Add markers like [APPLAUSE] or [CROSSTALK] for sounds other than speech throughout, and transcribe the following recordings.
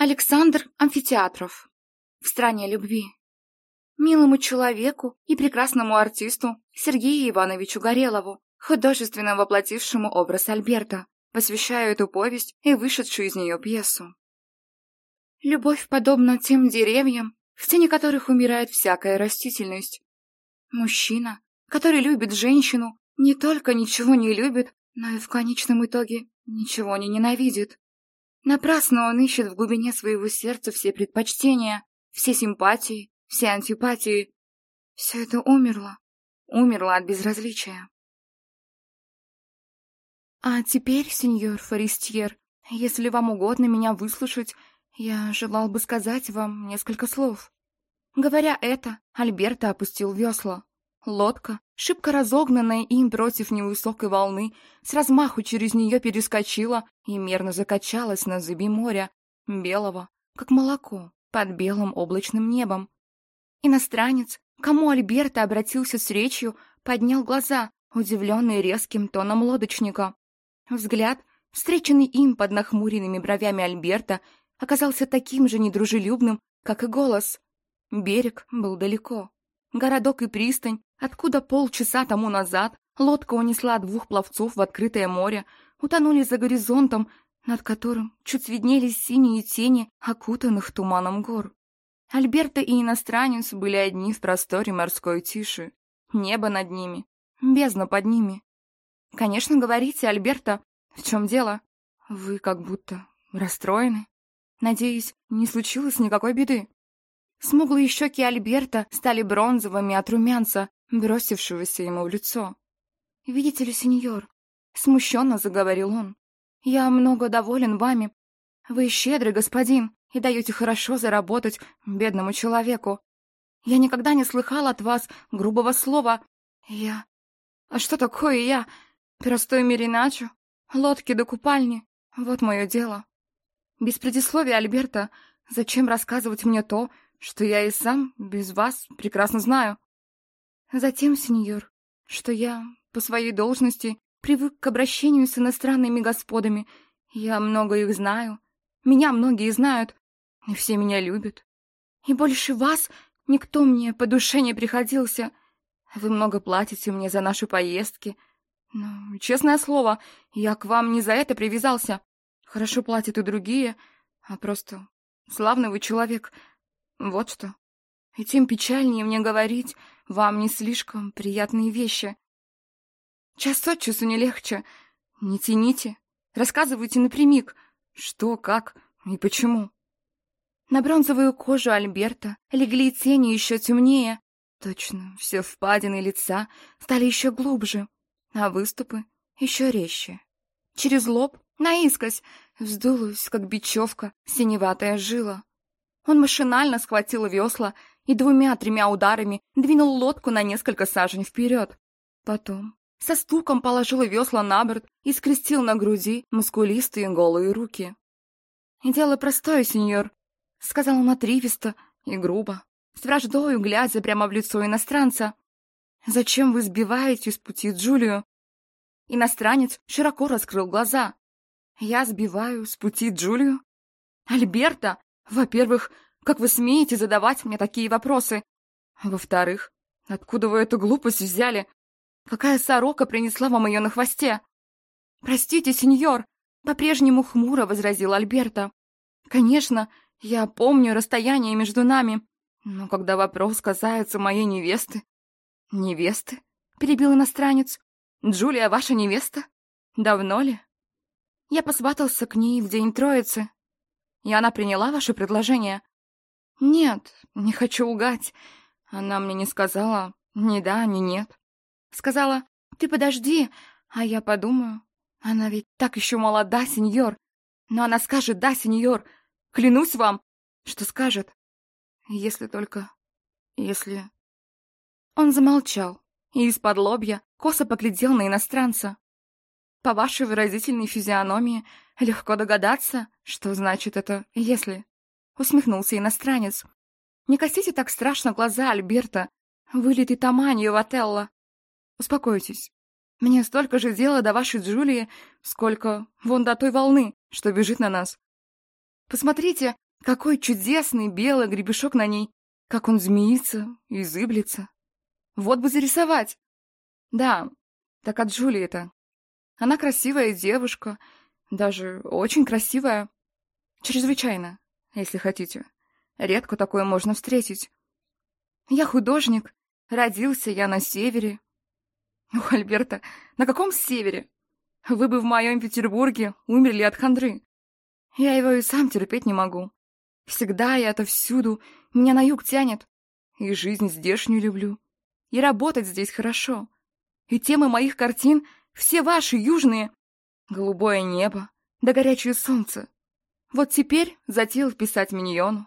Александр Амфитеатров. В стране любви. Милому человеку и прекрасному артисту Сергею Ивановичу Горелову, художественно воплотившему образ Альберта, посвящаю эту повесть и вышедшую из нее пьесу. Любовь подобна тем деревьям, в тени которых умирает всякая растительность. Мужчина, который любит женщину, не только ничего не любит, но и в конечном итоге ничего не ненавидит. Напрасно он ищет в глубине своего сердца все предпочтения, все симпатии, все антипатии. Все это умерло. Умерло от безразличия. А теперь, сеньор Форестьер, если вам угодно меня выслушать, я желал бы сказать вам несколько слов. Говоря это, Альберто опустил весла. Лодка, шибко разогнанная им против невысокой волны, с размаху через нее перескочила и мерно закачалась на зыби моря, белого, как молоко, под белым облачным небом. Иностранец, кому Альберто обратился с речью, поднял глаза, удивленный резким тоном лодочника. Взгляд, встреченный им под нахмуренными бровями Альберта, оказался таким же недружелюбным, как и голос. Берег был далеко. Городок и пристань, откуда полчаса тому назад лодка унесла двух пловцов в открытое море, утонули за горизонтом, над которым чуть виднелись синие тени окутанных туманом гор. Альберта и иностранец были одни в просторе морской тиши. Небо над ними, бездна под ними. «Конечно, говорите, Альберта, в чем дело? Вы как будто расстроены. Надеюсь, не случилось никакой беды?» Смуглые щеки Альберта стали бронзовыми от румянца, бросившегося ему в лицо. «Видите ли, сеньор?» — смущенно заговорил он. «Я много доволен вами. Вы щедрый господин и даете хорошо заработать бедному человеку. Я никогда не слыхал от вас грубого слова. Я... А что такое я? Простой Мириначо? Лодки до купальни? Вот мое дело. Без предисловия, Альберта, зачем рассказывать мне то, что я и сам без вас прекрасно знаю. Затем, сеньор, что я по своей должности привык к обращению с иностранными господами. Я много их знаю. Меня многие знают, и все меня любят. И больше вас никто мне по душе не приходился. Вы много платите мне за наши поездки. Но, честное слово, я к вам не за это привязался. Хорошо платят и другие, а просто славный вы человек, вот что. И тем печальнее мне говорить вам не слишком приятные вещи. Час от часу не легче. Не тяните. Рассказывайте напрямик, что, как и почему. На бронзовую кожу Альберта легли тени еще темнее. Точно, все впадины лица стали еще глубже, а выступы еще резче. Через лоб, наискось, вздулась, как бечевка, синеватая жила. Он машинально схватил весла и двумя-тремя ударами двинул лодку на несколько сажень вперед. Потом со стуком положил весла на борт и скрестил на груди мускулистые голые руки. «Дело простое, сеньор», — сказал он отрывисто и грубо, с враждою глядя прямо в лицо иностранца. «Зачем вы сбиваете с пути Джулию?» Иностранец широко раскрыл глаза. «Я сбиваю с пути Джулию? Альберта, во-первых, как вы смеете задавать мне такие вопросы? Во-вторых, откуда вы эту глупость взяли? Какая сорока принесла вам ее на хвосте? Простите, сеньор, по-прежнему хмуро возразил Альберто. Конечно, я помню расстояние между нами, но когда вопрос касается моей невесты... Невесты? Перебил иностранец. Джулия ваша невеста? Давно ли? Я посватался к ней в день Троицы, и она приняла ваше предложение? Нет, не хочу лгать. Она мне не сказала ни да, ни нет. Сказала, ты подожди, а я подумаю. Она ведь так еще молода, сеньор. Но она скажет «да, сеньор». Клянусь вам, что скажет. Если только... Если... Он замолчал и из-под лобья косо поглядел на иностранца. По вашей выразительной физиономии легко догадаться, что значит это «если». Усмехнулся иностранец. Не косите так страшно глаза, Альберта. Вылитый Таманью в Отелло. Успокойтесь. Мне столько же дела до вашей Джулии, сколько вон до той волны, что бежит на нас. Посмотрите, Какой чудесный белый гребешок на ней! Как он змеится и зыблется! Вот бы зарисовать! Да, так от Джулии это. Она красивая девушка, даже очень красивая. Чрезвычайно, если хотите. Редко такое можно встретить. Я художник, родился я на севере. У Альберта, на каком севере? Вы бы в моем Петербурге умерли от хандры. Я его и сам терпеть не могу. Всегда я это всюду, меня на юг тянет. И жизнь здешнюю люблю. И работать здесь хорошо. И темы моих картин все ваши, южные. Голубое небо, да горячее солнце. Вот теперь затеял писать миньону.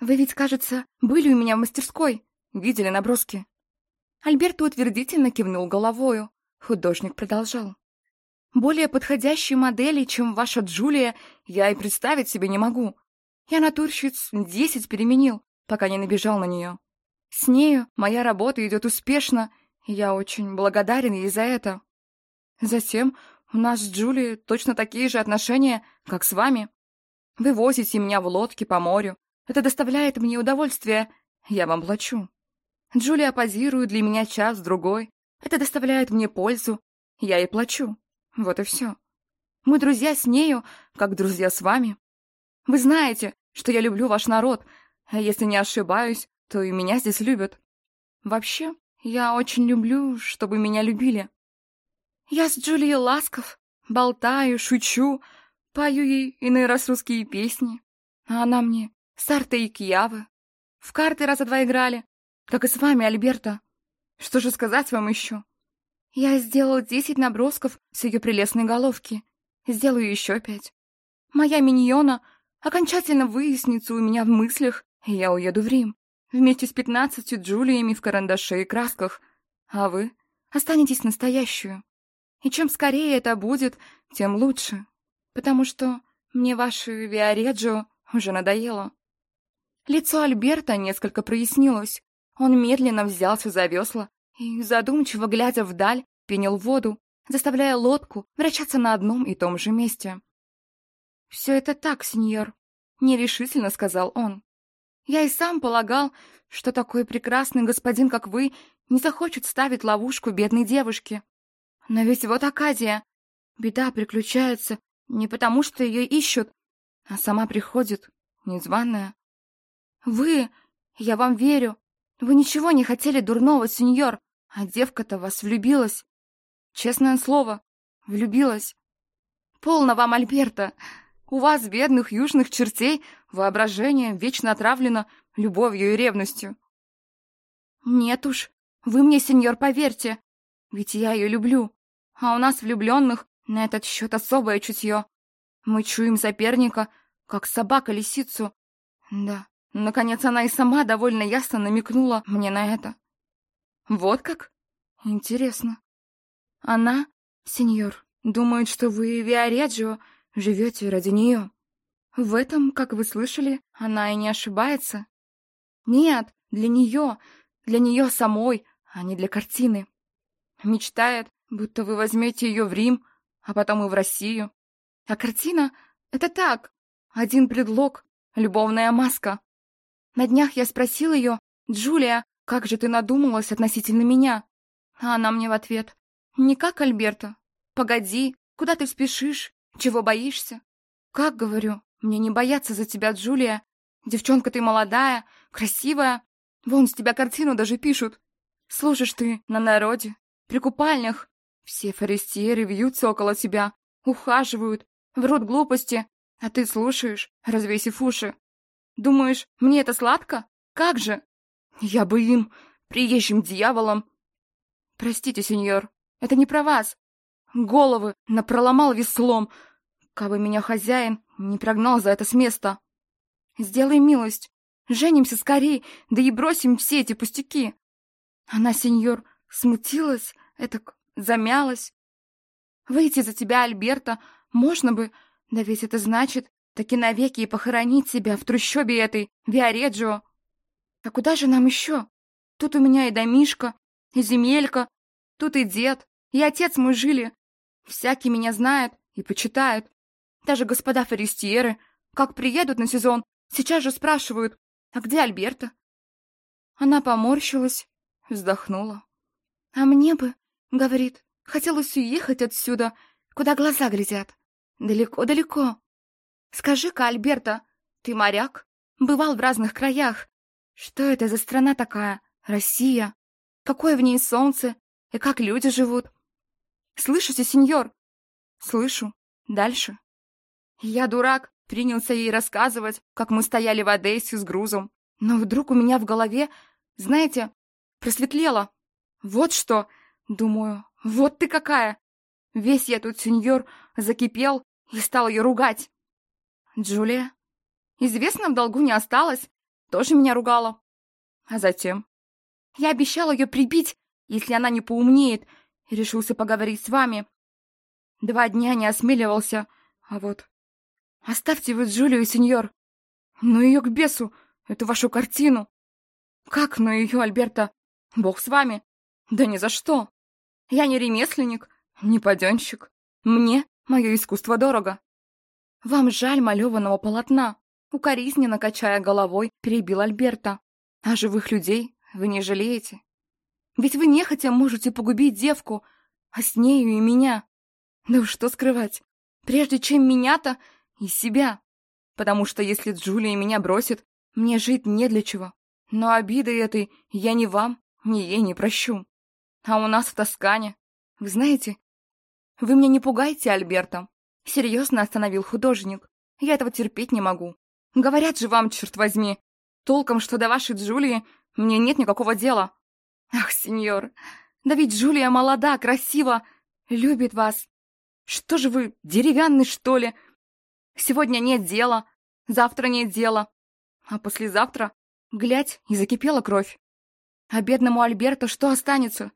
Вы ведь, кажется, были у меня в мастерской, видели наброски. Альберто утвердительно кивнул головою. Художник продолжал. Более подходящей модели, чем ваша Джулия, я и представить себе не могу. Я натурщиц десять переменил, пока не набежал на нее. С нею моя работа идет успешно, и я очень благодарен ей за это. Затем у нас с Джулией точно такие же отношения, как с вами. Вы возите меня в лодке по морю. Это доставляет мне удовольствие. Я вам плачу. Джулия позирует для меня час-другой. Это доставляет мне пользу. Я ей плачу. Вот и все. Мы друзья с нею, как друзья с вами. Вы знаете, что я люблю ваш народ, а если не ошибаюсь, то и меня здесь любят. Вообще, я очень люблю, чтобы меня любили. Я с Джулией ласков, болтаю, шучу, пою ей иные раз русские песни, а она мне Сарта и Кьявы. В карты раза два играли, как и с вами, Альберта. Что же сказать вам еще? Я сделал десять набросков с ее прелестной головки. Сделаю еще пять. Моя миньона окончательно выяснится у меня в мыслях, и я уеду в Рим. Вместе с пятнадцатью Джулиями в карандаше и красках. А вы останетесь настоящую. И чем скорее это будет, тем лучше. Потому что мне ваше Виареджо уже надоело. Лицо Альберта несколько прояснилось. Он медленно взялся за весла и, задумчиво глядя вдаль, пенил воду, заставляя лодку вращаться на одном и том же месте. «Все это так, сеньор», — нерешительно сказал он. «Я и сам полагал, что такой прекрасный господин, как вы, не захочет ставить ловушку бедной девушке. Но ведь вот Акадия. Беда приключается не потому, что ее ищут, а сама приходит, незваная. Вы, я вам верю, вы ничего не хотели дурного, сеньор, а девка-то вас влюбилась. Честное слово, влюбилась. Полно вам, Альберта. У вас, бедных южных чертей, воображение вечно отравлено любовью и ревностью. Нет уж, вы мне, сеньор, поверьте, ведь я ее люблю, а у нас, влюбленных, на этот счет особое чутье. Мы чуем соперника, как собака лисицу. Да, Наконец она и сама довольно ясно намекнула мне на это. Вот как? Интересно. Она, сеньор, думает, что вы, Виареджио, живете ради нее. В этом, как вы слышали, она и не ошибается. Нет, для нее, для нее самой, а не для картины. Мечтает, будто вы возьмете ее в Рим, а потом и в Россию. А картина — это так, один предлог, любовная маска. На днях я спросил ее, «Джулия, как же ты надумалась относительно меня?» А она мне в ответ, «Никак, Альберто. Погоди, куда ты спешишь? Чего боишься?» «Как, говорю, мне не бояться за тебя, Джулия. Девчонка ты молодая, красивая. Вон с тебя картину даже пишут. Служишь ты на народе, при купальнях. Все форестьеры вьются около тебя, ухаживают, врут глупости, а ты слушаешь, развесив уши. Думаешь, мне это сладко? Как же? Я бы им, приезжим дьяволом... Простите, сеньор, это не про вас. Головы напроломал веслом, кабы меня хозяин не прогнал за это с места. Сделай милость, женимся скорей, да и бросим все эти пустяки. Она, сеньор, смутилась, этак замялась. Выйти за тебя, Альберта, можно бы, да ведь это значит, таки навеки и похоронить себя в трущобе этой, Виареджио. А куда же нам еще? Тут у меня и домишка, и земелька, тут и дед, и отец мой жили. Всякий меня знает и почитает. Даже господа форестьеры, как приедут на сезон, Сейчас же спрашивают, а где Альберта? Она поморщилась, вздохнула. А мне бы, говорит, хотелось уехать отсюда, куда глаза глядят. Далеко-далеко. Скажи-ка, Альберта, ты моряк? Бывал в разных краях. Что это за страна такая? Россия? Какое в ней солнце? И как люди живут? Слышите, сеньор? Слышу. Дальше. Я, дурак, принялся ей рассказывать, как мы стояли в Одессе с грузом. Но вдруг у меня в голове, знаете, просветлело. Вот что, думаю, вот ты какая. Весь я тут, сеньор, закипел и стал ее ругать. Джулия, известно, в долгу не осталось, тоже меня ругала. А затем? Я обещал ее прибить, если она не поумнеет, и решился поговорить с вами. Два дня не осмеливался, а вот... Оставьте вы Джулию, сеньор. Ну ее к бесу, эту вашу картину. Как ну ее, Альберта? Бог с вами. Да ни за что. Я не ремесленник, не паденщик. Мне мое искусство дорого. Вам жаль малеванного полотна. Укоризненно качая головой, перебил Альберта. А живых людей вы не жалеете? Ведь вы нехотя можете погубить девку, а с нею и меня. Да уж что скрывать. Прежде чем меня-то, и себя. Потому что если Джулия меня бросит, мне жить не для чего. Но обиды этой я ни вам, ни ей не прощу. А у нас в Тоскане, вы знаете... Вы меня не пугайте, Альберта. Серьезно остановил художник. Я этого терпеть не могу. Говорят же вам, черт возьми, толком, что до вашей Джулии мне нет никакого дела. Ах, сеньор, да ведь Джулия молода, красива, любит вас. Что же вы, деревянный, что ли? Сегодня нет дела, завтра нет дела, а послезавтра, глядь, и закипела кровь. А бедному Альберту что останется?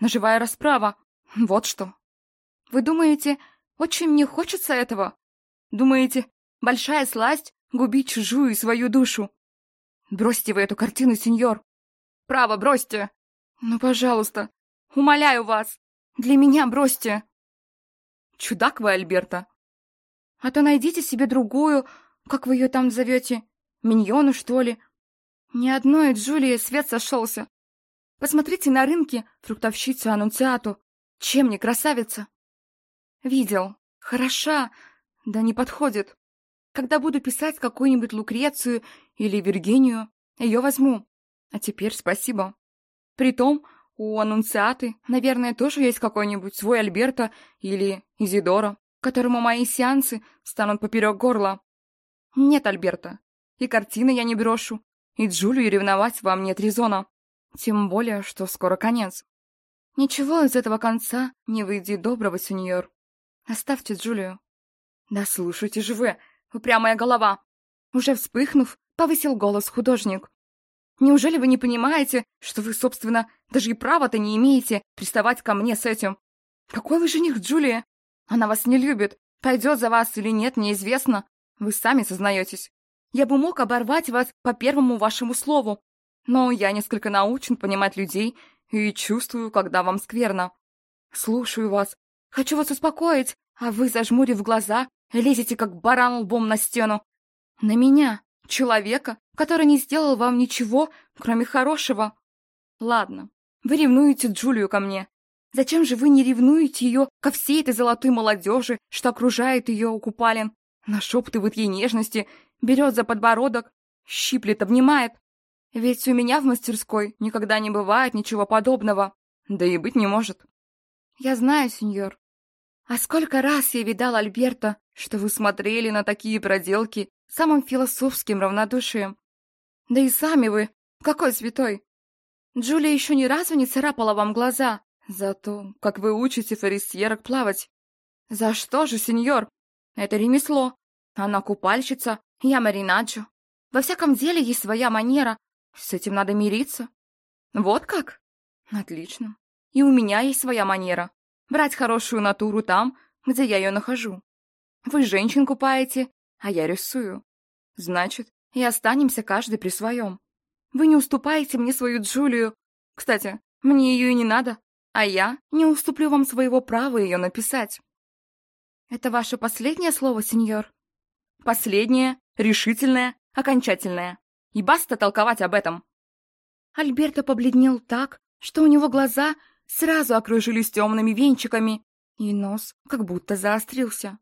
Наживая расправа. Вот что. Вы думаете, очень мне хочется этого? Думаете, большая сласть губить чужую и свою душу? Бросьте вы эту картину, сеньор. Право, бросьте. Ну, пожалуйста, умоляю вас, для меня бросьте. Чудак вы, Альберта. А то найдите себе другую, как вы ее там зовете, миньону, что ли. Ни одной Джулии свет сошелся. Посмотрите на рынке фруктовщицу Аннунциату. Чем не красавица? Видел. Хороша. Да не подходит. Когда буду писать какую-нибудь Лукрецию или Виргинию, ее возьму. А теперь спасибо. Притом, у Аннунциаты, наверное, тоже есть какой-нибудь свой Альберто или Изидора, которому мои сеансы станут поперек горла. Нет, Альберто, и картины я не брошу, и Джулию ревновать вам нет резона. Тем более, что скоро конец. Ничего из этого конца не выйдет доброго, сеньор. Оставьте Джулию. Да слушайте же вы, упрямая голова. Уже вспыхнув, повысил голос художник. Неужели вы не понимаете, что вы, собственно, даже и права-то не имеете приставать ко мне с этим? Какой вы жених, Джулия? Она вас не любит. Пойдет за вас или нет, неизвестно. Вы сами сознаетесь. Я бы мог оборвать вас по первому вашему слову. Но я несколько научен понимать людей и чувствую, когда вам скверно. Слушаю вас. Хочу вас успокоить, а вы, зажмурив глаза, лезете, как баран лбом на стену. На меня, человека, который не сделал вам ничего, кроме хорошего. Ладно, вы ревнуете Джулию ко мне. Зачем же вы не ревнуете ее ко всей этой золотой молодежи, что окружает ее у купалин? Нашептывает ей нежности, берет за подбородок, щиплет, обнимает. Ведь у меня в мастерской никогда не бывает ничего подобного. Да и быть не может. Я знаю, сеньор. А сколько раз я видал Альберта, что вы смотрели на такие проделки самым философским равнодушием. Да и сами вы, какой святой! Джулия еще ни разу не царапала вам глаза за то, как вы учите фарисьерок плавать. За что же, сеньор? Это ремесло. Она купальщица, я маринаджо. Во всяком деле есть своя манера. С этим надо мириться. Вот как? Отлично. И у меня есть своя манера. Брать хорошую натуру там, где я ее нахожу. Вы женщин купаете, а я рисую. Значит, и останемся каждый при своем. Вы не уступаете мне свою Джулию. Кстати, мне ее и не надо, а я не уступлю вам своего права ее написать. Это ваше последнее слово, сеньор? Последнее, решительное окончательное. И баста толковать об этом. Альберто побледнел так, что у него глаза сразу окружились темными венчиками, и нос как будто заострился.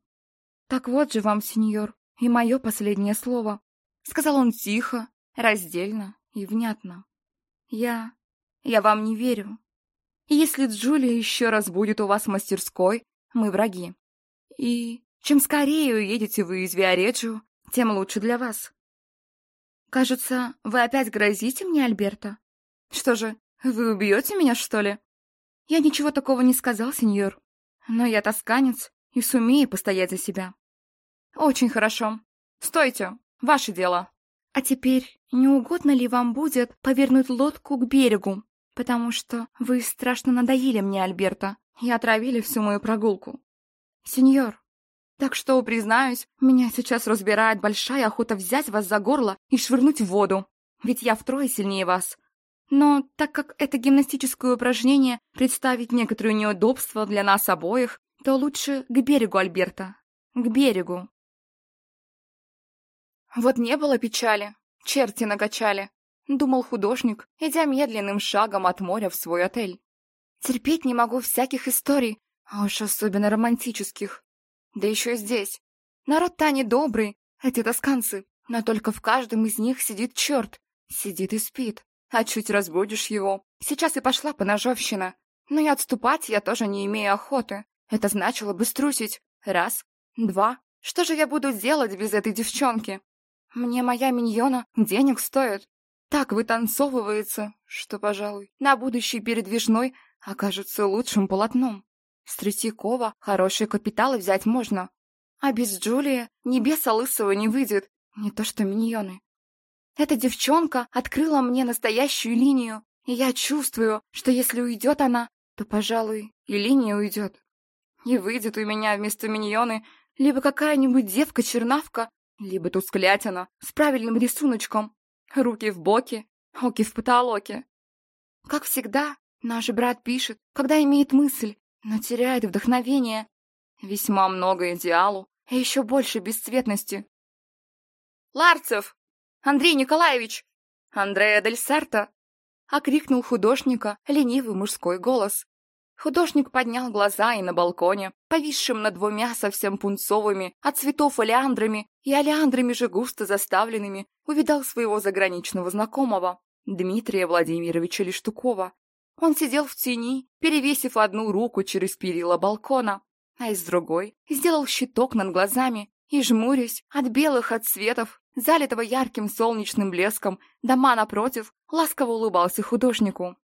«Так вот же вам, сеньор, и мое последнее слово», — сказал он тихо, раздельно и внятно. «Я... я вам не верю. Если Джулия еще раз будет у вас в мастерской, мы враги. И чем скорее уедете вы из Виареджио, тем лучше для вас. Кажется, вы опять грозите мне, Альберто? Что же, вы убьете меня, что ли? Я ничего такого не сказал, сеньор. Но я тосканец и сумею постоять за себя. Очень хорошо. Стойте, ваше дело. А теперь, не угодно ли вам будет повернуть лодку к берегу? Потому что вы страшно надоели мне, Альберто, и отравили всю мою прогулку. Сеньор, так что, признаюсь, меня сейчас разбирает большая охота взять вас за горло и швырнуть в воду, ведь я втрое сильнее вас. Но так как это гимнастическое упражнение представит некоторые неудобства для нас обоих, то лучше к берегу, Альберта, к берегу. Вот не было печали, черти накачали, думал художник, идя медленным шагом от моря в свой отель. Терпеть не могу всяких историй, а уж особенно романтических. Да еще здесь. Народ-то они добрый, эти тосканцы, но только в каждом из них сидит черт. Сидит и спит. А чуть разбудишь его. Сейчас и пошла поножовщина. Но и отступать я тоже не имею охоты. Это значило бы струсить. Раз, два. Что же я буду делать без этой девчонки? Мне моя миньона денег стоит. Так вытанцовывается, что, пожалуй, на будущий передвижной окажется лучшим полотном. С Третьякова хорошие капиталы взять можно. А без Джулии небеса лысого не выйдет, не то что миньоны. Эта девчонка открыла мне настоящую линию, и я чувствую, что если уйдет она, то, пожалуй, и линия уйдет. И выйдет у меня вместо миньоны либо какая-нибудь девка-чернавка, либо тусклятина с правильным рисуночком, руки в боки, оки в потолоке. Как всегда, наш брат пишет, когда имеет мысль, но теряет вдохновение. Весьма много идеалу, и еще больше бесцветности. «Ларцев! Андрей Николаевич! Андрея Дель Сарто!» — окрикнул художника ленивый мужской голос. Художник поднял глаза и на балконе, повисшим над двумя совсем пунцовыми от цветов олеандрами и олеандрами же густо заставленными, увидал своего заграничного знакомого, Дмитрия Владимировича Лештукова, он сидел в тени, перевесив одну руку через перила балкона, а из другой сделал щиток над глазами и, жмурясь от белых отсветов, залитого ярким солнечным блеском, дома напротив, ласково улыбался художнику.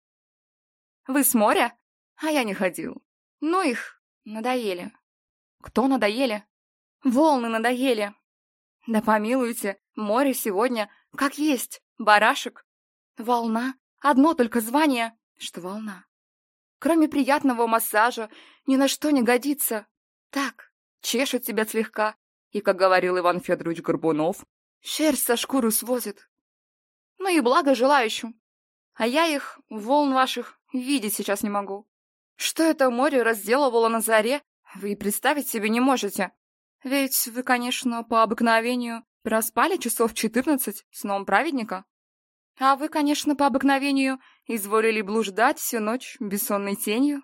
«Вы с моря? А я не ходил. Ну их, надоели». «Кто надоели?» «Волны надоели». «Да помилуйте, море сегодня как есть, барашек. Волна, одно только звание, что волна. Кроме приятного массажа, ни на что не годится. Так, чешет тебя слегка, и, как говорил Иван Федорович Горбунов, шерсть со шкуру свозит. Ну и благо желающим. А я их, волн ваших, видеть сейчас не могу. Что это море разделывало на заре, вы и представить себе не можете. Ведь вы, конечно, по обыкновению проспали часов четырнадцать сном праведника. А вы, конечно, по обыкновению изволили блуждать всю ночь бессонной тенью?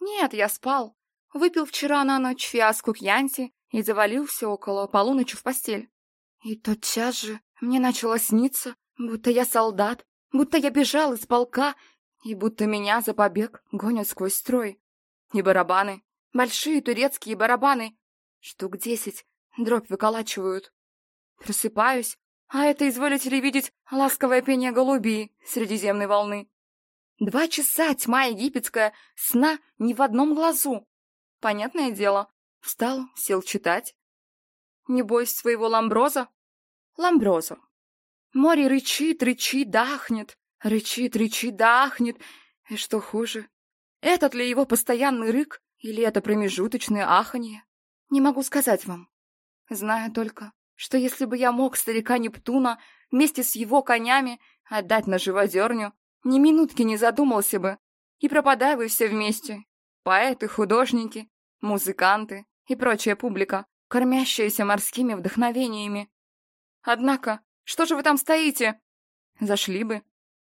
Нет, я спал. Выпил вчера на ночь фиаску кьянти и завалился около полуночи в постель. И тотчас же мне начало сниться, будто я солдат, будто я бежал из полка, и будто меня за побег гонят сквозь строй. И барабаны, большие турецкие барабаны, штук десять, дробь выколачивают. Просыпаюсь, а это, изволите ли видеть, ласковое пение голубей средиземной волны. Два часа тьма египетская, сна ни в одном глазу. Понятное дело, встал, сел читать. Небось, своего ламброза? Ламброза. Море рычит, рычит, дахнет, рычит, рычит, дахнет. И что хуже, этот ли его постоянный рык, или это промежуточное аханье? Не могу сказать вам. Знаю только, что если бы я мог старика Нептуна вместе с его конями отдать на живодерню, ни минутки не задумался бы. И пропадай вы все вместе. Поэты, художники, музыканты и прочая публика, кормящаяся морскими вдохновениями. Однако, что же вы там стоите? Зашли бы.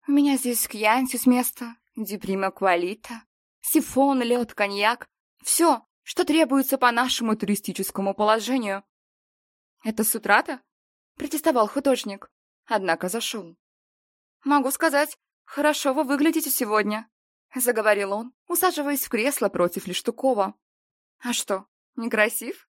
У меня здесь кьянти с места, диприма квалита, сифон, лед, коньяк. Все, что требуется по нашему туристическому положению. Это с утра-то? Протестовал художник, однако зашел. Могу сказать, хорошо вы выглядите сегодня, заговорил он, усаживаясь в кресло против Лештукова. А что, некрасив?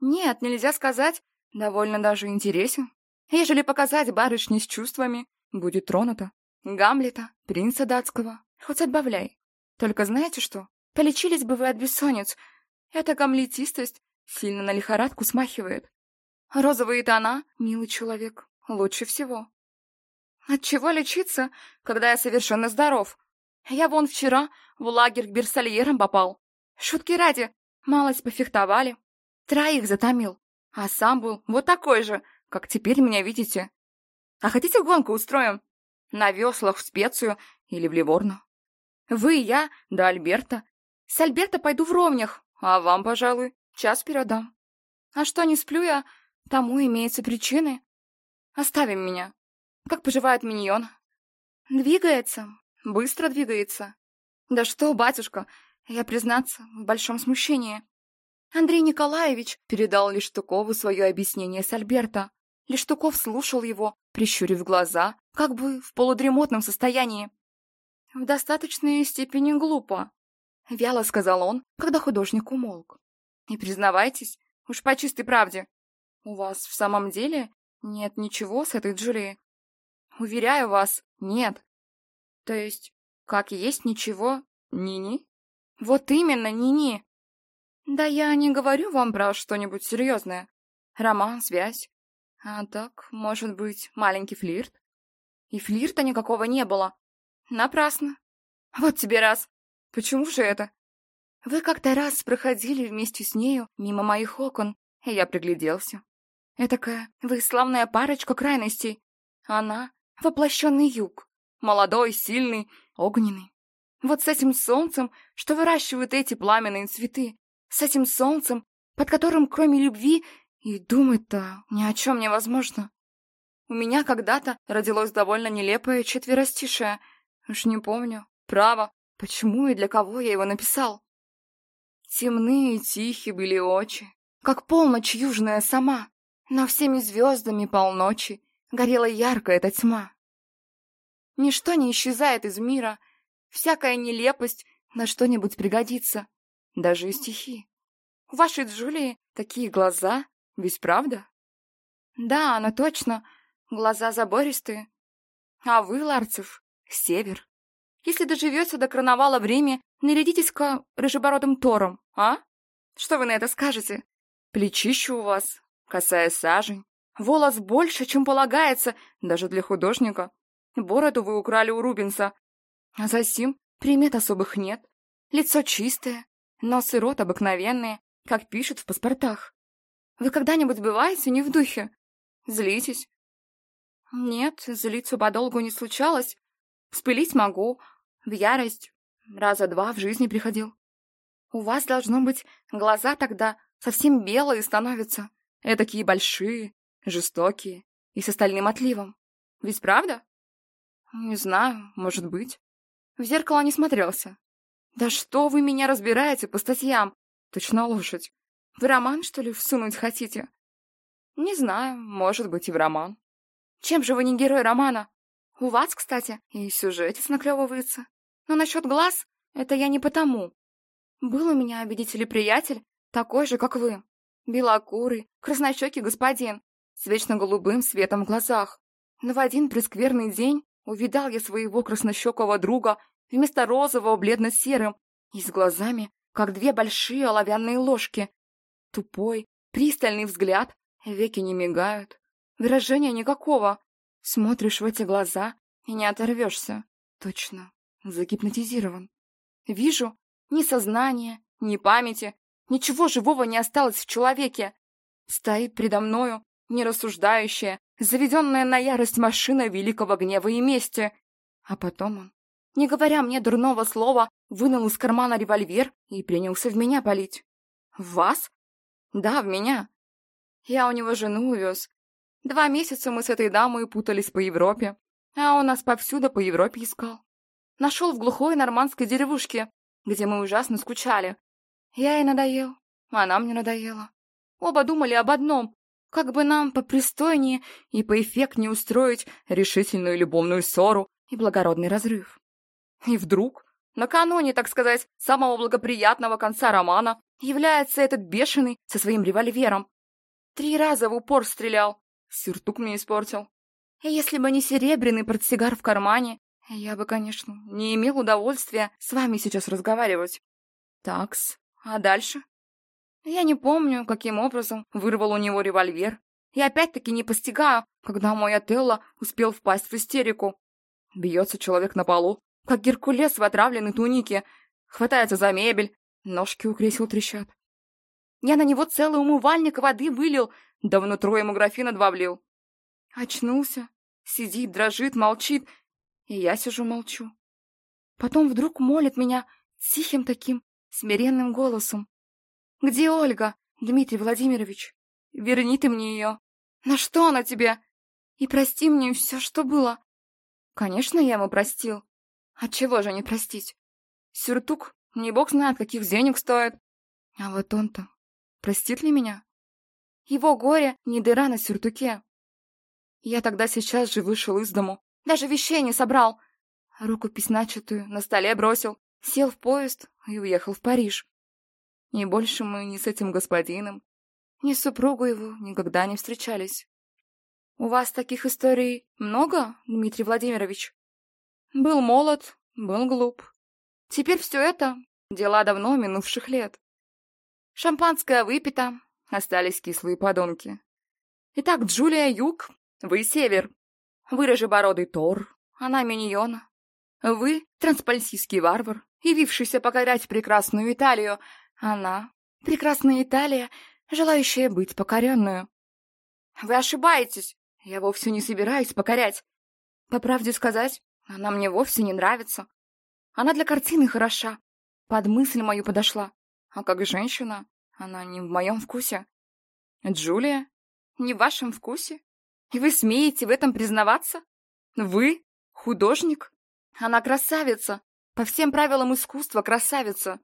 Нет, нельзя сказать, довольно даже интересен. Ежели показать барышни с чувствами, будет тронуто. Гамлета, принца датского, хоть отбавляй. Только знаете что? Полечились бы вы от бессонниц. Эта гамлетистость сильно на лихорадку смахивает. Розовые тона, милый человек, лучше всего. От чего лечиться, когда я совершенно здоров? Я вон вчера в лагерь к берсальерам попал. Шутки ради, малость пофехтовали. Троих затомил, а сам был вот такой же, как теперь меня видите. А хотите гонку устроим? На веслах в Специю или в Ливорно? Вы и я, да Альберта. С Альберта пойду в ровнях, а вам, пожалуй, час передам. А что не сплю я, тому имеются причины. Оставим меня. Как поживает миньон? Двигается, быстро двигается. Да что, батюшка, я, признаться, в большом смущении. Андрей Николаевич передал Лештукову свое объяснение с Альберта. Лештуков слушал его, прищурив глаза, как бы в полудремотном состоянии. «В достаточной степени глупо», — вяло сказал он, когда художник умолк. «И признавайтесь, уж по чистой правде, у вас в самом деле нет ничего с этой Джулией?» «Уверяю вас, нет». «То есть, как есть ничего, ни-ни?» «Вот именно, ни-ни. Да я не говорю вам про что-нибудь серьезное. Роман, связь. А так, может быть, маленький флирт? И флирта никакого не было. Напрасно. Вот тебе раз. Почему же это? Вы как-то раз проходили вместе с нею мимо моих окон, и я пригляделся. Этакая вы славная парочка крайностей. Она — воплощенный юг. Молодой, сильный, огненный. Вот с этим солнцем, что выращивают эти пламенные цветы, с этим солнцем, под которым кроме любви и думать-то ни о чем невозможно. У меня когда-то родилось довольно нелепое четверостишее. Уж не помню. Право, почему и для кого я его написал. Темные и тихие были очи, как полночь южная сама, но всеми звездами полночи горела яркая эта тьма. Ничто не исчезает из мира, всякая нелепость на что-нибудь пригодится даже и стихи. У вашей Джулии такие глаза, ведь правда? Да, она точно. Глаза забористые. А вы, Ларцев, север. Если доживете до карнавала в Риме, нарядитесь-ка рыжебородым тором, а? Что вы на это скажете? Плечище у вас, косая сажень. Волос больше, чем полагается, даже для художника. Бороду вы украли у Рубинса. А за сим примет особых нет. Лицо чистое, Нос и рот обыкновенные, как пишут в паспортах. Вы когда-нибудь бываете не в духе? Злитесь? Нет, злиться подолгу не случалось. Спылить могу. В ярость раза два в жизни приходил. У вас, должно быть, глаза тогда совсем белые становятся. Этакие большие, жестокие и с остальным отливом. Ведь правда? Не знаю, может быть. В зеркало не смотрелся. «Да что вы меня разбираете по статьям? Точно лошадь. Вы роман, что ли, всунуть хотите?» «Не знаю, может быть, и в роман». «Чем же вы не герой романа?» «У вас, кстати, и сюжетец наклевывается. Но насчет глаз — это я не потому. Был у меня, видите ли, приятель, такой же, как вы. Белокурый, краснощекий господин, с вечно голубым светом в глазах. Но в один прескверный день увидал я своего краснощекого друга вместо розового бледно-серым и с глазами, как две большие оловянные ложки. Тупой, пристальный взгляд, веки не мигают, выражения никакого. Смотришь в эти глаза и не оторвешься. Точно, загипнотизирован. Вижу, ни сознания, ни памяти, ничего живого не осталось в человеке. Стоит предо мною нерассуждающая, заведенная на ярость машина великого гнева и мести. А потом он не говоря мне дурного слова, вынул из кармана револьвер и принялся в меня палить. «В вас?» «Да, в меня. Я у него жену увез. Два месяца мы с этой дамой путались по Европе, а он нас повсюду по Европе искал. Нашел в глухой нормандской деревушке, где мы ужасно скучали. Я ей надоел, она мне надоела. Оба думали об одном, как бы нам попристойнее и поэффектнее устроить решительную любовную ссору и благородный разрыв. И вдруг, накануне, так сказать, самого благоприятного конца романа, является этот бешеный со своим револьвером. Три раза в упор стрелял, сюртук мне испортил. И если бы не серебряный портсигар в кармане, я бы, конечно, не имел удовольствия с вами сейчас разговаривать. Такс, а дальше? Я не помню, каким образом вырвал у него револьвер. И опять-таки не постигаю, когда мой Отелло успел впасть в истерику. Бьется человек на полу, как Геркулес в отравленной тунике, хватается за мебель, ножки у кресел трещат. Я на него целый умывальник воды вылил, да внутрь ему графина два влил. Очнулся, сидит, дрожит, молчит, и я сижу молчу. Потом вдруг молит меня тихим таким, смиренным голосом. «Где Ольга, Дмитрий Владимирович? Верни ты мне ее. На что она тебе? И прости мне все, что было». Конечно, я ему простил. Отчего же не простить? Сюртук, не бог знает, каких денег стоит. А вот он-то простит ли меня? Его горе не дыра на сюртуке. Я тогда сейчас же вышел из дому, даже вещей не собрал. Рукопись начатую на столе бросил, сел в поезд и уехал в Париж. И больше мы ни с этим господином, ни с супругу его никогда не встречались. У вас таких историй много, Дмитрий Владимирович? Был молод, был глуп. Теперь все это — дела давно минувших лет. Шампанское выпито, остались кислые подонки. Итак, Джулия Юг, вы север, вы рыжебородый Тор, она миньона. Вы транспальсийский варвар, явившийся покорять прекрасную Италию. Она — прекрасная Италия, желающая быть покоренную. Вы ошибаетесь, я вовсе не собираюсь покорять. По правде сказать, она мне вовсе не нравится. Она для картины хороша, под мысль мою подошла. А как женщина, она не в моем вкусе. Джулия? Не в вашем вкусе? И вы смеете в этом признаваться? Вы? Художник? Она красавица. По всем правилам искусства красавица.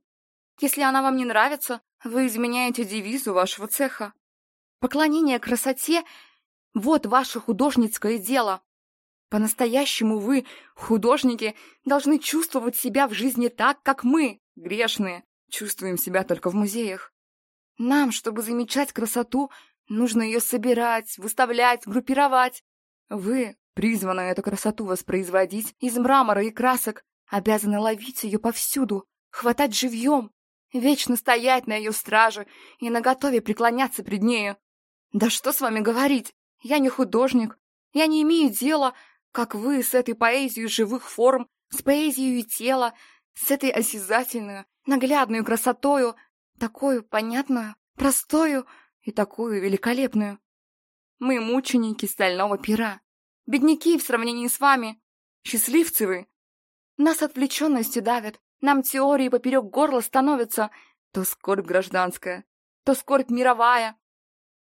Если она вам не нравится, вы изменяете девизу вашего цеха. Поклонение красоте — вот ваше художницкое дело. По-настоящему вы, художники, должны чувствовать себя в жизни так, как мы, грешные, чувствуем себя только в музеях. Нам, чтобы замечать красоту, Нужно ее собирать, выставлять, группировать. Вы, призваны эту красоту воспроизводить из мрамора и красок, обязаны ловить ее повсюду, хватать живьем, вечно стоять на ее страже и наготове преклоняться пред нею. Да что с вами говорить? Я не художник. Я не имею дела, как вы, с этой поэзией живых форм, с поэзией тела, с этой осязательную, наглядную красотою, такую понятную, простою, и такую великолепную. Мы мученики стального пера, бедняки в сравнении с вами, счастливцы вы. Нас отвлеченностью давят, нам теории поперек горла становятся, то скорбь гражданская, то скорбь мировая.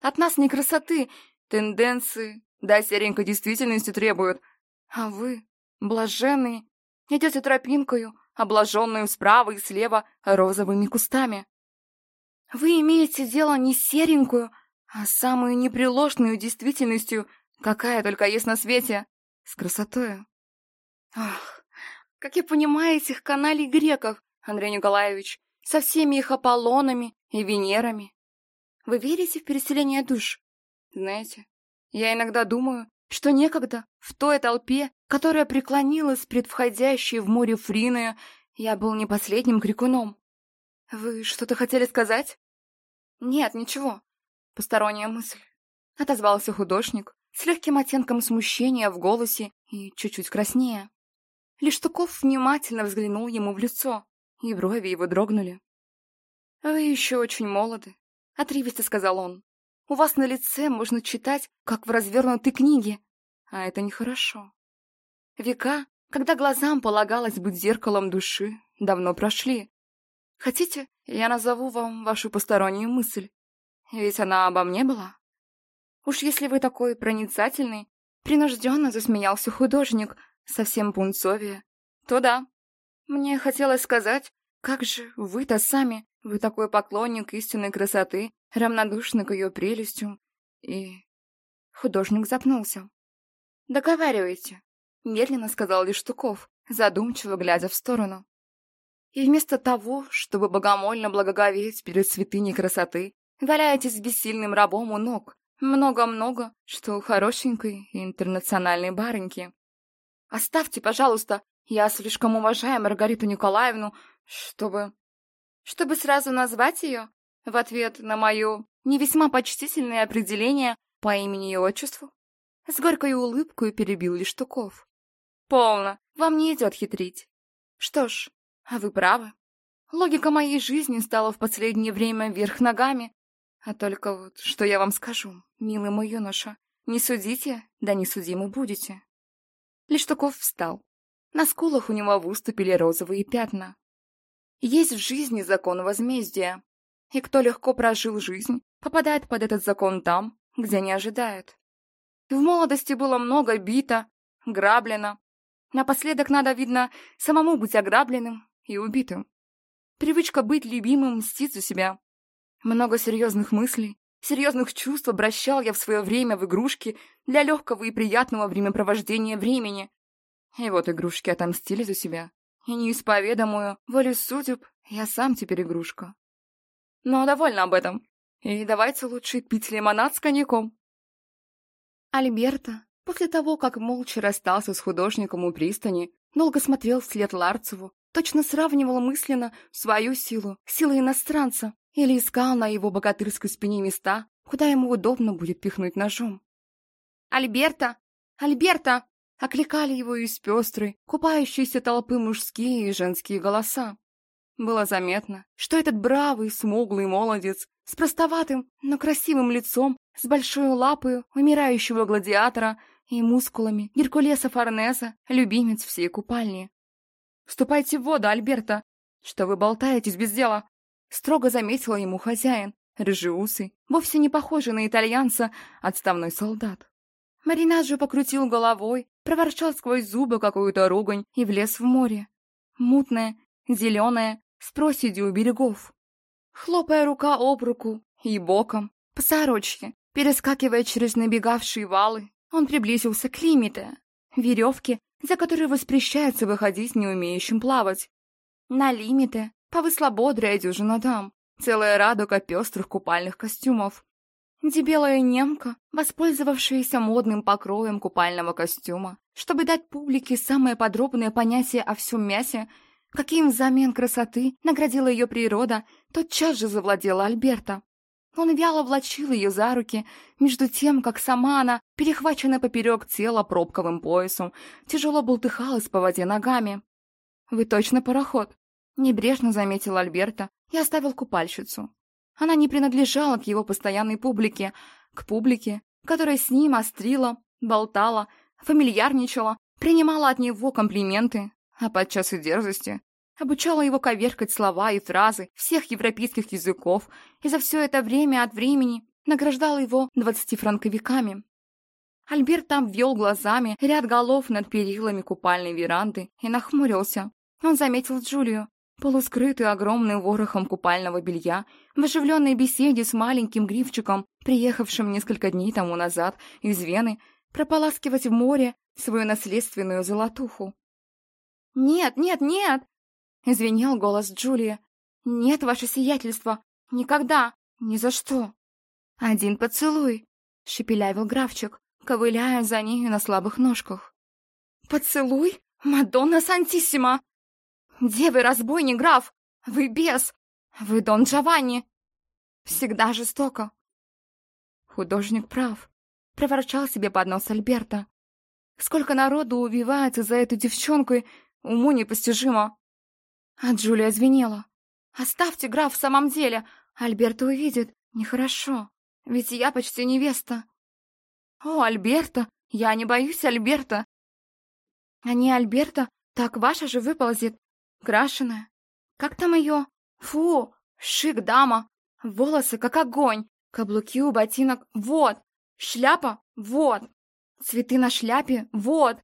От нас не красоты, тенденции, да серенькой действительности требуют. А вы, блаженные, идете тропинкою, облаженную справа и слева розовыми кустами. Вы имеете дело не серенькую, а самую непреложную действительностью, какая только есть на свете, с красотою. Ах, как я понимаю этих каналей греков, Андрей Николаевич, со всеми их Аполлонами и Венерами. Вы верите в переселение душ? Знаете, я иногда думаю, что некогда в той толпе, которая преклонилась пред входящей в море Фриною, я был не последним крикуном. Вы что-то хотели сказать? «Нет, ничего. Посторонняя мысль». Отозвался художник с легким оттенком смущения в голосе и чуть-чуть краснее. Лиштуков внимательно взглянул ему в лицо, и брови его дрогнули. «Вы еще очень молоды», — отрывисто сказал он. «У вас на лице можно читать, как в развернутой книге, а это нехорошо. Века, когда глазам полагалось быть зеркалом души, давно прошли. Хотите, я назову вам вашу постороннюю мысль? Ведь она обо мне была. Уж если вы такой проницательный, принужденно засмеялся художник, совсем пунцовее, то да. Мне хотелось сказать, как же вы-то сами, вы такой поклонник истинной красоты, равнодушный к ее прелестям, и... Художник запнулся. «Договаривайте», — медленно сказал Лиштуков, задумчиво глядя в сторону. И вместо того, чтобы богомольно благоговеть перед святыней красоты, валяетесь бессильным рабом у ног. Много-много, что у хорошенькой интернациональной барыньки. Оставьте, пожалуйста, я слишком уважаю Маргариту Николаевну, чтобы... Чтобы сразу назвать ее в ответ на мое не весьма почтительное определение по имени и отчеству. С горькой улыбкой перебил Лиштуков. Полно, вам не идет хитрить. Что ж, а вы правы. Логика моей жизни стала в последнее время вверх ногами. А только вот, что я вам скажу, милый мой юноша, не судите, да не судимы будете. Лиштуков встал. На скулах у него выступили розовые пятна. Есть в жизни закон возмездия, и кто легко прожил жизнь, попадает под этот закон там, где не ожидает. В молодости было много бито, граблено. Напоследок надо, видно, самому быть ограбленным и убитым. Привычка быть любимым мстит за себя. Много серьезных мыслей, серьезных чувств обращал я в свое время в игрушки для легкого и приятного времяпровождения времени. И вот игрушки отомстили за себя. И неисповедомую волю судеб я сам теперь игрушка. Но довольно об этом. И давайте лучше пить лимонад с коньяком. Альберта, после того, как молча расстался с художником у пристани, долго смотрел вслед Ларцеву, точно сравнивал мысленно свою силу, силу иностранца, или искал на его богатырской спине места, куда ему удобно будет пихнуть ножом. «Альберта! Альберта!» — окликали его из пестрой, купающейся толпы мужские и женские голоса. Было заметно, что этот бравый, смуглый молодец с простоватым, но красивым лицом, с большой лапой умирающего гладиатора и мускулами Геркулеса Форнеса, любимец всей купальни. «Ступайте в воду, Альберта! Что вы болтаетесь без дела?» Строго заметила ему хозяин, рыжеусый, вовсе не похожий на итальянца, отставной солдат. Маринаджо покрутил головой, проворчал сквозь зубы какую-то ругань и влез в море. Мутное, зеленое, с проседью у берегов. Хлопая рука об руку и боком, по сорочке, перескакивая через набегавшие валы, он приблизился к лимите, веревке, за которой воспрещается выходить не умеющим плавать. На лимите повысла бодрая дюжина дам, целая радуга пестрых купальных костюмов. Дебелая немка, воспользовавшаяся модным покроем купального костюма, чтобы дать публике самое подробное понятие о всем мясе, каким взамен красоты наградила ее природа, тотчас же завладела Альберта. Он вяло влачил ее за руки, между тем, как сама она, перехваченная поперек тела пробковым поясом, тяжело бултыхалась по воде ногами. «Вы точно пароход?» — небрежно заметил Альберта и оставил купальщицу. Она не принадлежала к его постоянной публике, к публике, которая с ним острила, болтала, фамильярничала, принимала от него комплименты, а подчас и дерзости, обучала его коверкать слова и фразы всех европейских языков и за все это время от времени награждала его двадцатифранковиками. Альберт там ввел глазами ряд голов над перилами купальной веранды и нахмурился. Он заметил Джулию, полускрытую огромным ворохом купального белья, в оживленной беседе с маленьким грифчиком, приехавшим несколько дней тому назад из Вены, прополаскивать в море свою наследственную золотуху. «Нет, нет, нет!» — извинял голос Джулии. «Нет, ваше сиятельство! Никогда! Ни за что!» «Один поцелуй!» — шепелявил графчик, ковыляя за нею на слабых ножках. «Поцелуй? Мадонна Сантиссима!» «Где вы, разбойник, граф? Вы бес! Вы Дон Джованни!» «Всегда жестоко!» Художник прав, — проворчал себе под нос Альберта. «Сколько народу убивается за эту девчонку, уму непостижимо!» А Джулия звенела. «Оставьте, граф, в самом деле! Альберта увидит. Нехорошо. Ведь я почти невеста». «О, Альберта! Я не боюсь Альберта!» «А не Альберта, так ваша же выползет. Крашеная. Как там ее? Фу! Шик, дама! Волосы, как огонь! Каблуки у ботинок. Вот! Шляпа? Вот. Цветы на шляпе? Вот.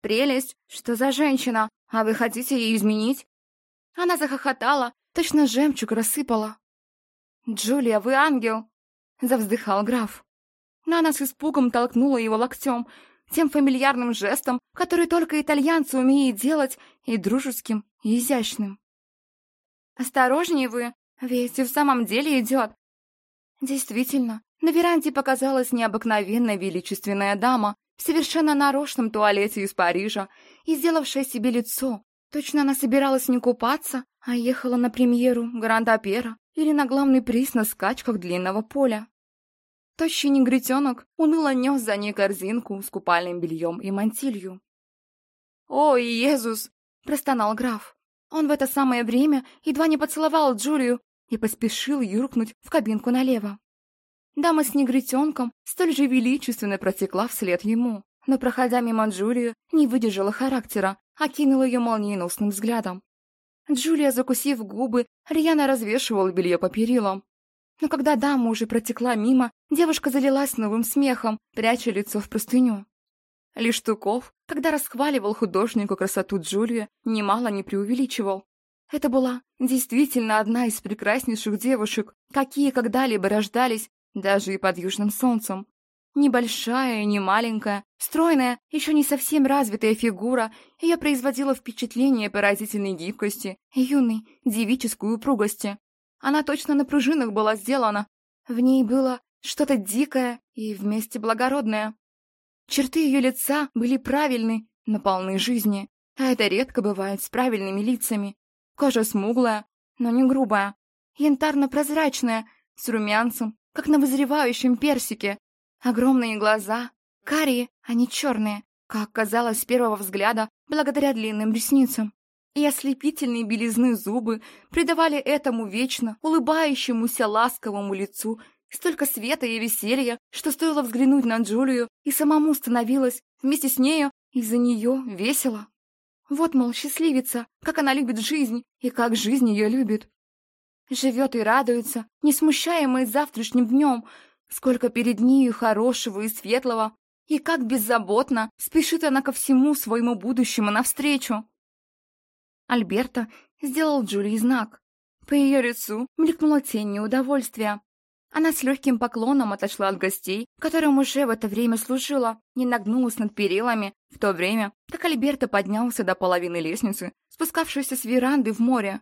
Прелесть. Что за женщина? А вы хотите ее изменить? Она захохотала, точно жемчуг рассыпала. «Джулия, вы ангел!» — завздыхал граф. Она с испугом толкнула его локтем, тем фамильярным жестом, который только итальянцы умеют делать, и дружеским, и изящным. «Осторожнее вы, ведь в самом деле идет!» Действительно, на веранде показалась необыкновенно величественная дама в совершенно нарочном туалете из Парижа и сделавшая себе лицо. Точно она собиралась не купаться, а ехала на премьеру Гранд-Опера или на главный приз на скачках длинного поля. Тощий негритенок уныло нес за ней корзинку с купальным бельем и мантилью. «Ой, Иисус!» — простонал граф. Он в это самое время едва не поцеловал Джулию и поспешил юркнуть в кабинку налево. Дама с негритенком столь же величественно протекла вслед ему, но, проходя мимо Джулию, не выдержала характера, окинула ее молниеносным взглядом. Джулия, закусив губы, рьяно развешивала белье по перилам. Но когда дама уже протекла мимо, девушка залилась новым смехом, пряча лицо в простыню. Лишь Туков, когда расхваливал художнику красоту Джулии, немало не преувеличивал. Это была действительно одна из прекраснейших девушек, какие когда-либо рождались даже и под южным солнцем. Небольшая, не маленькая, стройная, еще не совсем развитая фигура, ее производила впечатление поразительной гибкости юной девической упругости. Она точно на пружинах была сделана. В ней было что-то дикое и вместе благородное. Черты ее лица были правильны, но полны жизни, а это редко бывает с правильными лицами. Кожа смуглая, но не грубая, янтарно-прозрачная, с румянцем, как на вызревающем персике, Огромные глаза, карие, а не черные, как казалось с первого взгляда, благодаря длинным ресницам. И ослепительные белизны зубы придавали этому вечно улыбающемуся ласковому лицу столько света и веселья, что стоило взглянуть на Джулию, и самому становилось вместе с нею из-за нее весело. Вот, мол, счастливица, как она любит жизнь и как жизнь ее любит. Живет и радуется, не смущаемый завтрашним днем, Сколько перед нею хорошего и светлого, и как беззаботно спешит она ко всему своему будущему навстречу. Альберта сделал Джулии знак. По ее лицу мелькнула тень неудовольствия. Она с легким поклоном отошла от гостей, которым уже в это время служила, не нагнулась над перилами, в то время, как Альберта поднялся до половины лестницы, спускавшейся с веранды в море.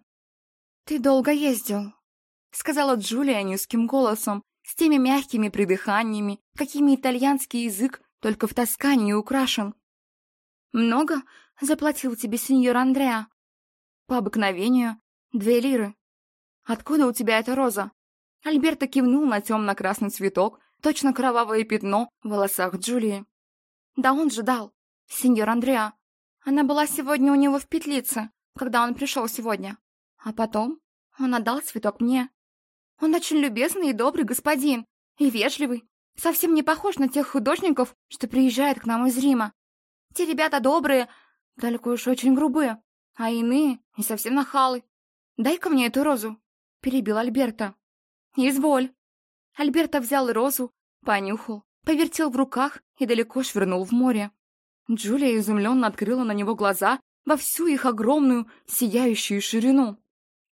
«Ты долго ездил», — сказала Джулия низким голосом, с теми мягкими придыханиями, какими итальянский язык только в Тоскане украшен. «Много?» — заплатил тебе сеньор Андреа. «По обыкновению. Две лиры. Откуда у тебя эта роза?» Альберто кивнул на темно-красный цветок, точно кровавое пятно в волосах Джулии. «Да он же дал. Сеньор Андреа. Она была сегодня у него в петлице, когда он пришел сегодня. А потом он отдал цветок мне. Он очень любезный и добрый господин, и вежливый. Совсем не похож на тех художников, что приезжают к нам из Рима. Те ребята добрые, только уж очень грубые, а иные не совсем нахалы. Дай-ка мне эту розу, — перебил Альберта. Изволь. Альберта взял розу, понюхал, повертел в руках и далеко швырнул в море. Джулия изумленно открыла на него глаза во всю их огромную, сияющую ширину.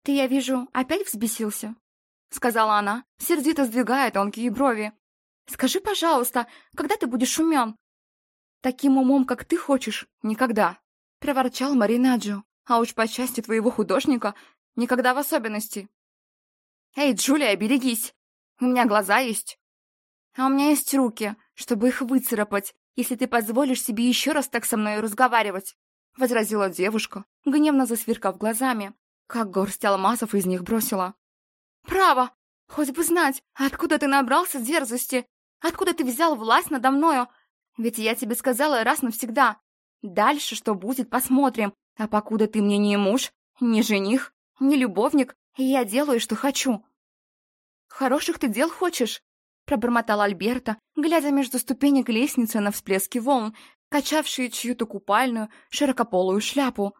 «Ты, я вижу, опять взбесился?» сказала она, сердито сдвигая тонкие брови. «Скажи, пожалуйста, когда ты будешь умен?» «Таким умом, как ты хочешь, никогда», — проворчал Маринаджо. «А уж по части твоего художника, никогда в особенности». «Эй, Джулия, берегись! У меня глаза есть». «А у меня есть руки, чтобы их выцарапать, если ты позволишь себе еще раз так со мной разговаривать», — возразила девушка, гневно засверкав глазами, как горсть алмазов из них бросила. «Право! Хоть бы знать, откуда ты набрался дерзости? Откуда ты взял власть надо мною? Ведь я тебе сказала раз навсегда. Дальше что будет, посмотрим. А покуда ты мне не муж, не жених, не любовник, я делаю, что хочу». «Хороших ты дел хочешь?» — пробормотал Альберта, глядя между ступенек лестницы на всплески волн, качавшие чью-то купальную, широкополую шляпу.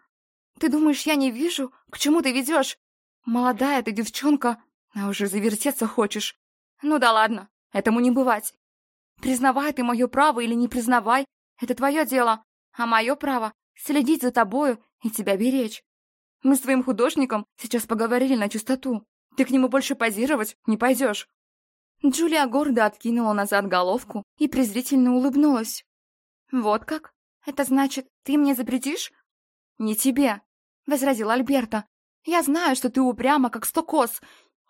«Ты думаешь, я не вижу, к чему ты ведешь? Молодая ты девчонка, а уже завертеться хочешь? Ну да ладно, этому не бывать. Признавай ты мое право или не признавай, это твое дело, а мое право — следить за тобою и тебя беречь. Мы с твоим художником сейчас поговорили на чистоту. Ты к нему больше позировать не пойдешь. Джулия гордо откинула назад головку и презрительно улыбнулась. «Вот как? Это значит, ты мне запретишь?» «Не тебе», — возразил Альберта. «Я знаю, что ты упряма, как сто коз.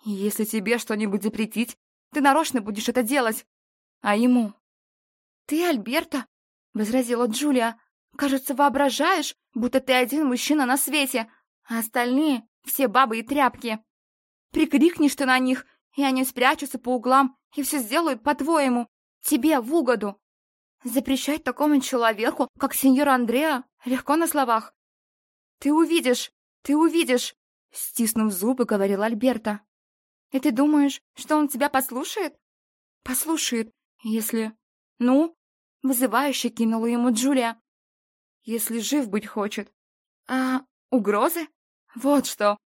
И если тебе что-нибудь запретить, ты нарочно будешь это делать. А ему?» «Ты, Альберта?» — возразила Джулия. «Кажется, воображаешь, будто ты один мужчина на свете, а остальные — все бабы и тряпки. Прикрикнешь ты на них, и они спрячутся по углам и все сделают по-твоему, тебе в угоду. Запрещать такому человеку, как сеньор Андреа, легко на словах. Ты увидишь, ты увидишь, стиснув зубы, говорил Альберта. И ты думаешь, что он тебя послушает? Послушает, если... Ну, вызывающе кинула ему Джулия. Если жив быть хочет. А угрозы? Вот что.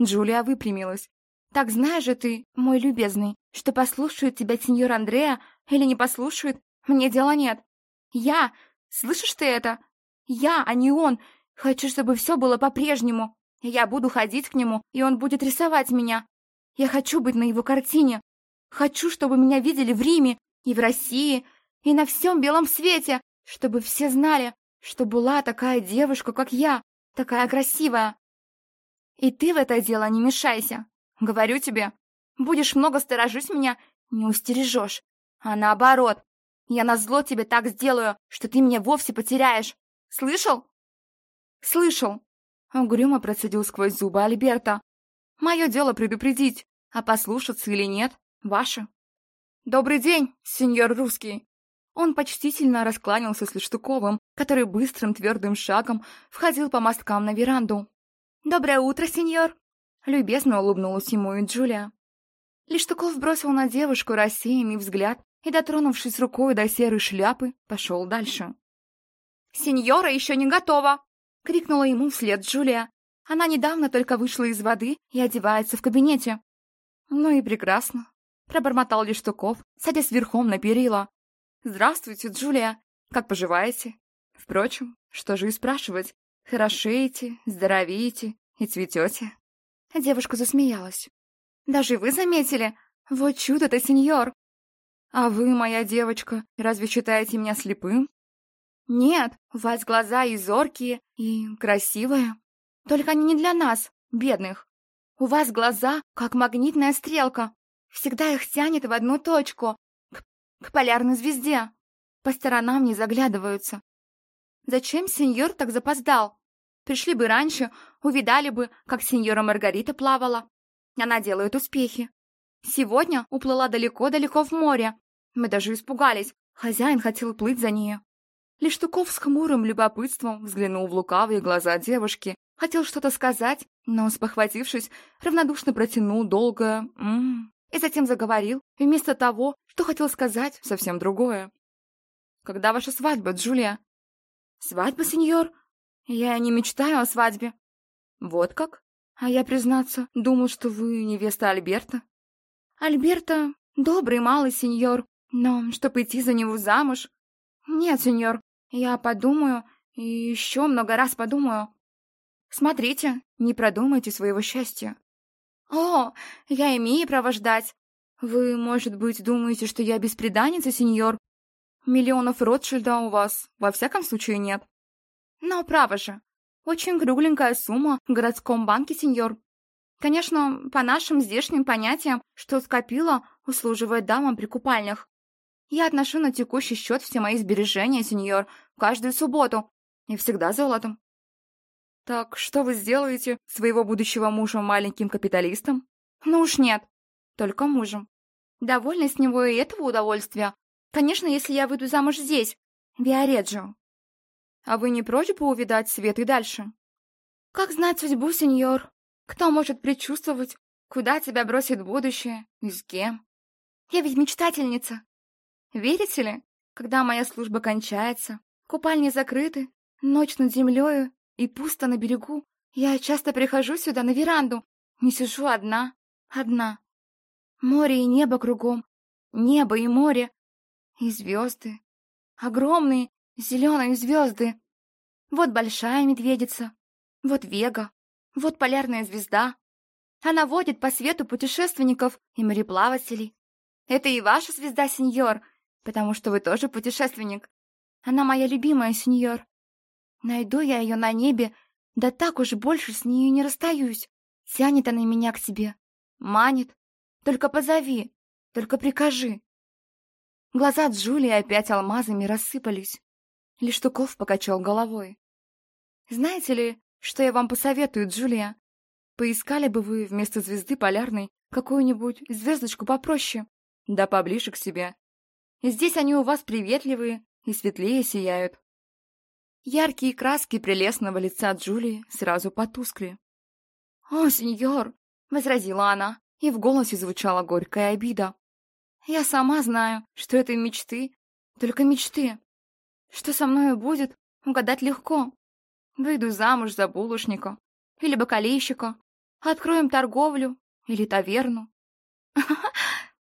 Джулия выпрямилась. Так знаешь же ты, мой любезный, что послушает тебя сеньор Андреа или не послушает, мне дела нет. Я, слышишь ты это? Я, а не он, хочу, чтобы все было по-прежнему. Я буду ходить к нему, и он будет рисовать меня. Я хочу быть на его картине. Хочу, чтобы меня видели в Риме и в России, и на всем белом свете, чтобы все знали, что была такая девушка, как я, такая красивая. И ты в это дело не мешайся. Говорю тебе, будешь много сторожить меня, не устережешь. А наоборот, я назло тебе так сделаю, что ты меня вовсе потеряешь. Слышал? Слышал. Угрюмо процедил сквозь зубы Альберта. Мое дело предупредить, а послушаться или нет, ваше. Добрый день, сеньор русский. Он почтительно раскланялся с Лештуковым, который быстрым твердым шагом входил по мосткам на веранду. «Доброе утро, сеньор!» Любезно улыбнулась ему и Джулия. Лиштуков бросил на девушку рассеянный взгляд и, дотронувшись рукой до серой шляпы, пошел дальше. «Сеньора еще не готова!» — крикнула ему вслед Джулия. Она недавно только вышла из воды и одевается в кабинете. «Ну и прекрасно», — пробормотал Лиштуков, садясь верхом на перила. «Здравствуйте, Джулия. Как поживаете? Впрочем, что же и спрашивать. Хорошеете, здоровеете и цветете». Девушка засмеялась. «Даже вы заметили? Вот чудо-то, сеньор!» «А вы, моя девочка, разве считаете меня слепым?» «Нет, у вас глаза и зоркие, и красивые. Только они не для нас, бедных. У вас глаза, как магнитная стрелка. Всегда их тянет в одну точку, к, полярной звезде. По сторонам не заглядываются. Зачем сеньор так запоздал? Пришли бы раньше, увидали бы, как сеньора Маргарита плавала. Она делает успехи. Сегодня уплыла далеко-далеко в море. Мы даже испугались. Хозяин хотел плыть за нею. Лиштуков с хмурым любопытством взглянул в лукавые глаза девушки. Хотел что-то сказать, но, спохватившись, равнодушно протянул долгое «м-м» и затем заговорил, вместо того, что хотел сказать, совсем другое. «Когда ваша свадьба, Джулия?» «Свадьба, сеньор?» Я не мечтаю о свадьбе. Вот как? А я, признаться, думал, что вы невеста Альберта. Альберта — добрый малый сеньор, но чтоб идти за него замуж... Нет, сеньор, я подумаю и еще много раз подумаю. Смотрите, не продумайте своего счастья. О, я имею право ждать. Вы, может быть, думаете, что я беспреданница, сеньор? Миллионов Ротшильда у вас во всяком случае нет. Но право же, очень кругленькая сумма в городском банке, сеньор. Конечно, по нашим здешним понятиям, что скопила, услуживает дамам при купальнях. Я отношу на текущий счет все мои сбережения, сеньор, каждую субботу. И всегда золотом. Так что вы сделаете своего будущего мужа маленьким капиталистом? Ну уж нет, только мужем. Довольно с него и этого удовольствия. Конечно, если я выйду замуж здесь, в. А вы не бы увидать свет и дальше? Как знать судьбу, сеньор? Кто может предчувствовать, куда тебя бросит будущее и с кем? Я ведь мечтательница. Верите ли, когда моя служба кончается, купальни закрыты, ночь над землею и пусто на берегу, я часто прихожу сюда на веранду, не сижу одна, одна. Море и небо кругом, небо и море. И звезды. Огромные зеленые звезды. Вот большая медведица, вот Вега, вот полярная звезда. Она водит по свету путешественников и мореплавателей. Это и ваша звезда, сеньор, потому что вы тоже путешественник. Она моя любимая, сеньор. Найду я ее на небе, да так уж больше с нею не расстаюсь. Тянет она меня к себе, манит. Только позови, только прикажи. Глаза Джулии опять алмазами рассыпались. Лиштуков покачал головой. «Знаете ли, что я вам посоветую, Джулия? Поискали бы вы вместо звезды полярной какую-нибудь звездочку попроще, да поближе к себе. Здесь они у вас приветливые и светлее сияют». Яркие краски прелестного лица Джулии сразу потускли. «О, сеньор!» — возразила она, и в голосе звучала горькая обида. «Я сама знаю, что это мечты, только мечты. Что со мною будет, угадать легко. Выйду замуж за булочника или бакалейщика, откроем торговлю или таверну. [LAUGHS]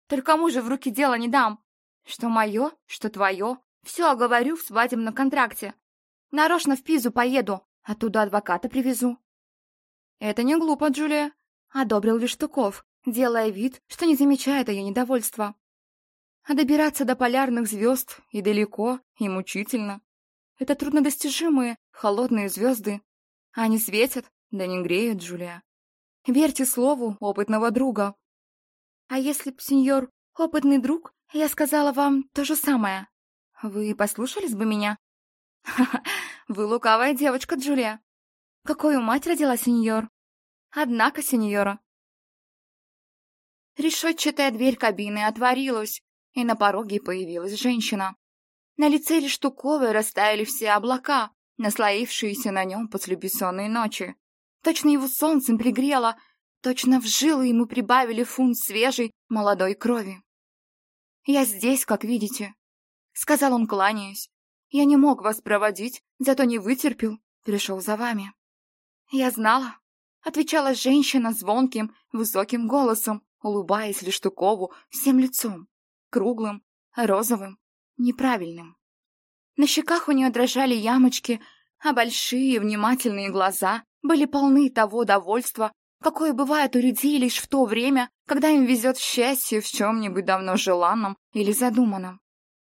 Только кому же в руки дело не дам? Что мое, что твое, все оговорю в свадебном контракте. Нарочно в Пизу поеду, оттуда адвоката привезу. Это не глупо, Джулия, одобрил Лиштуков, делая вид, что не замечает ее недовольства. А добираться до полярных звезд и далеко, и мучительно. Это труднодостижимые, холодные звезды. Они светят, да не греют, Джулия. Верьте слову опытного друга. А если б, сеньор, опытный друг, я сказала вам то же самое, вы послушались бы меня? [LAUGHS] Вы лукавая девочка, Джулия. Какую мать родила сеньор? Однако, сеньора. Решетчатая дверь кабины отворилась, и на пороге появилась женщина. На лице Лештуковой растаяли все облака, наслоившиеся на нем после бессонной ночи. Точно его солнцем пригрело, точно в жилы ему прибавили фунт свежей, молодой крови. «Я здесь, как видите», — сказал он, кланяясь. «Я не мог вас проводить, зато не вытерпел, пришел за вами». «Я знала», — отвечала женщина звонким, высоким голосом, улыбаясь Лештукову всем лицом круглым, розовым, неправильным. На щеках у нее дрожали ямочки, а большие внимательные глаза были полны того довольства, какое бывает у людей лишь в то время, когда им везет счастье в чем-нибудь давно желанном или задуманном.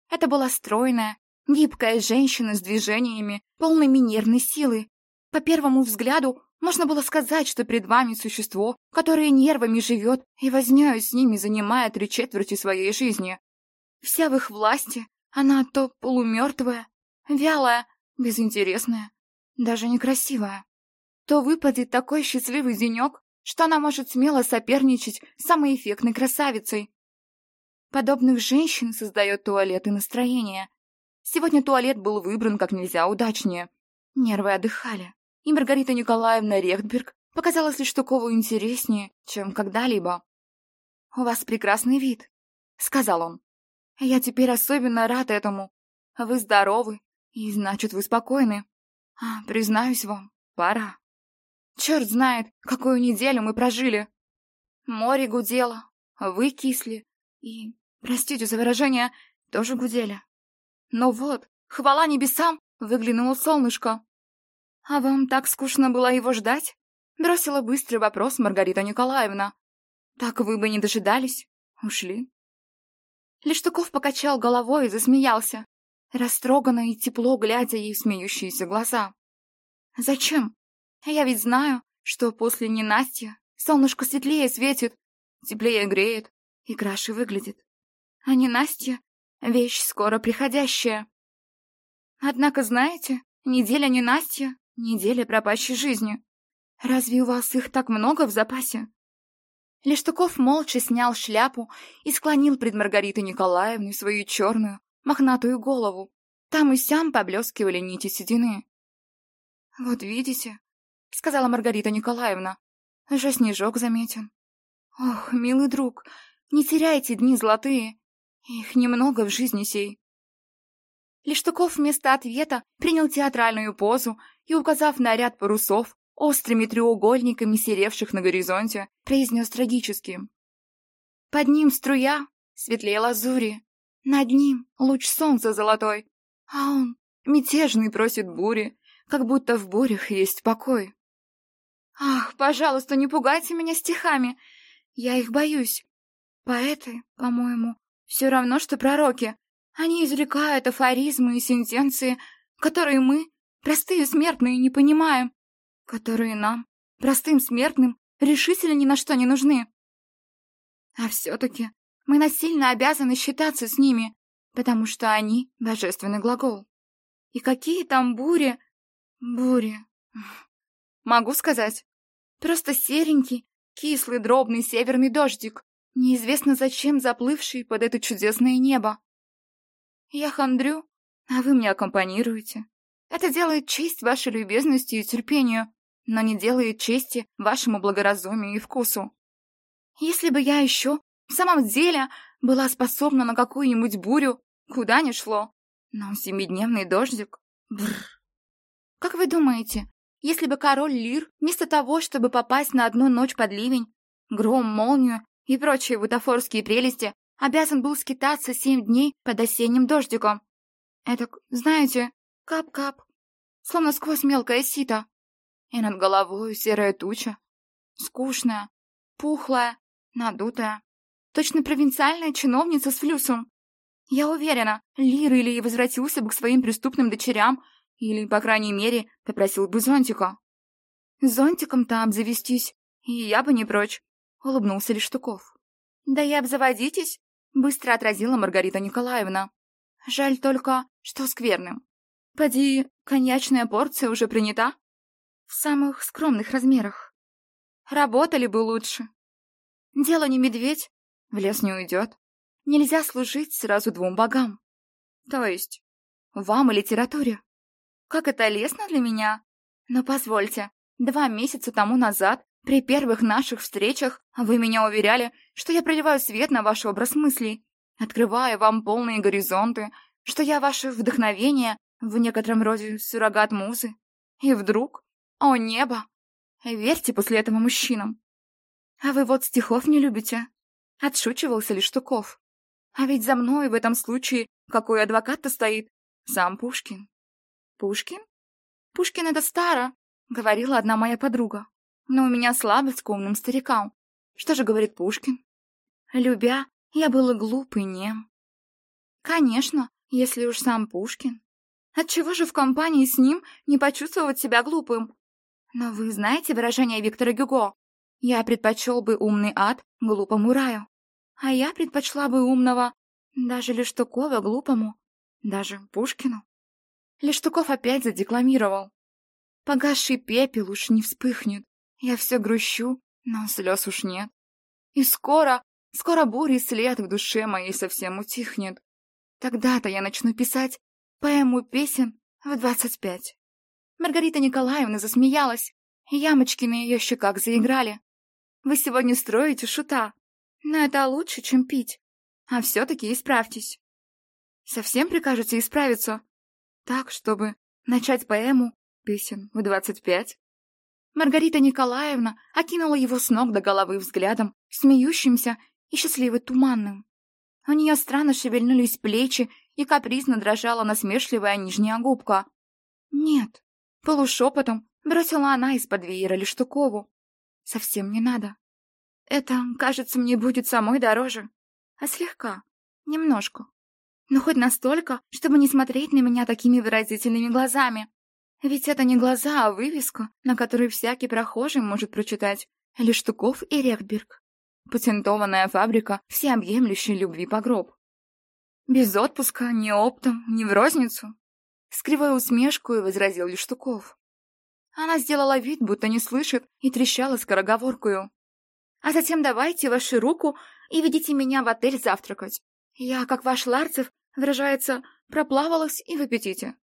Это была стройная, гибкая женщина с движениями, полными нервной силы. По первому взгляду можно было сказать, что перед вами существо, которое нервами живет и вознёю с ними занимая три четверти своей жизни. Вся в их власти, она то полумертвая, вялая, безинтересная, даже некрасивая. То выпадет такой счастливый денек, что она может смело соперничать с самой эффектной красавицей. Подобных женщин создает туалет и настроение. Сегодня туалет был выбран как нельзя удачнее. Нервы отдыхали, и Маргарита Николаевна Рехтберг показалась Лештукову интереснее, чем когда-либо. «У вас прекрасный вид», — сказал он. Я теперь особенно рад этому. Вы здоровы, и значит, вы спокойны. А, признаюсь вам, пора. Черт знает, какую неделю мы прожили. Море гудело, вы кисли, и, простите за выражение, тоже гудели. Но вот, хвала небесам, выглянуло солнышко. А вам так скучно было его ждать? Бросила быстрый вопрос Маргарита Николаевна. Так вы бы не дожидались, ушли. Лештуков покачал головой и засмеялся, растроганно и тепло глядя ей в смеющиеся глаза. «Зачем? Я ведь знаю, что после ненастья солнышко светлее светит, теплее греет и краше выглядит. А ненастье — вещь скоро приходящая. Однако, знаете, неделя ненастья — неделя пропащей жизни. Разве у вас их так много в запасе?» Лештуков молча снял шляпу и склонил пред Маргаритой Николаевной свою черную, мохнатую голову. Там и сям поблескивали нити седины. «Вот видите», — сказала Маргарита Николаевна, — «уже снежок заметен. Ох, милый друг, не теряйте дни золотые, их немного в жизни сей». Лештуков вместо ответа принял театральную позу и, указав на ряд парусов, острыми треугольниками серевших на горизонте, произнес трагически. Под ним струя, светлее лазури, Над ним луч солнца золотой, а он мятежный просит бури, как будто в бурях есть покой. Ах, пожалуйста, не пугайте меня стихами, я их боюсь. Поэты, по-моему, все равно, что пророки. Они изрекают афоризмы и сентенции, которые мы, простые смертные, не понимаем, которые нам, простым смертным, решительно ни на что не нужны. А все-таки мы насильно обязаны считаться с ними, потому что они — божественный глагол. И какие там бури... Бури... Могу сказать. Просто серенький, кислый, дробный северный дождик, неизвестно зачем заплывший под это чудесное небо. Я хандрю, а вы мне аккомпанируете. Это делает честь вашей любезности и терпению, но не делает чести вашему благоразумию и вкусу. Если бы я еще в самом деле была способна на какую-нибудь бурю, куда ни шло, но семидневный дождик... Бррр. Как вы думаете, если бы король Лир, вместо того, чтобы попасть на одну ночь под ливень, гром, молнию и прочие бутафорские прелести, обязан был скитаться семь дней под осенним дождиком? Это, знаете, кап-кап, словно сквозь мелкое сито. И над головой серая туча, скучная, пухлая, надутая, точно провинциальная чиновница с флюсом. Я уверена, Лир или возвратился бы к своим преступным дочерям, или, по крайней мере, попросил бы зонтика. Зонтиком-то обзавестись, и я бы не прочь, — улыбнулся Лештуков. Да и обзаводитесь, — быстро отразила Маргарита Николаевна. Жаль только, что скверным. Поди, коньячная порция уже принята? В самых скромных размерах. Работали бы лучше. Дело не медведь, в лес не уйдет. Нельзя служить сразу двум богам. То есть, вам и литературе. Как это лестно для меня. Но позвольте, два месяца тому назад, при первых наших встречах, вы меня уверяли, что я проливаю свет на ваш образ мыслей, открывая вам полные горизонты, что я ваше вдохновение, в некотором роде суррогат музы. И вдруг, о небо, верьте после этого мужчинам. А вы вот стихов не любите. Отшучивался ли Штуков. А ведь за мной в этом случае какой адвокат-то стоит? Сам Пушкин. Пушкин? Пушкин — это старо, говорила одна моя подруга. Но у меня слабость к умным старикам. Что же говорит Пушкин? Любя, я был и глуп, и нем. Конечно, если уж сам Пушкин. Отчего же в компании с ним не почувствовать себя глупым? Но вы знаете выражение Виктора Гюго? Я предпочел бы умный ад глупому раю. А я предпочла бы умного, даже Лештукова глупому, даже Пушкину. Лештуков опять задекламировал. Погасший пепел уж не вспыхнет. Я все грущу, но слез уж нет. И скоро, скоро бурей след в душе моей совсем утихнет. Тогда-то я начну писать поэму песен в двадцать пять. Маргарита Николаевна засмеялась, ямочки на ее щеках заиграли. Вы сегодня строите шута, но это лучше, чем пить. А все-таки исправьтесь. Совсем прикажете исправиться? Так, чтобы начать поэму песен в двадцать пять? Маргарита Николаевна окинула его с ног до головы взглядом, смеющимся и счастливо туманным. У нее странно шевельнулись плечи и капризно дрожала насмешливая нижняя губка. «Нет», — полушепотом бросила она из-под веера Лештукову. «Совсем не надо. Это, кажется, мне будет самой дороже. А слегка, немножко. Но хоть настолько, чтобы не смотреть на меня такими выразительными глазами. Ведь это не глаза, а вывеска, на которой всякий прохожий может прочитать Лештуков и Рехберг. Патентованная фабрика всеобъемлющей любви по гроб. Без отпуска, ни оптом, ни в розницу. С кривой усмешкой возразил Лештуков. Она сделала вид, будто не слышит, и трещала скороговоркою. «А затем давайте вашу руку и ведите меня в отель завтракать. Я, как ваш Ларцев, выражается, проплавалась и в аппетите».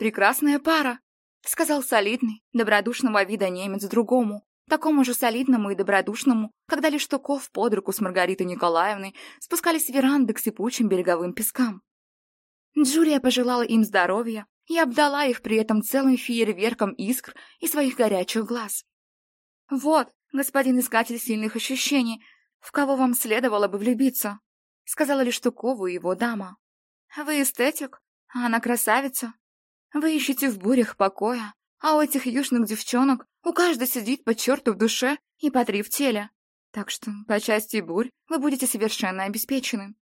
«Прекрасная пара», — сказал солидный, добродушного вида немец другому, такому же солидному и добродушному, когда Лештуков под руку с Маргаритой Николаевной спускались с веранды к сыпучим береговым пескам. Джулия пожелала им здоровья и обдала их при этом целым фейерверком искр и своих горячих глаз. «Вот, господин искатель сильных ощущений, в кого вам следовало бы влюбиться. сказала Лештукову его дама. «Вы эстетик, а она красавица. Вы ищете в бурях покоя, а у этих южных девчонок у каждой сидит по черту в душе и по три в теле. Так что по части бурь вы будете совершенно обеспечены.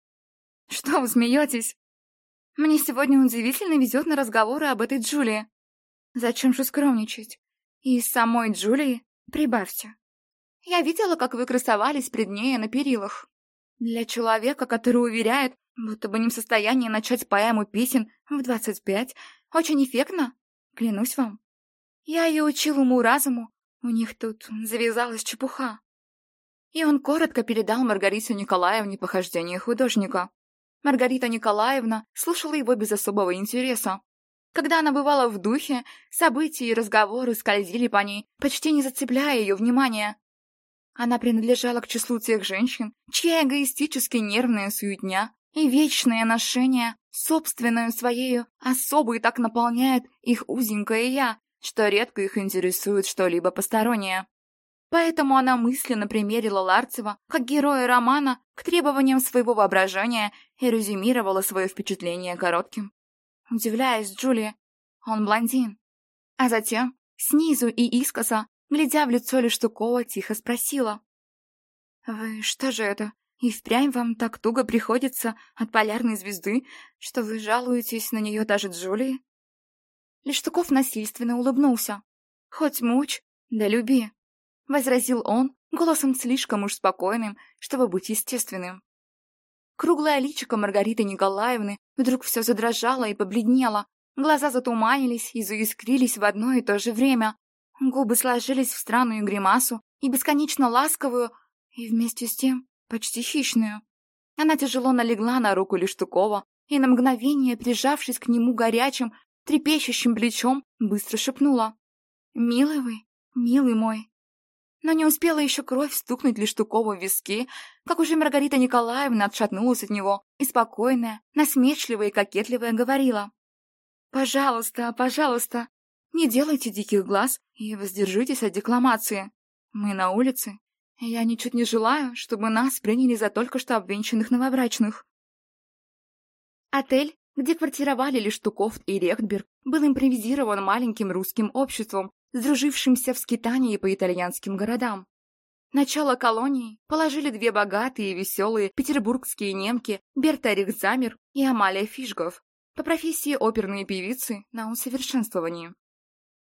Что вы смеетесь? Мне сегодня удивительно везет на разговоры об этой Джулии. Зачем же скромничать? И самой Джулии прибавьте. Я видела, как вы красовались пред ней на перилах. Для человека, который уверяет, будто бы не в состоянии начать поэму песен в двадцать пять, очень эффектно, клянусь вам. Я ее учил уму-разуму, у них тут завязалась чепуха. И он коротко передал Маргарите Николаевне похождение художника. Маргарита Николаевна слушала его без особого интереса. Когда она бывала в духе, события и разговоры скользили по ней, почти не зацепляя ее внимания. Она принадлежала к числу тех женщин, чья эгоистически нервная суетня и вечное ношение, собственную своею, особо и так наполняет их узенькое «я», что редко их интересует что-либо постороннее. Поэтому она мысленно примерила Ларцева, как героя романа, к требованиям своего воображения и резюмировала свое впечатление коротким. Удивляясь Джулии, он блондин. А затем, снизу и искоса, глядя в лицо Лештукова, тихо спросила. «Вы что же это, и впрямь вам так туго приходится от полярной звезды, что вы жалуетесь на нее даже Джулии?» Лештуков насильственно улыбнулся. «Хоть мучь, да люби», — возразил он, голосом слишком уж спокойным, чтобы быть естественным. Круглое личико Маргариты Николаевны вдруг все задрожало и побледнело, глаза затуманились и заискрились в одно и то же время, губы сложились в странную гримасу и бесконечно ласковую, и вместе с тем почти хищную. Она тяжело налегла на руку Лештукова и на мгновение, прижавшись к нему горячим, трепещущим плечом, быстро шепнула. «Милый вы, милый мой». Но не успела еще кровь стукнуть Лештукову в виски, как уже Маргарита Николаевна отшатнулась от него и спокойная, насмешливая и кокетливая говорила. «Пожалуйста, пожалуйста, не делайте диких глаз и воздержитесь от декламации. Мы на улице, я ничуть не желаю, чтобы нас приняли за только что обвенчанных новобрачных». Отель где квартировали Лештуков и Рехтберг, был импровизирован маленьким русским обществом, сдружившимся в скитании по итальянским городам. Начало колонии положили две богатые и веселые петербургские немки Берта Рихзамер и Амалия Фишгов, по профессии оперные певицы на усовершенствовании.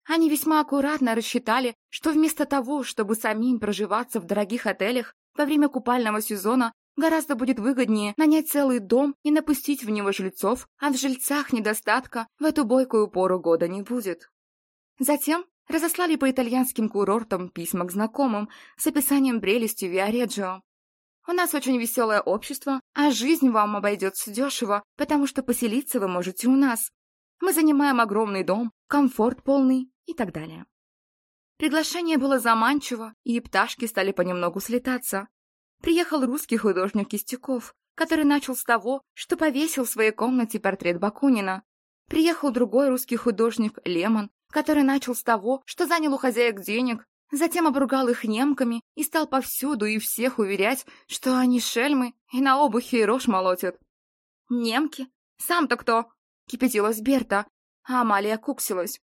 Они весьма аккуратно рассчитали, что вместо того, чтобы самим проживаться в дорогих отелях во время купального сезона, Гораздо будет выгоднее нанять целый дом и напустить в него жильцов, а в жильцах недостатка в эту бойкую пору года не будет. Затем разослали по итальянским курортам письма к знакомым с описанием прелести Виареджио. У нас очень веселое общество, а жизнь вам обойдется дешево, потому что поселиться вы можете у нас. Мы занимаем огромный дом, комфорт полный и так далее. Приглашение было заманчиво, и пташки стали понемногу слетаться. Приехал русский художник Кистюков, который начал с того, что повесил в своей комнате портрет Бакунина. Приехал другой русский художник Лемон, который начал с того, что занял у хозяек денег, затем обругал их немками и стал повсюду и всех уверять, что они шельмы и на обухе и рожь молотят. «Немки? Сам-то кто?» — кипятилась Берта, а Амалия куксилась.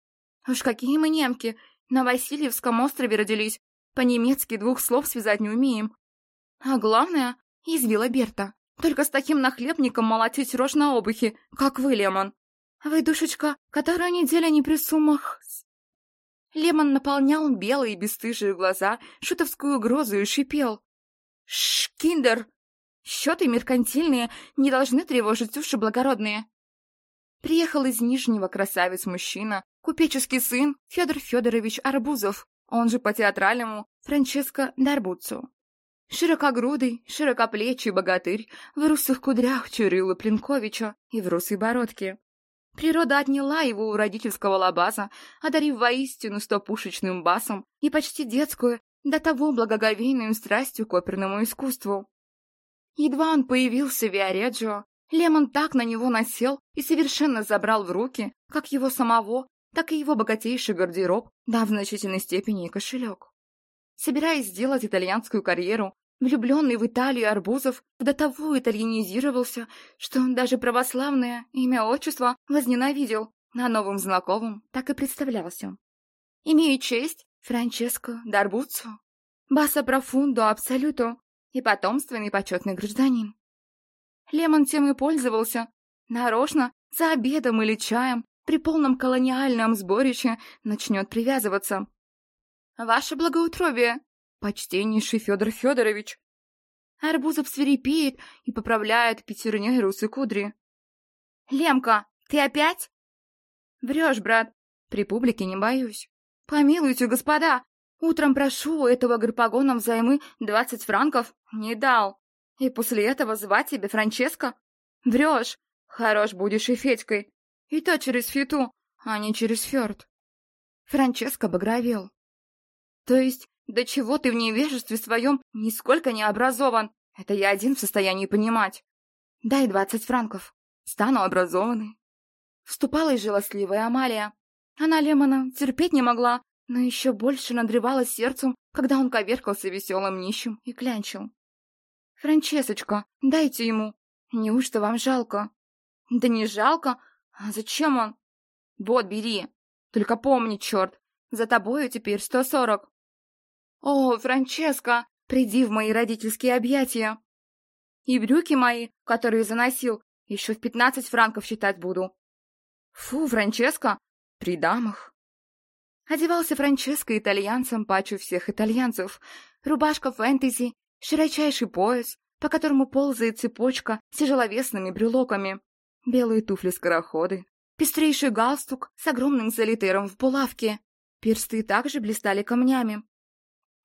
«Уж какие мы немки! На Васильевском острове родились. По-немецки двух слов связать не умеем. А главное, извила Берта, только с таким нахлебником молотить рожь на обухе, как вы, Лемон. Вы, душечка, которая неделя не при сумах. Лемон наполнял белые бесстыжие глаза шутовскую угрозу и шипел. «Шш, киндер! Счеты меркантильные не должны тревожить души благородные!» Приехал из Нижнего красавец-мужчина, купеческий сын Федор Федорович Арбузов, он же по-театральному Франческо Дарбуцу. Широкогрудый, широкоплечий богатырь в русых кудрях Чурила Пленковича и в русой бородке. Природа отняла его у родительского лабаза, одарив воистину стопушечным басом и почти детскую, до того благоговейную страстью к оперному искусству. Едва он появился в Виареджио, Лемон так на него насел и совершенно забрал в руки, как его самого, так и его богатейший гардероб, да в значительной степени и кошелек. Собираясь сделать итальянскую карьеру, влюбленный в Италию Арбузов до того итальянизировался, что он даже православное имя-отчество возненавидел, на новым знакомым так и представлялся. Имею честь Франческо Дарбуццо, Баса Профундо Абсолюту и потомственный почетный гражданин. Лемон тем и пользовался, нарочно, за обедом или чаем, при полном колониальном сборище начнет привязываться. «Ваше благоутробие, почтеннейший Федор Федорович!» Арбузов свирепеет и поправляет пятерней русые кудри. «Лемка, ты опять?» «Врешь, брат, при публике не боюсь. Помилуйте, господа, утром прошу у этого гарпагона взаймы двадцать франков, не дал. И после этого звать тебя Франческо? Врешь, хорош будешь и Федькой, и то через фиту, а не через фёрд. Франческо багровел. То есть, до чего ты в невежестве своем нисколько не образован? Это я один в состоянии понимать. Дай двадцать франков. Стану образованной. Вступала и жалостливая Амалия. Она Лемона терпеть не могла, но еще больше надрывалась сердцем, когда он коверкался веселым нищим и клянчил. «Франчесочка, дайте ему. Неужто вам жалко?» «Да не жалко, «А зачем он?» «Вот, бери. Только помни, черт, за тобою теперь сто сорок». «О, Франческо, приди в мои родительские объятия. И брюки мои, которые заносил, еще в пятнадцать франков считать буду». «Фу, Франческо, при дамах». Одевался Франческо итальянцем пачу всех итальянцев. Рубашка фэнтези, широчайший пояс, по которому ползает цепочка с тяжеловесными брюлоками, белые туфли-скороходы, пестрейший галстук с огромным солитером в булавке. Персты также блистали камнями.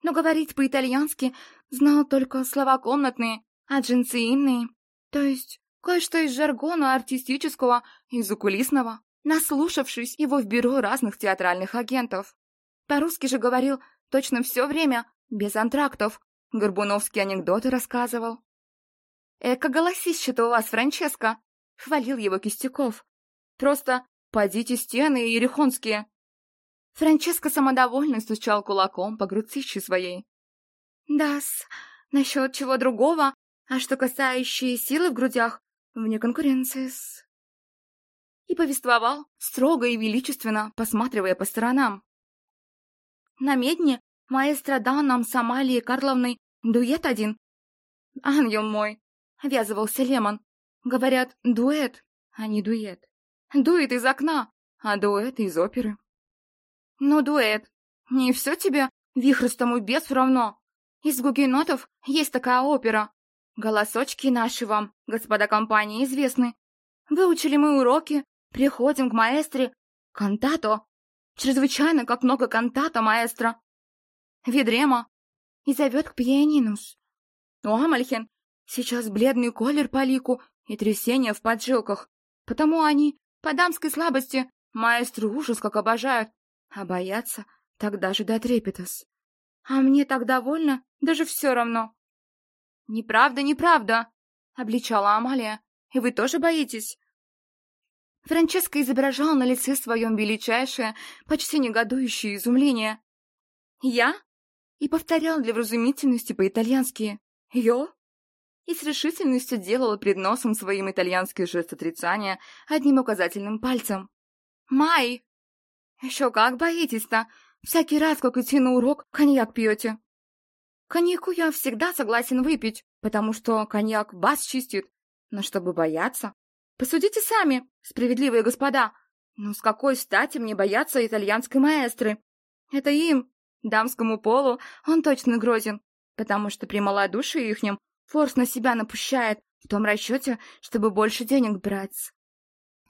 Но говорить по-итальянски знал только слова комнатные, а джинсы иные. То есть кое-что из жаргона артистического и закулисного, наслушавшись его в бюро разных театральных агентов. По-русски же говорил точно все время, без антрактов. Горбуновский анекдоты рассказывал. «Эко голосище-то у вас, Франческо!» Хвалил его Кистяков. Просто подите стены ерехонские. Франческо самодовольно стучал кулаком по грудище своей. Да-с, насчет чего другого, а что касающие силы в грудях, вне конкуренции с... И повествовал, строго и величественно, посматривая по сторонам. На медне маэстро дал нам с Амалией Карловной дуэт один. «Ангел мой!» — ввязывался Лемон. Говорят, дуэт, а не дуэт. Дует из окна, а дуэт из оперы. Ну, дуэт. Не все тебе, вихростому без равно. Из гугенотов есть такая опера. Голосочки наши вам, господа компании, известны. Выучили мы уроки, приходим к маэстре. Кантато. Чрезвычайно, как много кантата, маэстро. Ведрема. И зовет к пианинус. У Амальхен сейчас бледный колер по лику и трясение в поджилках, потому они, по дамской слабости, маэстру ужас как обожают, а боятся так даже до трепетас. А мне так довольно, даже все равно. «Неправда, неправда!» — обличала Амалия. «И вы тоже боитесь?» Франческа изображала на лице своем величайшее, почти негодующее изумление. «Я?» и повторял для вразумительности по-итальянски «Йо?» И с решительностью делала пред носом своим итальянский жест отрицания одним указательным пальцем. «Май!» «Еще как боитесь-то! Всякий раз, как идти на урок, коньяк пьете!» «Коньяку я всегда согласен выпить, потому что коньяк бас чистит. Но чтобы бояться...» «Посудите сами, справедливые господа! Ну с какой стати мне бояться итальянской маэстры? Это им, дамскому полу, он точно грозен, потому что при малодушии ихнем Форс на себя напущает в том расчете, чтобы больше денег брать.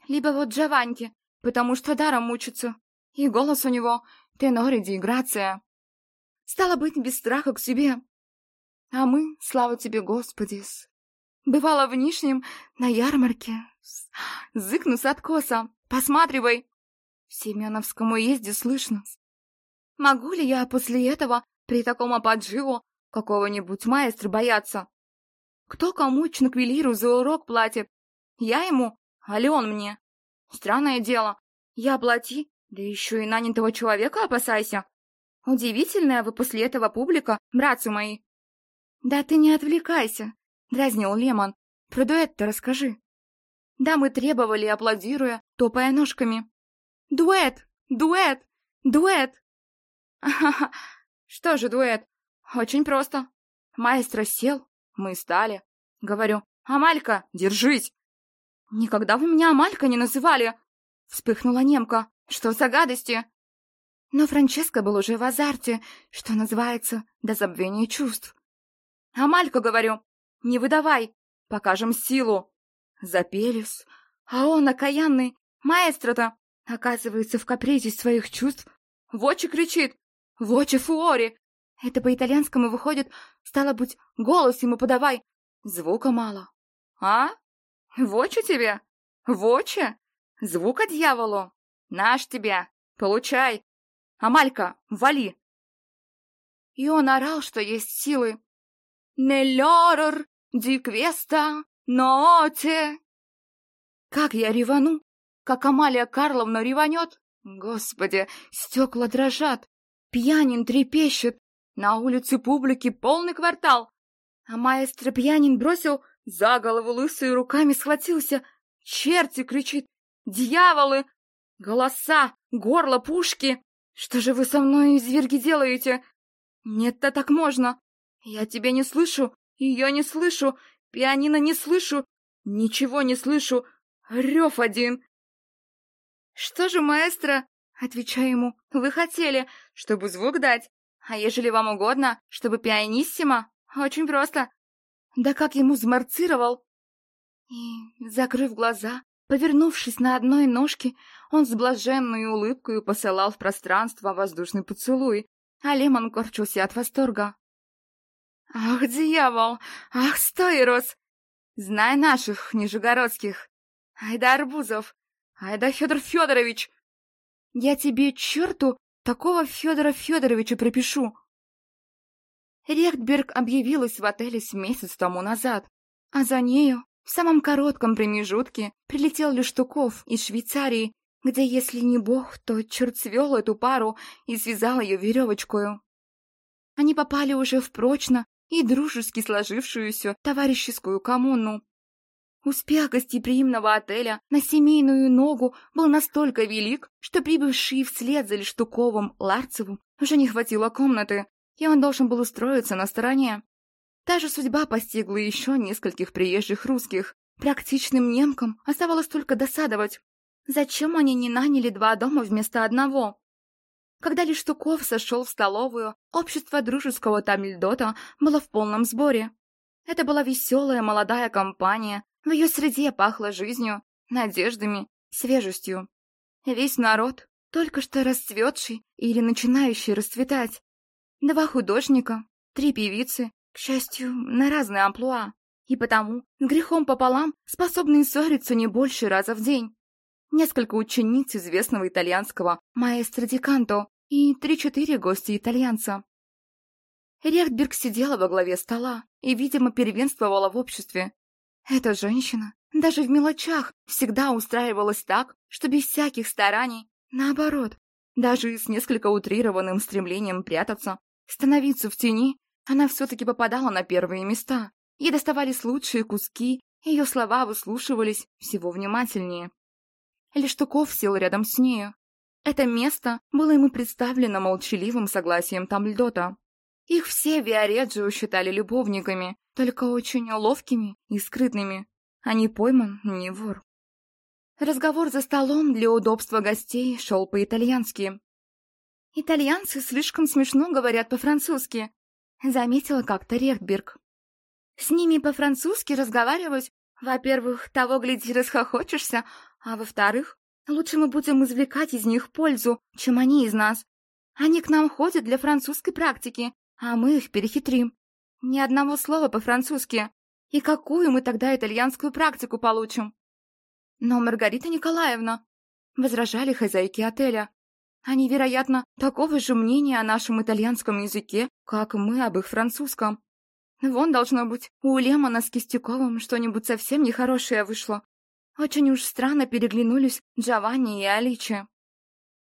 Либо вот Джованьки, потому что даром мучится. И голос у него тенориди и грация. Стало быть, без страха к себе. А мы, слава тебе, Господи, бывало в Нижнем на ярмарке. Зыкну с откоса, посматривай. В Семеновском уезде слышно. Могу ли я после этого при таком ападжио какого-нибудь маэстро бояться? Кто кому чнаквилиру за урок платит? Я ему, а ли он мне? Странное дело. Я плати, да еще и нанятого человека опасайся. Удивительная вы после этого публика, братцы мои. «Да ты не отвлекайся», — дразнил Лемон. «Про дуэт-то расскажи». Да, мы требовали, аплодируя, топая ножками. «Дуэт! Дуэт! Дуэт!» «Ха-ха! [LAUGHS] Что же дуэт? Очень просто. Маэстро сел, мы стали. Говорю, «Амалька, держись!» «Никогда вы меня Амалька не называли!» Вспыхнула немка. «Что за гадости?» Но Франческо был уже в азарте, что называется, до забвения чувств. «Амалька, говорю, не выдавай, покажем силу!» Запелись, а он, окаянный, маэстро-то, оказывается, в капризе своих чувств, в очи кричит, в очи фуори. Это по-итальянскому выходит, стало быть, голос ему подавай, звука мало. А? В очи тебе? В очи? Звука дьяволу? Наш тебя, получай. Амалька, вали. И он орал, что есть силы. «Неллорор ди квеста ноте!» Как я ревану, как Амалия Карловна реванет. Господи, стекла дрожат, пьянин трепещет, на улице публики полный квартал. А маэстро пьянин бросил, за голову лысые руками схватился. Черти кричит, дьяволы, голоса, горло пушки. Что же вы со мной, изверги, делаете? Нет-то так можно. Я тебя не слышу, ее не слышу, пианино не слышу, ничего не слышу. Рев один. Что же, маэстро, отвечаю ему, вы хотели, чтобы звук дать. А ежели вам угодно, чтобы пианиссимо, очень просто. Да как ему змарцировал. И, закрыв глаза, повернувшись на одной ножке, он с блаженной улыбкой посылал в пространство воздушный поцелуй, а Лемон корчился от восторга. «Ах, дьявол! Ах, стой, Рос! Знай наших, нижегородских! Айда Арбузов! Айда Федор Федорович! Я тебе, черту, такого Федора Федоровича пропишу!» Рехтберг объявилась в отеле с месяц тому назад, а за нею, в самом коротком промежутке, прилетел Лештуков из Швейцарии, где, если не бог, то черт свел эту пару и связал ее веревочкою. Они попали уже в прочно и дружески сложившуюся товарищескую коммуну. Успех гостеприимного отеля на семейную ногу был настолько велик, что прибывший вслед за Лештуковым Ларцевым уже не хватило комнаты, и он должен был устроиться на стороне. Та же судьба постигла еще нескольких приезжих русских. Практичным немкам оставалось только досадовать. Зачем они не наняли два дома вместо одного? Когда Лештуков сошел в столовую, общество дружеского Тамильдота было в полном сборе. Это была веселая молодая компания, в ее среде пахло жизнью, надеждами, свежестью. Весь народ, только что расцветший или начинающий расцветать. Два художника, три певицы, к счастью, на разные амплуа, и потому с грехом пополам способные ссориться не больше раза в день несколько учениц известного итальянского маэстро Ди Канто и три-четыре гостя итальянца. Рехтберг сидела во главе стола и, видимо, первенствовала в обществе. Эта женщина даже в мелочах всегда устраивалась так, что без всяких стараний, наоборот, даже с несколько утрированным стремлением прятаться, становиться в тени, она все-таки попадала на первые места. Ей доставались лучшие куски, ее слова выслушивались всего внимательнее. Лештуков сел рядом с нею. Это место было ему представлено молчаливым согласием Тамльдота. Их все Виареджио считали любовниками, только очень ловкими и скрытными. А не пойман, не вор. Разговор за столом для удобства гостей шел по-итальянски. «Итальянцы слишком смешно говорят по-французски», — заметила как-то Рехтберг. «С ними по-французски разговаривать, во-первых, того, гляди, расхохочешься, а во-вторых, лучше мы будем извлекать из них пользу, чем они из нас. Они к нам ходят для французской практики, а мы их перехитрим. Ни одного слова по-французски. И какую мы тогда итальянскую практику получим? Но Маргарита Николаевна, возражали хозяйки отеля, они, вероятно, такого же мнения о нашем итальянском языке, как мы об их французском. Вон, должно быть, у Лемона с Кистяковым что-нибудь совсем нехорошее вышло. Очень уж странно переглянулись Джованни и Аличи.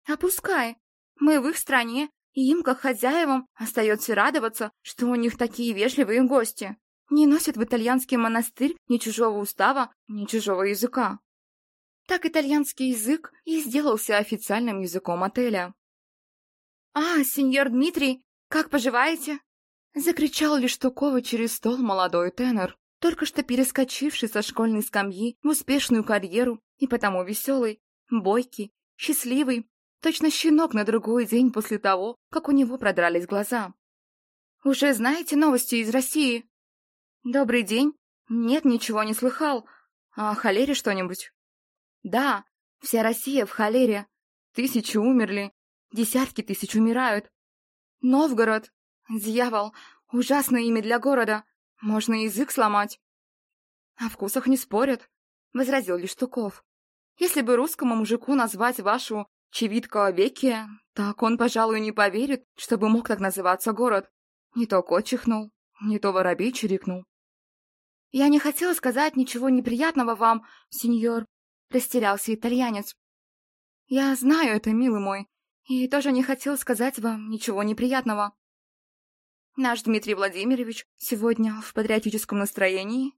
«Опускай. Мы в их стране, и им, как хозяевам, остается радоваться, что у них такие вежливые гости. Не носят в итальянский монастырь ни чужого устава, ни чужого языка. Так итальянский язык и сделался официальным языком отеля. «А, сеньор Дмитрий, как поживаете?» Закричал Лештукова через стол молодой тенор, только что перескочивший со школьной скамьи в успешную карьеру и потому веселый, бойкий, счастливый, точно щенок на другой день после того, как у него продрались глаза. «Уже знаете новости из России?» «Добрый день. Нет, ничего не слыхал. А о холере что-нибудь?» «Да, вся Россия в холере. Тысячи умерли, десятки тысяч умирают. Новгород, Дьявол, ужасное имя для города. Можно язык сломать. О вкусах не спорят, — возразил Лиштуков. Если бы русскому мужику назвать вашу Чевитка Веки, так он, пожалуй, не поверит, чтобы мог так называться город. Не то кот чихнул, не то воробей чирикнул. «Я не хотела сказать ничего неприятного вам, сеньор», — растерялся итальянец. «Я знаю это, милый мой, и тоже не хотел сказать вам ничего неприятного. Наш Дмитрий Владимирович сегодня в патриотическом настроении.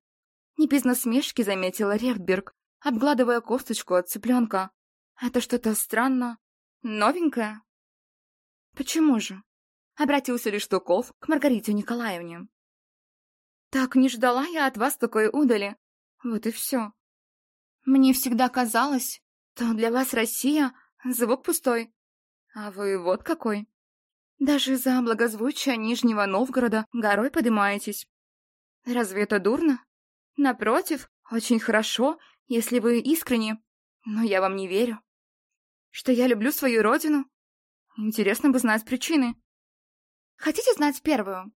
Не без насмешки заметила Рехтберг, обгладывая косточку от цыпленка. Это что-то странно. Новенькое? Почему же? Обратился Лиштуков к Маргарите Николаевне. Так не ждала я от вас такой удали. Вот и все. Мне всегда казалось, что для вас Россия — звук пустой. А вы вот какой. Даже за благозвучие Нижнего Новгорода горой поднимаетесь. Разве это дурно? Напротив, очень хорошо, если вы искренне, но я вам не верю. Что я люблю свою родину? Интересно бы знать причины. Хотите знать первую?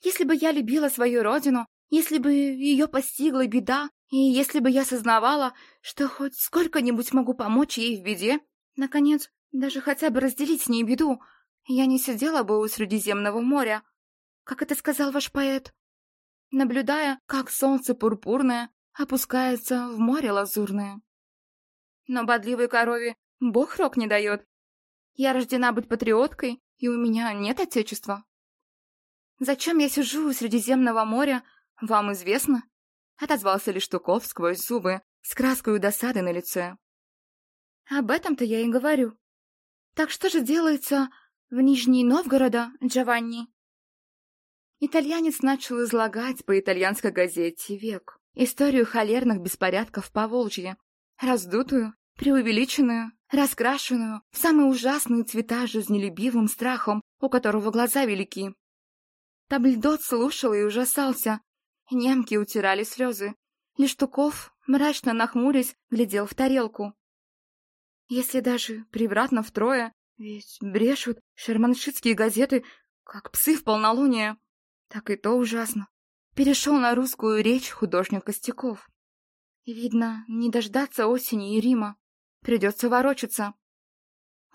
Если бы я любила свою родину, если бы ее постигла беда, и если бы я сознавала, что хоть сколько-нибудь могу помочь ей в беде, наконец, даже хотя бы разделить с ней беду, я не сидела бы у Средиземного моря, как это сказал ваш поэт, наблюдая, как солнце пурпурное опускается в море лазурное. Но бодливой корове Бог рок не дает. Я рождена быть патриоткой, и у меня нет отечества. Зачем я сижу у Средиземного моря, вам известно? Отозвался Лиштуков сквозь зубы, с краской досады на лице. Об этом-то я и говорю. Так что же делается в Нижний Новгорода, Джованни. Итальянец начал излагать по итальянской газете «Век» историю холерных беспорядков по Волжье, раздутую, преувеличенную, раскрашенную в самые ужасные цвета жизнелюбивым страхом, у которого глаза велики. Табльдот слушал и ужасался. Немки утирали слезы. Лештуков, мрачно нахмурясь, глядел в тарелку. Если даже превратно втрое, ведь брешут шерманшитские газеты, как псы в полнолуние. Так и то ужасно. Перешел на русскую речь художник Костяков. Видно, не дождаться осени и Рима. Придется ворочаться.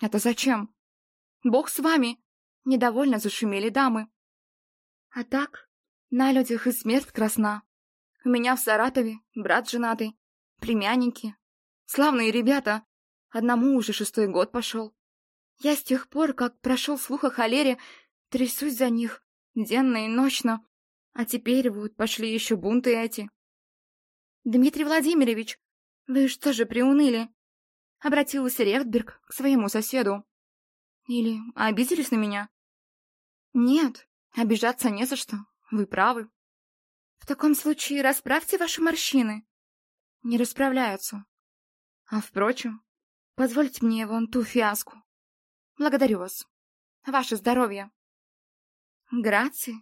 Это зачем? Бог с вами! Недовольно зашумели дамы. А так, на людях и смерть красна. У меня в Саратове брат женатый, племянники. Славные ребята. Одному уже шестой год пошел. Я с тех пор, как прошел слух о холере, трясусь за них, денно и ночно. А теперь вот пошли еще бунты эти. «Дмитрий Владимирович, вы что же приуныли?» Обратился Рехтберг к своему соседу. «Или обиделись на меня?» «Нет, обижаться не за что, вы правы. В таком случае расправьте ваши морщины». «Не расправляются. А впрочем, позвольте мне вон ту фиаску». Благодарю вас. Ваше здоровье. Грации.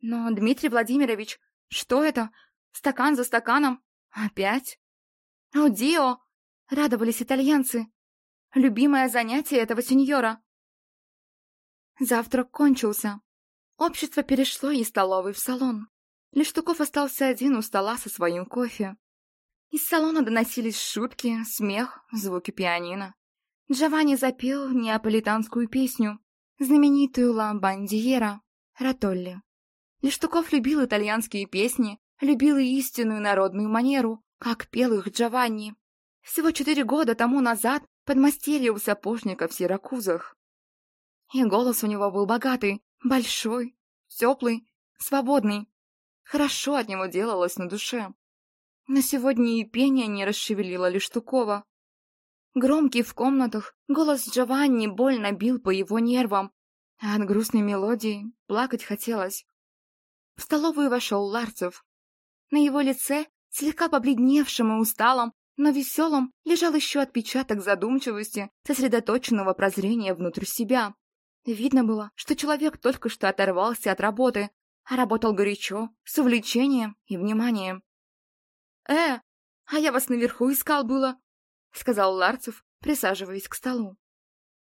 Но, Дмитрий Владимирович, что это? Стакан за стаканом? Опять? Аудио! Радовались итальянцы. Любимое занятие этого сеньора. Завтрак кончился. Общество перешло из столовой в салон. Лештуков остался один у стола со своим кофе. Из салона доносились шутки, смех, звуки пианино. Джованни запел неаполитанскую песню, знаменитую «Ла Бандиера» Ротолли. Лештуков любил итальянские песни, любил и истинную народную манеру, как пел их Джованни. Всего четыре года тому назад подмастерье у сапожника в Сиракузах. И голос у него был богатый, большой, теплый, свободный. Хорошо от него делалось на душе. Но сегодня и пение не расшевелило Лештукова. Громкий в комнатах, голос Джованни больно бил по его нервам, а от грустной мелодии плакать хотелось. В столовую вошел Ларцев. На его лице, слегка побледневшим и усталом, но веселым, лежал еще отпечаток задумчивости, сосредоточенного прозрения внутрь себя. Видно было, что человек только что оторвался от работы, а работал горячо, с увлечением и вниманием. «Э, а я вас наверху искал было», — сказал Ларцев, присаживаясь к столу.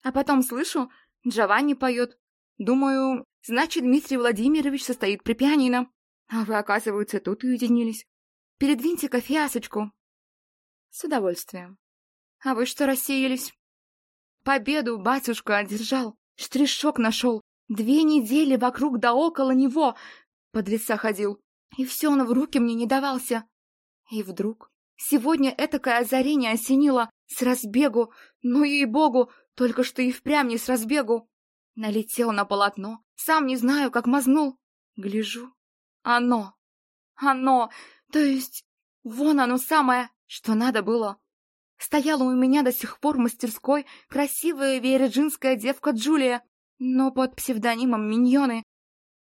«А потом слышу, Джованни поет. Думаю, значит, Дмитрий Владимирович состоит при пианино. А вы, оказывается, тут уединились. Передвиньте кофеасочку». «С удовольствием. А вы что рассеялись?» «Победу батюшка одержал, штришок нашел, две недели вокруг да около него под леса ходил, и все он в руки мне не давался. И вдруг сегодня этакое озарение осенило с разбегу, ну ей-богу, только что и впрямь не с разбегу. Налетел на полотно, сам не знаю, как мазнул. Гляжу. Оно. Оно. То есть, вон оно самое, что надо было. Стояла у меня до сих пор в мастерской красивая веерджинская девка Джулия, но под псевдонимом Миньоны.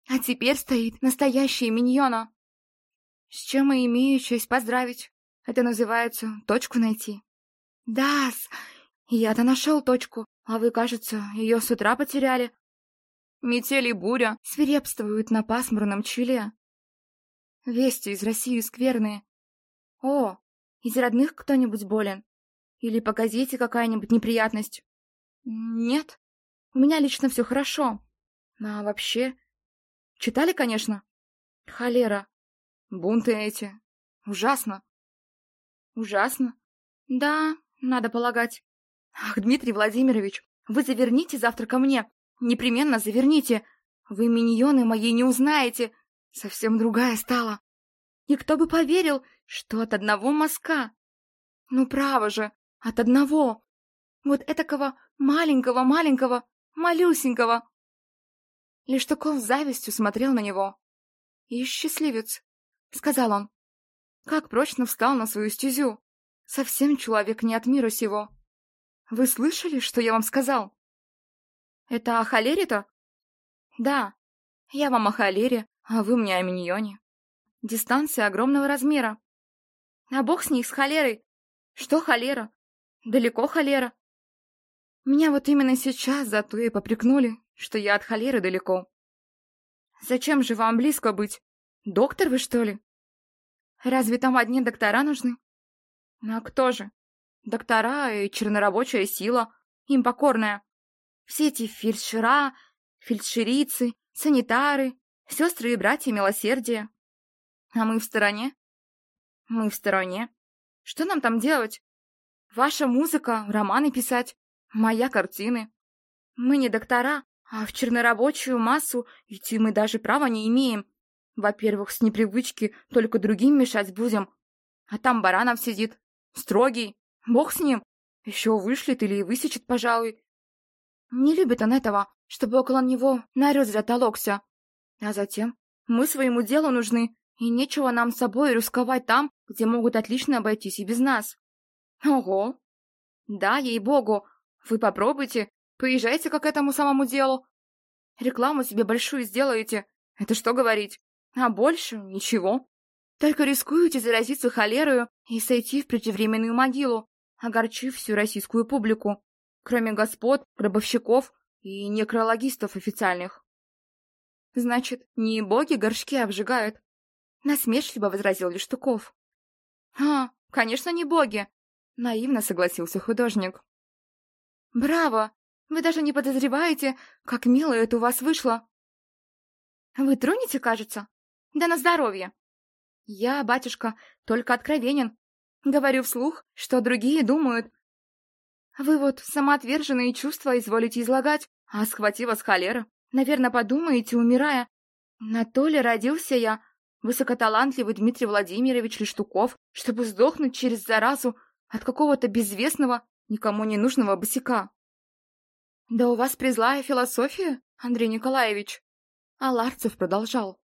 А теперь стоит настоящая Миньона. С чем и имею честь поздравить. Это называется точку найти. Да-с, я-то нашел точку, а вы, кажется, ее с утра потеряли. Метель и буря свирепствуют на пасмурном челе. Вести из России скверные. О, из родных кто-нибудь болен? Или по газете какая-нибудь неприятность? Нет, у меня лично все хорошо. А вообще... Читали, конечно? Холера. Бунты эти. Ужасно. Ужасно? Да, надо полагать. Ах, Дмитрий Владимирович, вы заверните завтра ко мне. Непременно заверните. Вы миньоны моей не узнаете. Совсем другая стала. И кто бы поверил, что от одного мазка. Ну, право же, от одного. Вот этакого маленького-маленького, малюсенького. Лештуков с завистью смотрел на него. И счастливец. — сказал он. Как прочно встал на свою стезю. Совсем человек не от мира сего. Вы слышали, что я вам сказал? Это о холере-то? Да. Я вам о холере, а вы мне о миньоне. Дистанция огромного размера. А бог с ней, с холерой. Что холера? Далеко холера. Меня вот именно сейчас зато и попрекнули, что я от холеры далеко. Зачем же вам близко быть? Доктор вы, что ли? Разве там одни доктора нужны? Ну а кто же? Доктора и чернорабочая сила, им покорная. Все эти фельдшера, фельдшерицы, санитары, сестры и братья милосердия. А мы в стороне? Мы в стороне. Что нам там делать? Ваша музыка, романы писать, моя картины. Мы не доктора, а в чернорабочую массу идти мы даже права не имеем. Во-первых, с непривычки только другим мешать будем. А там Баранов сидит. Строгий. Бог с ним. Еще вышлет или высечет, пожалуй. Не любит он этого, чтобы около него народ затолокся. А затем мы своему делу нужны, и нечего нам с собой рисковать там, где могут отлично обойтись и без нас. Ого! Да, ей-богу, вы попробуйте, поезжайте к этому самому делу. Рекламу себе большую сделаете. Это что говорить? А больше ничего. Только рискуете заразиться холерою и сойти в преждевременную могилу, огорчив всю российскую публику, кроме господ, гробовщиков и некрологистов официальных. Значит, не боги горшки обжигают? Насмешливо возразил Лештуков. А, конечно, не боги, наивно согласился художник. Браво! Вы даже не подозреваете, как мило это у вас вышло. Вы тронете, кажется? Да на здоровье. Я, батюшка, только откровенен. Говорю вслух, что другие думают. Вы вот самоотверженные чувства изволите излагать, а схвати вас холера. Наверное, подумаете, умирая. На то ли родился я, высокоталантливый Дмитрий Владимирович Лештуков, чтобы сдохнуть через заразу от какого-то безвестного, никому не нужного босика. Да у вас призлая философия, Андрей Николаевич. А Ларцев продолжал.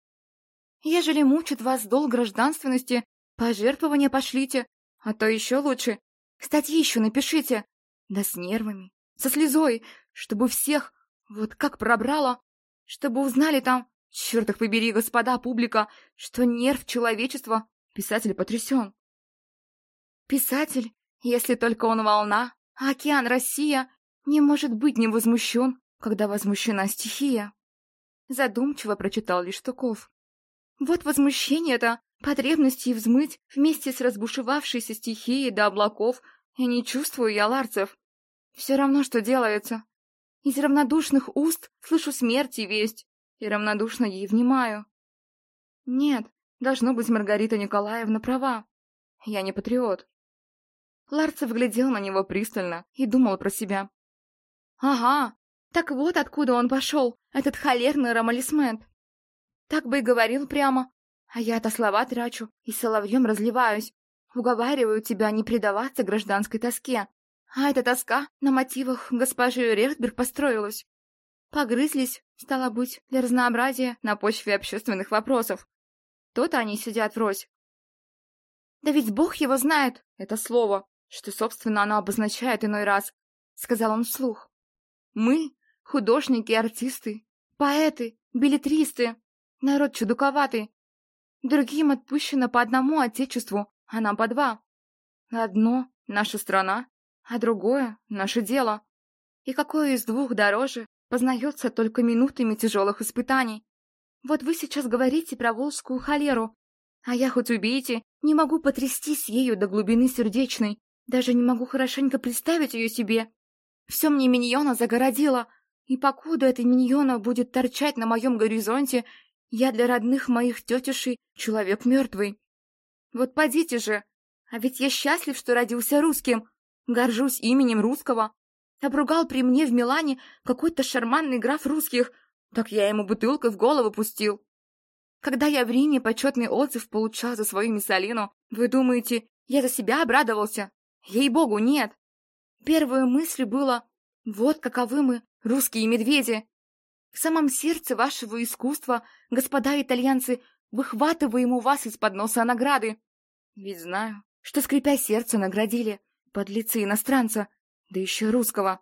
Ежели мучит вас долг гражданственности, пожертвования пошлите, а то еще лучше. Статьи еще напишите. Да с нервами, со слезой, чтобы всех, вот как пробрало, чтобы узнали там, черт их побери, господа публика, что нерв человечества, писатель потрясен. Писатель, если только он волна, а океан Россия, не может быть не возмущен, когда возмущена стихия. Задумчиво прочитал Лиштуков. Вот возмущение-то, потребности взмыть вместе с разбушевавшейся стихией до облаков, я не чувствую я ларцев. Все равно, что делается. Из равнодушных уст слышу смерти весть, и равнодушно ей внимаю. Нет, должно быть, Маргарита Николаевна права. Я не патриот. Ларцев глядел на него пристально и думал про себя. Ага, так вот откуда он пошел, этот холерный ромалисмент. Так бы и говорил прямо. А я-то слова трачу и соловьем разливаюсь. Уговариваю тебя не предаваться гражданской тоске. А эта тоска на мотивах госпожи Рехтберг построилась. Погрызлись, стало быть, для разнообразия на почве общественных вопросов. То-то они сидят врозь. Да ведь Бог его знает, это слово, что, собственно, оно обозначает иной раз, сказал он вслух. Мы, художники, артисты, поэты, билетристы, народ чудаковатый. Другим отпущено по одному отечеству, а нам по два. Одно — наша страна, а другое — наше дело. И какое из двух дороже, познается только минутами тяжелых испытаний. Вот вы сейчас говорите про волжскую холеру, а я хоть убейте, не могу потрястись ею до глубины сердечной, даже не могу хорошенько представить ее себе. Все мне миньона загородила, и покуда эта миньона будет торчать на моем горизонте, я для родных моих тетишей человек мертвый. Вот подите же, а ведь я счастлив, что родился русским, горжусь именем русского. Обругал при мне в Милане какой-то шарманный граф русских, так я ему бутылкой в голову пустил. Когда я в Риме почетный отзыв получал за свою Миссалину, вы думаете, я за себя обрадовался? Ей-богу, нет. Первой мыслью было «Вот каковы мы, русские медведи!» В самом сердце вашего искусства, господа итальянцы, выхватываем у вас из-под носа награды. Ведь знаю, что, скрипя сердце, наградили подлецы иностранца, да еще русского.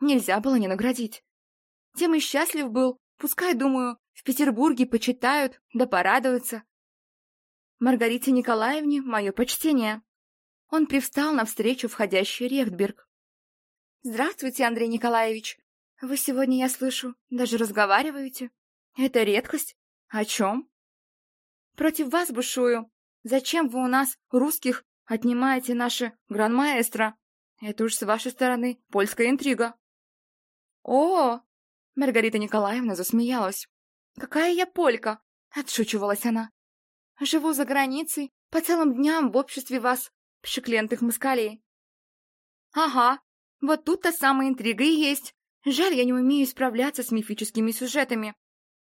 Нельзя было не наградить. Тем и счастлив был, пускай, думаю, в Петербурге почитают, да порадуются. Маргарите Николаевне мое почтение. Он привстал навстречу входящий Рехтберг. «Здравствуйте, Андрей Николаевич. Вы сегодня, я слышу, даже разговариваете. Это редкость. О чем?» «Против вас бушую. Зачем вы у нас, русских, отнимаете наши гранмаэстро? Это уж с вашей стороны польская интрига». «О!» — Маргарита Николаевна засмеялась. «Какая я полька!» — отшучивалась она. «Живу за границей, по целым дням в обществе вас, пшеклентых москалей. Ага, вот тут-то самая интрига и есть. Жаль, я не умею справляться с мифическими сюжетами.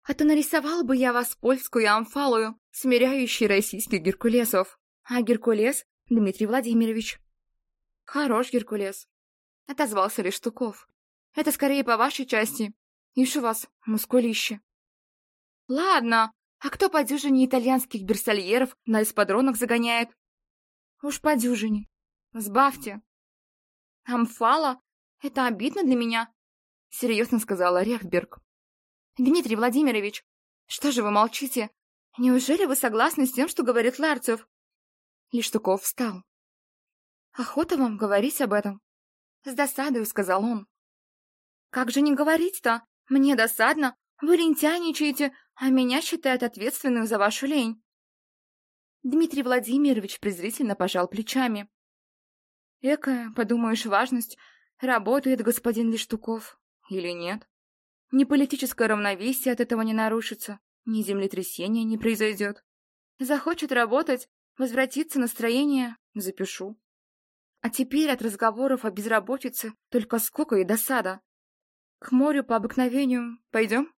А то нарисовал бы я вас польскую амфалую, смиряющей российских геркулесов. А Геркулес — Дмитрий Владимирович. Хорош Геркулес. Отозвался Лештуков. Это скорее по вашей части. Ишь у вас, мускулище. Ладно, а кто по дюжине итальянских берсальеров на эспадронах загоняет? Уж по дюжине. Сбавьте. Амфала? Это обидно для меня, серьезно сказала Рехберг. Дмитрий Владимирович, что же вы молчите? Неужели вы согласны с тем, что говорит Ларцев? Лиштуков встал. Охота вам говорить об этом. С досадой сказал он. Как же не говорить-то? Мне досадно. Вы лентяйничаете, а меня считают ответственным за вашу лень. Дмитрий Владимирович презрительно пожал плечами. Экая, подумаешь, важность, работает господин Лиштуков или нет. Ни политическое равновесие от этого не нарушится, ни землетрясение не произойдет. Захочет работать, возвратиться настроение, запишу. А теперь от разговоров о безработице только скука и досада. К морю по обыкновению пойдем?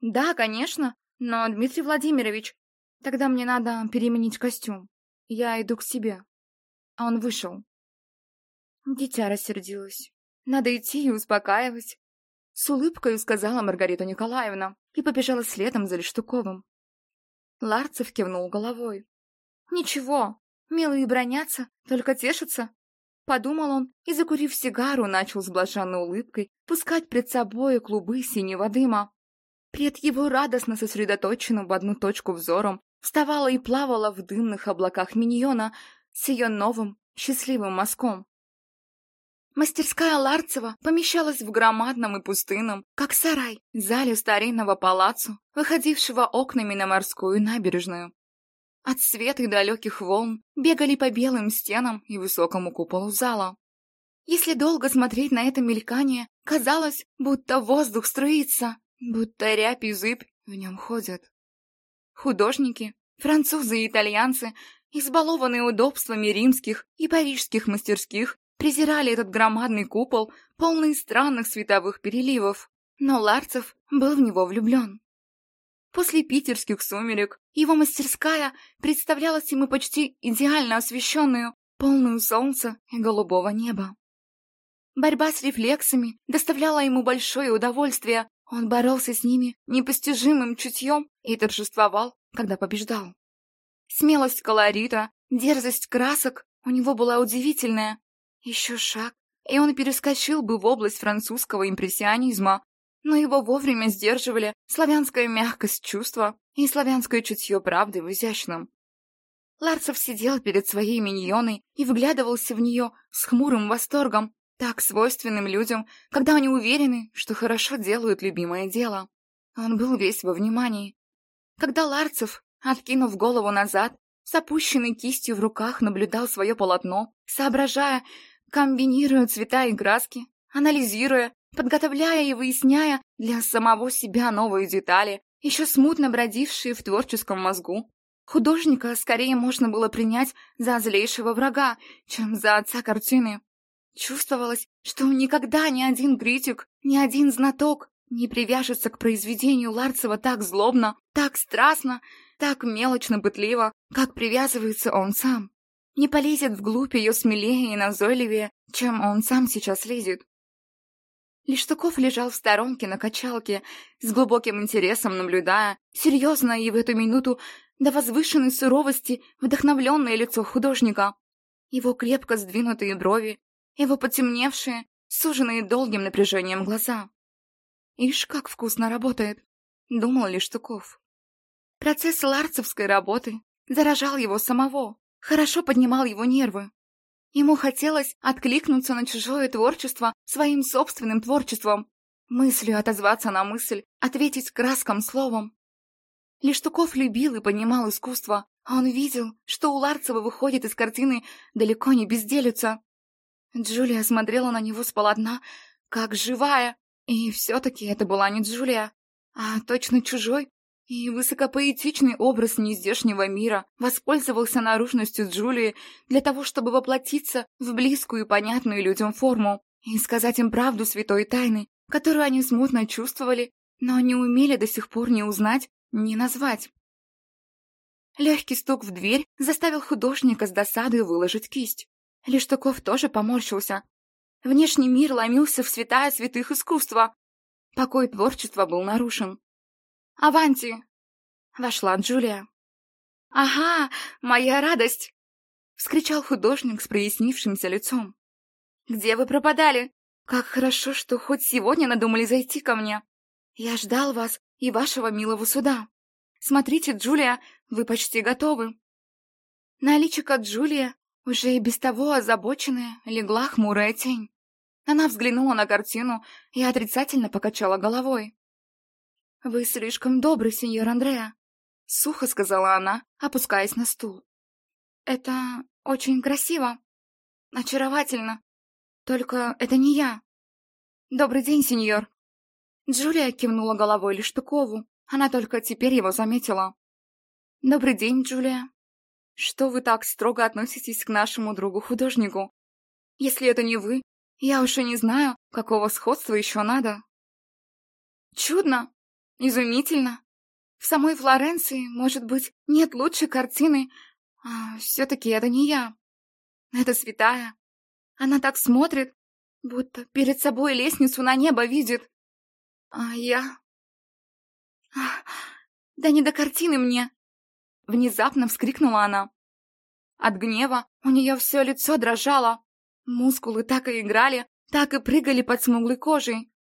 Да, конечно, но, Дмитрий Владимирович, Тогда мне надо переменить костюм. Я иду к себе. А он вышел. Дитя рассердилось. Надо идти и успокаивать. С улыбкой сказала Маргарита Николаевна и побежала следом за Лештуковым. Ларцев кивнул головой. «Ничего, милые бронятся, только тешатся». Подумал он и, закурив сигару, начал с блаженной улыбкой пускать пред собой клубы синего дыма. Пред его радостно сосредоточенным в одну точку взором вставала и плавала в дымных облаках миньона с ее новым счастливым мазком. Мастерская Ларцева помещалась в громадном и пустынном, как сарай, зале старинного палацу, выходившего окнами на морскую набережную. От света и далеких волн бегали по белым стенам и высокому куполу зала. Если долго смотреть на это мелькание, казалось, будто воздух струится, будто рябь и зыбь в нем ходят. Художники, французы и итальянцы, избалованные удобствами римских и парижских мастерских, презирали этот громадный купол, полный странных световых переливов, но Ларцев был в него влюблен. После питерских сумерек его мастерская представлялась ему почти идеально освещенную, полную солнца и голубого неба. Борьба с рефлексами доставляла ему большое удовольствие, он боролся с ними непостижимым чутьем и торжествовал, когда побеждал. Смелость колорита, дерзость красок у него была удивительная, еще шаг, и он перескочил бы в область французского импрессионизма, но его вовремя сдерживали славянская мягкость чувства и славянское чутье правды в изящном. Ларцев сидел перед своей миньоной и вглядывался в нее с хмурым восторгом, так свойственным людям, когда они уверены, что хорошо делают любимое дело. Он был весь во внимании. Когда Ларцев, откинув голову назад, с опущенной кистью в руках наблюдал свое полотно, соображая, комбинируя цвета и краски, анализируя, подготовляя и выясняя для самого себя новые детали, еще смутно бродившие в творческом мозгу. Художника скорее можно было принять за злейшего врага, чем за отца картины. Чувствовалось, что никогда ни один критик, ни один знаток не привяжется к произведению Ларцева так злобно, так страстно, так мелочно-пытливо, как привязывается он сам не полезет вглубь ее смелее и назойливее, чем он сам сейчас лезет. Лиштуков лежал в сторонке на качалке, с глубоким интересом наблюдая, серьезно и в эту минуту до возвышенной суровости вдохновленное лицо художника. Его крепко сдвинутые брови, его потемневшие, суженные долгим напряжением глаза. «Ишь, как вкусно работает!» — думал Лиштуков. Процесс ларцевской работы заражал его самого, хорошо поднимал его нервы. Ему хотелось откликнуться на чужое творчество своим собственным творчеством, мыслью отозваться на мысль, ответить краском словом. Лештуков любил и понимал искусство, а он видел, что у Ларцева выходит из картины далеко не безделица. Джулия смотрела на него с полотна, как живая, и все-таки это была не Джулия, а точно чужой, и высокопоэтичный образ нездешнего мира воспользовался наружностью Джулии для того, чтобы воплотиться в близкую и понятную людям форму и сказать им правду святой тайны, которую они смутно чувствовали, но не умели до сих пор ни узнать, ни назвать. Легкий стук в дверь заставил художника с досадой выложить кисть. Лештуков тоже поморщился. Внешний мир ломился в святая святых искусства. Покой творчества был нарушен. «Аванти!» Вошла Джулия. «Ага, моя радость!» — вскричал художник с прояснившимся лицом. «Где вы пропадали? Как хорошо, что хоть сегодня надумали зайти ко мне. Я ждал вас и вашего милого суда. Смотрите, Джулия, вы почти готовы». На личико Джулия, уже и без того озабоченная, легла хмурая тень. Она взглянула на картину и отрицательно покачала головой. «Вы слишком добрый, сеньор Андреа», — сухо сказала она, опускаясь на стул. «Это очень красиво, очаровательно. Только это не я. Добрый день, сеньор». Джулия кивнула головой Лештукову. Она только теперь его заметила. «Добрый день, Джулия. Что вы так строго относитесь к нашему другу-художнику? Если это не вы, я уж и не знаю, какого сходства еще надо». «Чудно!» Изумительно. В самой Флоренции, может быть, нет лучшей картины, а все-таки это не я. Это святая. Она так смотрит, будто перед собой лестницу на небо видит. А я... Ах, да не до картины мне! Внезапно вскрикнула она. От гнева у нее все лицо дрожало. Мускулы так и играли, так и прыгали под смуглой кожей.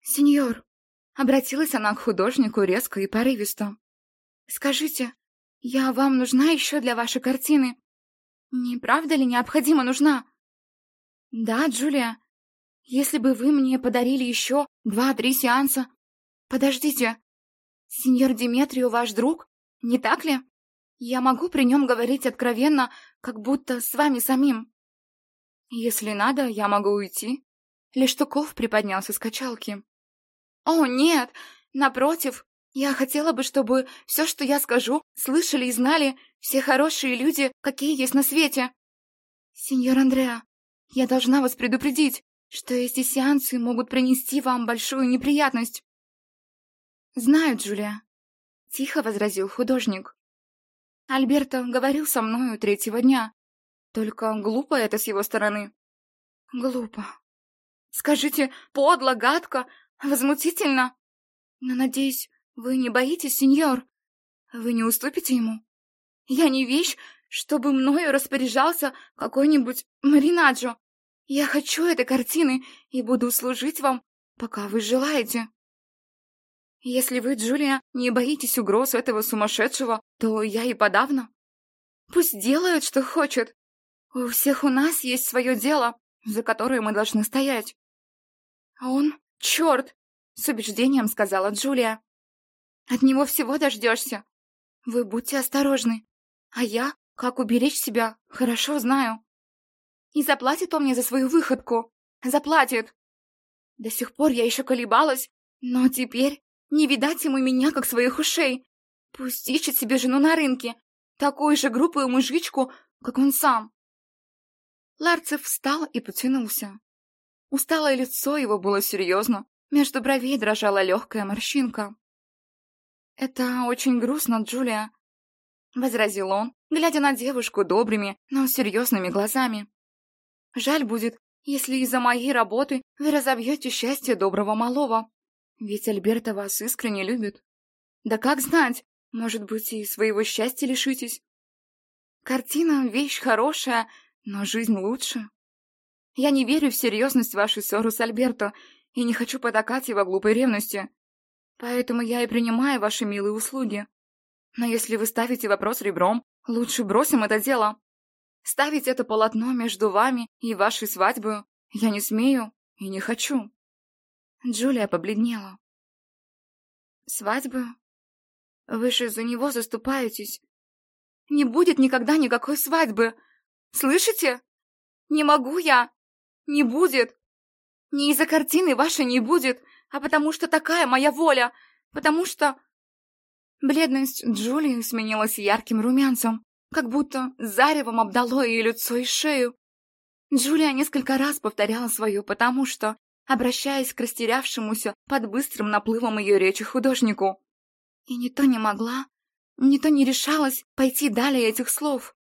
«Сеньор», — обратилась она к художнику резко и порывисто, — «скажите, я вам нужна еще для вашей картины? Не правда ли необходимо нужна?» «Да, Джулия, если бы вы мне подарили еще два-три сеанса... Подождите, сеньор Диметрио ваш друг, не так ли? Я могу при нем говорить откровенно, как будто с вами самим. Если надо, я могу уйти. Лештуков приподнялся с качалки. О, нет, напротив, я хотела бы, чтобы все, что я скажу, слышали и знали все хорошие люди, какие есть на свете. Сеньор Андреа, я должна вас предупредить, что эти сеансы могут принести вам большую неприятность. Знаю, Джулия, тихо возразил художник. Альберто говорил со мною третьего дня. Только глупо это с его стороны. Глупо. Скажите, подло, гадко, возмутительно. Но, надеюсь, вы не боитесь, сеньор? Вы не уступите ему? Я не вещь, чтобы мною распоряжался какой-нибудь Маринаджо. Я хочу этой картины и буду служить вам, пока вы желаете. Если вы, Джулия, не боитесь угроз этого сумасшедшего, то я и подавно. Пусть делает, что хочет. У всех у нас есть свое дело, за которое мы должны стоять. А он, черт, с убеждением сказала Джулия. От него всего дождешься. Вы будьте осторожны. А я, как уберечь себя, хорошо знаю. И заплатит он мне за свою выходку. Заплатит. До сих пор я еще колебалась, но теперь не видать ему меня, как своих ушей. Пусть ищет себе жену на рынке, такую же грубую мужичку, как он сам. Ларцев встал и потянулся. Усталое лицо его было серьезно, между бровей дрожала легкая морщинка. «Это очень грустно, Джулия», — возразил он, глядя на девушку добрыми, но серьезными глазами. «Жаль будет, если из-за моей работы вы разобьете счастье доброго малого. Ведь Альберта вас искренне любит. Да как знать, может быть, и своего счастья лишитесь. Картина — вещь хорошая, но жизнь лучше. Я не верю в серьезность вашей ссоры с Альберто и не хочу потакать его глупой ревности. Поэтому я и принимаю ваши милые услуги. Но если вы ставите вопрос ребром, лучше бросим это дело. Ставить это полотно между вами и вашей свадьбой я не смею и не хочу. Джулия побледнела. «Свадьба? Вы же за него заступаетесь. Не будет никогда никакой свадьбы. Слышите? Не могу я. Не будет. Не из-за картины вашей не будет, а потому что такая моя воля, потому что...» Бледность Джулии сменилась ярким румянцем, как будто заревом обдало ее лицо и шею. Джулия несколько раз повторяла свое «потому что», обращаясь к растерявшемуся под быстрым наплывом ее речи художнику. И не то не могла, не то не решалась пойти далее этих слов.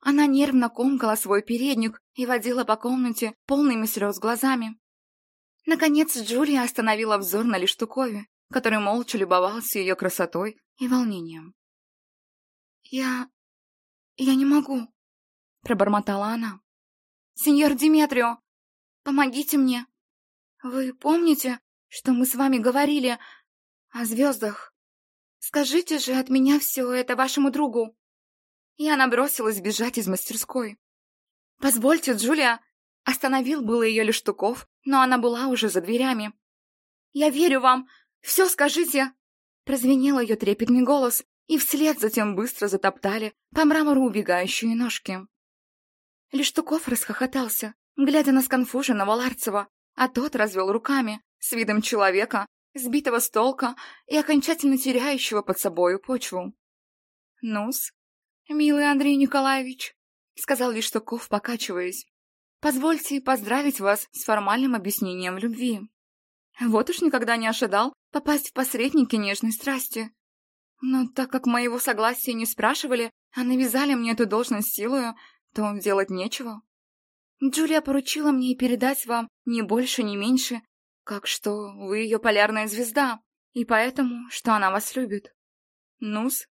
Она нервно комкала свой передник и водила по комнате полными слез глазами. Наконец Джулия остановила взор на Лиштукове, который молча любовался ее красотой и волнением. «Я... я не могу», — пробормотала она. «Сеньор Диметрио, помогите мне!» «Вы помните, что мы с вами говорили о звездах? Скажите же от меня все это вашему другу!» И она бросилась бежать из мастерской. «Позвольте, Джулия!» Остановил было ее Лештуков, но она была уже за дверями. «Я верю вам! Все скажите!» Прозвенел ее трепетный голос, и вслед затем быстро затоптали по мрамору убегающие ножки. Лештуков расхохотался, глядя на сконфуженного Ларцева, а тот развел руками, с видом человека, сбитого с толка и окончательно теряющего под собою почву. «Ну-с, милый Андрей Николаевич», — сказал Лиштуков, покачиваясь, «позвольте поздравить вас с формальным объяснением любви. Вот уж никогда не ожидал попасть в посредники нежной страсти. Но так как моего согласия не спрашивали, а навязали мне эту должность силою, то делать нечего. Джулия поручила мне передать вам ни больше, ни меньше, как что вы ее полярная звезда, и поэтому, что она вас любит. Нус,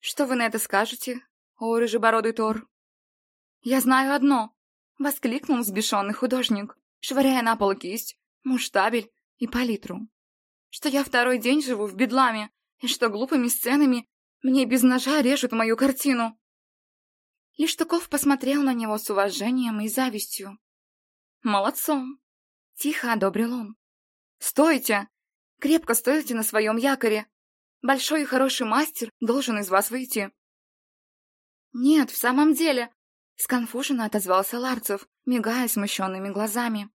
что вы на это скажете, о рыжебородый Тор? Я знаю одно, — воскликнул взбешенный художник, швыряя на пол кисть, муштабель и палитру. Что я второй день живу в бедламе, и что глупыми сценами мне без ножа режут мою картину. Лиштуков посмотрел на него с уважением и завистью. «Молодцом!» — тихо одобрил он. «Стойте! Крепко стойте на своем якоре! Большой и хороший мастер должен из вас выйти!» «Нет, в самом деле!» — сконфуженно отозвался Ларцев, мигая смущенными глазами.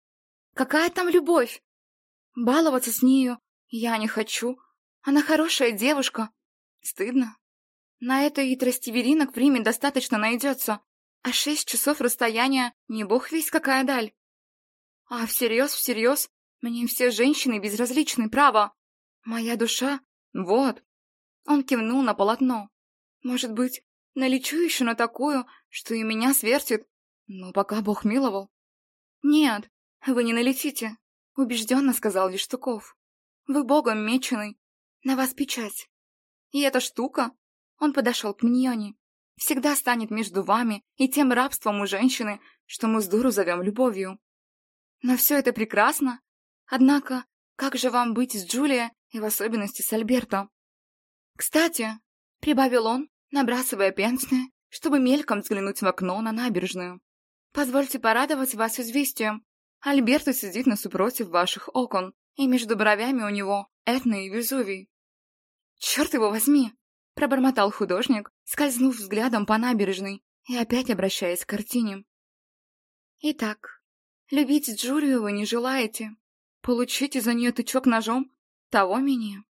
«Какая там любовь? Баловаться с нею я не хочу. Она хорошая девушка. Стыдно. На это и тростеверинок в Риме достаточно найдется, а шесть часов расстояния не бог весь какая даль. А всерьез, всерьез, мне все женщины безразличны, право. Моя душа... Вот. Он кивнул на полотно. Может быть, налечу еще на такую, что и меня свертит, но пока бог миловал. Нет, вы не налетите, убежденно сказал Лиштуков. Вы богом меченый, на вас печать. И эта штука, он подошел к Миньоне, всегда станет между вами и тем рабством у женщины, что мы с дуру зовем любовью. Но все это прекрасно. Однако, как же вам быть с Джулией и в особенности с Альберто? Кстати, — прибавил он, набрасывая пенсне, чтобы мельком взглянуть в окно на набережную. «Позвольте порадовать вас известием. Альберто сидит насупротив ваших окон, и между бровями у него Этна и Везувий. «Черт его возьми!» — пробормотал художник, скользнув взглядом по набережной и опять обращаясь к картине. «Итак, любить Джулию вы не желаете. Получите за нее тычок ножом, того менее.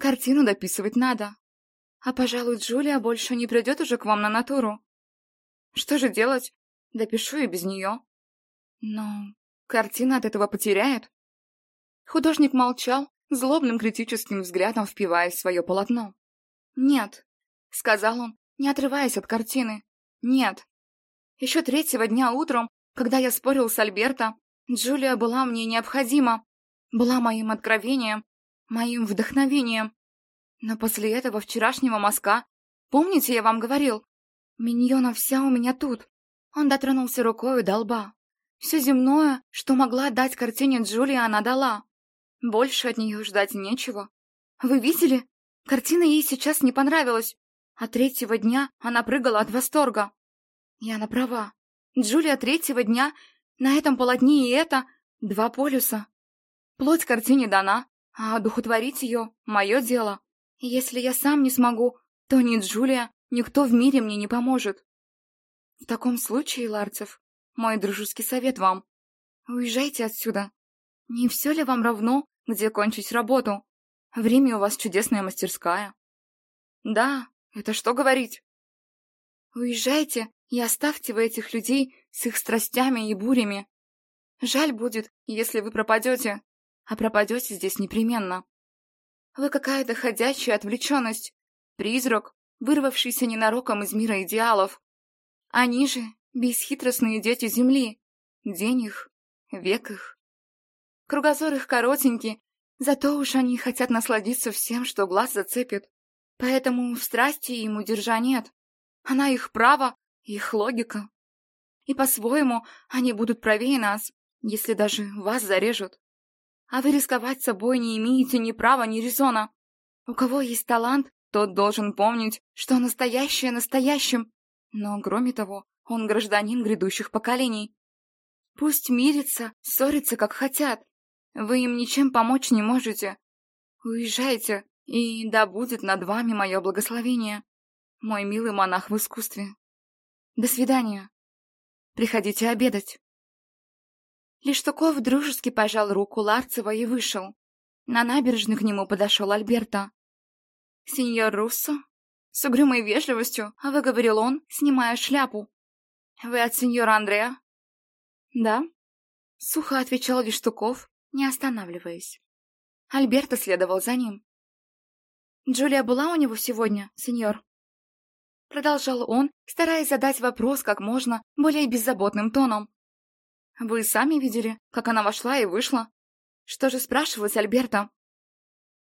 Картину дописывать надо. А, пожалуй, Джулия больше не придет уже к вам на натуру. Что же делать? Допишу и без нее. Но картина от этого потеряет. Художник молчал, злобным критическим взглядом впиваясь в свое полотно. «Нет», — сказал он, не отрываясь от картины. «Нет. Еще третьего дня утром, когда я спорил с Альберто, Джулия была мне необходима, была моим откровением, моим вдохновением. Но после этого вчерашнего мазка, помните, я вам говорил, миньона вся у меня тут». Он дотронулся рукой до лба. Все земное, что могла дать картине Джулия, она дала. Больше от нее ждать нечего. Вы видели? Картина ей сейчас не понравилась, а третьего дня она прыгала от восторга. И она права. Джулия третьего дня на этом полотне и это два полюса. Плоть картине дана, а одухотворить ее — мое дело. Если я сам не смогу, то ни Джулия, никто в мире мне не поможет. В таком случае, Ларцев, мой дружеский совет вам. Уезжайте отсюда. Не все ли вам равно, где кончить работу? В Риме у вас чудесная мастерская. Да, это что говорить? Уезжайте и оставьте вы этих людей с их страстями и бурями. Жаль будет, если вы пропадете, а пропадете здесь непременно. Вы какая-то ходячая отвлеченность, призрак, вырвавшийся ненароком из мира идеалов. Они же бесхитростные дети Земли, день их, век их. Кругозор их коротенький, зато уж они хотят насладиться всем, что глаз зацепит. Поэтому в страсти им удержа нет. Она их право, их логика. И по-своему они будут правее нас, если даже вас зарежут. А вы рисковать собой не имеете ни права, ни резона. У кого есть талант, тот должен помнить, что настоящее настоящим. Но, кроме того, он гражданин грядущих поколений. Пусть мирятся, ссорятся, как хотят, вы им ничем помочь не можете. Уезжайте, и да будет над вами мое благословение, мой милый монах в искусстве. До свидания. Приходите обедать. Лиштуков дружески пожал руку Ларцева и вышел. На набережной к нему подошел Альберто. «Сеньор Руссо?» С угрюмой вежливостью выговорил он, снимая шляпу. «Вы от сеньора Андреа?» «Да», — сухо отвечал Лиштуков, не останавливаясь. Альберто следовал за ним. «Джулия была у него сегодня, сеньор?» Продолжал он, стараясь задать вопрос как можно более беззаботным тоном. Вы сами видели, как она вошла и вышла. Что же спрашивать Альберта?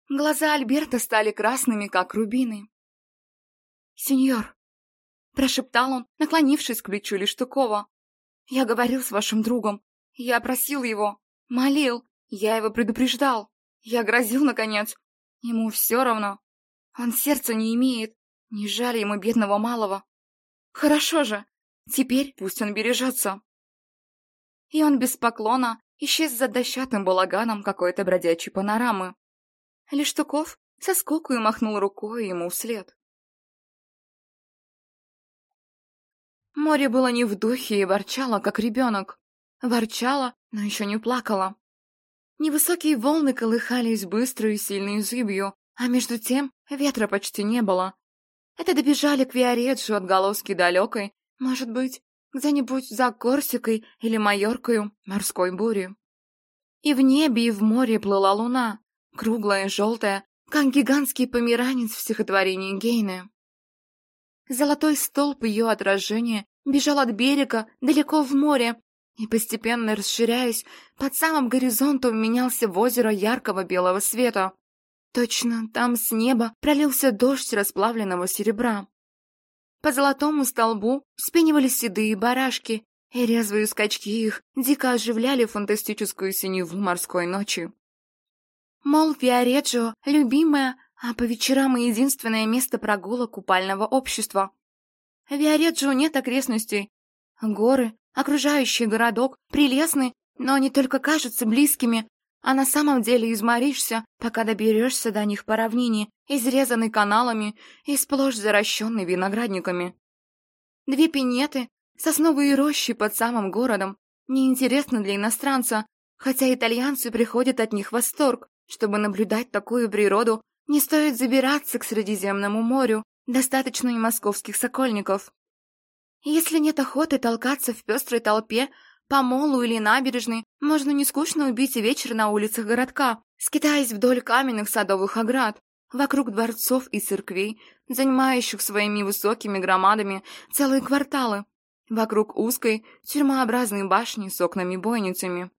Глаза Альберта стали красными, как рубины. «Сеньор», — прошептал он, наклонившись к плечу Лештукова, — «я говорил с вашим другом. Я просил его, молил, я его предупреждал. Я грозил, наконец. Ему все равно. Он сердца не имеет. Не жаль ему бедного малого. Хорошо же. Теперь пусть он бережется. И он без поклона исчез за дощатым балаганом какой-то бродячей панорамы. Лештуков со скокою махнул рукой ему вслед. Море было не в духе и ворчало, как ребенок. Ворчало, но еще не плакало. Невысокие волны колыхались быстро и сильной зыбью, а между тем ветра почти не было. Это добежали к Виареджу отголоски далекой, может быть, где-нибудь за Корсикой или Майоркою морской бури. И в небе, и в море плыла луна, круглая и желтая, как гигантский померанец в стихотворении Гейне. Золотой столб ее отражения бежал от берега далеко в море, и, постепенно расширяясь, под самым горизонтом менялся в озеро яркого белого света. Точно там с неба пролился дождь расплавленного серебра. По золотому столбу вспенивались седые барашки, и резвые скачки их дико оживляли фантастическую синеву морской ночи. Мол, Фиореджио — любимое, а по вечерам и единственное место прогулок купального общества. В Виареджио нет окрестностей. Горы, Окружающий городок прелестный, но они только кажутся близкими, а на самом деле изморишься, пока доберешься до них по равнине, изрезанной каналами и сплошь заращенной виноградниками. Две пинеты, сосновые рощи под самым городом, неинтересны для иностранца, хотя итальянцы приходят от них в восторг. Чтобы наблюдать такую природу, не стоит забираться к Средиземному морю, достаточно и московских сокольников. Если нет охоты толкаться в пестрой толпе по молу или набережной, можно нескучно убить вечер на улицах городка, скитаясь вдоль каменных садовых оград, вокруг дворцов и церквей, занимающих своими высокими громадами целые кварталы, вокруг узкой тюрьмообразной башни с окнами-бойницами.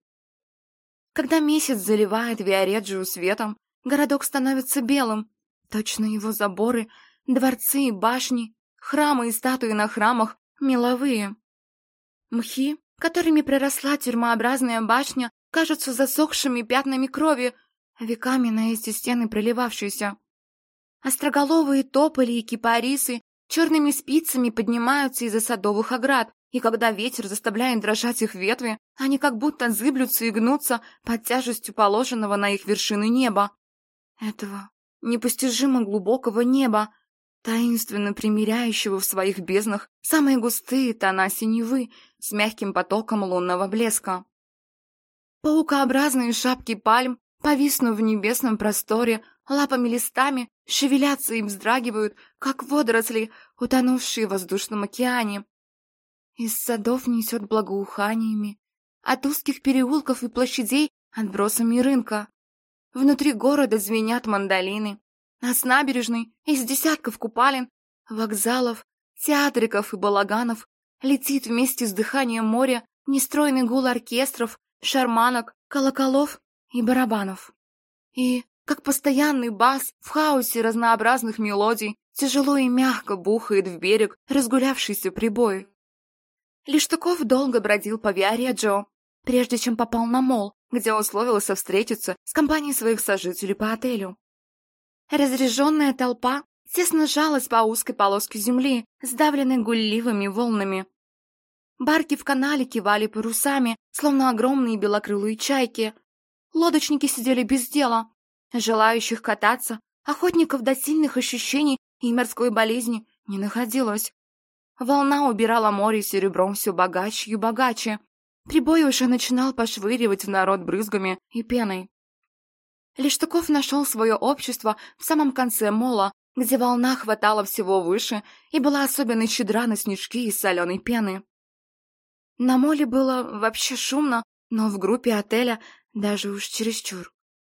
Когда месяц заливает Виареджио светом, городок становится белым, точно его заборы, дворцы и башни, храмы и статуи на храмах меловые. Мхи, которыми проросла тюрьмообразная башня, кажутся засохшими пятнами крови, веками на эти стены проливавшиеся. Остроголовые тополи и кипарисы черными спицами поднимаются из-за садовых оград, и когда ветер заставляет дрожать их ветви, они как будто зыблются и гнутся под тяжестью положенного на их вершины неба. Этого непостижимо глубокого неба, таинственно примиряющего в своих безднах самые густые тона синевы с мягким потоком лунного блеска. Паукообразные шапки пальм, повиснув в небесном просторе, лапами-листами шевелятся и вздрагивают, как водоросли, утонувшие в воздушном океане. Из садов несет благоуханиями, от узких переулков и площадей отбросами рынка. Внутри города звенят мандолины, а с набережной из десятков купалин, вокзалов, театриков и балаганов летит вместе с дыханием моря нестройный гул оркестров, шарманок, колоколов и барабанов. И, как постоянный бас в хаосе разнообразных мелодий, тяжело и мягко бухает в берег разгулявшийся прибой. Лиштуков долго бродил по Виареджио, прежде чем попал на мол, где условился встретиться с компанией своих сожителей по отелю. Разряженная толпа тесно жалась по узкой полоске земли, сдавленной гулливыми волнами. Барки в канале кивали парусами, словно огромные белокрылые чайки. Лодочники сидели без дела. Желающих кататься, охотников до сильных ощущений и морской болезни не находилось. Волна убирала море серебром все богаче и богаче. Прибой уже начинал пошвыривать в народ брызгами и пеной. Лештуков нашел свое общество в самом конце мола, где волна хватала всего выше и была особенно щедра на снежки из соленой пены. На моле было вообще шумно, но в группе отеля даже уж чересчур.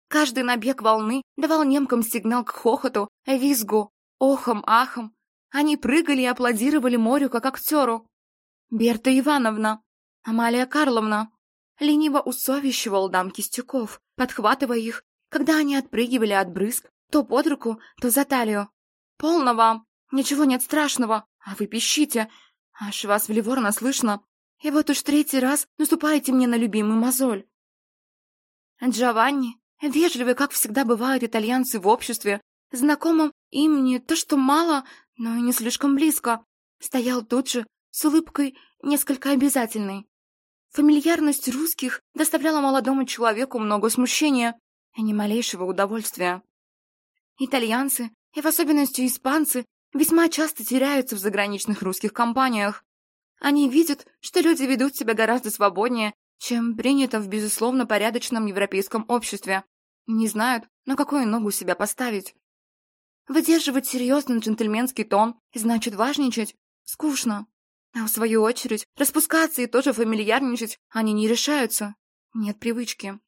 Каждый набег волны давал немкам сигнал к хохоту, визгу, охам, ахам. Они прыгали и аплодировали морю, как актеру. Берта Ивановна, Амалия Карловна, лениво усовещивал дам Кистюков, подхватывая их, когда они отпрыгивали от брызг, то под руку, то за талию. «Полно вам! Ничего нет страшного, а вы пищите! Аж вас в Ливорно слышно! И вот уж третий раз наступаете мне на любимый мозоль!» Джованни, вежливый, как всегда бывают итальянцы в обществе, знакомым им не то что мало, но и не слишком близко, стоял тут же, с улыбкой несколько обязательной. Фамильярность русских доставляла молодому человеку много смущения и ни малейшего удовольствия. Итальянцы, и в особенности испанцы, весьма часто теряются в заграничных русских компаниях. Они видят, что люди ведут себя гораздо свободнее, чем принято в безусловно порядочном европейском обществе. Не знают, на какую ногу себя поставить. Выдерживать серьезный джентльменский тон значит важничать скучно. А в свою очередь, распускаться и тоже фамильярничать они не решаются. Нет привычки.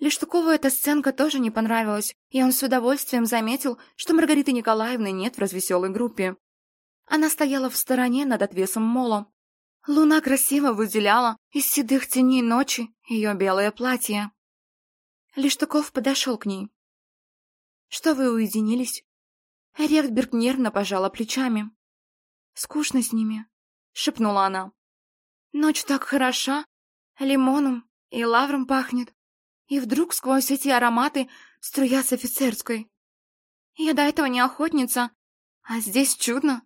Лештукову эта сценка тоже не понравилась, и он с удовольствием заметил, что Маргариты Николаевны нет в развеселой группе. Она стояла в стороне над отвесом мола. Луна красиво выделяла из седых теней ночи ее белое платье. Лештуков подошел к ней. «Что вы уединились?» Рехтберг нервно пожала плечами. «Скучно с ними», — шепнула она. «Ночь так хороша, лимоном и лавром пахнет. И вдруг сквозь эти ароматы струя с офицерской. Я до этого не охотница, а здесь чудно.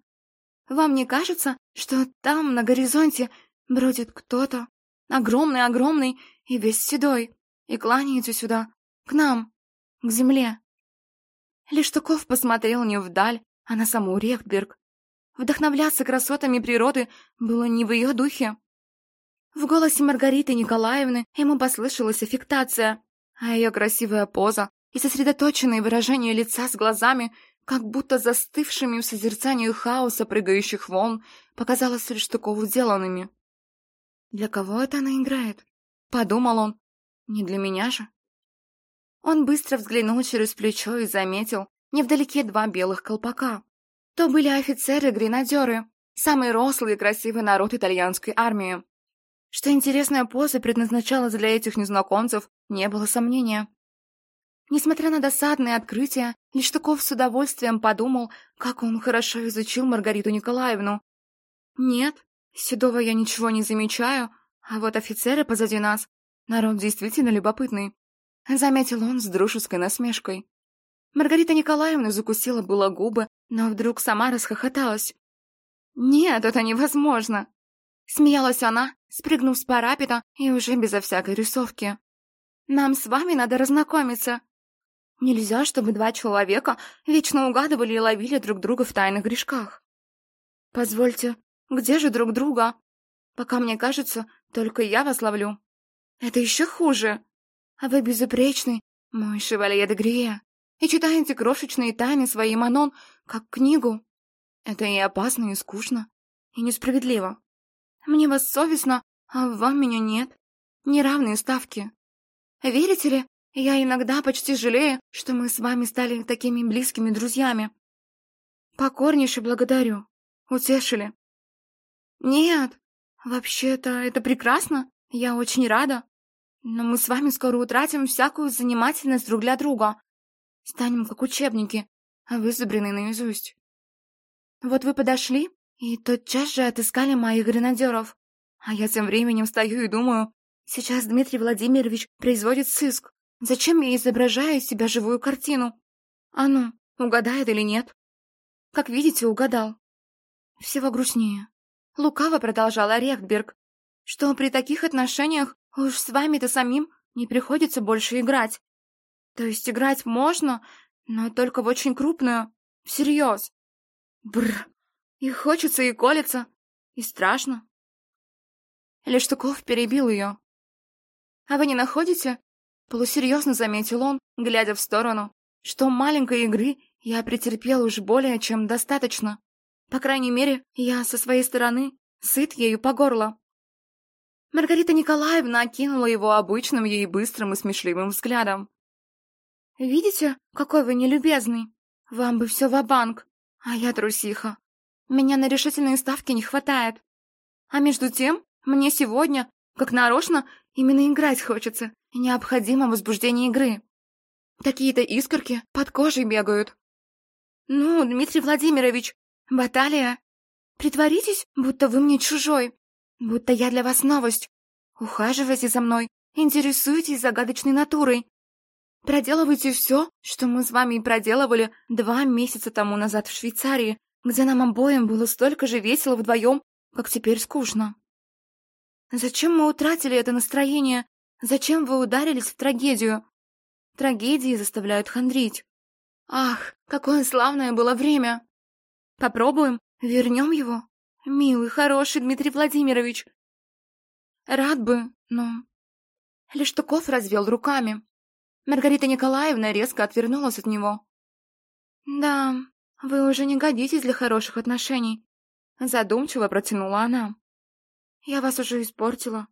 Вам не кажется, что там, на горизонте, бродит кто-то, огромный-огромный и весь седой, и кланяется сюда, к нам, к земле?» Лештуков посмотрел не вдаль, а на саму Рехтберг. Вдохновляться красотами природы было не в ее духе. В голосе Маргариты Николаевны ему послышалась аффектация, а ее красивая поза и сосредоточенное выражение лица с глазами, как будто застывшими в созерцании хаоса прыгающих волн, показалось Рештукову деланными. «Для кого это она играет?» — подумал он. «Не для меня же?» Он быстро взглянул через плечо и заметил невдалеке два белых колпака. То были офицеры-гренадеры, самый рослый и красивый народ итальянской армии. Что интересная поза предназначалась для этих незнакомцев, не было сомнения. Несмотря на досадные открытия, Лиштуков с удовольствием подумал, как он хорошо изучил Маргариту Николаевну. Нет, Седова я ничего не замечаю, а вот офицеры позади нас, народ действительно любопытный. Заметил он с дружеской насмешкой. Маргарита Николаевна закусила было губы, но вдруг сама расхохоталась. «Нет, это невозможно!» Смеялась она, спрыгнув с парапета и уже безо всякой рисовки. «Нам с вами надо разнакомиться. Нельзя, чтобы два человека вечно угадывали и ловили друг друга в тайных грешках. Позвольте, где же друг друга? Пока мне кажется, только я вас ловлю. Это еще хуже. А вы безупречный, мой шевалье де Грие, и читаете крошечные тайны своей Манон, как книгу. Это и опасно, и скучно, и несправедливо. Мне вас совестно, а вам меня нет. Неравные ставки. Верите ли, я иногда почти жалею, что мы с вами стали такими близкими друзьями. Покорнейше благодарю. Утешили. Нет, вообще-то это прекрасно. Я очень рада. Но мы с вами скоро утратим всякую занимательность друг для друга. Станем как учебники, вы вызубренные наизусть. Вот вы подошли, и тотчас же отыскали моих гренадеров. А я тем временем стою и думаю, сейчас Дмитрий Владимирович производит сыск. Зачем я изображаю из себя живую картину? А ну, угадает или нет? Как видите, угадал. Всего грустнее. Лукаво продолжала Рехтберг, что при таких отношениях уж с вами-то самим не приходится больше играть. То есть играть можно, но только в очень крупную, всерьез. Бррр. И хочется, и колется, и страшно. Лештуков перебил ее. «А вы не находите?» Полусерьезно заметил он, глядя в сторону, что маленькой игры я претерпел уж более чем достаточно. По крайней мере, я со своей стороны сыт ею по горло. Маргарита Николаевна окинула его обычным ей быстрым и смешливым взглядом. «Видите, какой вы нелюбезный? Вам бы все ва-банк, а я трусиха. Меня на решительные ставки не хватает. А между тем, мне сегодня как нарочно именно играть хочется, и необходимо возбуждение игры. Какие-то искорки под кожей бегают. Ну, Дмитрий Владимирович, баталия. Притворитесь, будто вы мне чужой, будто я для вас новость. Ухаживайте за мной, интересуйтесь загадочной натурой. Проделывайте все, что мы с вами и проделывали два месяца тому назад в Швейцарии, где нам обоим было столько же весело вдвоем, как теперь скучно. Зачем мы утратили это настроение? Зачем вы ударились в трагедию? Трагедии заставляют хандрить. Ах, какое славное было время! Попробуем, вернем его? Милый, хороший Дмитрий Владимирович. Рад бы, но... Лештуков развел руками. Маргарита Николаевна резко отвернулась от него. «Да, вы уже не годитесь для хороших отношений», задумчиво протянула она. «Я вас уже испортила.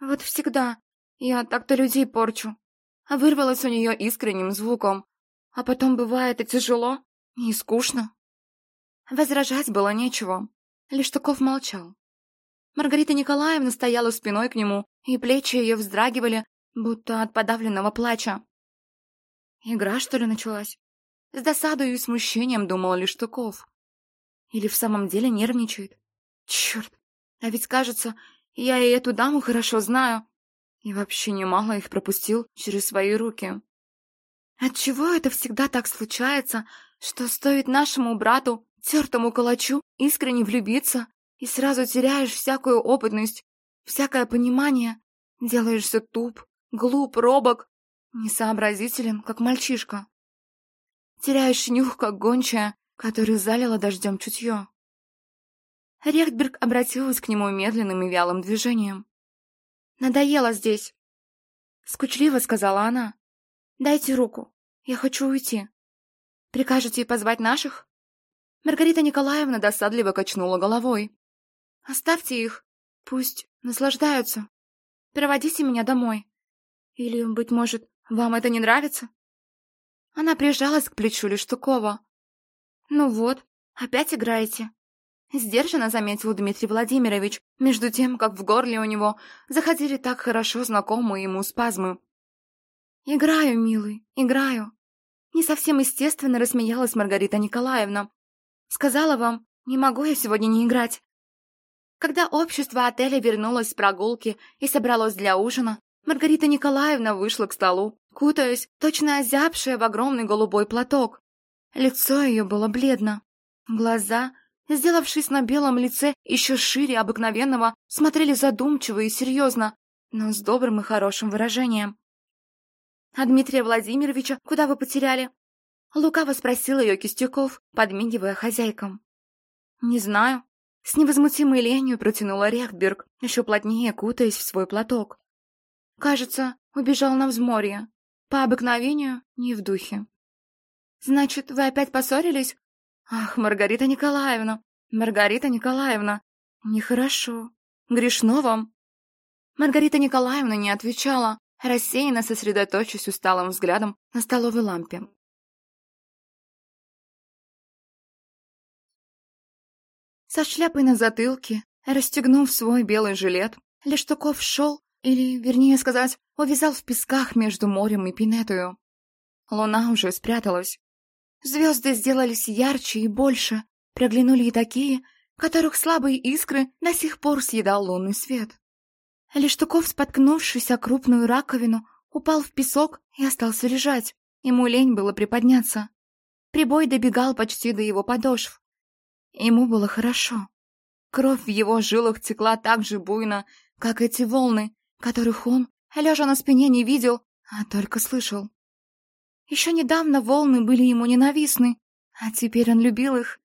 Вот всегда. Я так-то людей порчу». Вырвалось у нее искренним звуком. А потом бывает и тяжело, и скучно. Возражать было нечего. Лештуков молчал. Маргарита Николаевна стояла спиной к нему, и плечи ее вздрагивали, будто от подавленного плача. Игра, что ли, началась? С досадой и смущением думал Лештуков. Или в самом деле нервничает? Черт, а ведь кажется, я и эту даму хорошо знаю. И вообще немало их пропустил через свои руки. Отчего это всегда так случается, что стоит нашему брату, тертому калачу, искренне влюбиться, и сразу теряешь всякую опытность, всякое понимание, делаешься туп, глуп, робок, несообразителен, как мальчишка. Теряешь нюх, как гончая, который залила дождем чутье. Рехтберг обратилась к нему медленным и вялым движением. «Надоело здесь», — скучливо сказала она. «Дайте руку. Я хочу уйти. Прикажете позвать наших?» Маргарита Николаевна досадливо качнула головой. «Оставьте их. Пусть наслаждаются. Проводите меня домой. Или, быть может, вам это не нравится?» Она прижалась к плечу Лештукова. «Ну вот, опять играете?» Сдержанно заметил Дмитрий Владимирович, между тем, как в горле у него заходили так хорошо знакомые ему спазмы. «Играю, милый, играю». Не совсем естественно рассмеялась Маргарита Николаевна. «Сказала вам, не могу я сегодня не играть». Когда общество отеля вернулось с прогулки и собралось для ужина, Маргарита Николаевна вышла к столу, кутаясь, точно озябшая в огромный голубой платок. Лицо ее было бледно. Глаза, сделавшись на белом лице еще шире обыкновенного, смотрели задумчиво и серьезно, но с добрым и хорошим выражением. «А Дмитрия Владимировича куда вы потеряли?» Лукаво спросил ее Кистюков, подмигивая хозяйкам. «Не знаю». С невозмутимой ленью протянула Рехтберг, еще плотнее кутаясь в свой платок. «Кажется, убежал на взморье. По обыкновению, не в духе». «Значит, вы опять поссорились?» «Ах, Маргарита Николаевна! Маргарита Николаевна! Нехорошо. Грешно вам!» Маргарита Николаевна не отвечала, рассеянно сосредоточившись усталым взглядом на столовой лампе. Со шляпой на затылке, расстегнув свой белый жилет, Лештуков шел, или, вернее сказать, увязал в песках между морем и Пинетою. Луна уже спряталась. Звезды сделались ярче и больше, проглянули и такие, которых слабые искры до сих пор съедал лунный свет. Лештуков, споткнувшись о крупную раковину, упал в песок и остался лежать. Ему лень было приподняться. Прибой добегал почти до его подошв. Ему было хорошо. Кровь в его жилах текла так же буйно, как эти волны, которых он, лежа на спине, не видел, а только слышал. Еще недавно волны были ему ненавистны, а теперь он любил их.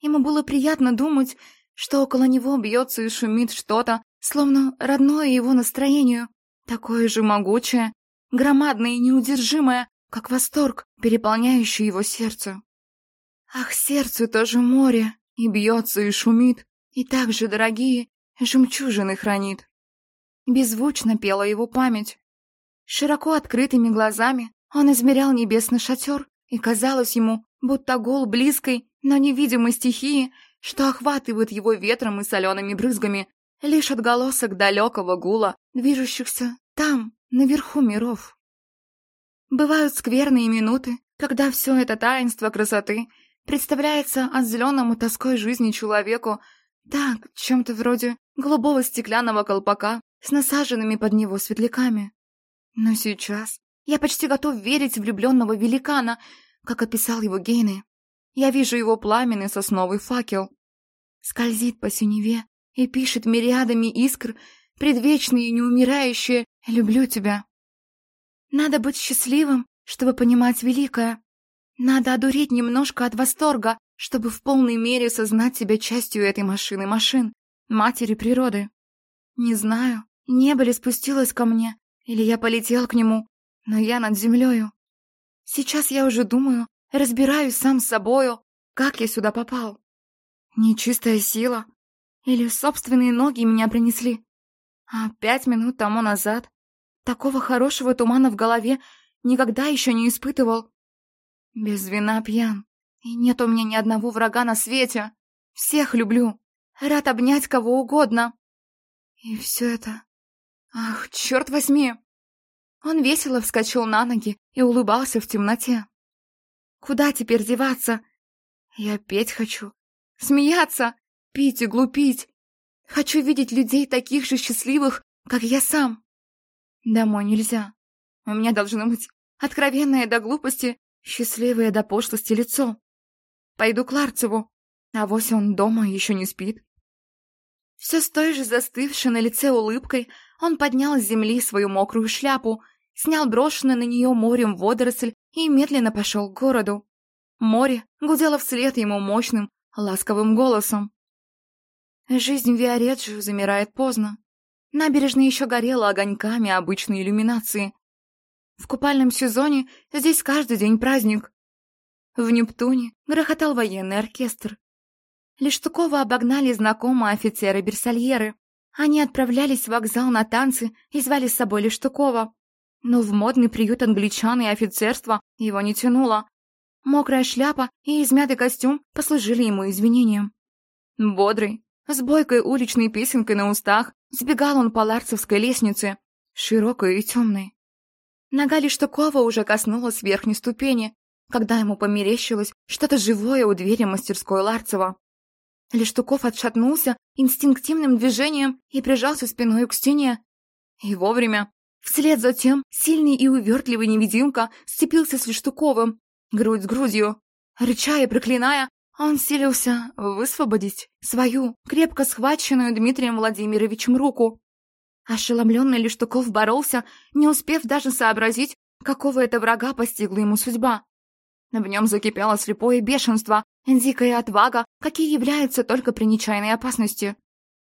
Ему было приятно думать, что около него бьется и шумит что-то, словно родное его настроению, такое же могучее, громадное и неудержимое, как восторг, переполняющий его сердце. Ах, сердце тоже море, и бьется, и шумит, и так же дорогие жемчужины хранит. Беззвучно пела его память. Широко открытыми глазами он измерял небесный шатер, и казалось ему, будто гол близкой, но невидимой стихии, что охватывает его ветром и солеными брызгами, лишь отголосок далекого гула, движущихся там, наверху миров. Бывают скверные минуты, когда все это таинство красоты представляется отзеленному тоской жизни человеку так, чем-то вроде голубого стеклянного колпака с насаженными под него светляками. Но сейчас я почти готов верить влюбленного великана, как описал его Гейны. Я вижу его пламенный сосновый факел. Скользит по синеве и пишет мириадами искр, предвечные и неумирающие «люблю тебя». Надо быть счастливым, чтобы понимать великое. Надо одуреть немножко от восторга, чтобы в полной мере сознать себя частью этой машины машин, матери природы. Не знаю, небо ли спустилось ко мне, или я полетел к нему, но я над землею. Сейчас я уже думаю, разбираюсь сам с собою, как я сюда попал. Нечистая сила. Или собственные ноги меня принесли. А пять минут тому назад такого хорошего тумана в голове никогда еще не испытывал. Без вина пьян. И нет у меня ни одного врага на свете. Всех люблю. Рад обнять кого угодно. И все это... Ах, черт возьми! Он весело вскочил на ноги и улыбался в темноте. Куда теперь деваться? Я петь хочу. Смеяться, пить и глупить. Хочу видеть людей таких же счастливых, как я сам. Домой нельзя. У меня должно быть откровенное до глупости, счастливое до пошлости лицо. Пойду к Ларцеву. А вось он дома еще не спит. Все с той же застывшей на лице улыбкой он поднял с земли свою мокрую шляпу, снял брошенный на нее морем водоросль и медленно пошел к городу. Море гудело вслед ему мощным, ласковым голосом. Жизнь в Виареджио замирает поздно. Набережная еще горела огоньками обычной иллюминации. В купальном сезоне здесь каждый день праздник. В Нептуне грохотал военный оркестр. Лештукова обогнали знакомые офицеры-берсальеры. Они отправлялись в вокзал на танцы и звали с собой Лештукова. Но в модный приют англичан и офицерства его не тянуло. Мокрая шляпа и измятый костюм послужили ему извинением. Бодрый, с бойкой уличной песенкой на устах, сбегал он по Ларцевской лестнице, широкой и темной. Нога Лештукова уже коснулась верхней ступени, когда ему померещилось что-то живое у двери мастерской Ларцева. Лештуков отшатнулся инстинктивным движением и прижался спиной к стене. И вовремя. Вслед за тем сильный и увертливый невидимка сцепился с Лештуковым, грудь с грудью. Рыча и проклиная, он силился высвободить свою, крепко схваченную Дмитрием Владимировичем руку. Ошеломленный Лештуков боролся, не успев даже сообразить, какого это врага постигла ему судьба. В нем закипело слепое бешенство, дикая отвага, какие являются только при нечаянной опасности.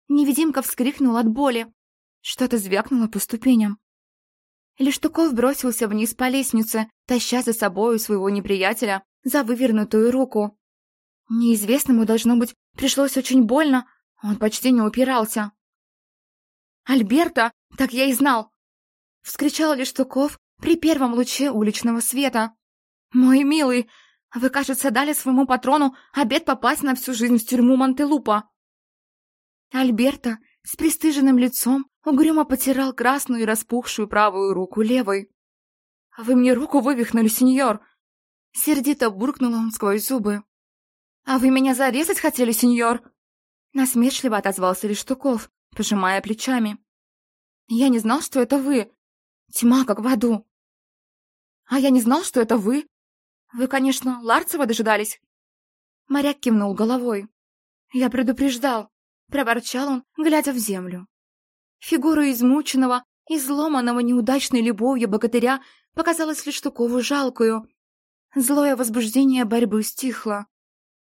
Невидимка вскрикнул от боли. Что-то звякнуло по ступеням. Лештуков бросился вниз по лестнице, таща за собою своего неприятеля за вывернутую руку. Неизвестному, должно быть, пришлось очень больно, он почти не упирался. «Альберта! Так я и знал!» — вскричал Лештуков при первом луче уличного света. «Мой милый, вы, кажется, дали своему патрону обед попасть на всю жизнь в тюрьму Монтелупа». Альберта с пристыженным лицом угрюмо потирал красную и распухшую правую руку левой. «Вы мне руку вывихнули, сеньор!» Сердито буркнул он сквозь зубы. «А вы меня зарезать хотели, сеньор?» Насмешливо отозвался Рештуков, пожимая плечами. «Я не знал, что это вы. Тьма, как в аду». «А я не знал, что это вы. Вы, конечно, Ларцева дожидались?» Моряк кивнул головой. «Я предупреждал», — проворчал он, глядя в землю. Фигура измученного, изломанного неудачной любовью богатыря показалась Лештукову жалкую. Злое возбуждение борьбы стихло.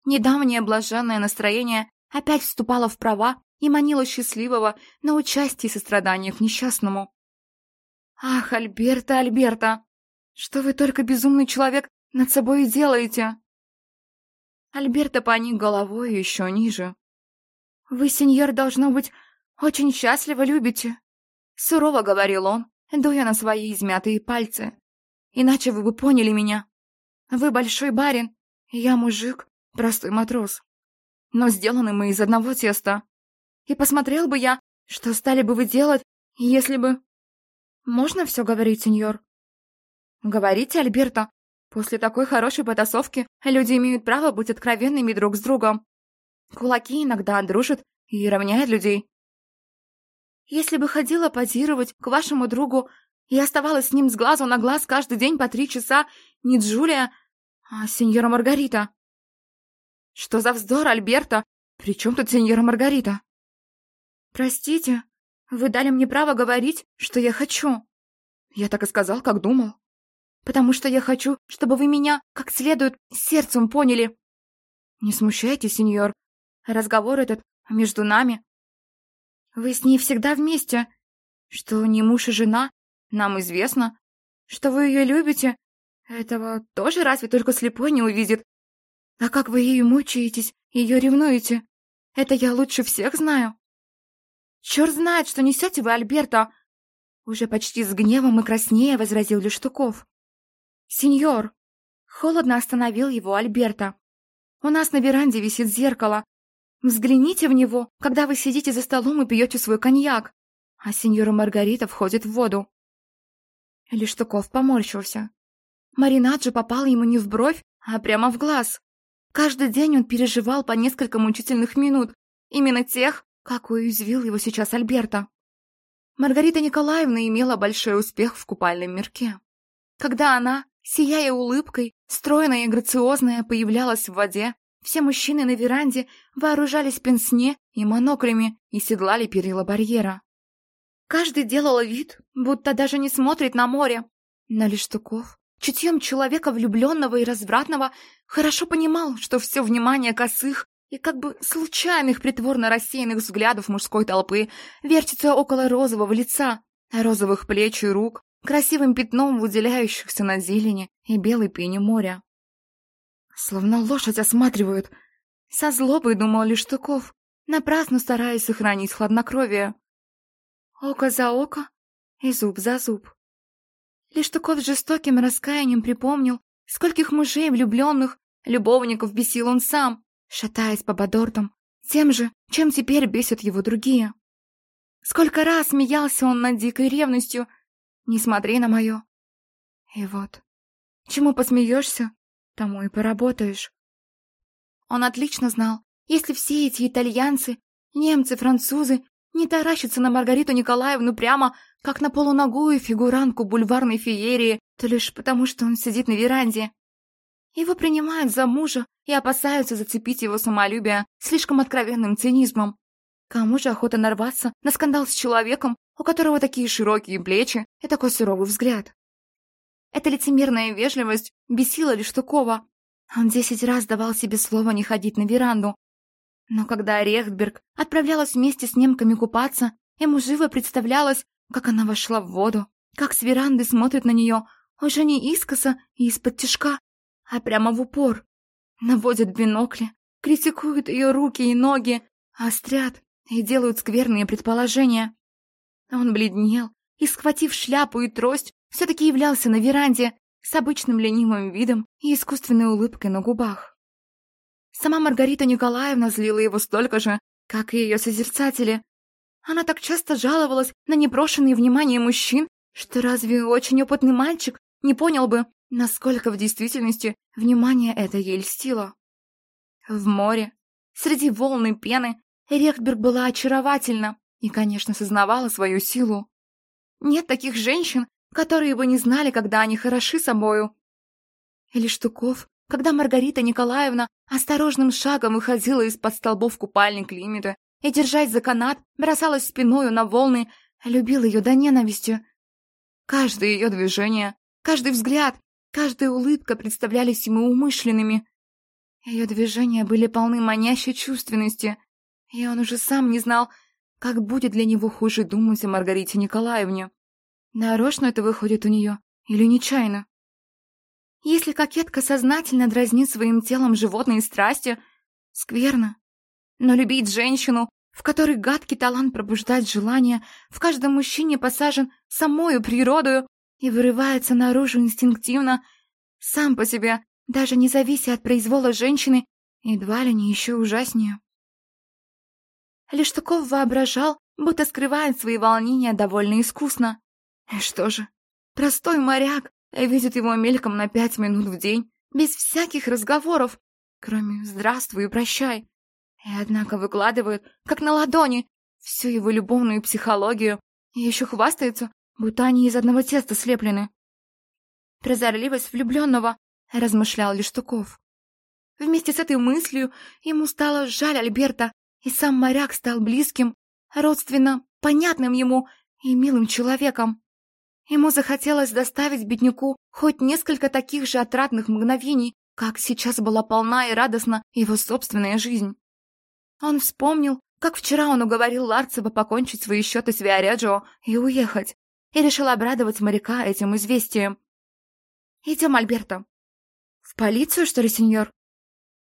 Недавнее блаженное настроение опять вступало в права и манило счастливого на участие и сострадание к несчастному. «Ах, Альберта, Альберта! Что вы только безумный человек над собой делаете?» Альберта поник головой еще ниже. «Вы, сеньор, должно быть, очень счастливо любите», — сурово говорил он, дуя на свои измятые пальцы. «Иначе вы бы поняли меня. Вы большой барин, я мужик, простой матрос. Но сделаны мы из одного теста. И посмотрел бы я Что стали бы вы делать, если бы... Можно все говорить, сеньор? Говорите, Альберто. После такой хорошей потасовки люди имеют право быть откровенными друг с другом. Кулаки иногда дружат и равняют людей. Если бы ходила позировать к вашему другу и оставалась с ним с глазу на глаз каждый день по три часа, не Джулия, а сеньора Маргарита. Что за вздор, Альберто? При чем тут сеньора Маргарита? Простите, вы дали мне право говорить, что я хочу. Я так и сказал, как думал. Потому что я хочу, чтобы вы меня как следует сердцем поняли. Не смущайтесь, сеньор. Разговор этот между нами. Вы с ней всегда вместе. Что не муж и жена, нам известно. Что вы ее любите, этого тоже разве только слепой не увидит. А как вы ею мучаетесь, ее ревнуете, это я лучше всех знаю. Черт знает, что несете вы, Альберто!» Уже почти с гневом и краснее возразил Лештуков. «Сеньор!» Холодно остановил его Альберто. «У нас на веранде висит зеркало. Взгляните в него, когда вы сидите за столом и пьете свой коньяк, а сеньора Маргарита входит в воду». Лештуков поморщился. Маринаджо попал ему не в бровь, а прямо в глаз. Каждый день он переживал по несколько мучительных минут, именно тех, как уязвил его сейчас Альберта. Маргарита Николаевна имела большой успех в купальном мирке. Когда она, сияя улыбкой, стройная и грациозная, появлялась в воде, все мужчины на веранде вооружались пенсне и моноклями и седлали перила барьера. Каждый делал вид, будто даже не смотрит на море. Но Лиштуков, чутьем человека влюбленного и развратного, хорошо понимал, что все внимание косых и как бы случайных притворно рассеянных взглядов мужской толпы вертится около розового лица, розовых плеч и рук, красивым пятном выделяющихся на зелени и белой пене моря. Словно лошадь осматривают. Со злобой думал Лиштуков, напрасно стараясь сохранить хладнокровие. Око за око и зуб за зуб. Лиштуков с жестоким раскаянием припомнил, скольких мужей влюбленных, любовников бесил он сам, шатаясь по бодортам, тем же, чем теперь бесят его другие. Сколько раз смеялся он над дикой ревностью, не смотри на мое. И вот, чему посмеешься, тому и поработаешь. Он отлично знал, если все эти итальянцы, немцы, французы не таращатся на Маргариту Николаевну прямо, как на полуногую фигуранку бульварной феерии, то лишь потому, что он сидит на веранде, его принимают за мужа и опасаются зацепить его самолюбие слишком откровенным цинизмом. Кому же охота нарваться на скандал с человеком, у которого такие широкие плечи и такой суровый взгляд? Эта лицемерная вежливость бесила Лештукова. Он десять раз давал себе слово не ходить на веранду. Но когда Рехтберг отправлялась вместе с немками купаться, ему живо представлялось, как она вошла в воду, как с веранды смотрит на нее, уже не искоса и из-под тишка, а прямо в упор. Наводят бинокли, критикуют ее руки и ноги, острят и делают скверные предположения. Он бледнел и, схватив шляпу и трость, все-таки являлся на веранде с обычным ленивым видом и искусственной улыбкой на губах. Сама Маргарита Николаевна злила его столько же, как и ее созерцатели. Она так часто жаловалась на непрошенные внимания мужчин, что разве очень опытный мальчик не понял бы, насколько в действительности внимание это ей льстило. В море, среди волн и пены, Рехтберг была очаровательна и, конечно, сознавала свою силу. Нет таких женщин, которые бы не знали, когда они хороши собою. Или Штуков, когда Маргарита Николаевна осторожным шагом выходила из-под столбов купальник лимита и, держась за канат, бросалась спиною на волны, любил ее до ненависти. Каждое ее движение, каждый взгляд, Каждая улыбка представлялись ему умышленными. Ее движения были полны манящей чувственности, и он уже сам не знал, как будет для него хуже думать о Маргарите Николаевне. Нарочно это выходит у нее или нечаянно? Если кокетка сознательно дразнит своим телом животные страсти, скверно. Но любить женщину, в которой гадкий талант пробуждать желание, в каждом мужчине посажен самою природою, и вырывается наружу инстинктивно, сам по себе, даже не завися от произвола женщины, едва ли не еще ужаснее. Лештуков воображал, будто скрывает свои волнения довольно искусно. И что же, простой моряк видит его мельком на пять минут в день, без всяких разговоров, кроме «здравствуй» и «прощай». И однако выкладывает, как на ладони, всю его любовную психологию и еще хвастается, будто они из одного теста слеплены. Прозорливость влюбленного, размышлял Лештуков. Вместе с этой мыслью ему стало жаль Альберта, и сам моряк стал близким, родственно, понятным ему и милым человеком. Ему захотелось доставить бедняку хоть несколько таких же отрадных мгновений, как сейчас была полна и радостна его собственная жизнь. Он вспомнил, как вчера он уговорил Ларцева покончить свои счеты с Виареджио и уехать, и решил обрадовать моряка этим известием. «Идем, Альберто». «В полицию, что ли, сеньор?»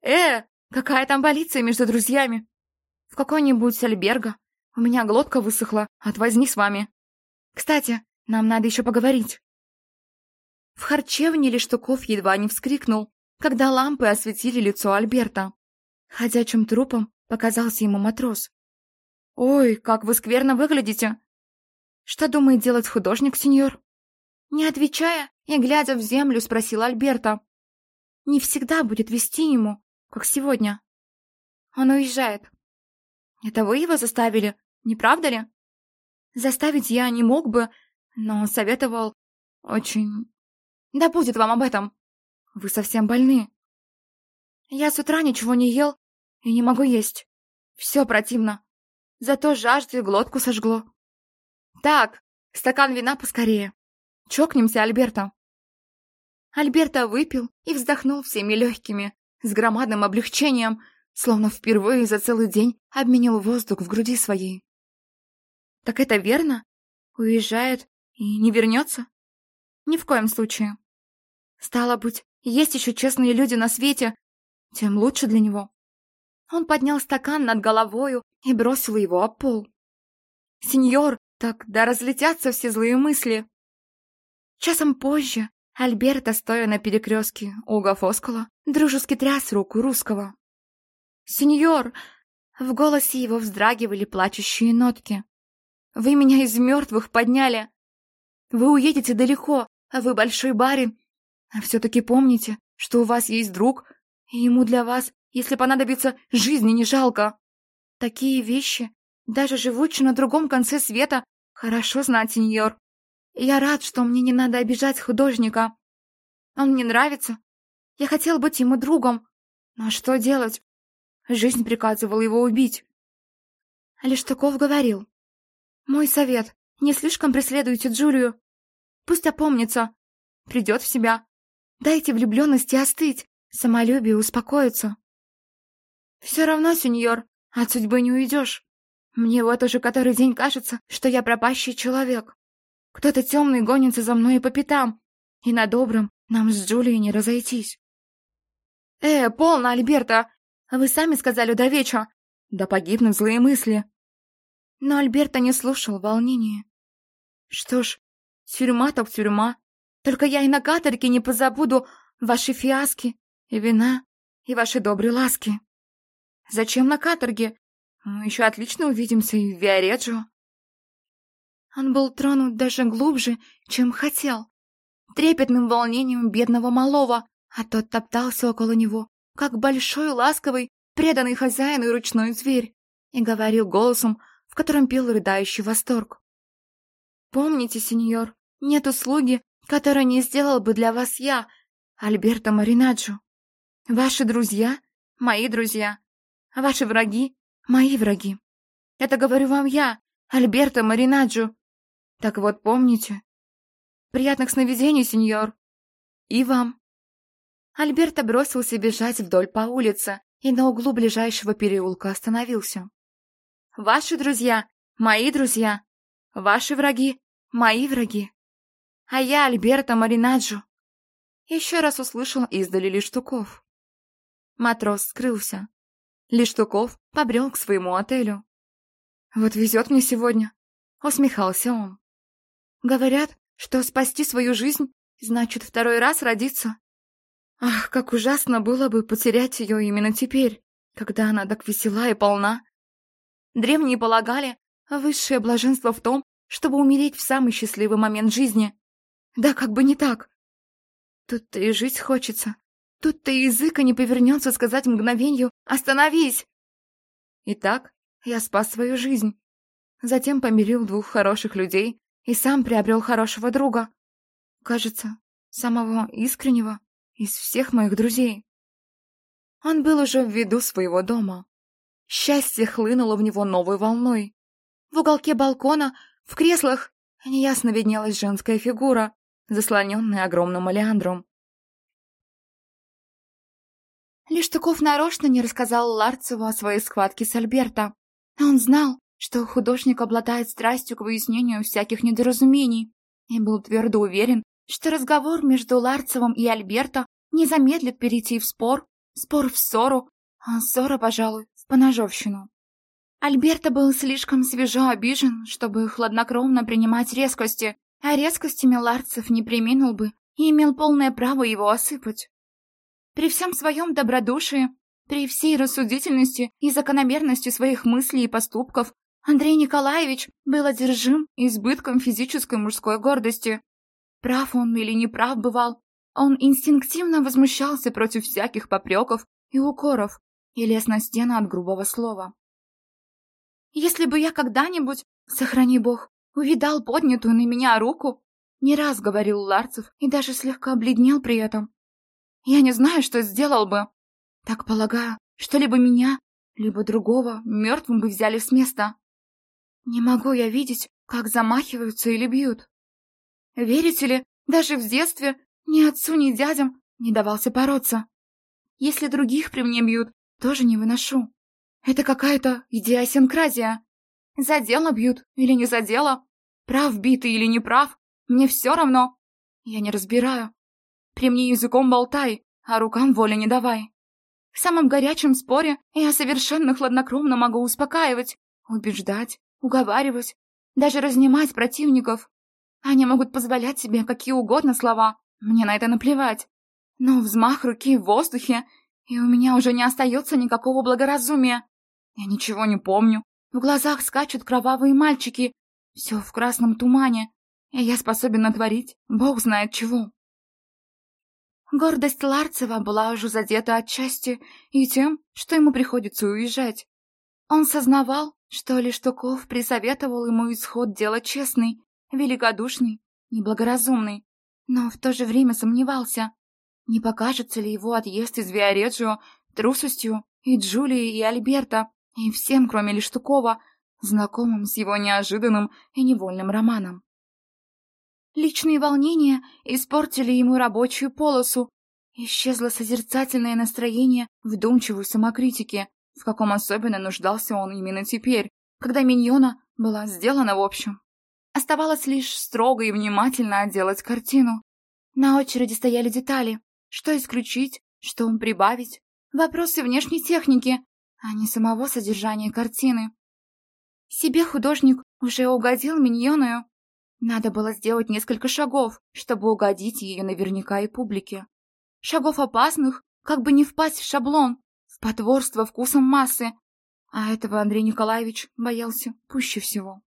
«Э, какая там полиция между друзьями?» «В какой-нибудь альберго. У меня глотка высохла от возни с вами. Кстати, нам надо еще поговорить». В харчевне Лештуков едва не вскрикнул, когда лампы осветили лицо Альберта. Ходячим трупом показался ему матрос. «Ой, как вы скверно выглядите!» «Что думает делать художник, сеньор?» Не отвечая и глядя в землю, спросил Альберта. «Не всегда будет вести ему, как сегодня. Он уезжает. Это вы его заставили, не правда ли?» «Заставить я не мог бы, но советовал очень... Да будет вам об этом. Вы совсем больны. Я с утра ничего не ел и не могу есть. Все противно. Зато жажды глотку сожгло. Так, стакан вина поскорее. Чокнемся, Альберта. Альберта выпил и вздохнул всеми легкими, с громадным облегчением, словно впервые за целый день обменял воздух в груди своей. Так это верно? Уезжает и не вернется? Ни в коем случае. Стало быть, есть еще честные люди на свете, тем лучше для него. Он поднял стакан над головою и бросил его об пол. «Сеньор, так да разлетятся все злые мысли!» Часом позже Альберта, стоя на перекрестке у Гафоскула, дружески тряс руку русского. «Сеньор!» В голосе его вздрагивали плачущие нотки. «Вы меня из мертвых подняли! Вы уедете далеко, а вы большой барин, а все-таки помните, что у вас есть друг, и ему для вас, если понадобится, жизни не жалко. Такие вещи, даже живучи на другом конце света, хорошо знать, сеньор. Я рад, что мне не надо обижать художника. Он мне нравится. Я хотел быть ему другом. Но что делать? Жизнь приказывала его убить. Лештуков говорил. Мой совет, не слишком преследуйте Джулию. Пусть опомнится, придет в себя. Дайте влюбленности остыть, самолюбие успокоиться. Все равно, сеньор, от судьбы не уйдешь. Мне вот уже который день кажется, что я пропащий человек. Кто-то темный гонится за мной по пятам, и на добром нам с Джулией не разойтись. Э, полно, Альберта! Вы сами сказали до вечера. Да погибнут злые мысли. Но Альберта не слушал волнения. Что ж, тюрьма так тюрьма. Только я и на каторге не позабуду ваши фиаски и вина, и ваши добрые ласки. Зачем на каторге? Мы еще отлично увидимся и в Виареджио. Он был тронут даже глубже, чем хотел. Трепетным волнением бедного малого, а тот топтался около него, как большой, ласковый, преданный хозяину ручной зверь, и говорил голосом, в котором пел рыдающий восторг. «Помните, сеньор, нет услуги, которую не сделал бы для вас я, Альберто Маринаджо. Ваши друзья — мои друзья, а ваши враги — мои враги. Это говорю вам я, Альберто Маринаджо. Так вот, помните. Приятных сновидений, сеньор. И вам. Альберто бросился бежать вдоль по улице и на углу ближайшего переулка остановился. Ваши друзья — мои друзья. Ваши враги — мои враги. А я Альберто Маринаджо. Еще раз услышал издали Лиштуков. Матрос скрылся. Лиштуков побрел к своему отелю. «Вот везет мне сегодня», — усмехался он. «Говорят, что спасти свою жизнь значит второй раз родиться. Ах, как ужасно было бы потерять ее именно теперь, когда она так весела и полна. Древние полагали, Высшее блаженство в том, чтобы умереть в самый счастливый момент жизни. Да как бы не так. Тут-то и жить хочется. Тут-то и языка не повернется сказать мгновенью «Остановись!». Итак, я спас свою жизнь. Затем помирил двух хороших людей и сам приобрел хорошего друга. Кажется, самого искреннего из всех моих друзей. Он был уже в виду своего дома. Счастье хлынуло в него новой волной. В уголке балкона, в креслах, неясно виднелась женская фигура, заслоненная огромным олеандром. Лиштуков нарочно не рассказал Ларцеву о своей схватке с Альберто. Он знал, что художник обладает страстью к выяснению всяких недоразумений, и был твердо уверен, что разговор между Ларцевым и Альберто не замедлит перейти в спор, спор в ссору, а ссора, пожалуй, в поножовщину. Альберто был слишком свежо обижен, чтобы хладнокровно принимать резкости, а резкостями Ларцев не приминул бы и имел полное право его осыпать. При всем своем добродушии, при всей рассудительности и закономерности своих мыслей и поступков, Андрей Николаевич был одержим избытком физической мужской гордости. Прав он или не прав бывал, он инстинктивно возмущался против всяких попреков и укоров и лез на стену от грубого слова. Если бы я когда-нибудь, сохрани бог, увидал поднятую на меня руку, не раз говорил Ларцев и даже слегка бледнел при этом, я не знаю, что сделал бы. Так полагаю, что либо меня, либо другого мертвым бы взяли с места. Не могу я видеть, как замахиваются или бьют. Верите ли, даже в детстве ни отцу, ни дядям не давался бороться. Если других при мне бьют, тоже не выношу. Это какая-то идиосинкразия. За дело бьют или не за дело, прав битый или не прав, мне все равно. Я не разбираю. При мне языком болтай, а рукам воли не давай. В самом горячем споре я совершенно хладнокровно могу успокаивать, убеждать, уговаривать, даже разнимать противников. Они могут позволять себе какие угодно слова, мне на это наплевать. Но взмах руки в воздухе, и у меня уже не остается никакого благоразумия. Я ничего не помню. В глазах скачут кровавые мальчики. Все в красном тумане. И я способен натворить, бог знает чего. Гордость Ларцева была уже задета отчасти и тем, что ему приходится уезжать. Он сознавал, что Лиштуков присоветовал ему исход дела честный, великодушный, неблагоразумный, но в то же время сомневался, не покажется ли его отъезд из Виареджио трусостью и Джулии, и Альберта, и всем, кроме Лиштукова, знакомым с его неожиданным и невольным романом. Личные волнения испортили ему рабочую полосу. Исчезло созерцательное настроение вдумчивой самокритики, в каком особенно нуждался он именно теперь, когда миньона была сделана в общем. Оставалось лишь строго и внимательно отделать картину. На очереди стояли детали. Что исключить, что прибавить. Вопросы внешней техники, а не самого содержания картины. Себе художник уже угодил миньоную, надо было сделать несколько шагов, чтобы угодить ее наверняка и публике. Шагов опасных, как бы не впасть в шаблон, в потворство вкусом массы. А этого Андрей Николаевич боялся пуще всего.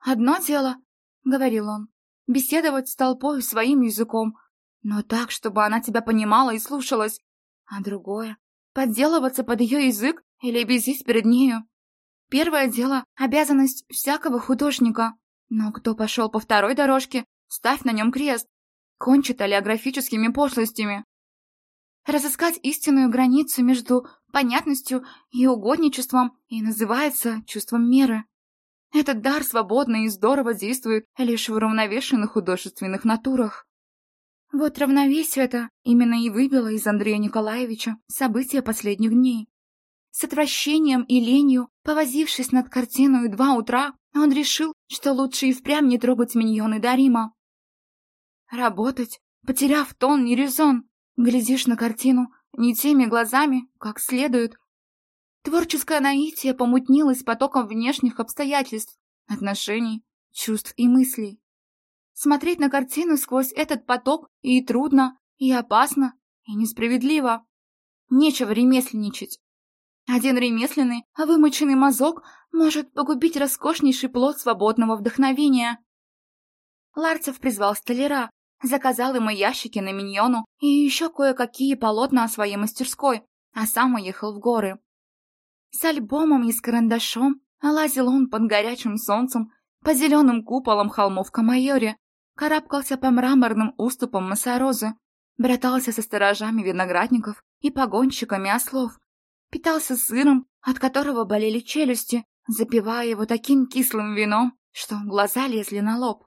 «Одно дело», — говорил он, — «беседовать с толпой своим языком, но так, чтобы она тебя понимала и слушалась, а другое — подделываться под ее язык или безить перед нею. Первое дело — обязанность всякого художника, но кто пошел по второй дорожке, ставь на нем крест. Кончит олеографическими пошлостями. Разыскать истинную границу между понятностью и угодничеством и называется чувством меры. Этот дар свободно и здорово действует лишь в уравновешенных художественных натурах. Вот равновесие это именно и выбило из Андрея Николаевича события последних дней. С отвращением и ленью, повозившись над картиной два утра, он решил, что лучше и впрямь не трогать миньоны Дарима. Работать, потеряв тон и резон, глядишь на картину не теми глазами, как следует. Творческое наитие помутнилось потоком внешних обстоятельств, отношений, чувств и мыслей. Смотреть на картину сквозь этот поток и трудно, и опасно, и несправедливо. Нечего ремесленничать. Один ремесленный, вымоченный мазок может погубить роскошнейший плод свободного вдохновения. Ларцев призвал столяра, заказал ему ящики на миньону и еще кое-какие полотна о своей мастерской, а сам уехал в горы. С альбомом и с карандашом лазил он под горячим солнцем по зеленым куполам холмов Камайоре, карабкался по мраморным уступам Масорозы, братался со сторожами виноградников и погонщиками ослов, питался сыром, от которого болели челюсти, запивая его таким кислым вином, что глаза лезли на лоб.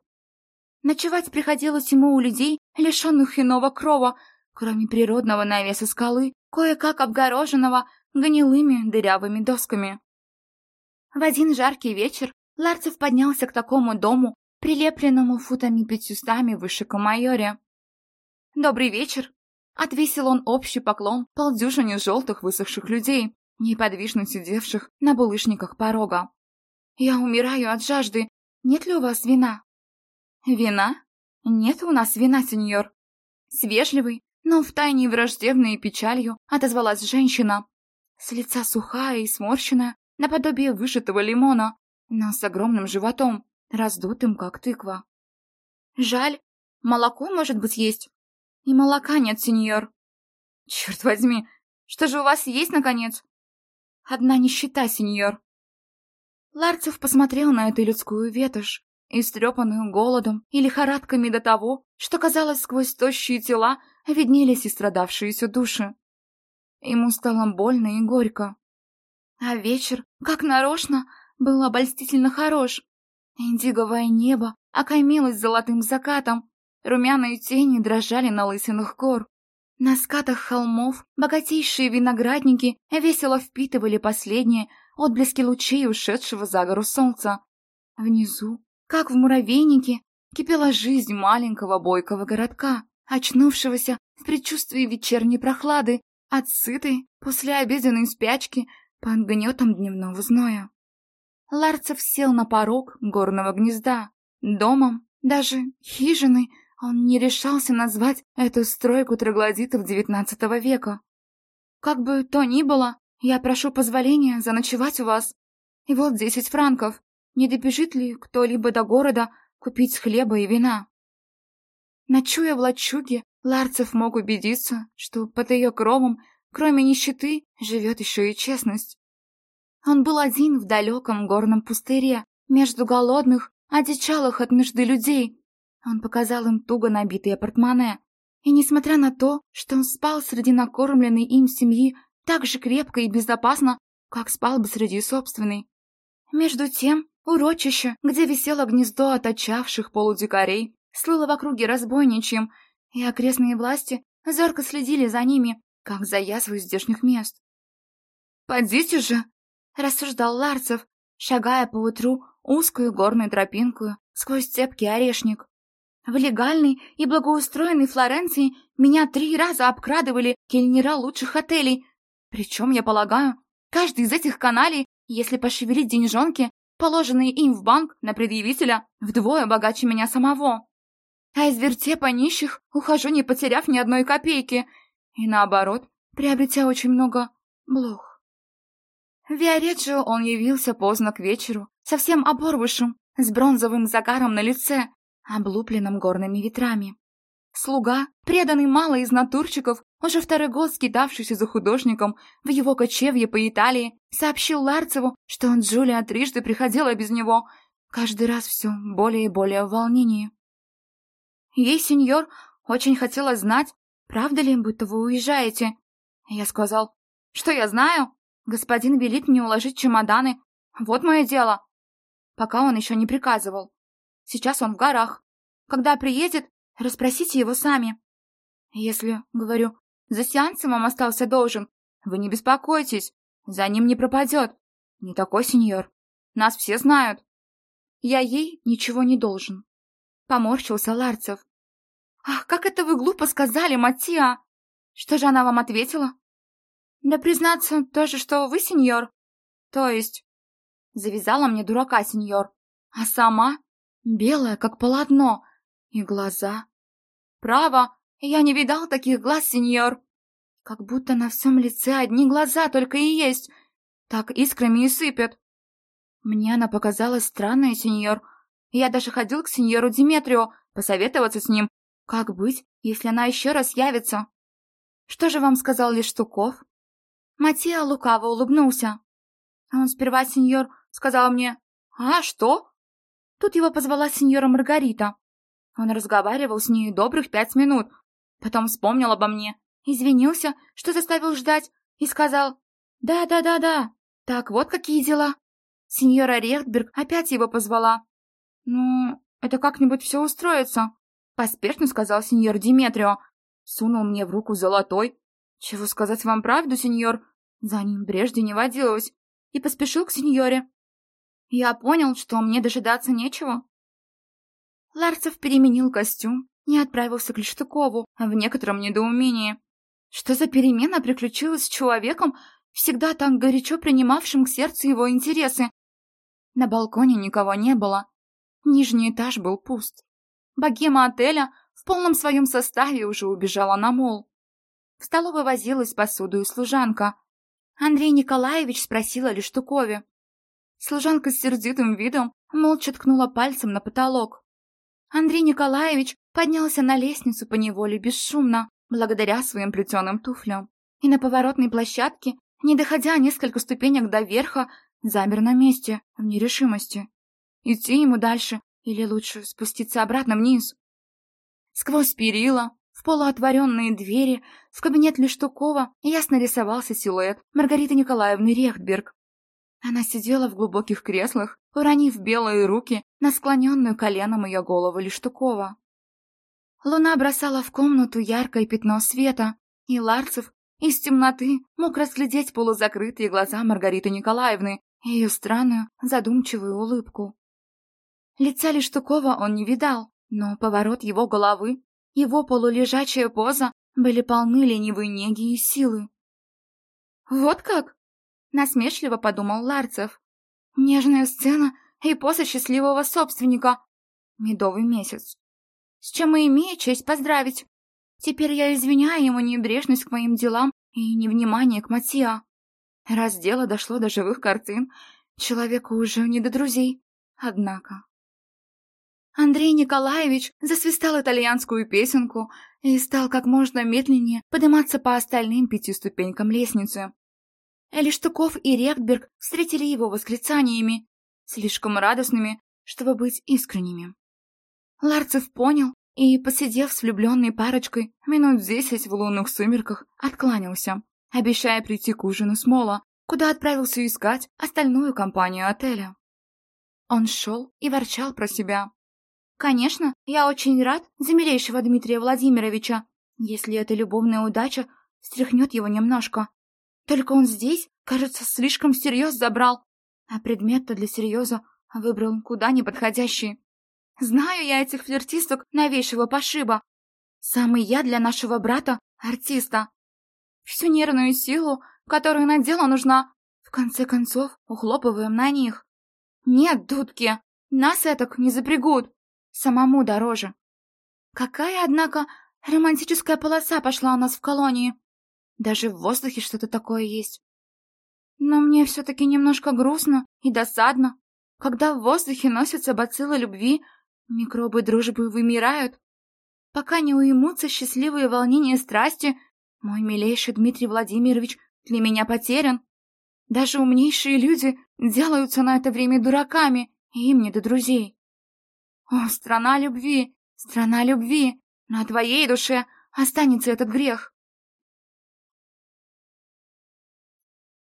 Ночевать приходилось ему у людей, лишенных иного крова, кроме природного навеса скалы, кое-как обгороженного гнилыми дырявыми досками. В один жаркий вечер Ларцев поднялся к такому дому, прилепленному футами пятьюстами выше Камайоре. «Добрый вечер!» — отвесил он общий поклон полдюжине желтых высохших людей, неподвижно сидевших на булыжниках порога. «Я умираю от жажды. Нет ли у вас вина?» «Вина? Нет у нас вина, сеньор». С вежливой, но втайне враждебной печалью отозвалась женщина. С лица сухая и сморщенная, наподобие выжатого лимона, но с огромным животом, раздутым, как тыква. «Жаль, молоко, может быть, есть?» «И молока нет, сеньор». «Черт возьми, что же у вас есть, наконец?» «Одна нищета, сеньор». Ларцев посмотрел на эту людскую ветошь, истрепанную голодом и лихорадками до того, что, казалось, сквозь тощие тела виднелись и страдавшиеся души. Ему стало больно и горько. А вечер, как нарочно, был обольстительно хорош. Индиговое небо окаймилось золотым закатом, румяные тени дрожали на лысинах гор. На скатах холмов богатейшие виноградники весело впитывали последние отблески лучей ушедшего за гору солнца. Внизу как в муравейнике кипела жизнь маленького бойкого городка, очнувшегося в предчувствии вечерней прохлады от сытой послеобеденной спячки под гнетом дневного зноя. Ларцев сел на порог горного гнезда. Домом, даже хижиной, он не решался назвать эту стройку троглодитов XIX века. Как бы то ни было, я прошу позволения заночевать у вас. И вот десять франков. Не добежит ли кто-либо до города купить хлеба и вина? Ночуя в лачуге, Ларцев мог убедиться, что под ее кровом, кроме нищеты, живет еще и честность. Он был один в далеком горном пустыре, между голодных, одичалых от нужды людей. Он показал им туго набитые портмоне. И несмотря на то, что он спал среди накормленной им семьи так же крепко и безопасно, как спал бы среди собственной. Между тем, Урочище, где висело гнездо оточавших полудикарей, слыло в округе разбойничьим, и окрестные власти зорко следили за ними, как за язвой здешних мест. «Подите же!» — рассуждал Ларцев, шагая по утру узкую горную тропинку сквозь цепкий орешник. В легальной и благоустроенной Флоренции меня три раза обкрадывали кельнера лучших отелей. Причем, я полагаю, каждый из этих каналей, если пошевелить деньжонки, положенные им в банк на предъявителя, вдвое богаче меня самого. А из вертепа нищих ухожу, не потеряв ни одной копейки, и наоборот, приобретя очень много блох. В Виареджио он явился поздно к вечеру, совсем оборвышим, с бронзовым загаром на лице, облупленным горными ветрами. Слуга, преданный мало из натурчиков, уже второй год скитавшийся за художником в его кочевье по Италии, сообщил Ларцеву, что он Джулия трижды приходила без него, каждый раз все более и более в волнении. Ей, сеньор, очень хотела знать, правда ли, будто вы уезжаете. Я сказал, что я знаю. Господин велит мне уложить чемоданы. Вот мое дело. Пока он еще не приказывал. Сейчас он в горах. Когда приедет, расспросите его сами. Если, говорю, за сеансом вам остался должен. Вы не беспокойтесь, за ним не пропадет. Не такой сеньор. Нас все знают. Я ей ничего не должен. Поморщился Ларцев. Ах, как это вы глупо сказали, Матиа! Что же она вам ответила? Да признаться, то же, что вы, сеньор. То есть... Завязала мне дурака, сеньор. А сама белая, как полотно. И глаза. Право, я не видал таких глаз, сеньор. Как будто на всем лице одни глаза только и есть. так искрами и сыпет. Мне она показалась странной, сеньор. Я даже ходил к сеньору Диметрио посоветоваться с ним, как быть, если она еще раз явится. Что же вам сказал Лештуков? Матео лукаво улыбнулся. Он сперва, сеньор, сказал мне, «А, что?» Тут его позвала сеньора Маргарита. Он разговаривал с ней добрых пять минут, потом вспомнил обо мне, извинился, что заставил ждать, и сказал, «Да-да-да-да, так вот какие дела». Сеньора Рехтберг опять его позвала. «Ну, это как-нибудь все устроится», — поспешно сказал сеньор Диметрио. Сунул мне в руку золотой. «Чего сказать вам правду, сеньор? За ним прежде не водилось». И поспешил к сеньоре. Я понял, что мне дожидаться нечего. Ларцев переменил костюм и отправился к Лештукову в некотором недоумении. Что за перемена приключилась с человеком, всегда так горячо принимавшим к сердцу его интересы? На балконе никого не было. Нижний этаж был пуст. Богема отеля в полном своем составе уже убежала на мол. В столовой возилась посуду и служанка. Андрей Николаевич спросил о Лештукове. Служанка с сердитым видом молча ткнула пальцем на потолок. Андрей Николаевич поднялся на лестницу по неволе бесшумно, благодаря своим плетеным туфлям, и на поворотной площадке, не доходя несколько ступенек до верха, замер на месте, в нерешимости. Идти ему дальше или лучше спуститься обратно вниз? Сквозь перила, в полуотворенные двери, в кабинет Лештукова ясно рисовался силуэт Маргариты Николаевны Рехтберг, она сидела в глубоких креслах, уронив белые руки на склоненную коленом ее голову Лештукова. Луна бросала в комнату яркое пятно света, и Ларцев из темноты мог разглядеть полузакрытые глаза Маргариты Николаевны и ее странную, задумчивую улыбку. Лица Лештукова он не видал, но поворот его головы, его полулежачая поза были полны ленивой неги и силы. «Вот как?» Насмешливо подумал Ларцев. Нежная сцена и после счастливого собственника. Медовый месяц. С чем и имею честь поздравить. Теперь я извиняю ему небрежность к моим делам и невнимание к Матиа. Раз дело дошло до живых картин, человеку уже не до друзей. Однако... Андрей Николаевич засвистал итальянскую песенку и стал как можно медленнее подниматься по остальным пяти ступенькам лестницы. Элиштуков и Ректберг встретили его восклицаниями, слишком радостными, чтобы быть искренними. Ларцев понял и, посидев с влюбленной парочкой минут десять в лунных сумерках, откланялся, обещая прийти к ужину с Мола, куда отправился искать остальную компанию отеля. Он шел и ворчал про себя. «Конечно, я очень рад за милейшего Дмитрия Владимировича, если эта любовная удача встряхнет его немножко, только он здесь, кажется, слишком всерьез забрал. А предмет-то для серьеза выбрал куда неподходящий. Знаю я этих флиртисток новейшего пошиба. Самый я для нашего брата — артиста. Всю нервную силу, которую на дело нужна, в конце концов ухлопываем на них. Нет, дудки, нас этак не запрягут. Самому дороже. Какая, однако, романтическая полоса пошла у нас в колонии. Даже в воздухе что-то такое есть. Но мне все-таки немножко грустно и досадно, когда в воздухе носятся бациллы любви, микробы дружбы вымирают. Пока не уймутся счастливые волнения страсти, мой милейший Дмитрий Владимирович для меня потерян. Даже умнейшие люди делаются на это время дураками, и им не до друзей. О, страна любви, страна любви, на твоей душе останется этот грех.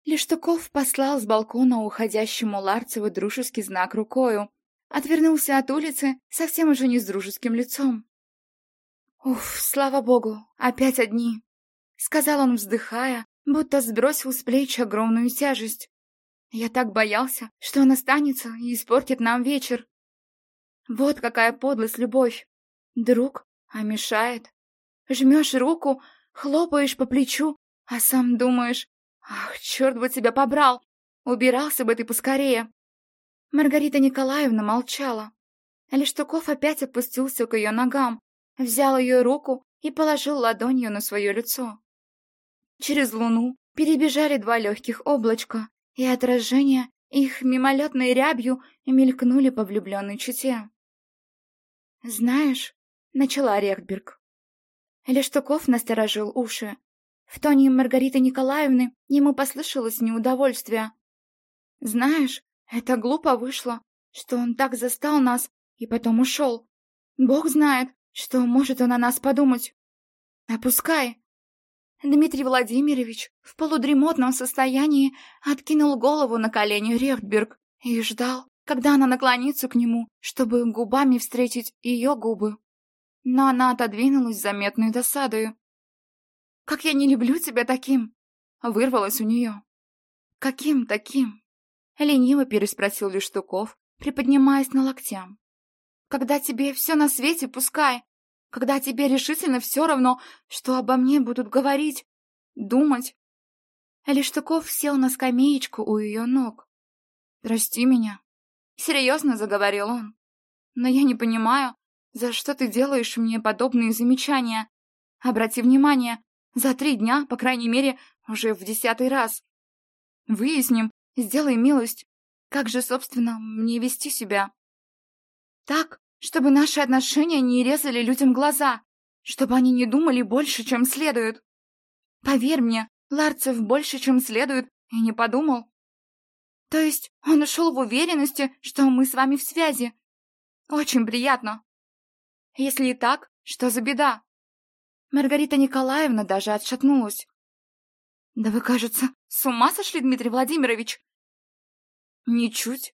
Лештуков послал с балкона уходящему Ларцеву дружеский знак рукою. Отвернулся от улицы совсем уже не с дружеским лицом. «Уф, слава богу, опять одни!» — сказал он, вздыхая, будто сбросил с плеч огромную тяжесть. «Я так боялся, что он останется и испортит нам вечер. Вот какая подлость любовь! Друг, а мешает. Жмешь руку, хлопаешь по плечу, а сам думаешь, Ах, черт бы тебя побрал! Убирался бы ты поскорее!» Маргарита Николаевна молчала. Лештуков опять опустился к ее ногам, взял ее руку и положил ладонью на свое лицо. Через луну перебежали два легких облачка, и отражения их мимолетной рябью мелькнули по влюбленной чете. «Знаешь», — начала Рехтберг. Лештуков насторожил уши. В тоне Маргариты Николаевны ему послышалось неудовольствие. «Знаешь, это глупо вышло, что он так застал нас и потом ушел. Бог знает, что может он о нас подумать. Опускай. Дмитрий Владимирович в полудремотном состоянии откинул голову на колени Рехтберг и ждал, когда она наклонится к нему, чтобы губами встретить ее губы. Но она отодвинулась заметной досадою. «Как я не люблю тебя таким!» — вырвалось у нее. «Каким таким?» — лениво переспросил Лештуков, приподнимаясь на локтям. «Когда тебе все на свете пускай, когда тебе решительно все равно, что обо мне будут говорить, думать. Лиштуков сел на скамеечку у ее ног. «Прости меня», — серьезно заговорил он. «Но я не понимаю, за что ты делаешь мне подобные замечания. Обрати внимание, за три дня, по крайней мере, уже в десятый раз. Выясним, сделай милость, как же, собственно, мне вести себя? Так, чтобы наши отношения не резали людям глаза, чтобы они не думали больше, чем следует. Поверь мне, Ларцев больше, чем следует, и не подумал. То есть он ушел в уверенности, что мы с вами в связи. Очень приятно. Если и так, что за беда? Маргарита Николаевна даже отшатнулась. Да вы, кажется, с ума сошли, Дмитрий Владимирович? Ничуть.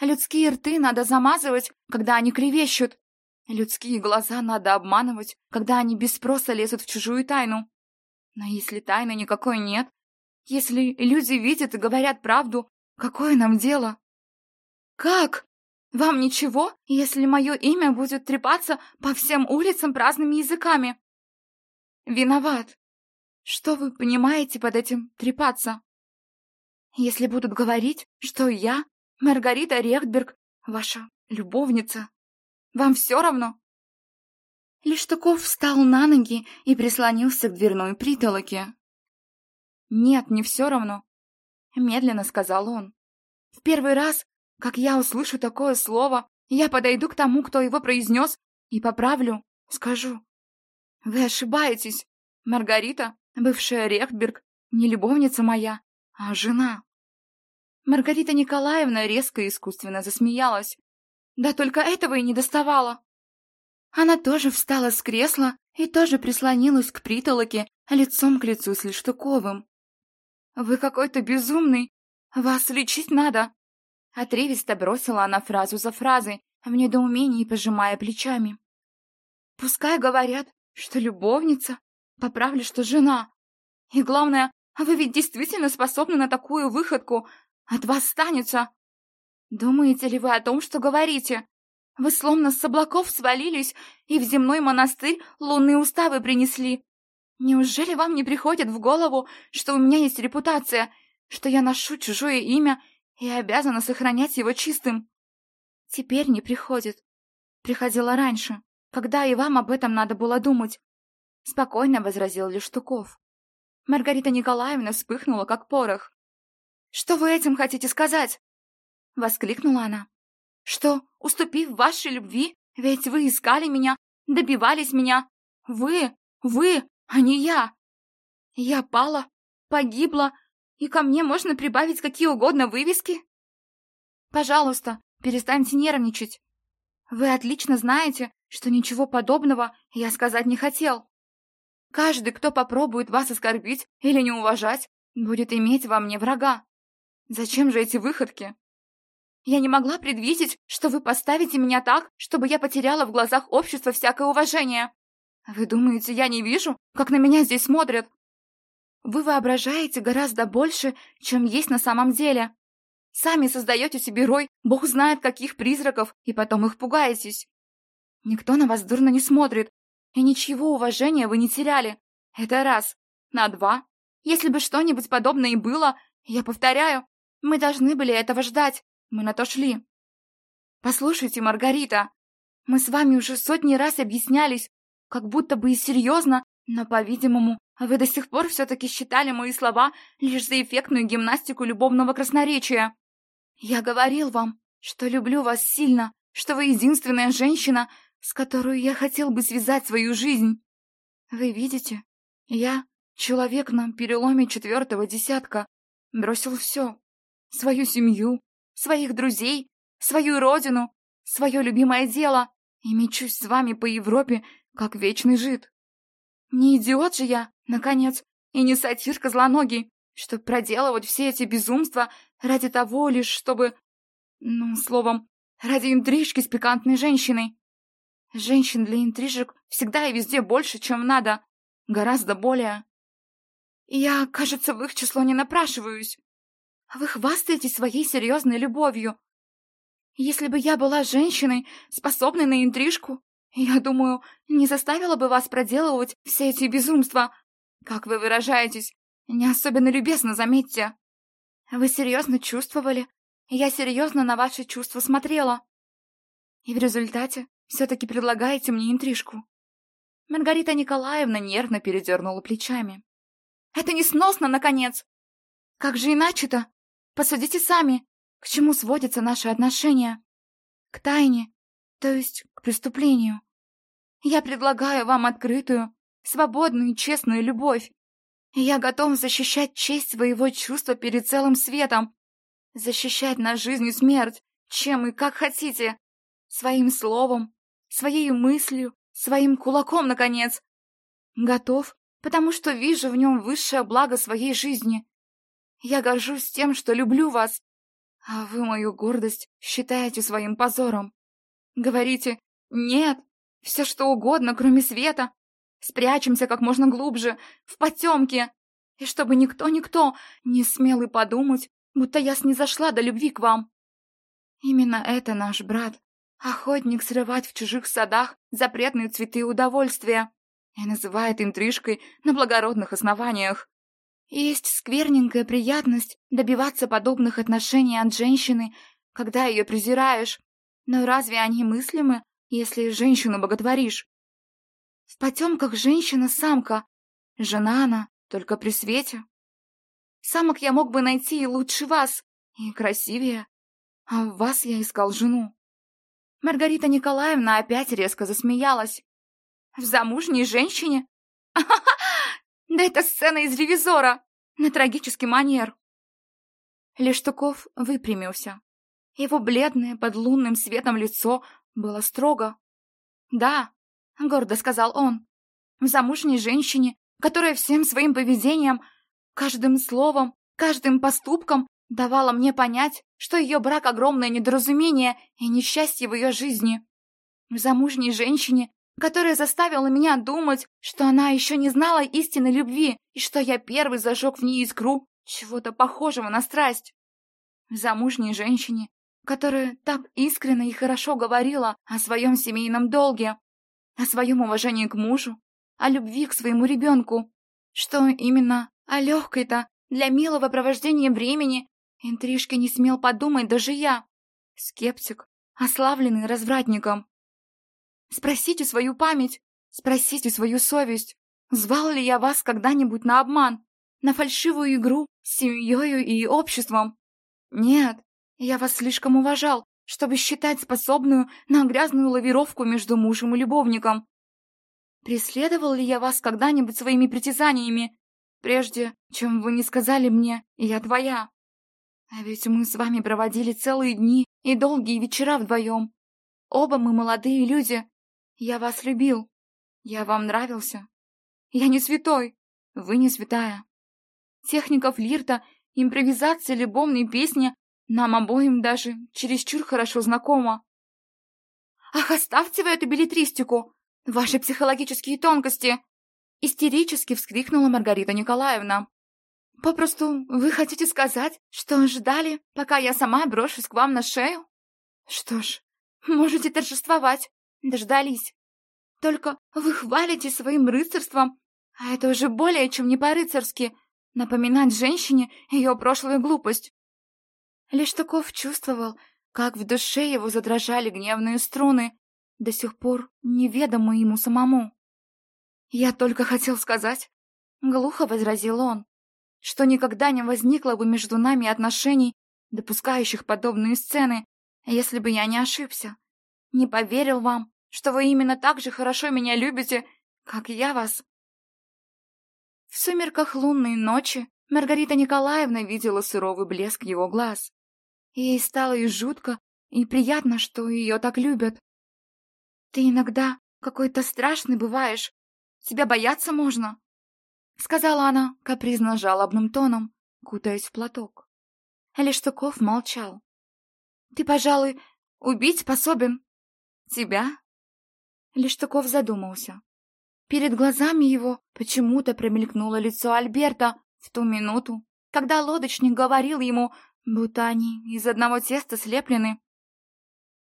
Людские рты надо замазывать, когда они кривещут. Людские глаза надо обманывать, когда они без спроса лезут в чужую тайну. Но если тайны никакой нет, если люди видят и говорят правду, какое нам дело? Как? Вам ничего, если мое имя будет трепаться по всем улицам праздными языками? Виноват. Что вы понимаете под этим трепаться? Если будут говорить, что я Маргарита Рехтберг, ваша любовница. Вам все равно?» Лиштуков встал на ноги и прислонился к дверной притолоке. «Нет, не все равно», — медленно сказал он. «В первый раз, как я услышу такое слово, я подойду к тому, кто его произнес, и поправлю, скажу. Вы ошибаетесь. Маргарита, бывшая Рехтберг, не любовница моя, а жена. Маргарита Николаевна резко и искусственно засмеялась. Да только этого и не доставало. Она тоже встала с кресла и тоже прислонилась к притолоке, лицом к лицу с Лештуковым. «Вы какой-то безумный! Вас лечить надо!» Отрывисто бросила она фразу за фразой, в недоумении пожимая плечами. «Пускай говорят, что любовница, поправлю, что жена. И главное, вы ведь действительно способны на такую выходку, от вас станется. Думаете ли вы о том, что говорите? Вы словно с облаков свалились и в земной монастырь лунные уставы принесли. Неужели вам не приходит в голову, что у меня есть репутация, что я ношу чужое имя и обязана сохранять его чистым? Теперь не приходит. Приходила раньше, когда и вам об этом надо было думать. Спокойно возразил Лештуков. Маргарита Николаевна вспыхнула, как порох. «Что вы этим хотите сказать?» — воскликнула она. «Что, уступив вашей любви, ведь вы искали меня, добивались меня. Вы, вы, а не я. Я пала, погибла, и ко мне можно прибавить какие угодно вывески? Пожалуйста, перестаньте нервничать. Вы отлично знаете, что ничего подобного я сказать не хотел. Каждый, кто попробует вас оскорбить или не уважать, будет иметь во мне врага. Зачем же эти выходки? Я не могла предвидеть, что вы поставите меня так, чтобы я потеряла в глазах общества всякое уважение. Вы думаете, я не вижу, как на меня здесь смотрят? Вы воображаете гораздо больше, чем есть на самом деле. Сами создаете себе рой, бог знает каких призраков, и потом их пугаетесь. Никто на вас дурно не смотрит, и ничего уважения вы не теряли. Это раз. На два. Если бы что-нибудь подобное и было, я повторяю, мы должны были этого ждать. Мы на то шли. Послушайте, Маргарита, мы с вами уже сотни раз объяснялись, как будто бы и серьезно, но, по-видимому, вы до сих пор все-таки считали мои слова лишь за эффектную гимнастику любовного красноречия. Я говорил вам, что люблю вас сильно, что вы единственная женщина, с которой я хотел бы связать свою жизнь. Вы видите, я, человек на переломе четвертого десятка, бросил все. Свою семью, своих друзей, свою родину, свое любимое дело и мечусь с вами по Европе, как вечный жид. Не идиот же я, наконец, и не сатирка злоногий, чтобы проделывать все эти безумства ради того лишь, чтобы... Ну, словом, ради интрижки с пикантной женщиной. Женщин для интрижек всегда и везде больше, чем надо. Гораздо более. Я, кажется, в их число не напрашиваюсь. Вы хвастаетесь своей серьезной любовью. Если бы я была женщиной, способной на интрижку, я думаю, не заставила бы вас проделывать все эти безумства. Как вы выражаетесь, не особенно любезно, заметьте. Вы серьезно чувствовали, я серьезно на ваши чувства смотрела. И в результате все-таки предлагаете мне интрижку. Маргарита Николаевна нервно передернула плечами. Это несносно, наконец! Как же иначе-то? Посудите сами, к чему сводятся наши отношения? К тайне, то есть к преступлению. Я предлагаю вам открытую, свободную и честную любовь. я готов защищать честь своего чувства перед целым светом, защищать на жизнь и смерть, чем и как хотите, своим словом, своей мыслью, своим кулаком, наконец. Готов, потому что вижу в нем высшее благо своей жизни. Я горжусь тем, что люблю вас, а вы мою гордость считаете своим позором. Говорите «нет», все что угодно, кроме света. Спрячемся как можно глубже, в потемке, и чтобы никто-никто не смел и подумать, будто я снизошла до любви к вам. Именно это наш брат, охотник срывать в чужих садах запретные цветы удовольствия и называет интрижкой на благородных основаниях. Есть скверненькая приятность добиваться подобных отношений от женщины, когда ее презираешь. Но разве они мыслимы, если женщину боготворишь? В потемках женщина-самка, жена она, только при свете. Самок я мог бы найти и лучше вас, и красивее, а в вас я искал жену. Маргарита Николаевна опять резко засмеялась. В замужней женщине? [LAUGHS] Да это сцена из «Ревизора» на трагический манер. Лештуков выпрямился. Его бледное под лунным светом лицо было строго. «Да», — гордо сказал он, — «в замужней женщине, которая всем своим поведением, каждым словом, каждым поступком давала мне понять, что ее брак — огромное недоразумение и несчастье в ее жизни. В замужней женщине, которая заставила меня думать, что она еще не знала истинной любви и что я первый зажег в ней искру чего-то похожего на страсть. В замужней женщине, которая так искренне и хорошо говорила о своем семейном долге, о своем уважении к мужу, о любви к своему ребенку, что именно о легкой-то для милого провождения времени интрижки не смел подумать даже я, скептик, ославленный развратником. Спросите свою память, спросите свою совесть. Звал ли я вас когда-нибудь на обман, на фальшивую игру с семьей и обществом? Нет, я вас слишком уважал, чтобы считать способную на грязную лавировку между мужем и любовником. Преследовал ли я вас когда-нибудь своими притязаниями, прежде чем вы не сказали мне «я твоя»? А ведь мы с вами проводили целые дни и долгие вечера вдвоем. Оба мы молодые люди, я вас любил. Я вам нравился. Я не святой. Вы не святая. Техника флирта, импровизация любовной песни нам обоим даже чересчур хорошо знакома. Ах, оставьте вы эту билетристику! Ваши психологические тонкости! Истерически вскрикнула Маргарита Николаевна. Попросту вы хотите сказать, что ждали, пока я сама брошусь к вам на шею? Что ж, можете торжествовать. Дождались. Только вы хвалите своим рыцарством, а это уже более чем не по-рыцарски напоминать женщине ее прошлую глупость. Лештуков чувствовал, как в душе его задрожали гневные струны, до сих пор неведомые ему самому. Я только хотел сказать, Глухо возразил он, что никогда не возникло бы между нами отношений, допускающих подобные сцены, если бы я не ошибся. Не поверил вам, что вы именно так же хорошо меня любите, как я вас. В сумерках лунной ночи Маргарита Николаевна видела суровый блеск его глаз. Ей стало и жутко, и приятно, что ее так любят. «Ты иногда какой-то страшный бываешь. Тебя бояться можно», — сказала она капризно-жалобным тоном, кутаясь в платок. Лештуков молчал. «Ты, пожалуй, убить способен. Тебя?» Лештуков задумался. Перед глазами его почему-то промелькнуло лицо Альберта в ту минуту, когда лодочник говорил ему, будто они из одного теста слеплены.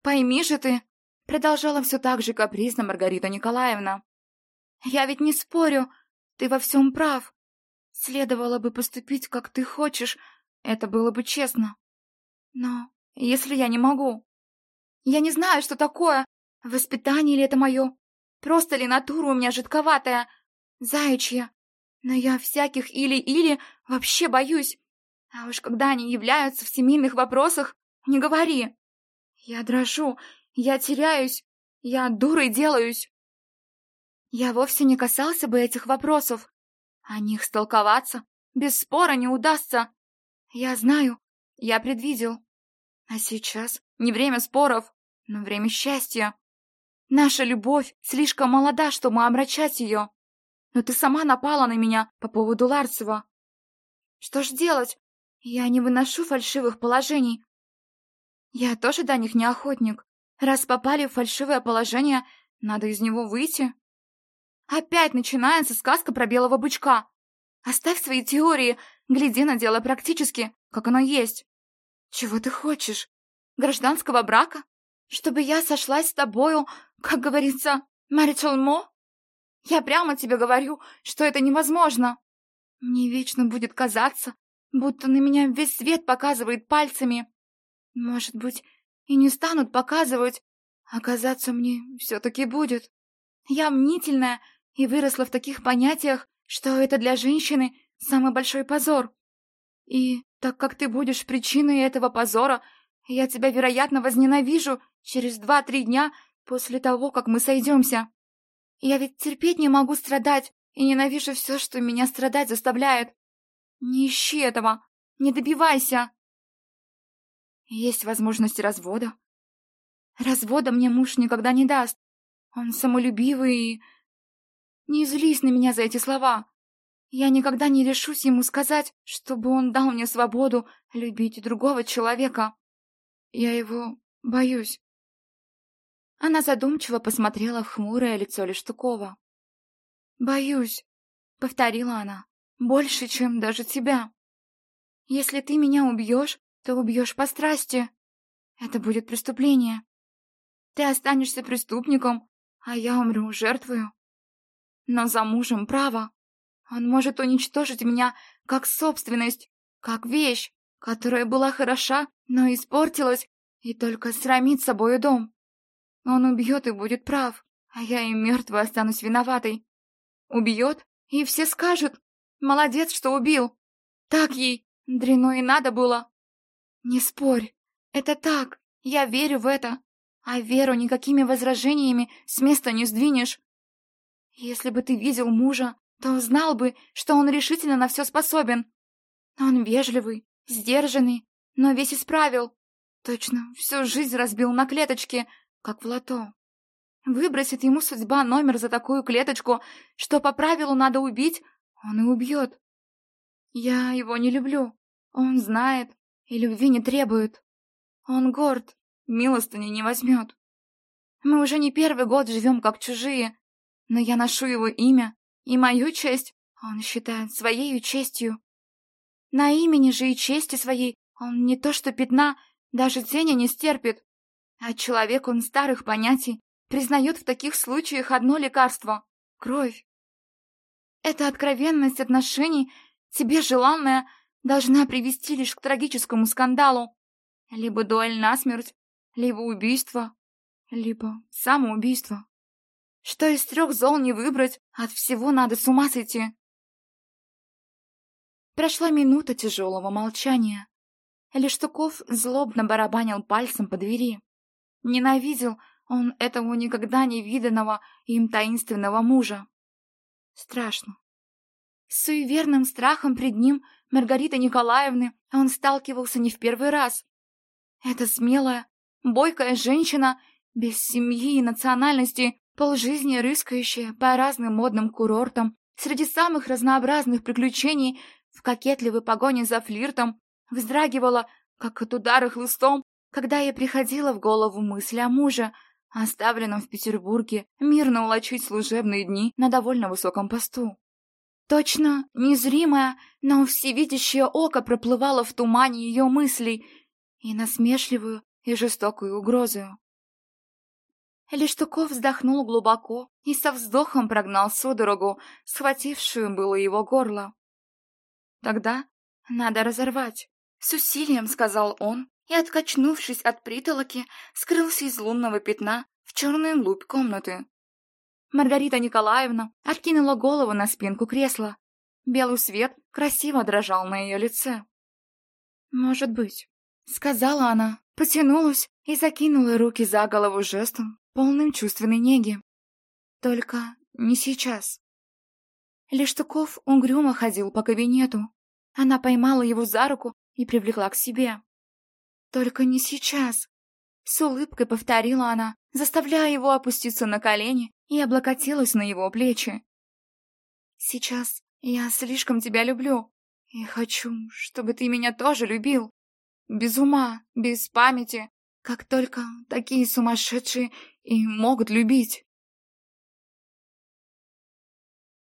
«Пойми же ты!» — продолжала все так же капризно Маргарита Николаевна. «Я ведь не спорю, ты во всем прав. Следовало бы поступить, как ты хочешь, это было бы честно. Но если я не могу? Я не знаю, что такое, воспитание ли это мое, Просто ли натура у меня жидковатая, заячья? Но я всяких или-или вообще боюсь. А уж когда они являются в семейных вопросах, не говори. Я дрожу, я теряюсь, я дурой делаюсь. Я вовсе не касался бы этих вопросов. О них столковаться без спора не удастся. Я знаю, я предвидел. А сейчас не время споров, но время счастья. Наша любовь слишком молода, чтобы омрачать ее. Но ты сама напала на меня по поводу Ларцева. Что ж делать? Я не выношу фальшивых положений. Я тоже до них не охотник. Раз попали в фальшивое положение, надо из него выйти. Опять начинается сказка про белого бычка. Оставь свои теории, гляди на дело практически, как оно есть. Чего ты хочешь? Гражданского брака? Чтобы я сошлась с тобою, как говорится, Маричелмо? Я прямо тебе говорю, что это невозможно. Мне вечно будет казаться, будто на меня весь свет показывает пальцами. Может быть, и не станут показывать, а казаться мне все-таки будет. Я мнительная и выросла в таких понятиях, что это для женщины самый большой позор. И так как ты будешь причиной этого позора, я тебя, вероятно, возненавижу через два-три дня после того, как мы сойдемся. Я ведь терпеть не могу страдать и ненавижу все, что меня страдать заставляет. Не ищи этого, не добивайся. Есть возможность развода. Развода мне муж никогда не даст. Он самолюбивый и... Не злись на меня за эти слова. Я никогда не решусь ему сказать, чтобы он дал мне свободу любить другого человека. Я его боюсь. Она задумчиво посмотрела в хмурое лицо Лештукова. «Боюсь», — повторила она, — «больше, чем даже тебя. Если ты меня убьешь, то убьешь по страсти. Это будет преступление. Ты останешься преступником, а я умру жертвою. Но за мужем право. Он может уничтожить меня как собственность, как вещь, которая была хороша, но испортилась и только срамит собою дом. Он убьет и будет прав, а я и мертвой останусь виноватой. Убьет, и все скажут, молодец, что убил. Так ей, дрено и надо было. Не спорь, это так, я верю в это, а веру никакими возражениями с места не сдвинешь. Если бы ты видел мужа, то знал бы, что он решительно на все способен. Он вежливый, сдержанный, но весь исправил. Точно, всю жизнь разбил на клеточки, как в лото. Выбросит ему судьба номер за такую клеточку, что по правилу надо убить, он и убьет. Я его не люблю. Он знает и любви не требует. Он горд, милостыни не возьмет. Мы уже не первый год живем как чужие, но я ношу его имя, и мою честь он считает своей честью. На имени же и чести своей он не то что пятна, даже тени не стерпит. А человек он старых понятий признает в таких случаях одно лекарство — кровь. Эта откровенность отношений, тебе желанная, должна привести лишь к трагическому скандалу. Либо дуэль насмерть, либо убийство, либо самоубийство. Что из трех зол не выбрать, от всего надо с ума сойти. Прошла минута тяжелого молчания. Лештуков злобно барабанил пальцем по двери. Ненавидел он этого никогда не виданного им таинственного мужа. Страшно. С суеверным страхом пред ним Маргариты Николаевны он сталкивался не в первый раз. Эта смелая, бойкая женщина, без семьи и национальности, полжизни рыскающая по разным модным курортам, среди самых разнообразных приключений, в кокетливой погоне за флиртом, вздрагивала, как от удара хлыстом, когда ей приходила в голову мысль о муже, оставленном в Петербурге мирно улочить служебные дни на довольно высоком посту. Точно незримое, но всевидящее око проплывало в тумане ее мыслей и насмешливую и жестокую угрозу. Лештуков вздохнул глубоко и со вздохом прогнал судорогу, схватившую было его горло. «Тогда надо разорвать», — с усилием сказал он, и, откачнувшись от притолоки, скрылся из лунного пятна в черную глубь комнаты. Маргарита Николаевна откинула голову на спинку кресла. Белый свет красиво дрожал на ее лице. «Может быть», — сказала она, потянулась и закинула руки за голову жестом, полным чувственной неги. «Только не сейчас». Лештуков угрюмо ходил по кабинету. Она поймала его за руку и привлекла к себе. «Только не сейчас!» С улыбкой повторила она, заставляя его опуститься на колени и облокотилась на его плечи. «Сейчас я слишком тебя люблю и хочу, чтобы ты меня тоже любил. Без ума, без памяти, как только такие сумасшедшие и могут любить».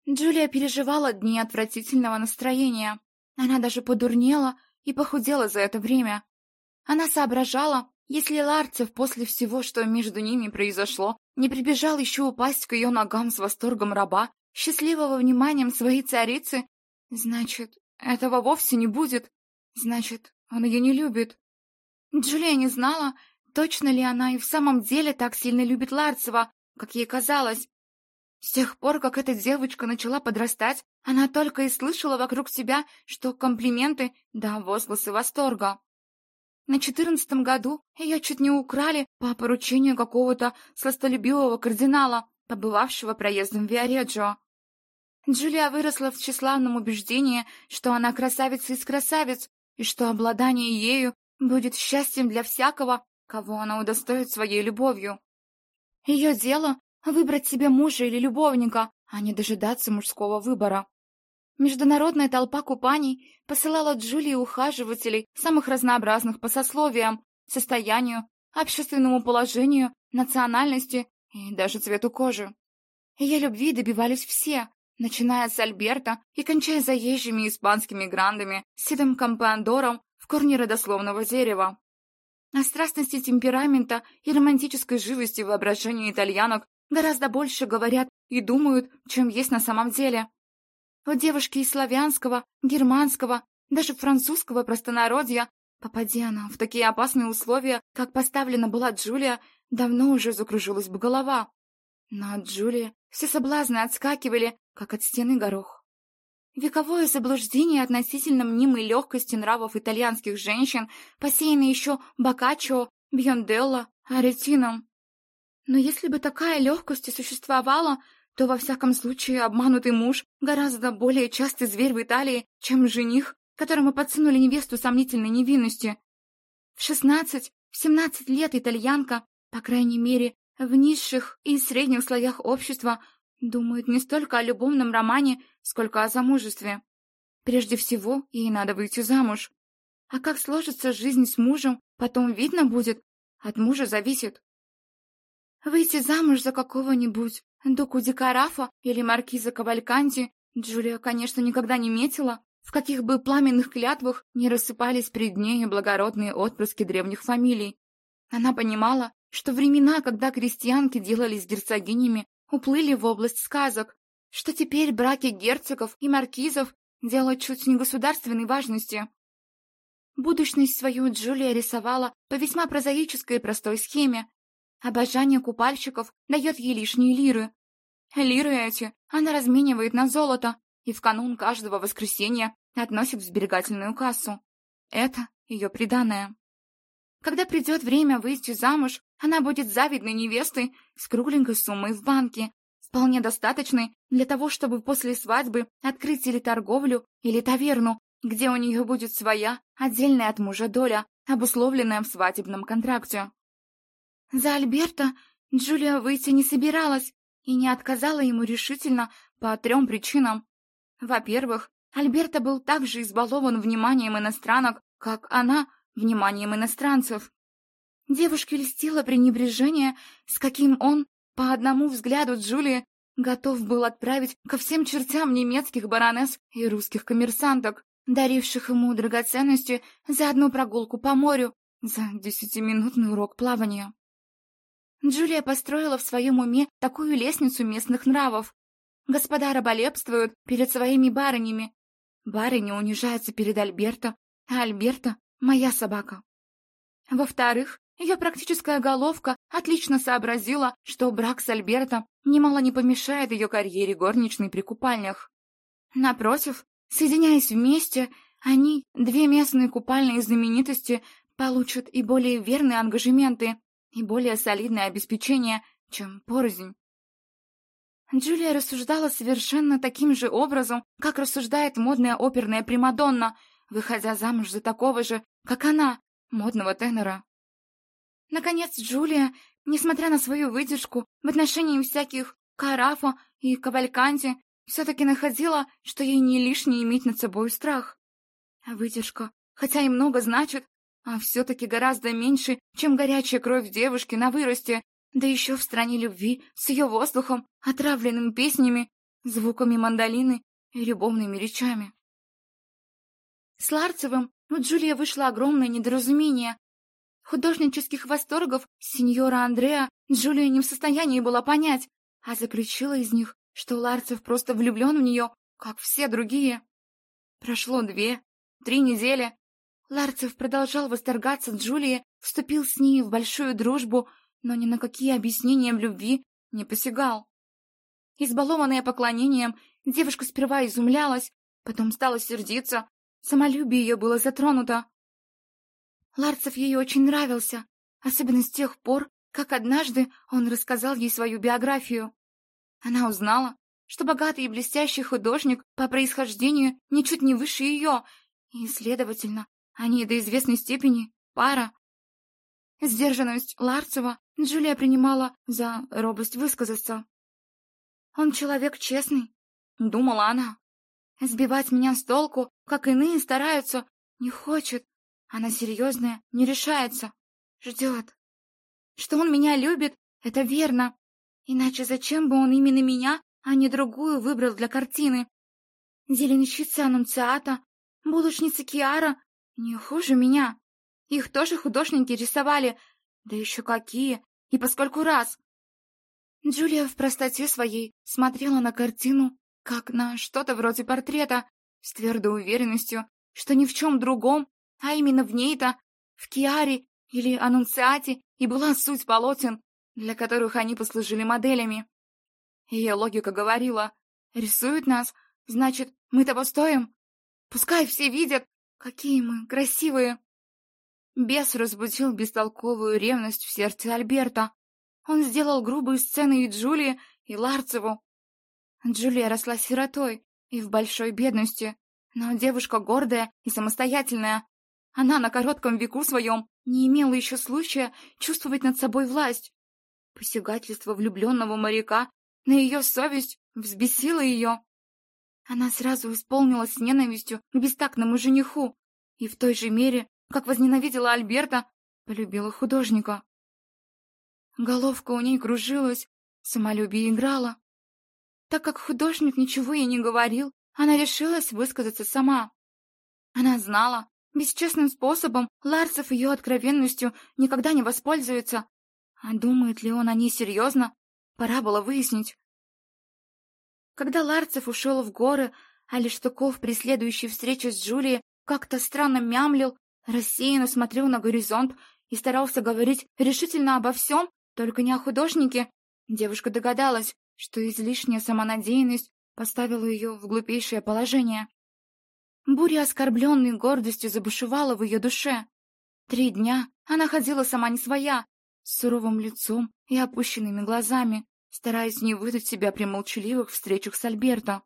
Джулия переживала дни отвратительного настроения. Она даже подурнела и похудела за это время. Она соображала, если Ларцев после всего, что между ними произошло, не прибежал еще упасть к ее ногам с восторгом раба, счастливого вниманием своей царицы, значит, этого вовсе не будет. Значит, он ее не любит. Джулия не знала, точно ли она и в самом деле так сильно любит Ларцева, как ей казалось. С тех пор, как эта девочка начала подрастать, она только и слышала вокруг себя, что комплименты да возгласы восторга. На четырнадцатом году ее чуть не украли по поручению какого-то сластолюбивого кардинала, побывавшего проездом в Виареджио. Джулия выросла в тщеславном убеждении, что она красавица из красавиц, и что обладание ею будет счастьем для всякого, кого она удостоит своей любовью. Ее дело — выбрать себе мужа или любовника, а не дожидаться мужского выбора. Международная толпа купаний посылала Джулии ухаживателей самых разнообразных по сословиям, состоянию, общественному положению, национальности и даже цвету кожи. Ее любви добивались все, начиная с Альберта и кончая заезжими испанскими грандами седым компандором в корне родословного дерева. О страстности темперамента и романтической живости воображения итальянок гораздо больше говорят и думают, чем есть на самом деле. У девушки из славянского, германского, даже французского простонародья, попади она в такие опасные условия, как поставлена была Джулия, давно уже закружилась бы голова. Но от Джулии все соблазны отскакивали, как от стены горох. Вековое заблуждение относительно мнимой легкости нравов итальянских женщин, посеянное еще Боккаччо, Бьонделло, Аретином. Но если бы такая легкость и существовала, то во всяком случае обманутый муж гораздо более частый зверь в Италии, чем жених, которому подсунули невесту сомнительной невинности. В шестнадцать, в семнадцать лет итальянка, по крайней мере, в низших и средних слоях общества, думает не столько о любовном романе, сколько о замужестве. Прежде всего, ей надо выйти замуж. А как сложится жизнь с мужем, потом видно будет. От мужа зависит. Выйти замуж за какого-нибудь Дуку Дикарафа или маркиза Кавальканти Джулия, конечно, никогда не метила, в каких бы пламенных клятвах не рассыпались пред ней благородные отпрыски древних фамилий. Она понимала, что времена, когда крестьянки делались герцогинями, уплыли в область сказок, что теперь браки герцогов и маркизов делают чуть не государственной важности. Будущность свою Джулия рисовала по весьма прозаической и простой схеме. Обожание купальщиков дает ей лишние лиры, Лиры эти она разменивает на золото, и в канун каждого воскресенья относит в сберегательную кассу. Это ее приданное. Когда придет время выйти замуж, она будет завидной невестой с кругленькой суммой в банке, вполне достаточной для того, чтобы после свадьбы открыть или торговлю, или таверну, где у нее будет своя, отдельная от мужа доля, обусловленная в свадебном контракте. За Альберта Джулия выйти не собиралась и не отказала ему решительно по трем причинам. Во-первых, Альберта был так же избалован вниманием иностранок, как она вниманием иностранцев. Девушке льстило пренебрежение, с каким он, по одному взгляду Джулии, готов был отправить ко всем чертям немецких баронесс и русских коммерсанток, даривших ему драгоценности за одну прогулку по морю, за десятиминутный урок плавания. Джулия построила в своем уме такую лестницу местных нравов. Господа раболепствуют перед своими барынями. Барыня унижается перед Альберто, а Альберто — моя собака. Во-вторых, ее практическая головка отлично сообразила, что брак с Альберто немало не помешает ее карьере горничной при купальнях. Напротив, соединяясь вместе, они, две местные купальные знаменитости, получат и более верные ангажементы, и более солидное обеспечение, чем порознь. Джулия рассуждала совершенно таким же образом, как рассуждает модная оперная примадонна, выходя замуж за такого же, как она, модного тенора. Наконец, Джулия, несмотря на свою выдержку в отношении всяких карафа и кавальканти, все-таки находила, что ей не лишне иметь над собой страх. Выдержка, хотя и много значит, а все-таки гораздо меньше, чем горячая кровь девушки на выросте, да еще в стране любви с ее воздухом, отравленным песнями, звуками мандолины и любовными речами. С Ларцевым у Джулия вышло огромное недоразумение. Художнических восторгов сеньора Андреа Джулия не в состоянии была понять, а заключила из них, что Ларцев просто влюблен в нее, как все другие. Прошло две, три недели, Ларцев продолжал восторгаться Джулии, вступил с ней в большую дружбу, но ни на какие объяснения в любви не посягал. Избалованная поклонением, девушка сперва изумлялась, потом стала сердиться, самолюбие ее было затронуто. Ларцев ей очень нравился, особенно с тех пор, как однажды он рассказал ей свою биографию. Она узнала, что богатый и блестящий художник по происхождению ничуть не выше ее, и, следовательно, они до известной степени пара. Сдержанность Ларцева Джулия принимала за робость высказаться. «Он человек честный», — думала она. «Сбивать меня с толку, как иные стараются, не хочет. Она серьезная, не решается, ждет. Что он меня любит, это верно. Иначе зачем бы он именно меня, а не другую выбрал для картины? Зеленщица Аннунциата, булочница Киара не хуже меня. Их тоже художники рисовали. Да еще какие! И поскольку раз! Джулия в простоте своей смотрела на картину, как на что-то вроде портрета, с твердой уверенностью, что ни в чем другом, а именно в ней-то, в Киаре или Аннунциате, и была суть полотен, для которых они послужили моделями. Ее логика говорила, рисуют нас, значит, мы того стоим. Пускай все видят, Какие мы красивые!» Бес разбудил бестолковую ревность в сердце Альберта. Он сделал грубую сцену и Джулии, и Ларцеву. Джулия росла сиротой и в большой бедности, но девушка гордая и самостоятельная. Она на коротком веку своем не имела еще случая чувствовать над собой власть. Посягательство влюбленного моряка на ее совесть взбесило ее. Она сразу исполнилась ненавистью к бестактному жениху и в той же мере, как возненавидела Альберта, полюбила художника. Головка у ней кружилась, самолюбие играло. Так как художник ничего ей не говорил, она решилась высказаться сама. Она знала, бесчестным способом Ларцев ее откровенностью никогда не воспользуется. А думает ли он о ней серьезно, пора было выяснить. Когда Ларцев ушел в горы, а Лештуков при следующей встрече с Джулией как-то странно мямлил, рассеянно смотрел на горизонт и старался говорить решительно обо всем, только не о художнике, девушка догадалась, что излишняя самонадеянность поставила ее в глупейшее положение. Буря оскорбленной гордостью забушевала в ее душе. Три дня она ходила сама не своя, с суровым лицом и опущенными глазами, стараясь не выдать себя при молчаливых встречах с Альберто.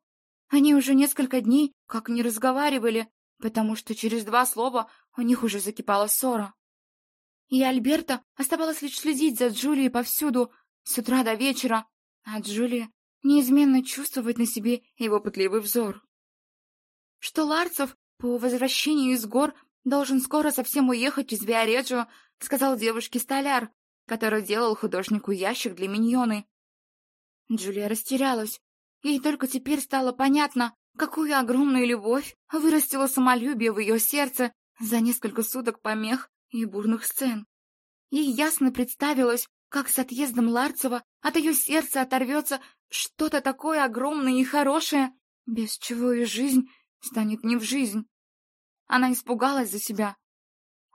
Они уже несколько дней как не разговаривали, потому что через два слова у них уже закипала ссора. И Альберто оставалось лишь следить за Джулией повсюду, с утра до вечера, а Джулия неизменно чувствовать на себе его пытливый взор. Что Ларцев по возвращении из гор должен скоро совсем уехать из Виареджио, сказал девушке столяр, который делал художнику ящик для миньоны. Джулия растерялась. Ей только теперь стало понятно, какую огромную любовь вырастило самолюбие в ее сердце за несколько суток помех и бурных сцен. Ей ясно представилось, как с отъездом Ларцева от ее сердца оторвется что-то такое огромное и хорошее, без чего ее жизнь станет не в жизнь. Она испугалась за себя.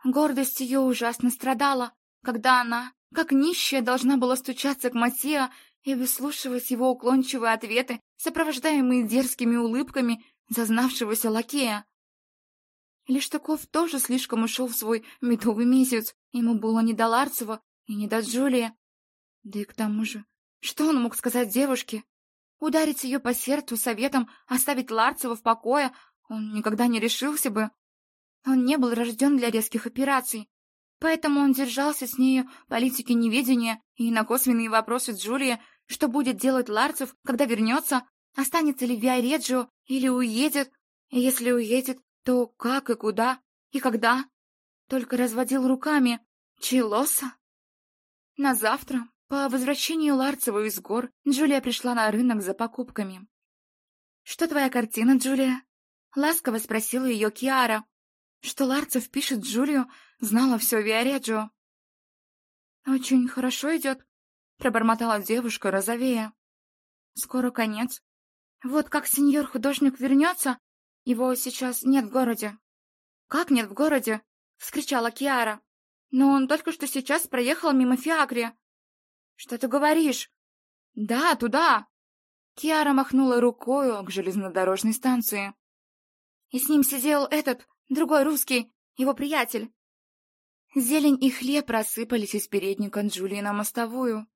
Гордость ее ужасно страдала, когда она, как нищая, должна была стучаться к Матео и выслушивать его уклончивые ответы, сопровождаемые дерзкими улыбками зазнавшегося лакея. Лиштаков тоже слишком ушел в свой медовый месяц, ему было не до Ларцева и не до Джулии. Да и к тому же, что он мог сказать девушке? Ударить ее по сердцу советом оставить Ларцева в покое он никогда не решился бы. Он не был рожден для резких операций, поэтому он держался с нею политики неведения и на косвенные вопросы Джулии, что будет делать Ларцев, когда вернется, останется ли Виареджио или уедет, если уедет, то как и куда и когда. Только разводил руками. Челоса? На завтра, по возвращению Ларцева из гор, Джулия пришла на рынок за покупками. «Что твоя картина, Джулия?» — ласково спросила ее Киара. Что Ларцев пишет Джулию, знала все Виареджио. «Очень хорошо идет», — пробормотала девушка розовея. «Скоро конец. Вот как сеньор-художник вернется, его сейчас нет в городе». «Как нет в городе?» — вскричала Киара. Но он только что сейчас проехал мимо Фиакри. Что ты говоришь? Да, туда. Киара махнула рукою к железнодорожной станции. И с ним сидел этот, другой русский, его приятель. Зелень и хлеб рассыпались из передника Джулии на мостовую.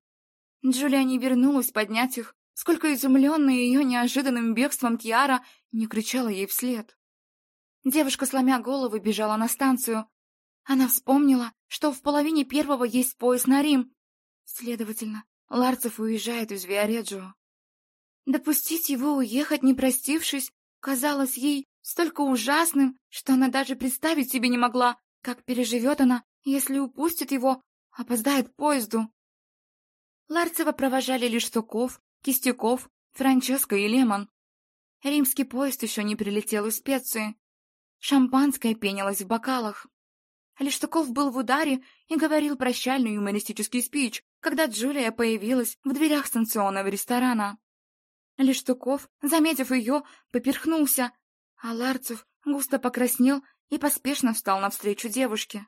Джулия не вернулась поднять их, сколько изумленная ее неожиданным бегством Киара не кричала ей вслед. Девушка, сломя голову, бежала на станцию, она вспомнила, что в половине первого есть поезд на Рим. Следовательно, Ларцев уезжает из Виареджио. Допустить его уехать, не простившись, казалось ей столько ужасным, что она даже представить себе не могла, как переживет она, если упустит его, опоздает поезду. Ларцева провожали лишь Штуков, Кистяков, Франческо и Лемон. Римский поезд еще не прилетел из Специи. Шампанское пенилось в бокалах. Лиштуков был в ударе и говорил прощальный юмористический спич, когда Джулия появилась в дверях станционного ресторана. Лиштуков, заметив ее, поперхнулся, а Ларцев густо покраснел и поспешно встал навстречу девушке.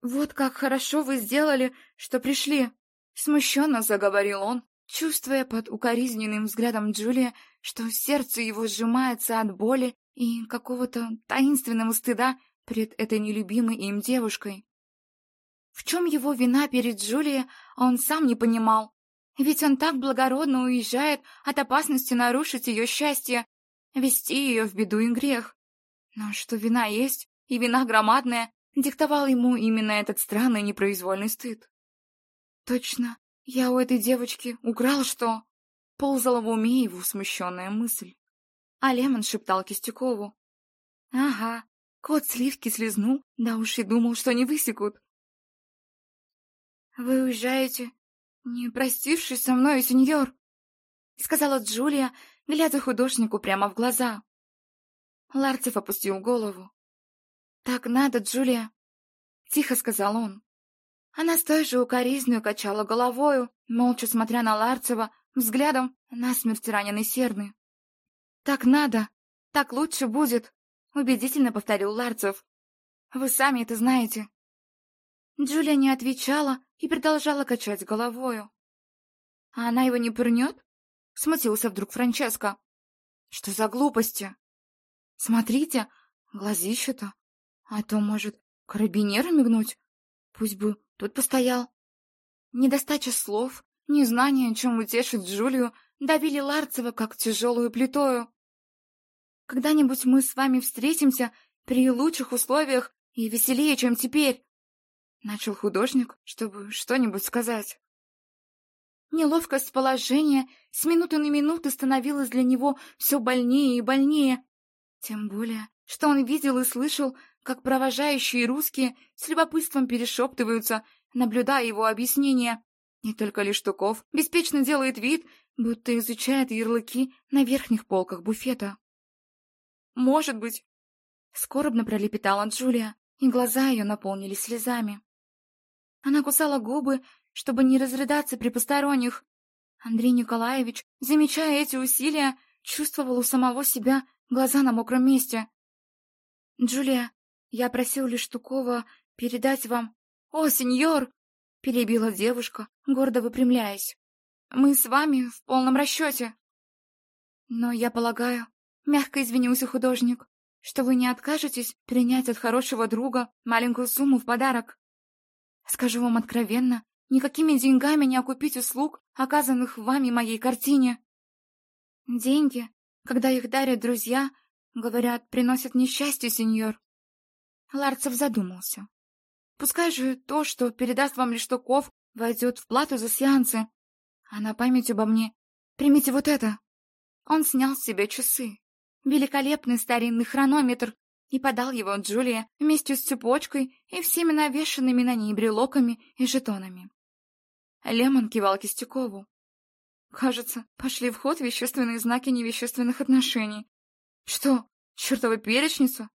«Вот как хорошо вы сделали, что пришли!» Смущенно заговорил он, чувствуя под укоризненным взглядом Джулия, что сердце его сжимается от боли и какого-то таинственного стыда перед этой нелюбимой им девушкой. В чем его вина перед Джулией, он сам не понимал. Ведь он так благородно уезжает от опасности нарушить ее счастье, вести ее в беду и грех. Но что вина есть, и вина громадная, диктовал ему именно этот странный непроизвольный стыд. Точно, я у этой девочки украл что? Ползала в уме его смущенная мысль. А Лемон шептал Кистякову. Ага, Кот сливки слезнул, да уж и думал, что не высекут. «Вы уезжаете, не простившись со мной, сеньор?» — сказала Джулия, глядя художнику прямо в глаза. Ларцев опустил голову. «Так надо, Джулия!» — тихо сказал он. Она с той же укоризною качала головою, молча смотря на Ларцева, взглядом насмерть раненый серный. «Так надо! Так лучше будет!» — убедительно повторил Ларцев. «Вы сами это знаете». Джулия не отвечала и продолжала качать головою. «А она его не пырнет?» — смутился вдруг Франческо. «Что за глупости?» Смотрите, глазище-то. А то, может, карабинера мигнуть? Пусть бы тут постоял. Недостача слов, незнание, чем утешить Джулию, давили Ларцева, как тяжелую плитою. Когда-нибудь мы с вами встретимся при лучших условиях и веселее, чем теперь. Начал художник, чтобы что-нибудь сказать. Неловкость положения с минуты на минуту становилась для него все больнее и больнее. Тем более, что он видел и слышал, как провожающие русские с любопытством перешептываются, наблюдая его объяснения. Не только Лиштуков беспечно делает вид, будто изучает ярлыки на верхних полках буфета. «Может быть...» — скорбно пролепетала Джулия, и глаза ее наполнились слезами. Она кусала губы, чтобы не разрыдаться при посторонних. Андрей Николаевич, замечая эти усилия, чувствовал у самого себя глаза на мокром месте. «Джулия, я просил Лиштукова передать вам...» «О, сеньор!» — перебила девушка, гордо выпрямляясь. «Мы с вами в полном расчете». «Но я полагаю, — мягко извинился художник, — что вы не откажетесь принять от хорошего друга маленькую сумму в подарок. Скажу вам откровенно, никакими деньгами не окупить услуг, оказанных вами моей картине. Деньги, когда их дарят друзья, говорят, приносят несчастье, сеньор. Ларцев задумался. Пускай же то, что передаст вам Лиштуков, войдет в плату за сеансы. А на память обо мне примите вот это. Он снял с себя часы великолепный старинный хронометр и подал его Джулии вместе с цепочкой и всеми навешанными на ней брелоками и жетонами. Лемон кивал Кистякову. Кажется, пошли в ход вещественные знаки невещественных отношений. Что, чертова перечница?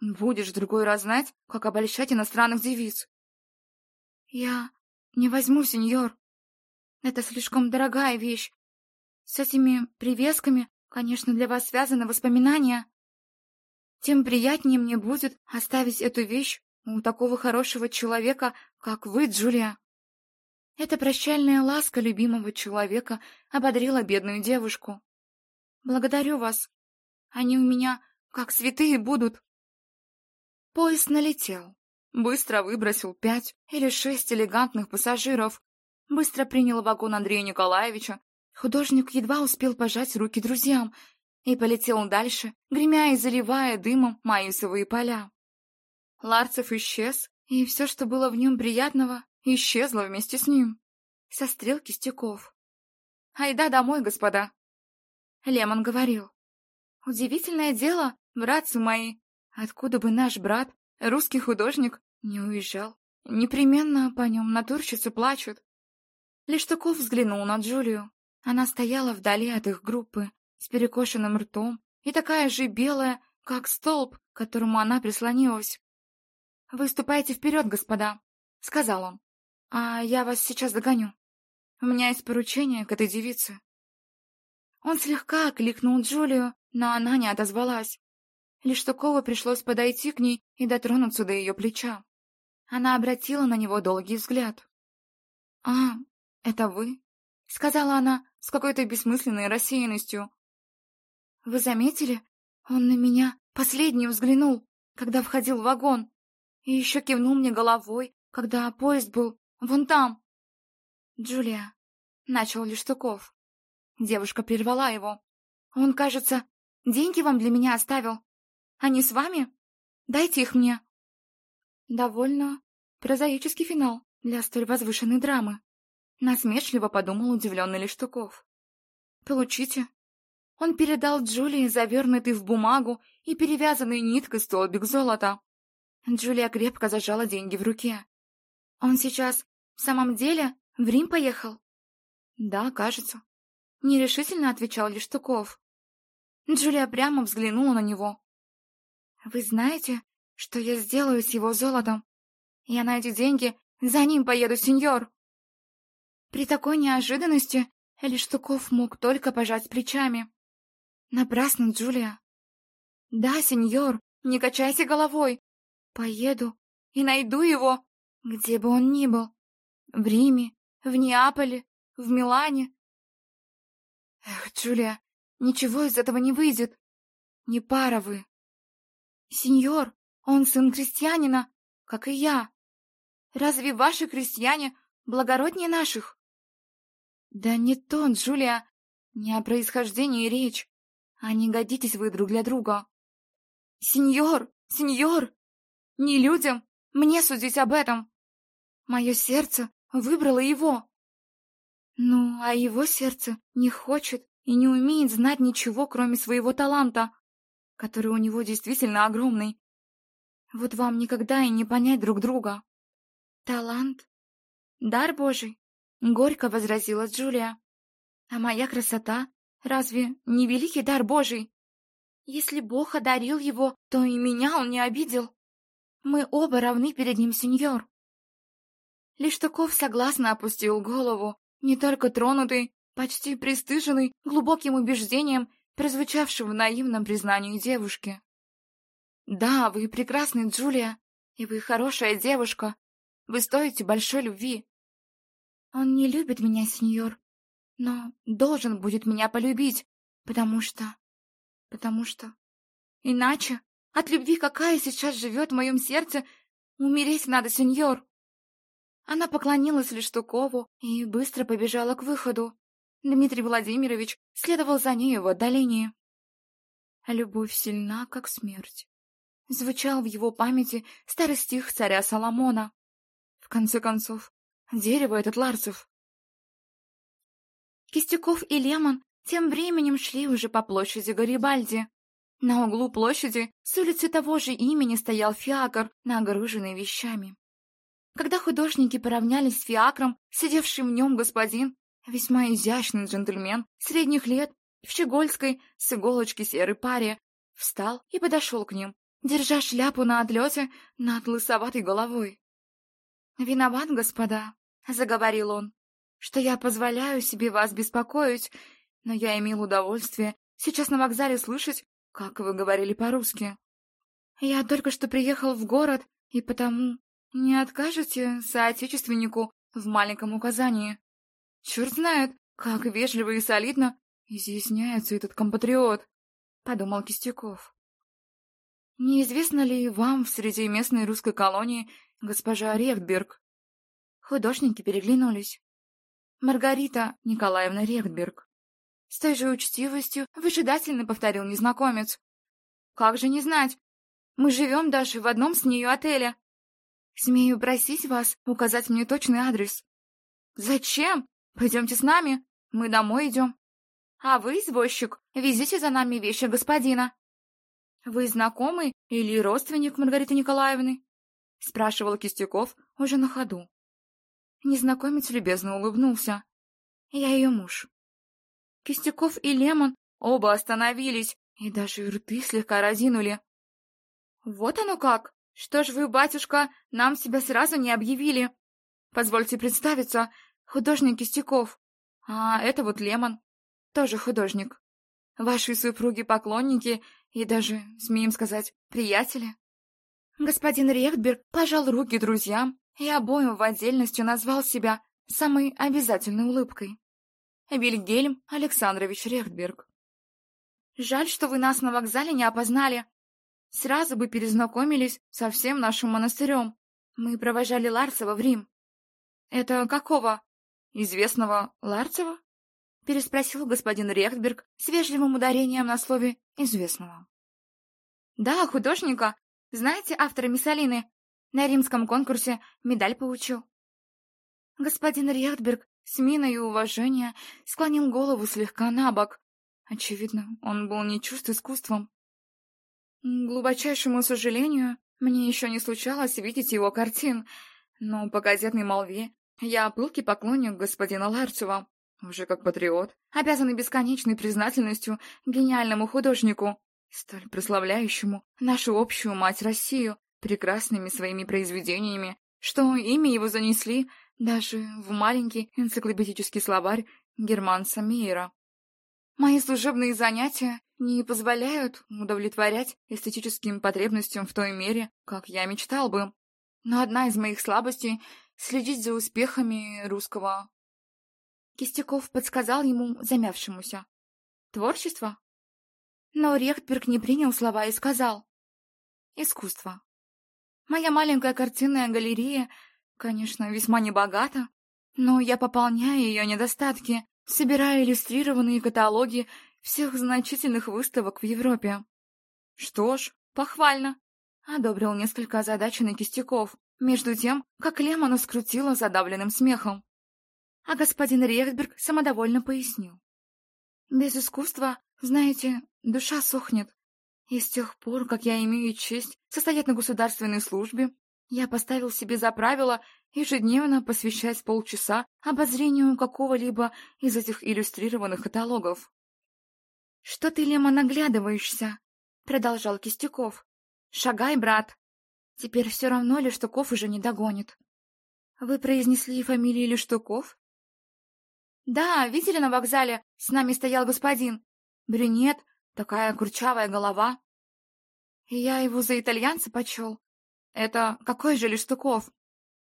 Будешь в другой раз знать, как обольщать иностранных девиц. Я не возьму, сеньор. Это слишком дорогая вещь. С этими привесками Конечно, для вас связаны воспоминания. Тем приятнее мне будет оставить эту вещь у такого хорошего человека, как вы, Джулия. Эта прощальная ласка любимого человека ободрила бедную девушку. Благодарю вас. Они у меня как святые будут. Поезд налетел. Быстро выбросил пять или шесть элегантных пассажиров. Быстро принял вагон Андрея Николаевича Художник едва успел пожать руки друзьям и полетел дальше, гремя и заливая дымом маисовые поля. Ларцев исчез, и все, что было в нем приятного, исчезло вместе с ним. Со стрелки стеков. «Айда домой, господа!» Лемон говорил. «Удивительное дело, братцы мои, откуда бы наш брат, русский художник, не уезжал. Непременно по нем натурщицы плачут». Лештуков взглянул на Джулию. Она стояла вдали от их группы, с перекошенным ртом и такая же белая, как столб, к которому она прислонилась. «Вы ступайте вперед, господа», — сказал он. «А я вас сейчас догоню. У меня есть поручение к этой девице». Он слегка окликнул Джулию, но она не отозвалась. Лиштукову пришлось подойти к ней и дотронуться до ее плеча. Она обратила на него долгий взгляд. «А, это вы?» — сказала она с какой-то бессмысленной рассеянностью. «Вы заметили? Он на меня последним взглянул, когда входил в вагон, и еще кивнул мне головой, когда поезд был вон там». «Джулия», — начал Лештуков. Девушка прервала его. «Он, кажется, деньги вам для меня оставил. Они с вами? Дайте их мне». Довольно прозаический финал для столь возвышенной драмы. Насмешливо подумал удивленный Лештуков. «Получите». Он передал Джулии завернутый в бумагу и перевязанный ниткой столбик золота. Джулия крепко зажала деньги в руке. «Он сейчас в самом деле в Рим поехал?» «Да, кажется». Нерешительно отвечал Лештуков. Джулия прямо взглянула на него. «Вы знаете, что я сделаю с его золотом? Я на эти деньги за ним поеду, сеньор!» При такой неожиданности Элиштуков мог только пожать плечами. Напрасно, Джулия. Да, сеньор, не качайся головой. Поеду и найду его, где бы он ни был. В Риме, в Неаполе, в Милане. Эх, Джулия, ничего из этого не выйдет. не пара вы. Сеньор, он сын крестьянина, как и я. Разве ваши крестьяне благороднее наших? Да не то, Джулия, не о происхождении речь, а не годитесь вы друг для друга. Сеньор, сеньор, не людям, мне судить об этом. Мое сердце выбрало его. Ну, а его сердце не хочет и не умеет знать ничего, кроме своего таланта, который у него действительно огромный. Вот вам никогда и не понять друг друга. Талант? Дар Божий? Горько возразила Джулия. А моя красота разве не великий дар Божий? Если Бог одарил его, то и меня он не обидел. Мы оба равны перед ним, сеньор. Лиштуков согласно опустил голову, не только тронутый, почти пристыженный глубоким убеждением, прозвучавшим в наивном признании девушки. «Да, вы прекрасны, Джулия, и вы хорошая девушка. Вы стоите большой любви. Он не любит меня, сеньор, но должен будет меня полюбить, потому что... потому что... Иначе от любви, какая сейчас живет в моем сердце, умереть надо, сеньор. Она поклонилась Лештукову и быстро побежала к выходу. Дмитрий Владимирович следовал за ней в отдалении. «Любовь сильна, как смерть», — звучал в его памяти старый стих царя Соломона. В конце концов, дерево этот Ларцев. Кистяков и Лемон тем временем шли уже по площади Гарибальди. На углу площади с улицы того же имени стоял фиакр, нагруженный вещами. Когда художники поравнялись с фиакром, сидевший в нем господин, весьма изящный джентльмен, средних лет, в щегольской, с иголочки серой паре, встал и подошел к ним, держа шляпу на отлете над лысоватой головой. «Виноват, господа», — заговорил он, — «что я позволяю себе вас беспокоить, но я имел удовольствие сейчас на вокзале слышать, как вы говорили по-русски. Я только что приехал в город, и потому не откажете соотечественнику в маленьком указании. Черт знает, как вежливо и солидно изъясняется этот компатриот, — подумал Кистяков. Неизвестно ли вам в среди местной русской колонии госпожа Рехтберг? Художники переглянулись. Маргарита Николаевна Рехтберг. С той же учтивостью выжидательно повторил незнакомец. Как же не знать? Мы живем даже в одном с нею отеле. Смею просить вас указать мне точный адрес. Зачем? Пойдемте с нами. Мы домой идем. А вы, извозчик, везите за нами вещи господина. Вы знакомый или родственник Маргариты Николаевны? Спрашивал Кистяков уже на ходу. Незнакомец любезно улыбнулся. Я ее муж. Кистяков и Лемон оба остановились и даже рты слегка разинули. Вот оно как! «Что ж вы, батюшка, нам себя сразу не объявили? Позвольте представиться, художник Кистяков. А это вот Лемон, тоже художник. Ваши супруги-поклонники и даже, смеем сказать, приятели». Господин Рехтберг пожал руки друзьям и обоим в отдельности назвал себя самой обязательной улыбкой. Вильгельм Александрович Рехтберг. «Жаль, что вы нас на вокзале не опознали», Сразу бы перезнакомились со всем нашим монастырем. Мы провожали Ларцева в Рим. — Это какого? Известного Ларцева? — переспросил господин Рехтберг с вежливым ударением на слове «известного». — Да, художника. Знаете автора Миссалины? На римском конкурсе медаль получил. Господин Рехтберг с миной уважения склонил голову слегка на бок. Очевидно, он был не чувств искусством глубочайшему сожалению, мне еще не случалось видеть его картин, но по газетной молве я пылкий поклонник господина Ларцева, уже как патриот, обязанный бесконечной признательностью гениальному художнику, столь прославляющему нашу общую мать Россию прекрасными своими произведениями, что имя его занесли даже в маленький энциклопедический словарь Германса Мейера. Мои служебные занятия не позволяют удовлетворять эстетическим потребностям в той мере, как я мечтал бы. Но одна из моих слабостей — следить за успехами русского. Кистяков подсказал ему замявшемуся. Творчество? Но Рехтберг не принял слова и сказал. «Искусство. Моя маленькая картинная галерея, конечно, весьма небогата, но я пополняю ее недостатки, собирая иллюстрированные каталоги всех значительных выставок в Европе. Что ж, похвально. Одобрил несколько озадаченных кистяков, между тем, как Лемона скрутила задавленным смехом. А господин Рехтберг самодовольно пояснил. Без искусства, знаете, душа сохнет. И с тех пор, как я имею честь состоять на государственной службе, я поставил себе за правило ежедневно посвящать полчаса обозрению какого-либо из этих иллюстрированных каталогов. «Что ты, Лема, наглядываешься?» — продолжал Кистяков. «Шагай, брат. Теперь все равно Лештуков уже не догонит». «Вы произнесли фамилию Лештуков?» «Да, видели на вокзале? С нами стоял господин. Брюнет, такая курчавая голова. Я его за итальянца почел. Это какой же Лештуков?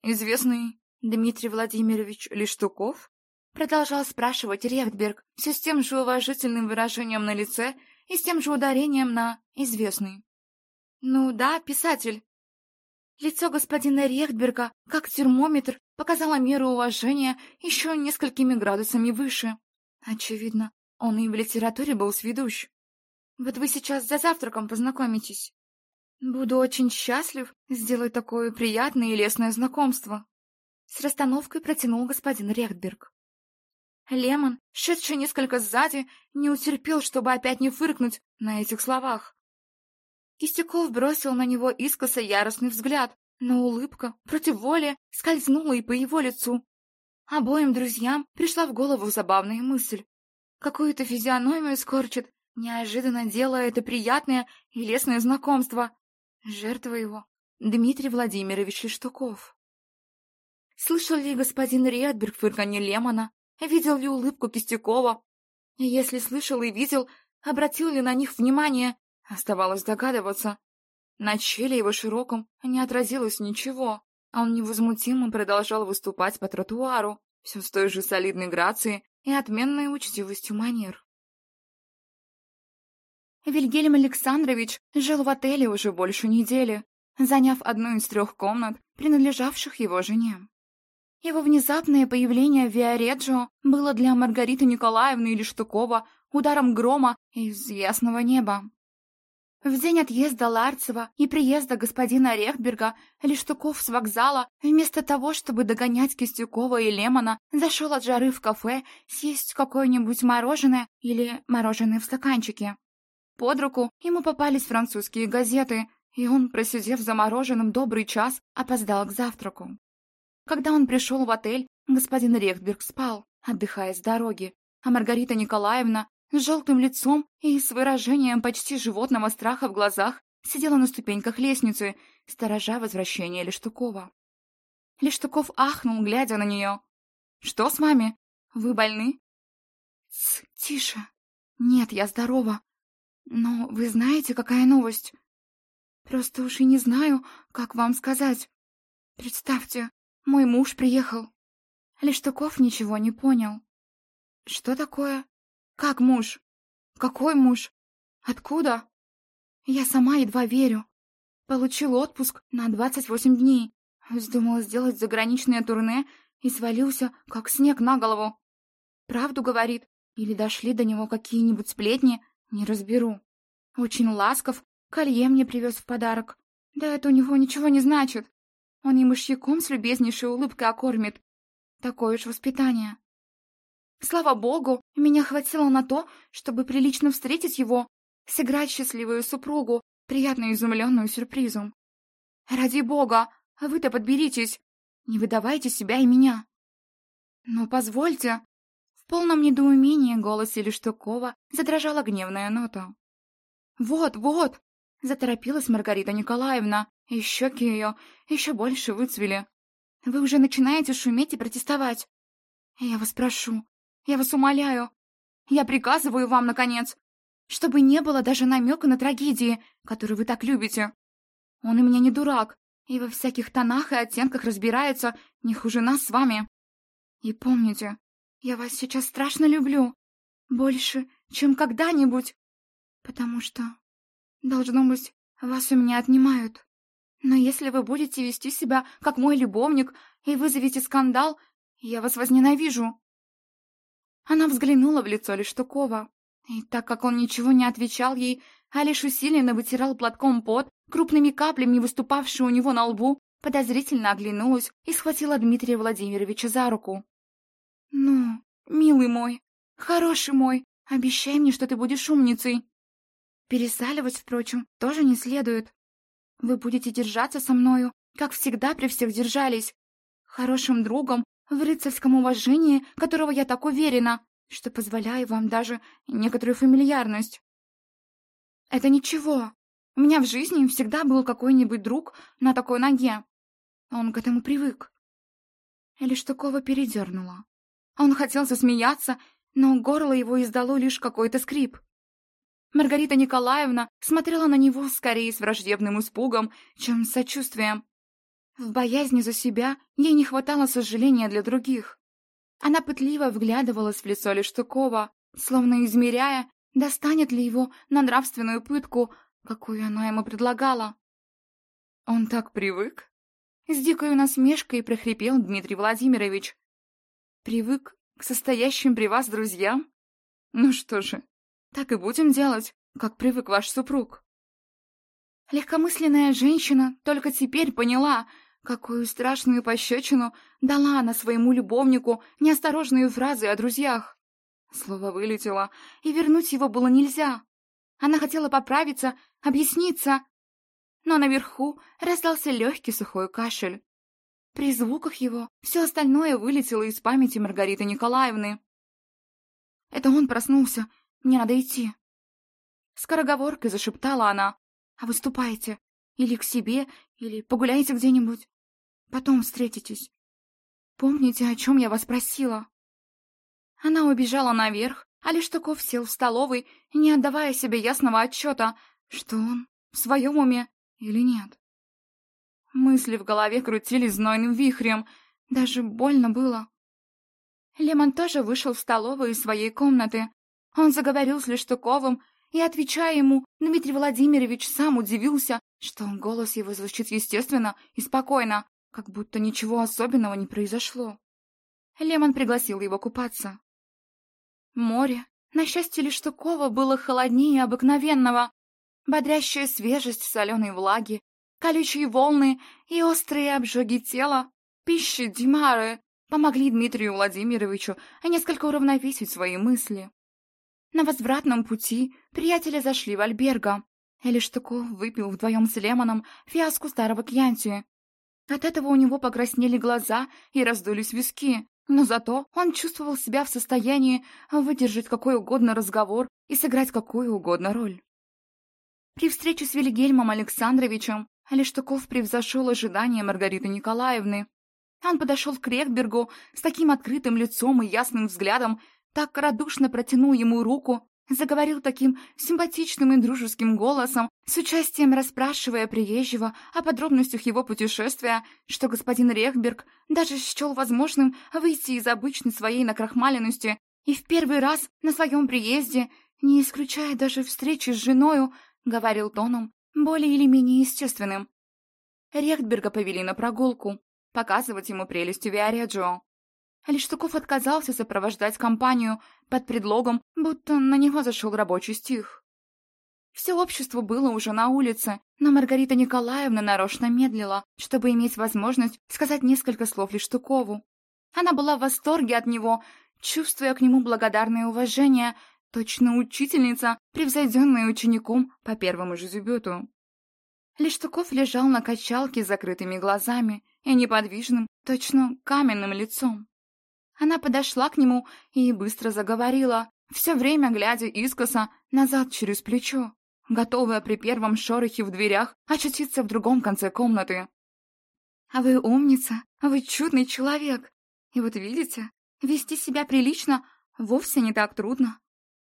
Известный Дмитрий Владимирович Лештуков?» Продолжал спрашивать Рехтберг, все с тем же уважительным выражением на лице и с тем же ударением на «известный». «Ну да, писатель». Лицо господина Рехтберга, как термометр, показало меру уважения еще несколькими градусами выше. Очевидно, он и в литературе был сведущ. Вот вы сейчас за завтраком познакомитесь. Буду очень счастлив сделать такое приятное и лестное знакомство. С расстановкой протянул господин Рехтберг. Лемон, шедший несколько сзади, не утерпел, чтобы опять не фыркнуть на этих словах. Кистяков бросил на него искоса яростный взгляд, но улыбка, против воли, скользнула и по его лицу. Обоим друзьям пришла в голову забавная мысль. Какую-то физиономию скорчит, неожиданно делая это приятное и лестное знакомство. Жертва его — Дмитрий Владимирович Лештуков. Слышал ли господин Редберг фырканье Лемона, Видел ли улыбку Кистякова? Если слышал и видел, обратил ли на них внимание, оставалось догадываться. На челе его широком не отразилось ничего, а он невозмутимо продолжал выступать по тротуару, все с той же солидной грацией и отменной учтивостью манер. Вильгельм Александрович жил в отеле уже больше недели, заняв одну из трех комнат, принадлежавших его жене. Его внезапное появление в Виареджио было для Маргариты Николаевны или Штукова ударом грома из ясного неба. В день отъезда Ларцева и приезда господина Рехберга Лештуков с вокзала, вместо того, чтобы догонять Кистюкова и Лемона, зашел от жары в кафе съесть какое-нибудь мороженое или мороженое в стаканчике. Под руку ему попались французские газеты, и он, просидев за мороженым добрый час, опоздал к завтраку. Когда он пришел в отель, господин Рехтберг спал, отдыхая с дороги, а Маргарита Николаевна с желтым лицом и с выражением почти животного страха в глазах сидела на ступеньках лестницы, сторожа возвращения Лештукова. Лештуков ахнул, глядя на нее. «Что с вами? Вы больны?» «Тс, тише. Нет, я здорова. Но вы знаете, какая новость? Просто уж и не знаю, как вам сказать. Представьте, мой муж приехал. Лештуков ничего не понял. Что такое? Как муж? Какой муж? Откуда? Я сама едва верю. Получил отпуск на 28 дней. Вздумал сделать заграничное турне и свалился, как снег на голову. Правду говорит, или дошли до него какие-нибудь сплетни, не разберу. Очень ласков, колье мне привез в подарок. Да это у него ничего не значит. Он и мышьяком с любезнейшей улыбкой окормит. Такое уж воспитание. Слава богу, меня хватило на то, чтобы прилично встретить его, сыграть счастливую супругу, приятно изумленную сюрпризом. Ради бога, вы-то подберитесь, не выдавайте себя и меня. Но позвольте. В полном недоумении голосе Лештукова задрожала гневная нота. «Вот, вот!» — заторопилась Маргарита Николаевна, и щеки ее еще больше выцвели. Вы уже начинаете шуметь и протестовать. Я вас прошу, я вас умоляю, я приказываю вам, наконец, чтобы не было даже намека на трагедии, которую вы так любите. Он и меня не дурак, и во всяких тонах и оттенках разбирается не хуже нас с вами. И помните, я вас сейчас страшно люблю. Больше, чем когда-нибудь. потому что, должно быть, вас у меня отнимают. Но если вы будете вести себя как мой любовник и вызовете скандал, я вас возненавижу. Она взглянула в лицо Лештукова, и так как он ничего не отвечал ей, а лишь усиленно вытирал платком пот, крупными каплями выступавший у него на лбу, подозрительно оглянулась и схватила Дмитрия Владимировича за руку. «Ну, милый мой, хороший мой, обещай мне, что ты будешь умницей. Пересаливать, впрочем, тоже не следует. Вы будете держаться со мною, как всегда при всех держались, хорошим другом, в рыцарском уважении, которого я так уверена, что позволяю вам даже некоторую фамильярность. Это ничего. У меня в жизни всегда был какой-нибудь друг на такой ноге. Он к этому привык. Лишь такого передернуло. Он хотел засмеяться, но горло его издало лишь какой-то скрип. Маргарита Николаевна смотрела на него скорее с враждебным испугом, чем с сочувствием. В боязни за себя ей не хватало сожаления для других. Она пытливо вглядывалась в лицо Лештукова, словно измеряя, достанет ли его на нравственную пытку, какую она ему предлагала. Он так привык. С дикой насмешкой прохрипел Дмитрий Владимирович. Привык к состоящим при вас друзьям? Ну что же, так и будем делать, как привык ваш супруг. Легкомысленная женщина только теперь поняла, Какую страшную пощечину дала она своему любовнику неосторожные фразы о друзьях. Слово вылетело, и вернуть его было нельзя. Она хотела поправиться, объясниться, но наверху раздался легкий сухой кашель. При звуках его все остальное вылетело из памяти Маргариты Николаевны. «Это он проснулся, мне надо идти». Скороговоркой зашептала она. «А выступайте, или к себе, или погуляйте где-нибудь. Потом встретитесь. Помните, о чем я вас просила?» Она убежала наверх, а Лештуков сел в столовой, не отдавая себе ясного отчета, что он в своем уме или нет. Мысли в голове крутились знойным вихрем, даже больно было. Лемон тоже вышел в столовую из своей комнаты. Он заговорил с Лештуковым, и, отвечая ему, Дмитрий Владимирович сам удивился, что голос его звучит естественно и спокойно, как будто ничего особенного не произошло. Лемон пригласил его купаться. Море, на счастье Лештукова, было холоднее обыкновенного. Бодрящая свежесть соленой влаги, колючие волны и острые обжоги тела, пища Димары помогли Дмитрию Владимировичу несколько уравновесить свои мысли. На возвратном пути приятели зашли в Альберго. Элиштуков выпил вдвоем с Лемоном фиаску старого Кьянти. От этого у него покраснели глаза и раздулись виски, но зато он чувствовал себя в состоянии выдержать какой угодно разговор и сыграть какую угодно роль. При встрече с Вильгельмом Александровичем Алиштуков превзошел ожидания Маргариты Николаевны. Он подошел к Рехбергу с таким открытым лицом и ясным взглядом, так радушно протянул ему руку, заговорил таким симпатичным и дружеским голосом, с участием расспрашивая приезжего о подробностях его путешествия, что господин Рехберг даже счел возможным выйти из обычной своей накрахмаленности и в первый раз на своем приезде, не исключая даже встречи с женою, говорил тоном более или менее естественным. Рехберга повели на прогулку, показывать ему прелести Виареджио. Лиштуков отказался сопровождать компанию под предлогом, будто на него зашел рабочий стих. Все общество было уже на улице, но Маргарита Николаевна нарочно медлила, чтобы иметь возможность сказать несколько слов Лиштукову. Она была в восторге от него, чувствуя к нему благодарное уважение, точно учительница, превзойденная учеником по первому же дебюту. Лиштуков лежал на качалке с закрытыми глазами и неподвижным, точно каменным лицом. Она подошла к нему и быстро заговорила, все время глядя искоса назад через плечо, готовая при первом шорохе в дверях очутиться в другом конце комнаты. «А вы умница, а вы чудный человек. И вот видите, вести себя прилично вовсе не так трудно».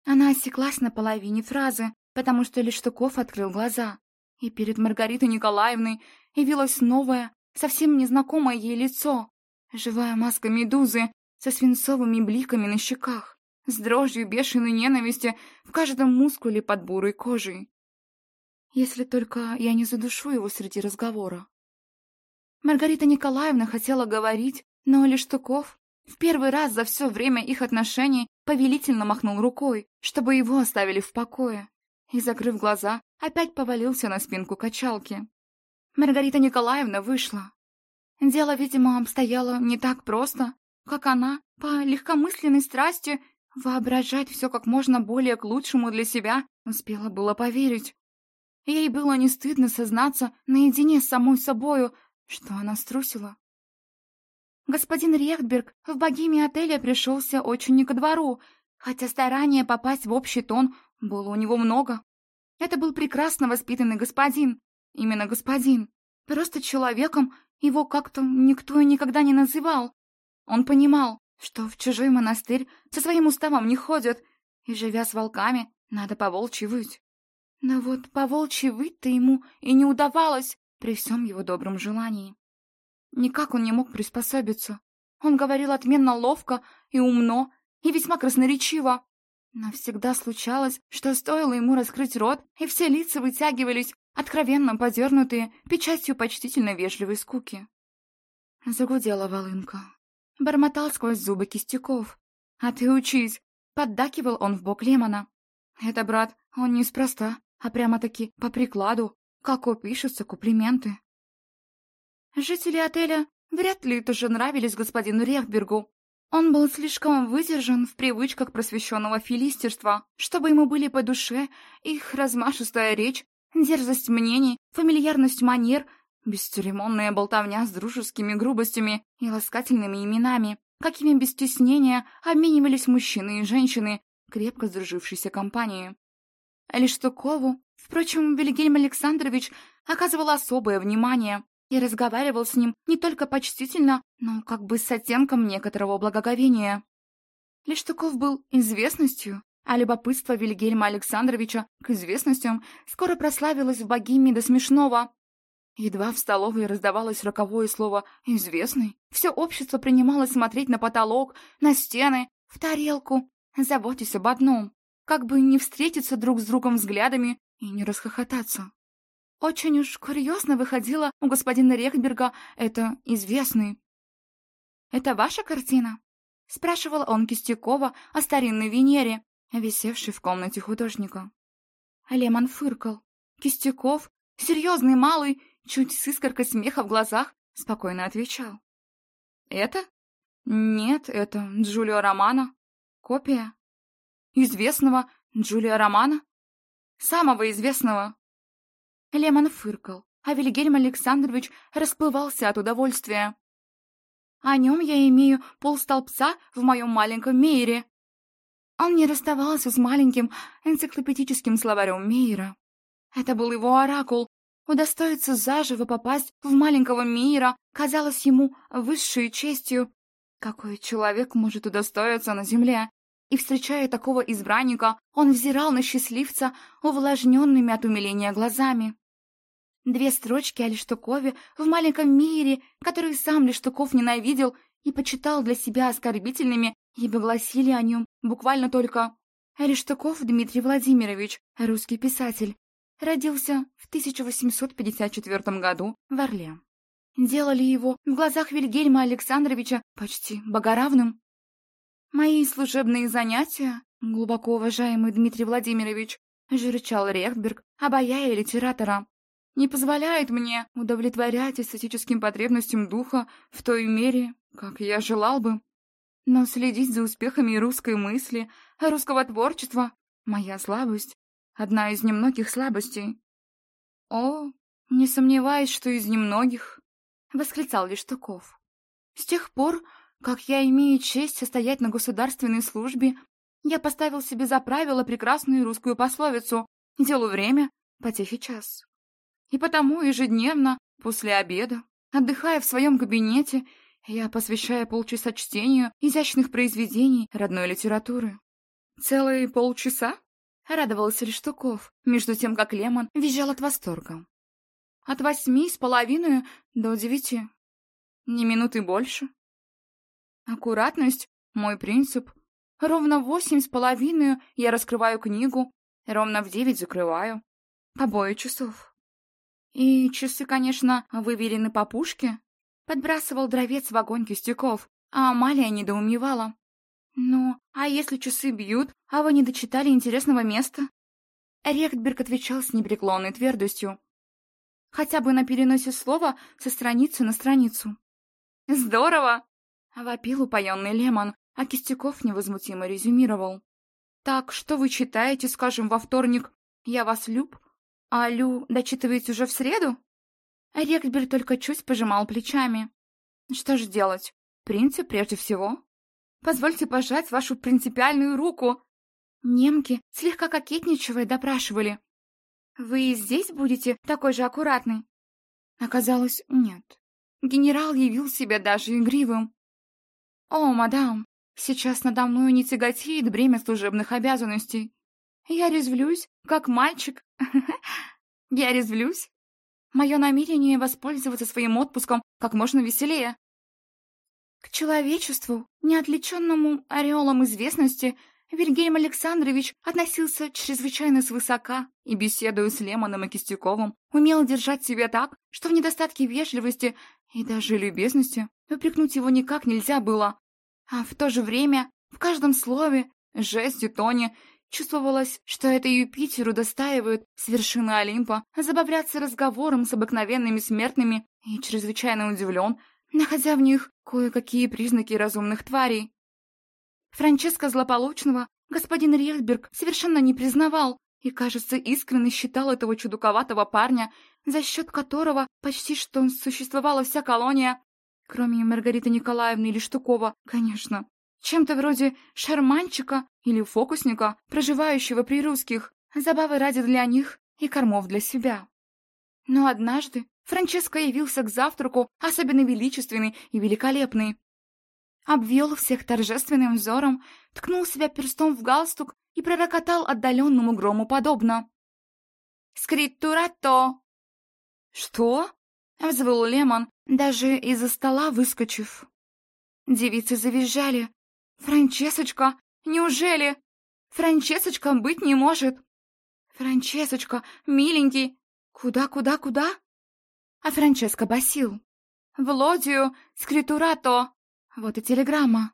Она осеклась на половине фразы, потому что Лештуков открыл глаза, и перед Маргаритой Николаевной явилось новое, совсем незнакомое ей лицо, живая маска медузы, со свинцовыми бликами на щеках, с дрожью бешеной ненависти в каждом мускуле под бурой кожей. Если только я не задушу его среди разговора. Маргарита Николаевна хотела говорить, но Лештуков в первый раз за все время их отношений повелительно махнул рукой, чтобы его оставили в покое, и, закрыв глаза, опять повалился на спинку качалки. Маргарита Николаевна вышла. Дело, видимо, обстояло не так просто, как она, по легкомысленной страсти, воображать все как можно более к лучшему для себя, успела было поверить. Ей было не стыдно сознаться наедине с самой собою, что она струсила. Господин Рехтберг в богиме отеля пришелся очень не ко двору, хотя старания попасть в общий тон было у него много. Это был прекрасно воспитанный господин, именно господин. Просто человеком его как-то никто и никогда не называл. Он понимал, что в чужой монастырь со своим уставом не ходят, и, живя с волками, надо по-волчьи выть. Но вот по-волчьи выть-то ему и не удавалось при всем его добром желании. Никак он не мог приспособиться. Он говорил отменно ловко и умно, и весьма красноречиво. Но всегда случалось, что стоило ему раскрыть рот, и все лица вытягивались, откровенно подернутые печатью почтительно вежливой скуки. Загудела волынка. Бормотал сквозь зубы кистяков. «А ты учись!» — поддакивал он в бок Лемона. «Это, брат, он неспроста, а прямо-таки по прикладу, как пишутся комплименты». Жители отеля вряд ли тоже нравились господину Рехбергу. Он был слишком выдержан в привычках просвещенного филистерства, чтобы ему были по душе их размашистая речь, дерзость мнений, фамильярность манер, бесцеремонная болтовня с дружескими грубостями и ласкательными именами, какими без стеснения обменивались мужчины и женщины, крепко сдружившейся компании. Лишь Тукову, впрочем, Вильгельм Александрович оказывал особое внимание, и разговаривал с ним не только почтительно, но как бы с оттенком некоторого благоговения. Лештуков был известностью, а любопытство Вильгельма Александровича к известностям скоро прославилось в богиме до смешного. Едва в столовой раздавалось роковое слово «известный», все общество принималось смотреть на потолок, на стены, в тарелку, заботясь об одном, как бы не встретиться друг с другом взглядами и не расхохотаться. Очень уж курьезно выходило у господина Рехберга это известный. «Это ваша картина?» — спрашивал он Кистякова о старинной Венере, висевшей в комнате художника. Лемон фыркал. Кистяков, серьезный малый, чуть с искоркой смеха в глазах, спокойно отвечал. «Это? Нет, это Джулио Романо. Копия. Известного Джулио Романо? Самого известного, Лемон фыркал, а Вильгельм Александрович расплывался от удовольствия. О нем я имею полстолбца в моем маленьком Мейере. Он не расставался с маленьким энциклопедическим словарем Мейера. Это был его оракул. Удостоиться заживо попасть в маленького Мейера казалось ему высшей честью. Какой человек может удостоиться на земле? И, встречая такого избранника, он взирал на счастливца увлажненными от умиления глазами. Две строчки о Лештукове в маленьком мире, который сам Лештуков ненавидел и почитал для себя оскорбительными, ибо гласили о нем буквально только «Лештуков Дмитрий Владимирович, русский писатель, родился в 1854 году в Орле». Делали его в глазах Вильгельма Александровича почти богоравным. «Мои служебные занятия, глубоко уважаемый Дмитрий Владимирович», жирчал Рехберг, обаяя литератора, не позволяет мне удовлетворять эстетическим потребностям духа в той мере, как я желал бы. Но следить за успехами русской мысли, русского творчества — моя слабость, одна из немногих слабостей. «О, не сомневаюсь, что из немногих», — восклицал Лештуков. «С тех пор, как я имею честь состоять на государственной службе, я поставил себе за правило прекрасную русскую пословицу «Делу время, потехи час». И потому ежедневно, после обеда, отдыхая в своем кабинете, я посвящаю полчаса чтению изящных произведений родной литературы. «Целые полчаса?» — радовался Рештуков, между тем, как Лемон визжал от восторга. «От восьми с половиной до девяти. Ни минуты больше. Аккуратность — мой принцип. Ровно восемь с половиной я раскрываю книгу, ровно в девять закрываю. По бою часов. И часы, конечно, выверены по пушке. Подбрасывал дровец в огонь кистяков, а Амалия недоумевала. «Ну, а если часы бьют, а вы не дочитали интересного места?» Рехтберг отвечал с непреклонной твердостью. Хотя бы на переносе слова со страницы на страницу. «Здорово!» — вопил упоенный Лемон, а Кистяков невозмутимо резюмировал. «Так, что вы читаете, скажем, во вторник? Я вас люб? А Лю дочитываете уже в среду?» Рекбер только чуть пожимал плечами. «Что же делать? Принцип прежде всего. Позвольте пожать вашу принципиальную руку». Немки, слегка кокетничая, допрашивали. «Вы здесь будете такой же аккуратный?» Оказалось, нет. Генерал явил себя даже игривым. «О, мадам, сейчас надо мной не тяготеет бремя служебных обязанностей. Я резвлюсь, как мальчик. [LAUGHS] Я резвлюсь. Мое намерение воспользоваться своим отпуском как можно веселее. К человечеству, неотличенному ореолом известности, Вильгельм Александрович относился чрезвычайно свысока и, беседуя с Лемоном и Кистяковым, умел держать себя так, что в недостатке вежливости и даже любезности упрекнуть его никак нельзя было. А в то же время в каждом слове, жесте, тоне чувствовалось, что это Юпитеру достаивают с вершины Олимпа забавляться разговором с обыкновенными смертными и чрезвычайно удивлен, находя в них кое-какие признаки разумных тварей. Франческо Злополучного господин Рельберг совершенно не признавал и, кажется, искренне считал этого чудаковатого парня, за счет которого почти что существовала вся колония, кроме Маргариты Николаевны или Штукова, конечно, чем-то вроде шарманчика или фокусника, проживающего при русских, забавы ради для них и кормов для себя. Но однажды Франческо явился к завтраку особенно величественный и великолепный, обвел всех торжественным взором, ткнул себя перстом в галстук и пророкотал отдаленному грому подобно. «Скриттурато!» «Что?» — взвыл Лемон, даже из-за стола выскочив. Девицы завизжали. «Франчесочка! Неужели? Франчесочка быть не может!» «Франчесочка, миленький! Куда, куда, куда?» А Франческо басил. «В Лодию, скритурато!» Вот и телеграмма.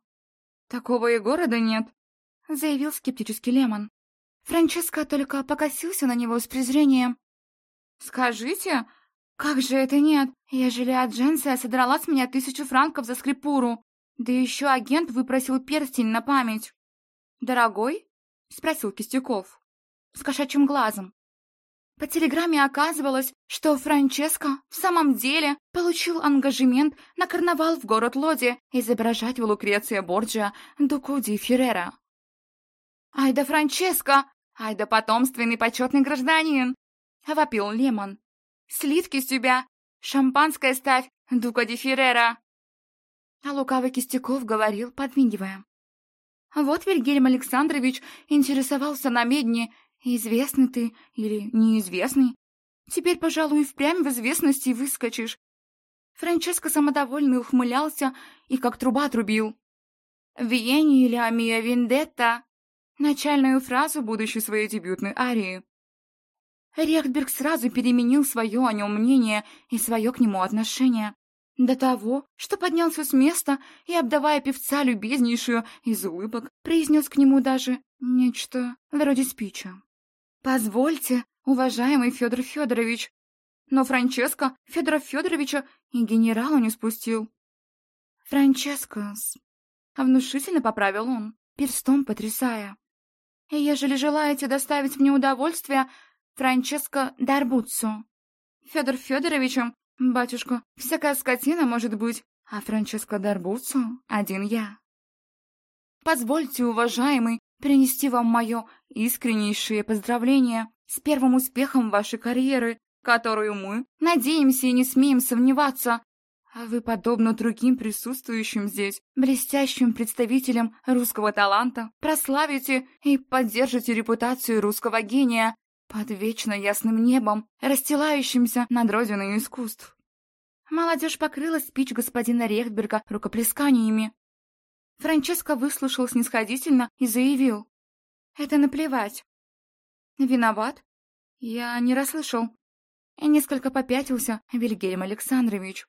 «Такого и города нет», — заявил скептический Лемон. Франческо только покосился на него с презрением. «Скажите, как же это нет? Ежели Адженция содрала с меня тысячу франков за скрипуру, да еще агент выпросил перстень на память». «Дорогой?» — спросил Кистюков. С кошачьим глазом. По телеграмме оказывалось, что Франческо в самом деле получил ангажемент на карнавал в город Лоди изображать в Лукреция Борджиа Дуку ди Феррера. «Ай да Франческо! Ай да потомственный почетный гражданин!» — вопил Лемон. «Сливки с тебя! Шампанское ставь, Дука ди Феррера!» А лукавый Кистяков говорил, подмигивая. Вот Вильгельм Александрович интересовался на медне Известный ты или неизвестный? Теперь, пожалуй, впрямь в известности выскочишь. Франческо самодовольно ухмылялся и как труба отрубил. «Виени или Амия Вендетта» — начальную фразу будущей своей дебютной арии. Рехтберг сразу переменил свое о нем мнение и свое к нему отношение. До того, что поднялся с места и, обдавая певца любезнейшую из улыбок, произнес к нему даже нечто вроде спича. «Позвольте, уважаемый Федор Федорович, но Франческо Федора Федоровича и генерала не спустил». «Франческос», — внушительно поправил он, перстом потрясая. «Ежели желаете доставить мне удовольствие, Франческо Дарбуццо. Федор Федоровичем, батюшка, всякая скотина может быть, а Франческо Дарбуццо один я». «Позвольте, уважаемый, принести вам мое искреннейшее поздравление с первым успехом вашей карьеры, которую мы, надеемся и не смеем сомневаться, а вы, подобно другим присутствующим здесь, блестящим представителям русского таланта, прославите и поддержите репутацию русского гения под вечно ясным небом, расстилающимся над родиной искусств. Молодежь покрыла спич господина Рехберга рукоплесканиями. Франческо выслушал снисходительно и заявил. «Это наплевать». «Виноват?» Я не расслышал. И несколько попятился Вильгельм Александрович.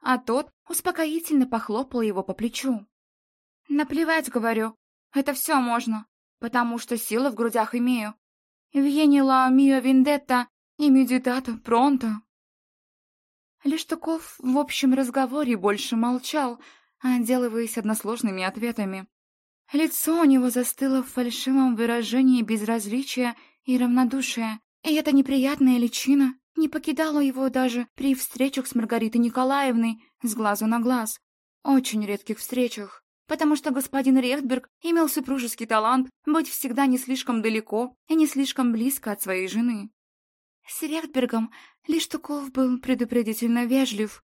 А тот успокоительно похлопал его по плечу. «Наплевать, говорю. Это все можно, потому что силы в грудях имею. Вьени ла мио виндетта и медитата пронто». Лештуков в общем разговоре больше молчал, отделываясь односложными ответами. Лицо у него застыло в фальшивом выражении безразличия и равнодушия, и эта неприятная личина не покидала его даже при встречах с Маргаритой Николаевной с глазу на глаз. Очень редких встречах, потому что господин Рехтберг имел супружеский талант быть всегда не слишком далеко и не слишком близко от своей жены. С Рехтбергом Лиштуков был предупредительно вежлив.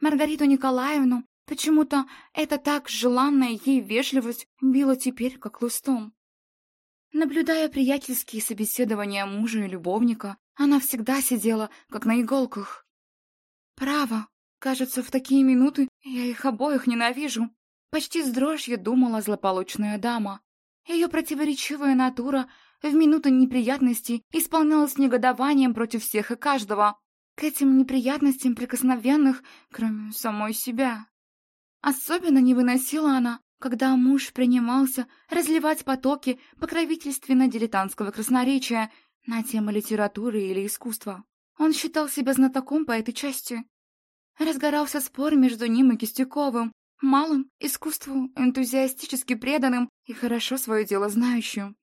Маргариту Николаевну почему-то эта так желанная ей вежливость била теперь как лустом. Наблюдая приятельские собеседования мужа и любовника, она всегда сидела, как на иголках. Право, кажется, в такие минуты я их обоих ненавижу. Почти с дрожью думала злополучная дама. Ее противоречивая натура в минуты неприятностей исполнялась негодованием против всех и каждого. К этим неприятностям прикосновенных, кроме самой себя. Особенно не выносила она, когда муж принимался разливать потоки покровительственно-дилетантского красноречия на темы литературы или искусства. Он считал себя знатоком по этой части. Разгорался спор между ним и Кистяковым, малым, искусству, энтузиастически преданным и хорошо свое дело знающим.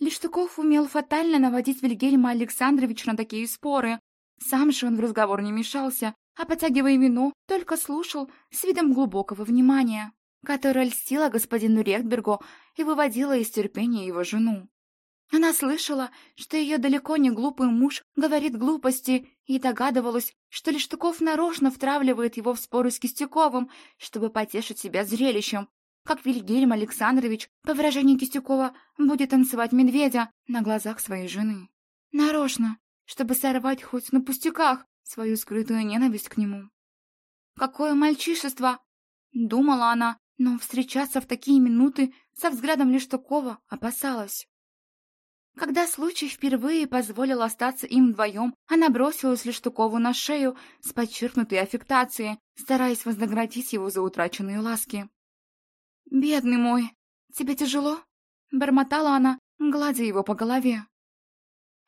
Лиштуков умел фатально наводить Вильгельма Александровича на такие споры. Сам же он в разговор не мешался, а, потягивая вино, только слушал с видом глубокого внимания, которое льстило господину Рехтбергу и выводило из терпения его жену. Она слышала, что ее далеко не глупый муж говорит глупости, и догадывалась, что Лештуков нарочно втравливает его в споры с Кистяковым, чтобы потешить себя зрелищем, как Вильгельм Александрович, по выражению Кистякова, будет танцевать медведя на глазах своей жены. Нарочно, чтобы сорвать хоть на пустяках свою скрытую ненависть к нему. «Какое мальчишество!» — думала она, но встречаться в такие минуты со взглядом Лештукова опасалась. Когда случай впервые позволил остаться им вдвоем, она бросилась Лештукову на шею с подчеркнутой аффектацией, стараясь вознаградить его за утраченные ласки. «Бедный мой, тебе тяжело?» — бормотала она, гладя его по голове.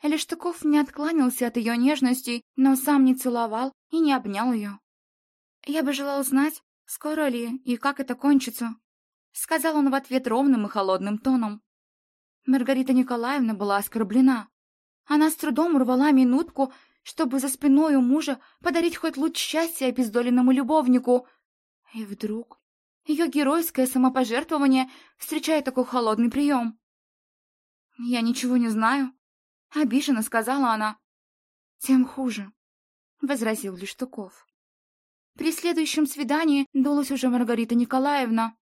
Лештуков не откланялся от ее нежностей, но сам не целовал и не обнял ее. «Я бы желал знать, скоро ли и как это кончится», — сказал он в ответ ровным и холодным тоном. Маргарита Николаевна была оскорблена. Она с трудом урвала минутку, чтобы за спиной у мужа подарить хоть луч счастья обездоленному любовнику. И вдруг ее геройское самопожертвование встречает такой холодный прием. «Я ничего не знаю», — обиженно сказала она. «Тем хуже», — возразил Лештуков. При следующем свидании дулась уже Маргарита Николаевна.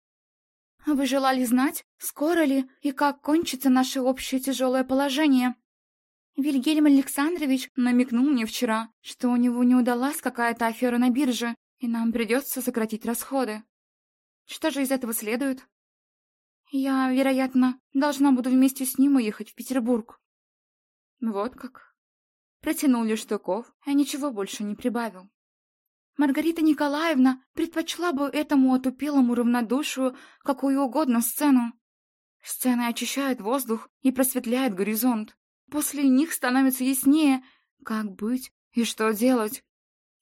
Вы желали знать, скоро ли и как кончится наше общее тяжелое положение? Вильгельм Александрович намекнул мне вчера, что у него не удалась какая-то афера на бирже, и нам придется сократить расходы. Что же из этого следует? Я, вероятно, должна буду вместе с ним уехать в Петербург. Вот как. Протянул Лештуков, а ничего больше не прибавил. Маргарита Николаевна предпочла бы этому отупелому равнодушию какую угодно сцену. Сцены очищают воздух и просветляют горизонт. После них становится яснее, как быть и что делать.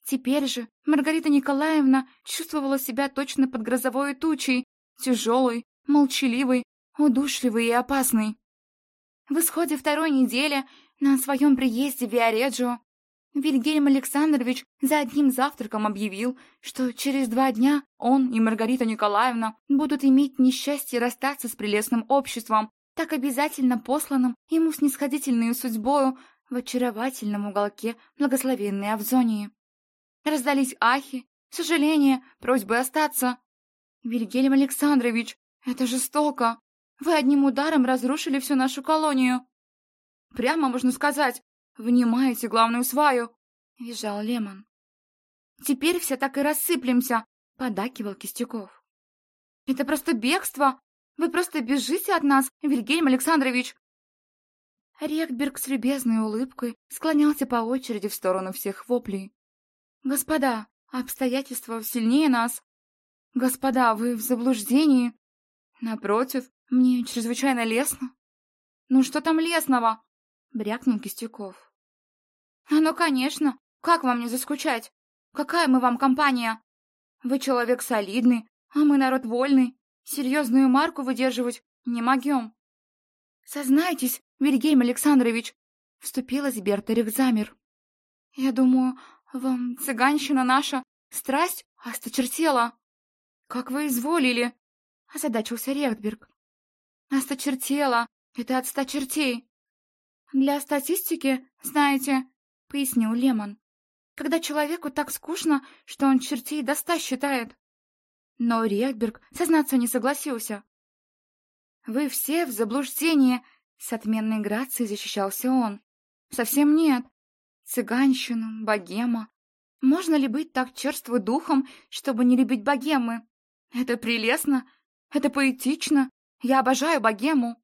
Теперь же Маргарита Николаевна чувствовала себя точно под грозовой тучей, тяжелой, молчаливой, удушливой и опасной. В исходе второй недели на своем приезде в Виареджио Вильгельм Александрович за одним завтраком объявил, что через два дня он и Маргарита Николаевна будут иметь несчастье расстаться с прелестным обществом, так обязательно посланным ему снисходительную судьбою в очаровательном уголке благословенной Авзонии. Раздались ахи, сожаления, просьбы остаться. «Вильгельм Александрович, это жестоко! Вы одним ударом разрушили всю нашу колонию!» Прямо можно сказать, «Внимаете главную сваю!» — визжал Лемон. «Теперь все так и рассыплемся!» — подакивал Кистяков. Это просто бегство! Вы просто бежите от нас, Вильгельм Александрович!» Рекберг с любезной улыбкой склонялся по очереди в сторону всех воплей. «Господа, обстоятельства сильнее нас. Господа, вы в заблуждении. Напротив, мне чрезвычайно лестно». «Ну что там лесного?» — брякнул Кистюков. «А ну, конечно! Как вам не заскучать? Какая мы вам компания? Вы человек солидный, а мы народ вольный. Серьезную марку выдерживать не могем». «Сознайтесь, Вильгельм Александрович!» — вступилась Берта Рекзамер. «Я думаю, вам цыганщина наша страсть осточертела». «Как вы изволили!» — озадачился Рехтберг. «Осточертела! Это от ста чертей!» «Для статистики, знаете, — пояснил Лемон, — когда человеку так скучно, что он чертей до ста считает». Но Рехтберг сознаться не согласился. «Вы все в заблуждении!» С отменной грацией защищался он. «Совсем нет. Цыганщина, богема. Можно ли быть так черству духом, чтобы не любить богемы? Это прелестно, это поэтично. Я обожаю богему».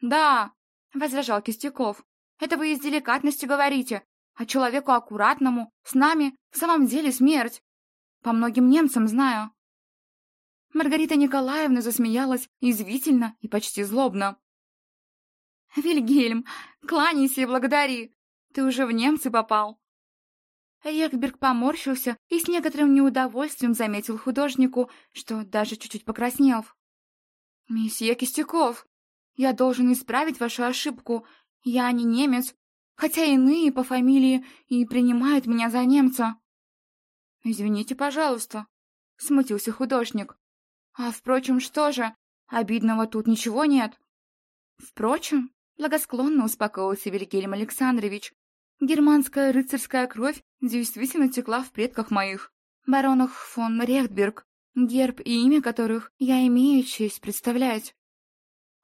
«Да», — возражал Кистяков, — «это вы из деликатности говорите, а человеку аккуратному с нами в самом деле смерть. По многим немцам знаю». Маргарита Николаевна засмеялась извительно и почти злобно. «Вильгельм, кланяйся и благодари! Ты уже в немцы попал!» Рехберг поморщился и с некоторым неудовольствием заметил художнику, что даже чуть-чуть покраснев. «Месье Кистяков, я должен исправить вашу ошибку. Я не немец, хотя иные по фамилии и принимают меня за немца». «Извините, пожалуйста», — смутился художник. «А, впрочем, что же, обидного тут ничего нет». «Впрочем, Благосклонно успокоился Вильгельм Александрович. Германская рыцарская кровь действительно текла в предках моих. Баронах фон Рехтберг, герб и имя которых я имею честь представлять.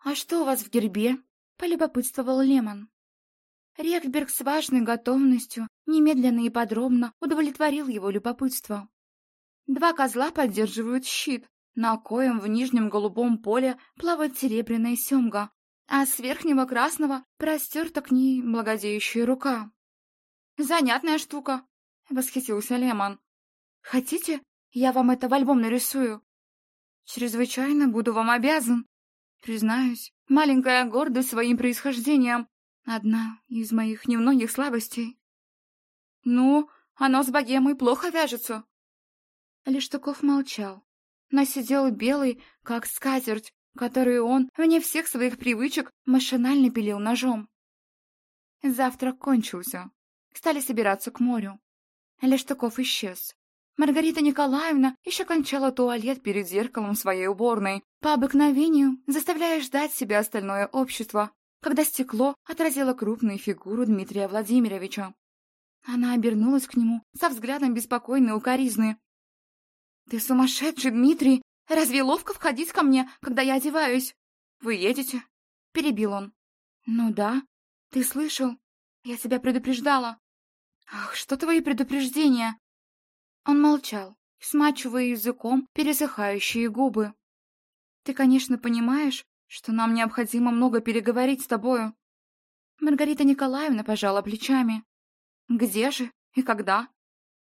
«А что у вас в гербе?» — полюбопытствовал Лемон. Рехтберг с важной готовностью, немедленно и подробно удовлетворил его любопытство. Два козла поддерживают щит, на коем в нижнем голубом поле плавает серебряная семга, а с верхнего красного простерта к ней благодеющая рука. «Занятная штука», — восхитился Лемон. «Хотите, я вам это в альбом нарисую?» «Чрезвычайно буду вам обязан. Признаюсь, маленькая гордость своим происхождением — одна из моих немногих слабостей». «Ну, оно с богемой плохо вяжется». Лештуков молчал, но сидел белый, как скатерть, которую он, вне всех своих привычек, машинально пилил ножом. Завтрак кончился. Стали собираться к морю. Лештаков исчез. Маргарита Николаевна еще кончала туалет перед зеркалом своей уборной, по обыкновению заставляя ждать себя остальное общество, когда стекло отразило крупную фигуру Дмитрия Владимировича. Она обернулась к нему со взглядом беспокойной укоризны. «Ты сумасшедший, Дмитрий! Разве ловко входить ко мне, когда я одеваюсь? Вы едете?» — перебил он. «Ну да. Ты слышал? Я тебя предупреждала». «Ах, что твои предупреждения?» Он молчал, смачивая языком пересыхающие губы. «Ты, конечно, понимаешь, что нам необходимо много переговорить с тобою». Маргарита Николаевна пожала плечами. «Где же и когда?»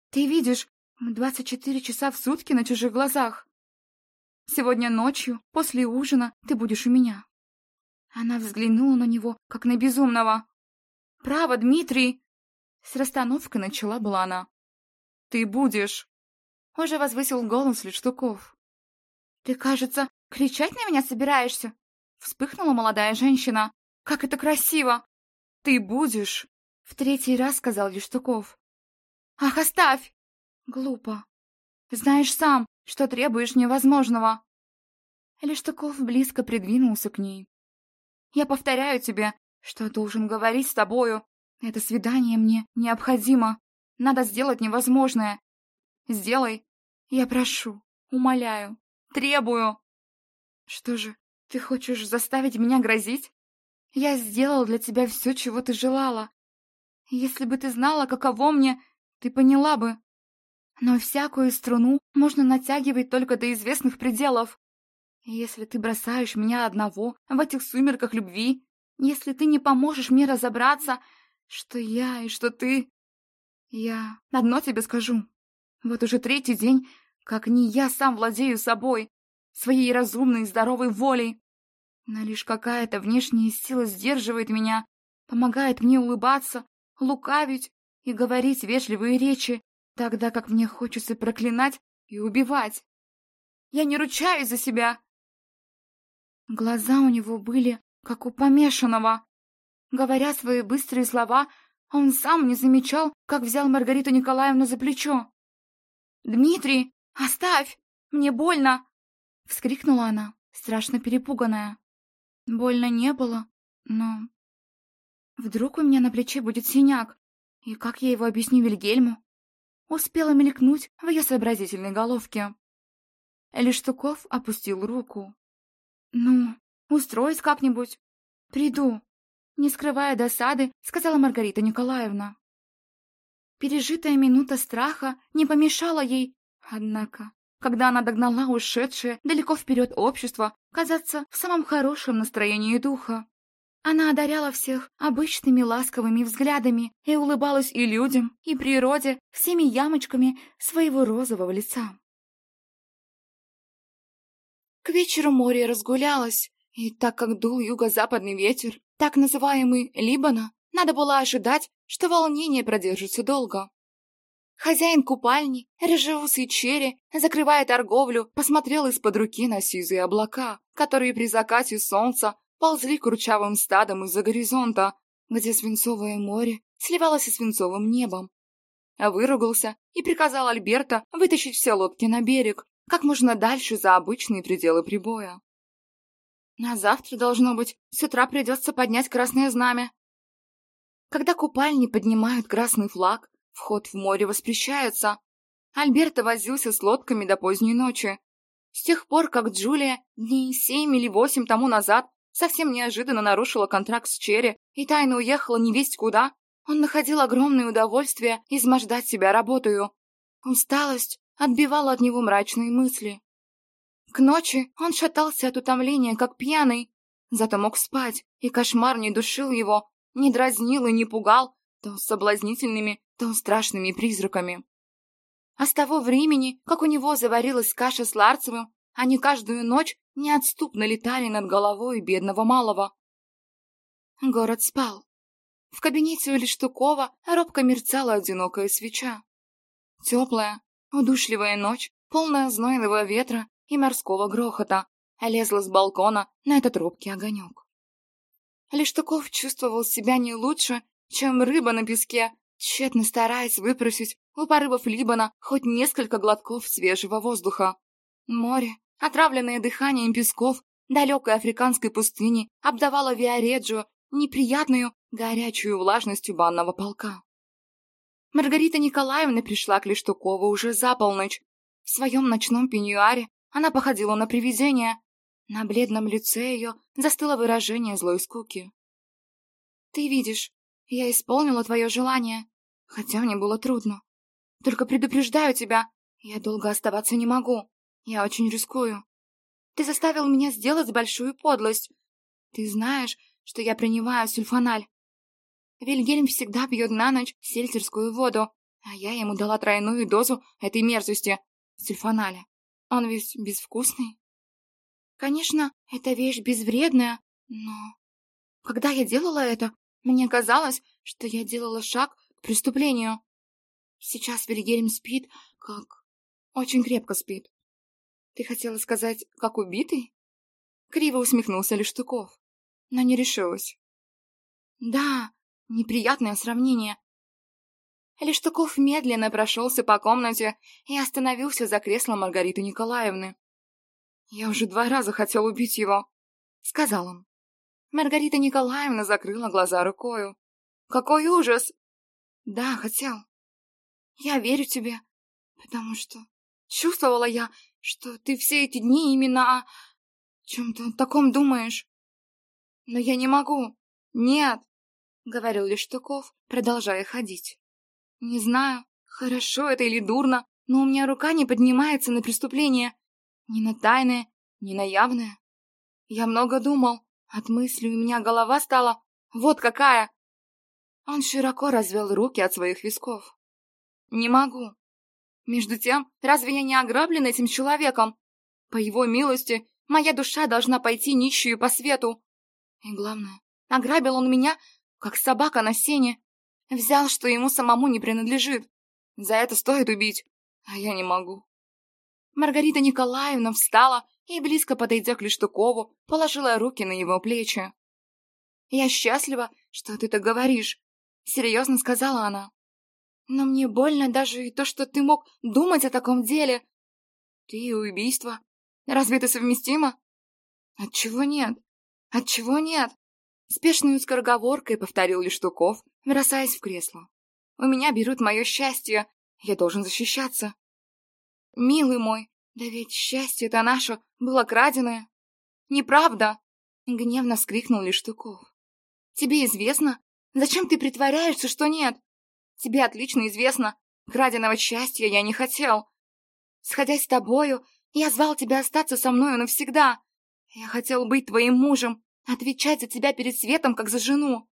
«Ты видишь, двадцать четыре часа в сутки на чужих глазах. Сегодня ночью, после ужина, ты будешь у меня». Она взглянула на него, как на безумного. «Право, Дмитрий!» С расстановкой начала была она. «Ты будешь!» Уже возвысил голос Лештуков. «Ты, кажется, кричать на меня собираешься?» Вспыхнула молодая женщина. «Как это красиво!» «Ты будешь!» В третий раз сказал Лештуков. «Ах, оставь!» «Глупо. Знаешь сам, что требуешь невозможного. Лештаков близко придвинулся к ней. Я повторяю тебе, что должен говорить с тобою. Это свидание мне необходимо. Надо сделать невозможное. Сделай. Я прошу, умоляю, требую. Что же, ты хочешь заставить меня грозить? Я сделал для тебя все, чего ты желала. Если бы ты знала, каково мне, ты поняла бы. Но всякую струну можно натягивать только до известных пределов. Если ты бросаешь меня одного в этих сумерках любви, если ты не поможешь мне разобраться, что я и что ты... Я одно тебе скажу. Вот уже третий день, как не я сам владею собой, своей разумной и здоровой волей. Но лишь какая-то внешняя сила сдерживает меня, помогает мне улыбаться, лукавить и говорить вежливые речи, тогда как мне хочется проклинать и убивать. Я не ручаюсь за себя. Глаза у него были, как у помешанного. Говоря свои быстрые слова, он сам не замечал, как взял Маргариту Николаевну за плечо. «Дмитрий, оставь! Мне больно!» — вскрикнула она, страшно перепуганная. Больно не было, но... Вдруг у меня на плече будет синяк, и как я его объясню Вильгельму? Успела мелькнуть в ее сообразительной головке. Лештуков опустил руку. «Ну, устроить как-нибудь. Приду», — не скрывая досады, сказала Маргарита Николаевна. Пережитая минута страха не помешала ей, однако, когда она догнала ушедшее далеко вперед общество, казаться в самом хорошем настроении духа. Она одаряла всех обычными ласковыми взглядами и улыбалась и людям, и природе всеми ямочками своего розового лица. К вечеру море разгулялось, и так как дул юго-западный ветер, так называемый Либана, надо было ожидать, что волнение продержится долго. Хозяин купальни, рыжеусый черри, закрывая торговлю, посмотрел из-под руки на сизые облака, которые при закате солнца ползли курчавым стадом из-за горизонта, где свинцовое море сливалось со свинцовым небом. Выругался и приказал Альберта вытащить все лодки на берег, как можно дальше за обычные пределы прибоя. На завтра, должно быть, с утра придется поднять красное знамя. Когда купальни поднимают красный флаг, вход в море воспрещается. Альберто возился с лодками до поздней ночи. С тех пор, как Джулия дней семь или восемь тому назад совсем неожиданно нарушила контракт с Черри и тайно уехала невесть куда, он находил огромное удовольствие измождать себя работаю. Усталость отбивала от него мрачные мысли. К ночи он шатался от утомления, как пьяный, зато мог спать, и кошмар не душил его, не дразнил и не пугал то соблазнительными, то страшными призраками. А с того времени, как у него заварилась каша с Ларцевым, они каждую ночь неотступно летали над головой бедного малого. Город спал. В кабинете у Лештукова робко мерцала одинокая свеча. Теплая, удушливая ночь, полная знойного ветра и морского грохота, лезла с балкона на этот робкий огонек. Лештуков чувствовал себя не лучше, чем рыба на песке, тщетно стараясь выпросить у порывов Либана хоть несколько глотков свежего воздуха. Море, отравленное дыханием песков далекой африканской пустыни, обдавало Виареджио неприятную горячую влажностью банного полка. Маргарита Николаевна пришла к Лештукову уже за полночь. В своем ночном пеньюаре она походила на привидение, на бледном лице ее застыло выражение злой скуки. «Ты видишь, я исполнила твое желание, хотя мне было трудно. Только предупреждаю тебя, я долго оставаться не могу. Я очень рискую. Ты заставил меня сделать большую подлость. Ты знаешь, что я принимаю сульфаналь. Вильгельм всегда пьет на ночь сельтерскую воду, а я ему дала тройную дозу этой мерзости — сульфаналя. Он ведь безвкусный. Конечно, эта вещь безвредная, но... Когда я делала это, мне казалось, что я делала шаг к преступлению. Сейчас Вильгельм спит, как... Очень крепко спит. Ты хотела сказать, как убитый? Криво усмехнулся Лештуков, но не решилась. Да, неприятное сравнение. Лештуков медленно прошелся по комнате и остановился за креслом Маргариты Николаевны. «Я уже два раза хотел убить его», — сказал он. Маргарита Николаевна закрыла глаза рукою. «Какой ужас!» «Да, хотел. Я верю тебе, потому что чувствовала я, что ты все эти дни именно о чем-то таком думаешь. Но я не могу. Нет!» — говорил Лештуков, продолжая ходить. «Не знаю, хорошо это или дурно, но у меня рука не поднимается на преступление. Ни на тайное, не на явное. Я много думал, от мысли у меня голова стала вот какая. Он широко развел руки от своих висков. Не могу. Между тем, разве я не ограблен этим человеком? По его милости, моя душа должна пойти нищую по свету. И главное, ограбил он меня, как собака на сене. Взял, что ему самому не принадлежит. За это стоит убить, а я не могу. Маргарита Николаевна встала и, близко подойдя к Лештукову, положила руки на его плечи. «Я счастлива, что ты так говоришь», — серьезно сказала она. «Но мне больно даже и то, что ты мог думать о таком деле. Ты и убийство. Разве это совместимо?» «Отчего нет? Отчего нет?» Спешную скороговоркой повторил Лештуков, бросаясь в кресло. «У меня берут мое счастье. Я должен защищаться». «Милый мой, да ведь счастье-то наше было краденое». «Неправда!» — гневно вскрикнул Лештуков. «Тебе известно? Зачем ты притворяешься, что нет? Тебе отлично известно, краденого счастья я не хотел. Сходясь с тобою, я звал тебя остаться со мною навсегда. Я хотел быть твоим мужем, отвечать за тебя перед светом, как за жену.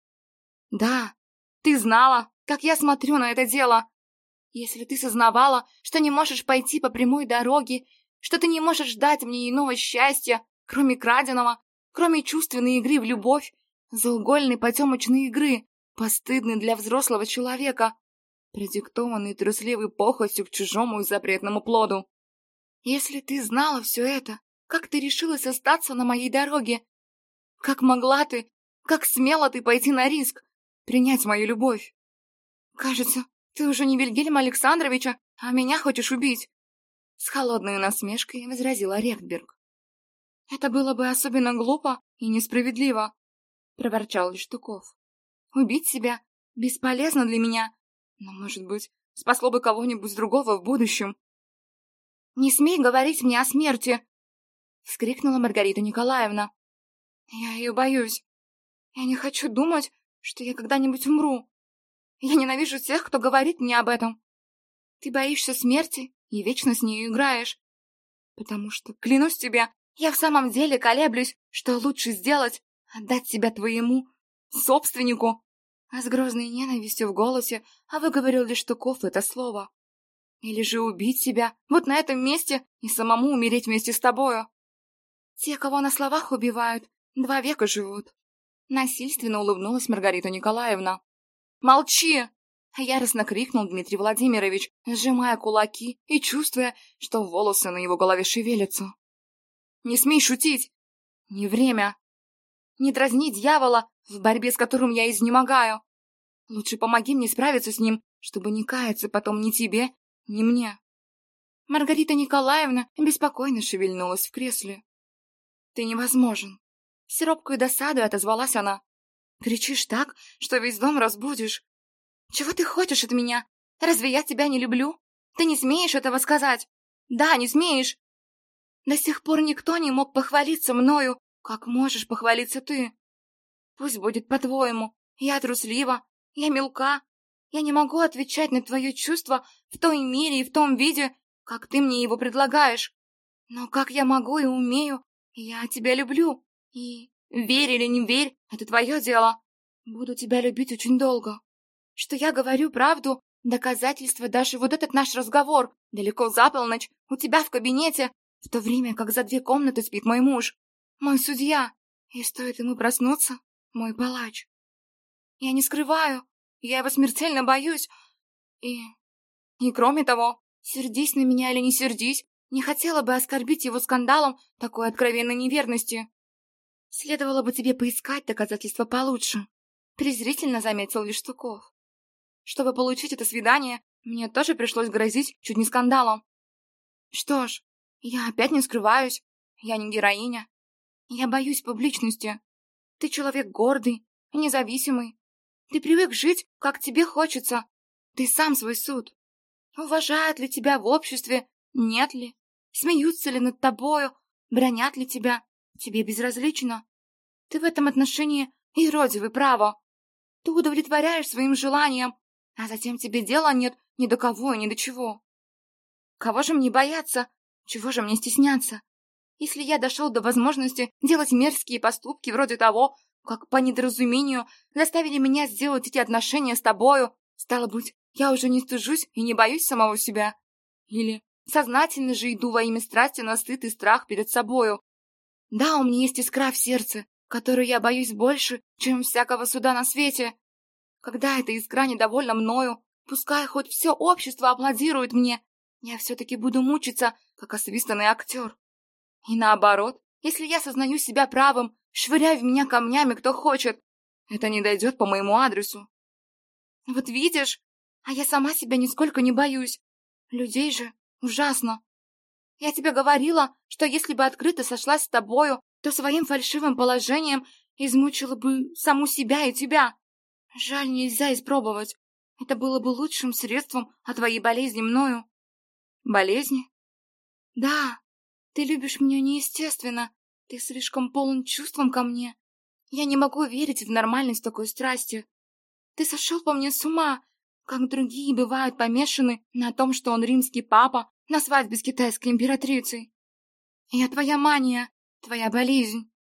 Да, ты знала, как я смотрю на это дело. Если ты сознавала, что не можешь пойти по прямой дороге, что ты не можешь дать мне иного счастья, кроме краденого, кроме чувственной игры в любовь, заугольной потемочной игры, постыдной для взрослого человека, продиктованной трусливой похотью к чужому и запретному плоду. Если ты знала все это, как ты решилась остаться на моей дороге? Как могла ты, как смела ты пойти на риск, принять мою любовь? Кажется, ты уже не Вильгельм Александровича, а меня хочешь убить. С холодной насмешкой возразила Рехтберг. Это было бы особенно глупо и несправедливо, проворчал Лештуков. Убить себя бесполезно для меня, но, может быть, спасло бы кого-нибудь другого в будущем. «Не смей говорить мне о смерти!» — вскрикнула Маргарита Николаевна. «Я ее боюсь. Я не хочу думать, что я когда-нибудь умру. Я ненавижу тех, кто говорит мне об этом. Ты боишься смерти и вечно с ней играешь. Потому что, клянусь тебе, я в самом деле колеблюсь, что лучше сделать, отдать себя твоему собственнику. А с грозной ненавистью в голосе а выговорил лишь Штуков это слово. Или же убить себя вот на этом месте и самому умереть вместе с тобою. Те, кого на словах убивают, два века живут. Насильственно улыбнулась Маргарита Николаевна. «Молчи!» — яростно крикнул Дмитрий Владимирович, сжимая кулаки и чувствуя, что волосы на его голове шевелятся. «Не смей шутить! Не время! Не дразни дьявола, в борьбе с которым я изнемогаю! Лучше помоги мне справиться с ним, чтобы не каяться потом ни тебе, ни мне!» Маргарита Николаевна беспокойно шевельнулась в кресле. «Ты невозможен!» С робкой досадой отозвалась она. Кричишь так, что весь дом разбудишь. Чего ты хочешь от меня? Разве я тебя не люблю? Ты не смеешь этого сказать? Да, не смеешь. До сих пор никто не мог похвалиться мною, как можешь похвалиться ты. Пусть будет по-твоему. Я труслива, я мелка. Я не могу отвечать на твое чувство в той мере и в том виде, как ты мне его предлагаешь. Но как я могу и умею, я тебя люблю. И Верь или не верь, это твое дело. Буду тебя любить очень долго. Что я говорю правду, доказательство даже вот этот наш разговор, далеко за полночь, у тебя в кабинете, в то время как за две комнаты спит мой муж, мой судья, и стоит ему проснуться, мой палач. Я не скрываю, я его смертельно боюсь, и... И кроме того, сердись на меня или не сердись, не хотела бы оскорбить его скандалом такой откровенной неверности. Следовало бы тебе поискать доказательства получше, презрительно заметил Лиштуков. Чтобы получить это свидание, мне тоже пришлось грозить чуть не скандалом. Что ж, я опять не скрываюсь, я не героиня. Я боюсь публичности. Ты человек гордый, независимый. Ты привык жить, как тебе хочется. Ты сам свой суд. Уважают ли тебя в обществе, нет ли? Смеются ли над тобою, бронят ли тебя? Тебе безразлично. Ты в этом отношении иродивый право. Ты удовлетворяешь своим желаниям, а затем тебе дела нет ни до кого и ни до чего. Кого же мне бояться? Чего же мне стесняться? Если я дошел до возможности делать мерзкие поступки вроде того, как по недоразумению заставили меня сделать эти отношения с тобою, стало быть, я уже не стыжусь и не боюсь самого себя. Или сознательно же иду во имя страсти на стыд и страх перед собою. Да, у меня есть искра в сердце, которую я боюсь больше, чем всякого суда на свете. Когда эта искра недовольна мною, пускай хоть все общество аплодирует мне, я все-таки буду мучиться, как освистанный актер. И наоборот, если я сознаю себя правым, швыряй в меня камнями кто хочет. Это не дойдет по моему адресу. Вот видишь, а я сама себя нисколько не боюсь. Людей же ужасно. Я тебе говорила, что если бы открыто сошлась с тобою, то своим фальшивым положением измучила бы саму себя и тебя. Жаль, нельзя испробовать. Это было бы лучшим средством от твоей болезни мною. Болезни? Да, ты любишь меня неестественно. Ты слишком полон чувством ко мне. Я не могу верить в нормальность такой страсти. Ты сошел по мне с ума, как другие бывают помешаны на том, что он римский папа на свадьбе с китайской императрицей. Я твоя мания, твоя болезнь.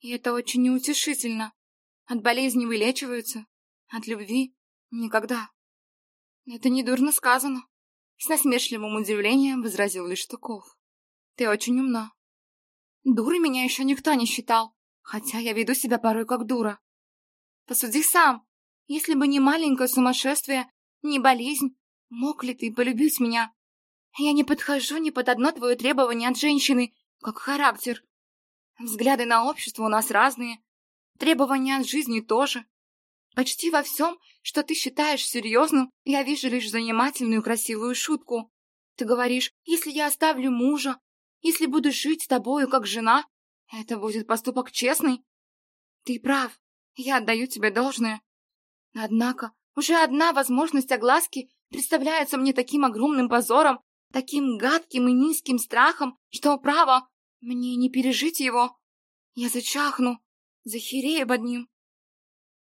И это очень неутешительно. От болезни вылечиваются, от любви никогда. Это недурно сказано. С насмешливым удивлением возразил Лиштуков. Ты очень умна. Дурой меня еще никто не считал, хотя я веду себя порой как дура. Посуди сам, если бы не маленькое сумасшествие, не болезнь, мог ли ты полюбить меня? Я не подхожу ни под одно твое требование от женщины, как характер. Взгляды на общество у нас разные, требования от жизни тоже. Почти во всем, что ты считаешь серьезным, я вижу лишь занимательную красивую шутку. Ты говоришь, если я оставлю мужа, если буду жить с тобою как жена, это будет поступок честный. Ты прав, я отдаю тебе должное. Однако, уже одна возможность огласки представляется мне таким огромным позором, таким гадким и низким страхом, что, право, мне не пережить его. Я зачахну, захерею под ним.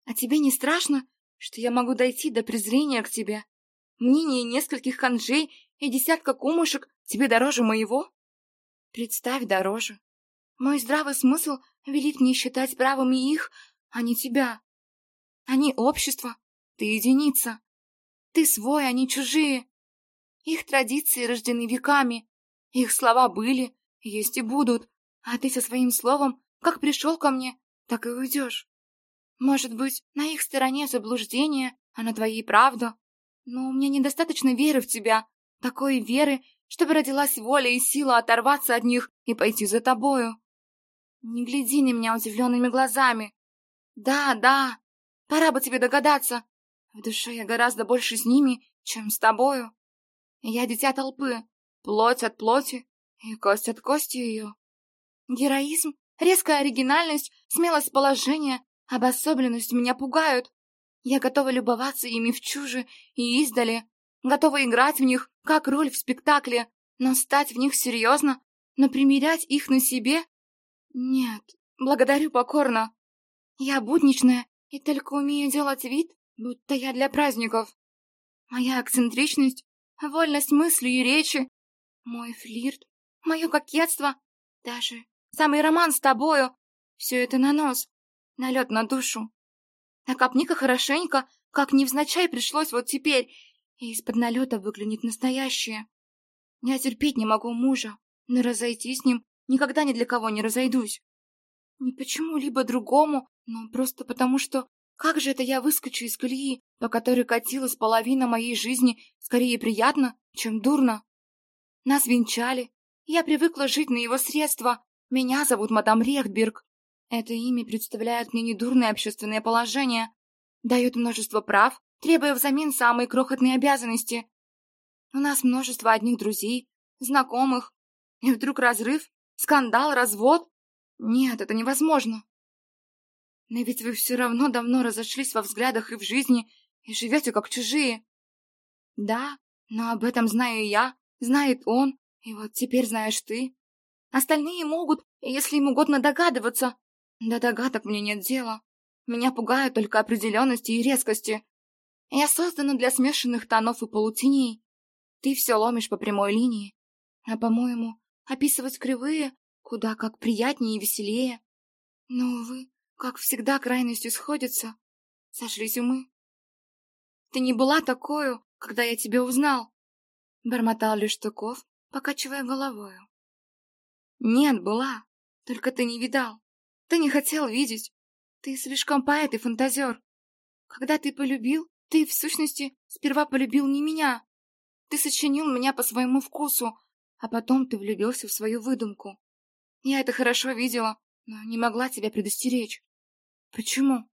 А тебе не страшно, что я могу дойти до презрения к тебе? Мнение нескольких ханжей и десятка кумушек тебе дороже моего? Представь дороже. Мой здравый смысл велит мне считать правыми их, а не тебя. Они общество, ты единица. Ты свой, они чужие. Их традиции рождены веками. Их слова были, есть и будут. А ты со своим словом, как пришел ко мне, так и уйдешь. Может быть, на их стороне заблуждение, а на твоей правда. Но у меня недостаточно веры в тебя, такой веры, чтобы родилась воля и сила оторваться от них и пойти за тобою. Не гляди на меня удивленными глазами. Да, да, пора бы тебе догадаться. В душе я гораздо больше с ними, чем с тобою. Я дитя толпы, плоть от плоти и кость от кости ее. Героизм, резкая оригинальность, смелость положения Обособленность меня пугают. Я готова любоваться ими в чуже и издали, готова играть в них, как роль в спектакле, но стать в них серьезно, но примерять их на себе? Нет, благодарю покорно. Я будничная и только умею делать вид, будто я для праздников. Моя эксцентричность, вольность мысли и речи, мой флирт, мое кокетство, даже самый роман с тобою — все это на нос, налет на душу. А копни-ка хорошенько, как невзначай пришлось вот теперь, и из-под налета выглянет настоящее. Я терпеть не могу мужа, но разойти с ним никогда ни для кого не разойдусь. Не почему-либо другому, но просто потому, что как же это я выскочу из колеи, по которой катилась половина моей жизни, скорее приятно, чем дурно? Нас венчали, я привыкла жить на его средства. Меня зовут мадам Рехтберг. Это имя представляет мне недурное общественное положение, дает множество прав, требуя взамен самые крохотные обязанности. У нас множество одних друзей, знакомых, и вдруг разрыв, скандал, развод. Нет, это невозможно. Но ведь вы все равно давно разошлись во взглядах и в жизни, и живете как чужие. Да, но об этом знаю я, знает он, и вот теперь знаешь ты. Остальные могут, если им угодно догадываться, до догадок мне нет дела. Меня пугают только определенности и резкости. Я создана для смешанных тонов и полутеней. Ты все ломишь по прямой линии. А, по-моему, описывать кривые куда как приятнее и веселее. Но, увы, как всегда, крайности сходятся. Сошлись умы. Ты не была такою, когда я тебя узнал, — бормотал Лештуков, покачивая головою. Нет, была, только ты не видал. Ты не хотел видеть. Ты слишком поэт и фантазер. Когда ты полюбил, ты, в сущности, сперва полюбил не меня. Ты сочинил меня по своему вкусу, а потом ты влюбился в свою выдумку. Я это хорошо видела, но не могла тебя предостеречь. Почему?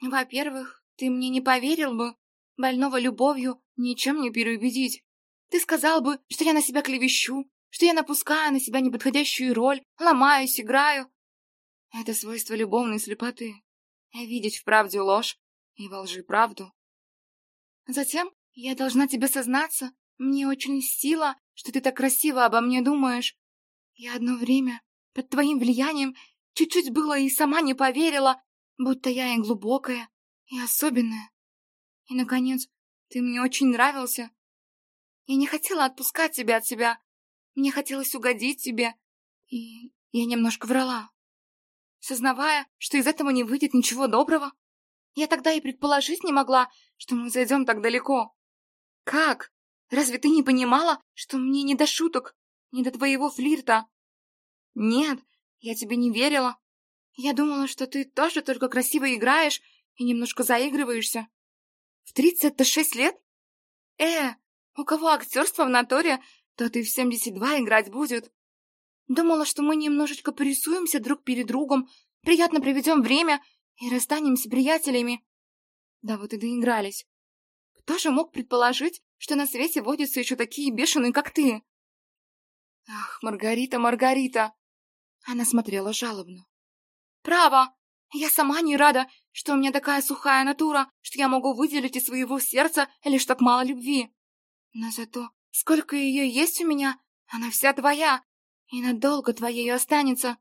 Во-первых, ты мне не поверил бы. Больного любовью ничем не переубедить. Ты сказал бы, что я на себя клевещу, что я напускаю на себя неподходящую роль, ломаюсь, играю. Это свойство любовной слепоты. Видеть в правде ложь и во лжи правду. Затем я должна тебе сознаться, мне очень стило, что ты так красиво обо мне думаешь. Я одно время под твоим влиянием чуть-чуть было и сама не поверила, будто я и глубокая, и особенная. И, наконец, ты мне очень нравился. Я не хотела отпускать тебя от себя. Мне хотелось угодить тебе, и я немножко врала. Сознавая, что из этого не выйдет ничего доброго, я тогда и предположить не могла, что мы зайдем так далеко. Как? Разве ты не понимала, что мне не до шуток, не до твоего флирта? Нет, я тебе не верила. Я думала, что ты тоже только красиво играешь и немножко заигрываешься. В тридцать-то шесть лет? Э, у кого актерство в натуре, то ты в семьдесят два играть будет. Думала, что мы немножечко порисуемся друг перед другом, приятно проведем время и расстанемся приятелями. Да вот и доигрались. Кто же мог предположить, что на свете водятся еще такие бешеные, как ты? Ах, Маргарита, Маргарита! Она смотрела жалобно. Право, я сама не рада, что у меня такая сухая натура, что я могу выделить из своего сердца лишь так мало любви. Но зато, сколько ее есть у меня, она вся твоя, и надолго твоей останется.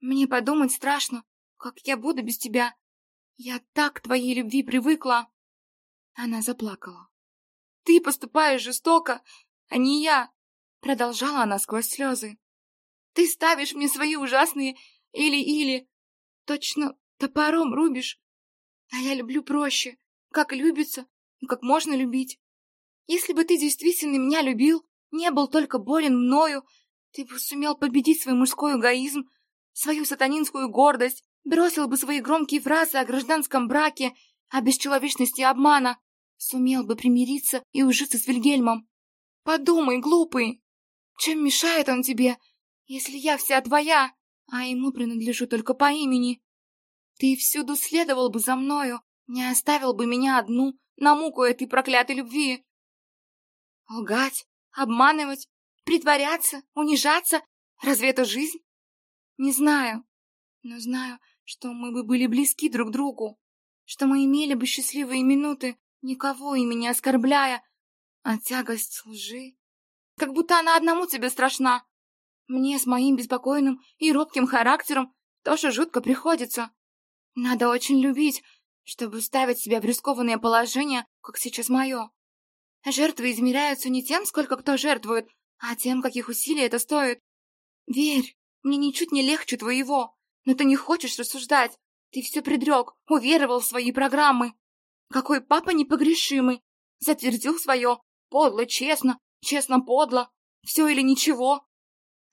Мне подумать страшно, как я буду без тебя? Я так к твоей любви привыкла!» Она заплакала. «Ты поступаешь жестоко, а не я!» Продолжала она сквозь слезы. «Ты ставишь мне свои ужасные или-или. Точно топором рубишь. А я люблю проще, как любится, ну как можно любить. Если бы ты действительно меня любил, не был только болен мною, ты бы сумел победить свой мужской эгоизм, свою сатанинскую гордость, бросил бы свои громкие фразы о гражданском браке, о бесчеловечности обмана, сумел бы примириться и ужиться с Вильгельмом. Подумай, глупый, чем мешает он тебе, если я вся твоя, а ему принадлежу только по имени? Ты всюду следовал бы за мною, не оставил бы меня одну на муку этой проклятой любви. Лгать, обманывать, притворяться, унижаться — разве это жизнь? Не знаю, но знаю, что мы бы были близки друг другу, что мы имели бы счастливые минуты, никого ими не оскорбляя, а тягость лжи... Как будто она одному тебе страшна. Мне с моим беспокойным и робким характером тоже жутко приходится. Надо очень любить, чтобы ставить себя в рискованное положение, как сейчас мое. Жертвы измеряются не тем, сколько кто жертвует, а тем, каких усилий это стоит. Верь, мне ничуть не легче твоего. Но ты не хочешь рассуждать. Ты все предрек, уверовал в свои программы. Какой папа непогрешимый. Затвердил свое. Подло, честно, честно, подло. Все или ничего.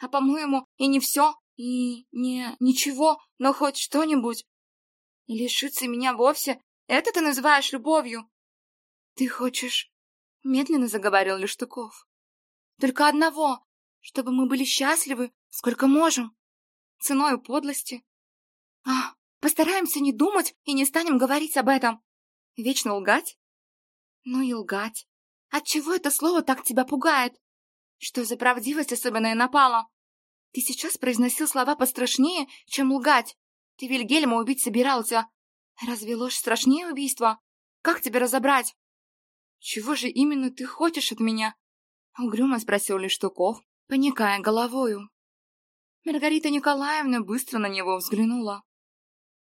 А, по-моему, и не все, и не ничего, но хоть что-нибудь. Лишиться меня вовсе, это ты называешь любовью. Ты хочешь... Медленно заговорил Лештуков. Только одного, чтобы мы были счастливы, сколько можем ценой подлости. А, постараемся не думать и не станем говорить об этом. Вечно лгать? Ну и лгать. Отчего это слово так тебя пугает? Что за правдивость особенная напала? Ты сейчас произносил слова пострашнее, чем лгать. Ты Вильгельма убить собирался. Разве ложь страшнее убийства? Как тебя разобрать? Чего же именно ты хочешь от меня? Угрюмо спросил Лештуков, поникая головою. Маргарита Николаевна быстро на него взглянула.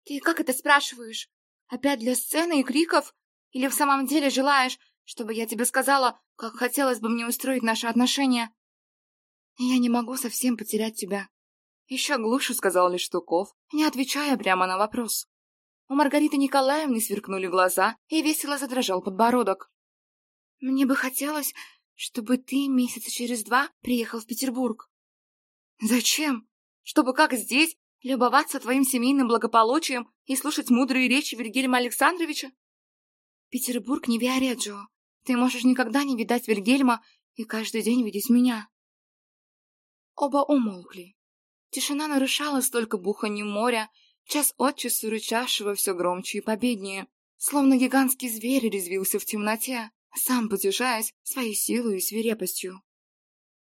«Ты как это спрашиваешь? Опять для сцены и криков? Или в самом деле желаешь, чтобы я тебе сказала, как хотелось бы мне устроить наши отношения? Я не могу совсем потерять тебя. Еще глуше сказал Лештуков, не отвечая прямо на вопрос. У Маргариты Николаевны сверкнули глаза и весело задрожал подбородок. «Мне бы хотелось, чтобы ты месяца через два приехал в Петербург». «Зачем? Чтобы как здесь любоваться твоим семейным благополучием и слушать мудрые речи Вильгельма Александровича? Петербург не Виареджио. Ты можешь никогда не видать Вильгельма и каждый день видеть меня. Оба умолкли. Тишина нарушалась только буханьем моря, час от часу рычавшего все громче и победнее, словно гигантский зверь резвился в темноте, сам потешаясь своей силой и свирепостью.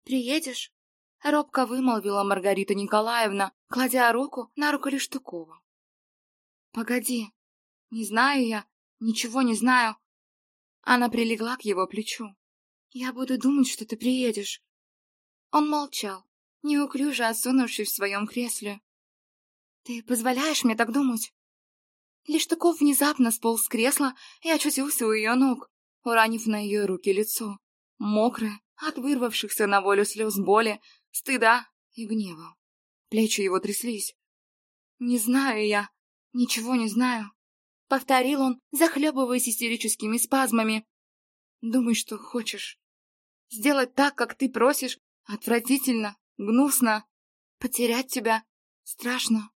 «Приедешь?» — робко вымолвила Маргарита Николаевна, кладя руку на руку Лештукова. «Погоди, не знаю я, ничего не знаю». Она прилегла к его плечу. «Я буду думать, что ты приедешь». Он молчал, неуклюже осунувшись в своем кресле. «Ты позволяешь мне так думать?» Лештуков внезапно сполз с кресла и очутился у ее ног, уранив на ее руки лицо, мокрое от вырвавшихся на волю слез боли, стыда и гнева. Плечи его тряслись. «Не знаю я, ничего не знаю», — повторил он, захлебываясь истерическими спазмами. «Думай, что хочешь. Сделать так, как ты просишь, отвратительно, гнусно. Потерять тебя страшно.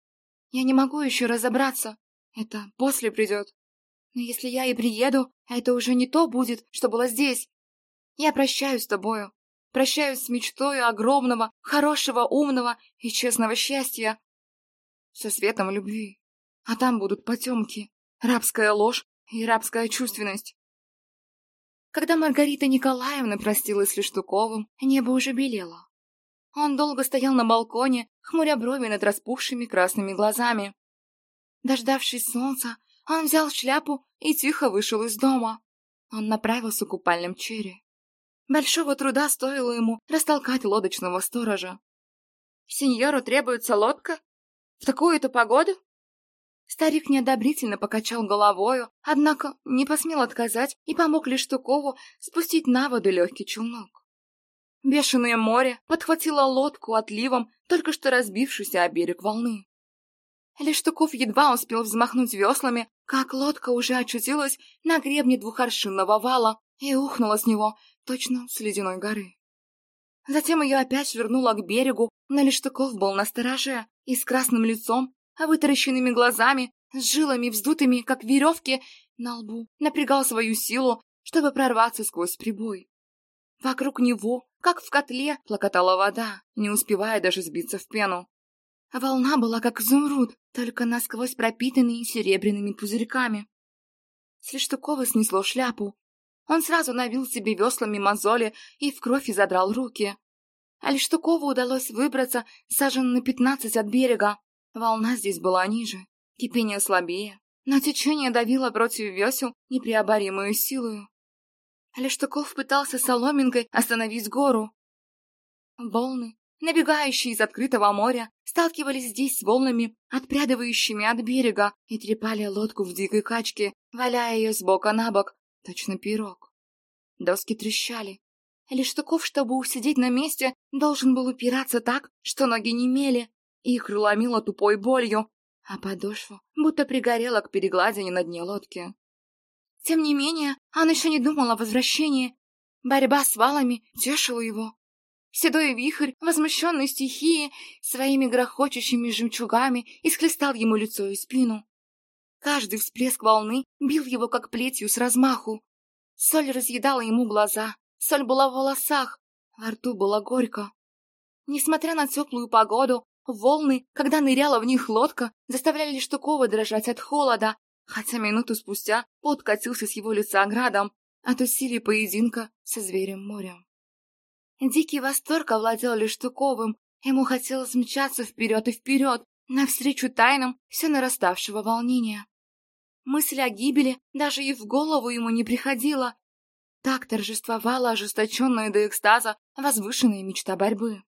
Я не могу еще разобраться. Это после придет. Но если я и приеду, это уже не то будет, что было здесь. Я прощаюсь с тобою, Прощаюсь с мечтой огромного, хорошего, умного и честного счастья. Со светом любви. А там будут потемки, рабская ложь и рабская чувственность. Когда Маргарита Николаевна простилась с Лештуковым, небо уже белело. Он долго стоял на балконе, хмуря брови над распухшими красными глазами. Дождавшись солнца, он взял шляпу и тихо вышел из дома. Он направился к купальным черри. Большого труда стоило ему растолкать лодочного сторожа. «Сеньору требуется лодка? В такую-то погоду?» Старик неодобрительно покачал головою, однако не посмел отказать и помог Лештукову спустить на воду легкий челнок. Бешеное море подхватило лодку отливом, только что разбившуюся о берег волны. Лештуков едва успел взмахнуть веслами, как лодка уже очутилась на гребне двухоршинного вала и ухнула с него, точно с ледяной горы. Затем ее опять вернуло к берегу, но Лештыков был на стороже и с красным лицом, а вытаращенными глазами, с жилами вздутыми, как веревки, на лбу, напрягал свою силу, чтобы прорваться сквозь прибой. Вокруг него, как в котле, плакатала вода, не успевая даже сбиться в пену. Волна была как изумруд, только насквозь пропитанный серебряными пузырьками. С Лештукова снесло шляпу, он сразу навил себе веслами мозоли и в кровь изодрал руки. Альштукову удалось выбраться сажен на пятнадцать от берега. Волна здесь была ниже, кипение слабее, но течение давило против весел непреоборимую силою. Лештуков пытался соломинкой остановить гору. Волны, набегающие из открытого моря, сталкивались здесь с волнами, отпрядывающими от берега, и трепали лодку в дикой качке, валяя ее с бока на бок, Точно пирог. Доски трещали. Лештуков, чтобы усидеть на месте, должен был упираться так, что ноги не мели, их ломило тупой болью, а подошва будто пригорела к перегладине на дне лодки. Тем не менее, он еще не думал о возвращении. Борьба с валами тешила его. Седой вихрь, возмущенный стихией, своими грохочущими жемчугами исхлестал ему лицо и спину. Каждый всплеск волны бил его как плетью с размаху. Соль разъедала ему глаза, соль была в волосах, во рту было горько. Несмотря на теплую погоду, волны, когда ныряла в них лодка, заставляли Штукова дрожать от холода, хотя минуту спустя пот катился с его лица градом от усилий поединка со зверем морем. Дикий восторг овладел Лештуковым, ему хотелось мчаться вперед и вперед, навстречу тайнам все нараставшего волнения. Мысль о гибели даже и в голову ему не приходила. Так торжествовала ожесточенная до экстаза возвышенная мечта борьбы.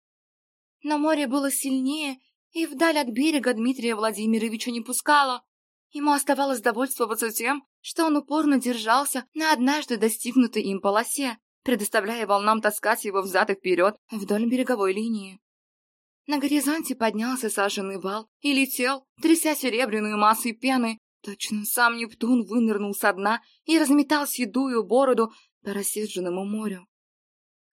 Но море было сильнее, и вдаль от берега Дмитрия Владимировича не пускало. Ему оставалось довольствоваться тем, что он упорно держался на однажды достигнутой им полосе, предоставляя волнам таскать его взад и вперед вдоль береговой линии. На горизонте поднялся саженный вал и летел, тряся серебряную массой пены. Точно сам Нептун вынырнул со дна и разметал седую бороду по рассерженному морю.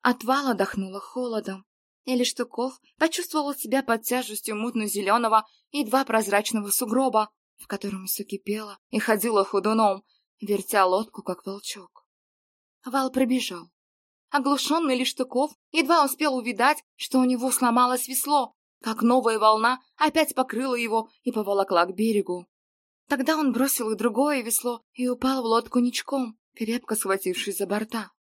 От вала дохнуло холодом. Или Штуков почувствовал себя под тяжестью мутно-зеленого, едва прозрачного сугроба, в котором все кипело и ходило ходуном, вертя лодку, как волчок. Вал пробежал. Оглушенный Лиштыков едва успел увидать, что у него сломалось весло, как новая волна опять покрыла его и поволокла к берегу. Тогда он бросил и другое весло и упал в лодку ничком, крепко схватившись за борта.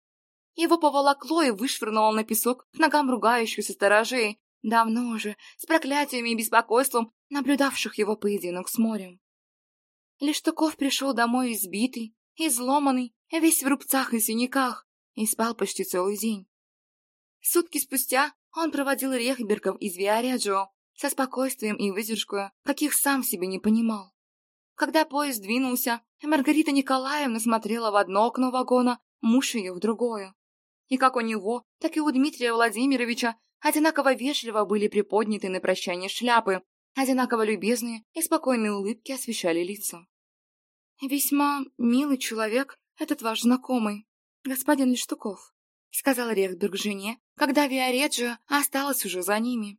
Его поволокло и вышвырнуло на песок к ногам ругающихся сторожей, давно уже, с проклятиями и беспокойством, наблюдавших его поединок с морем. Лиштуков пришел домой избитый, изломанный, весь в рубцах и синяках, и спал почти целый день. Сутки спустя он проводил Рехбергов из Виареджио со спокойствием и выдержкой, каких сам себе не понимал. Когда поезд двинулся, Маргарита Николаевна смотрела в одно окно вагона, муж ее в другое. И как у него, так и у Дмитрия Владимировича одинаково вежливо были приподняты на прощание шляпы, одинаково любезные и спокойные улыбки освещали лица. «Весьма милый человек, этот ваш знакомый, господин Лештуков», сказал Рехберг жене, когда Виареджио осталась уже за ними.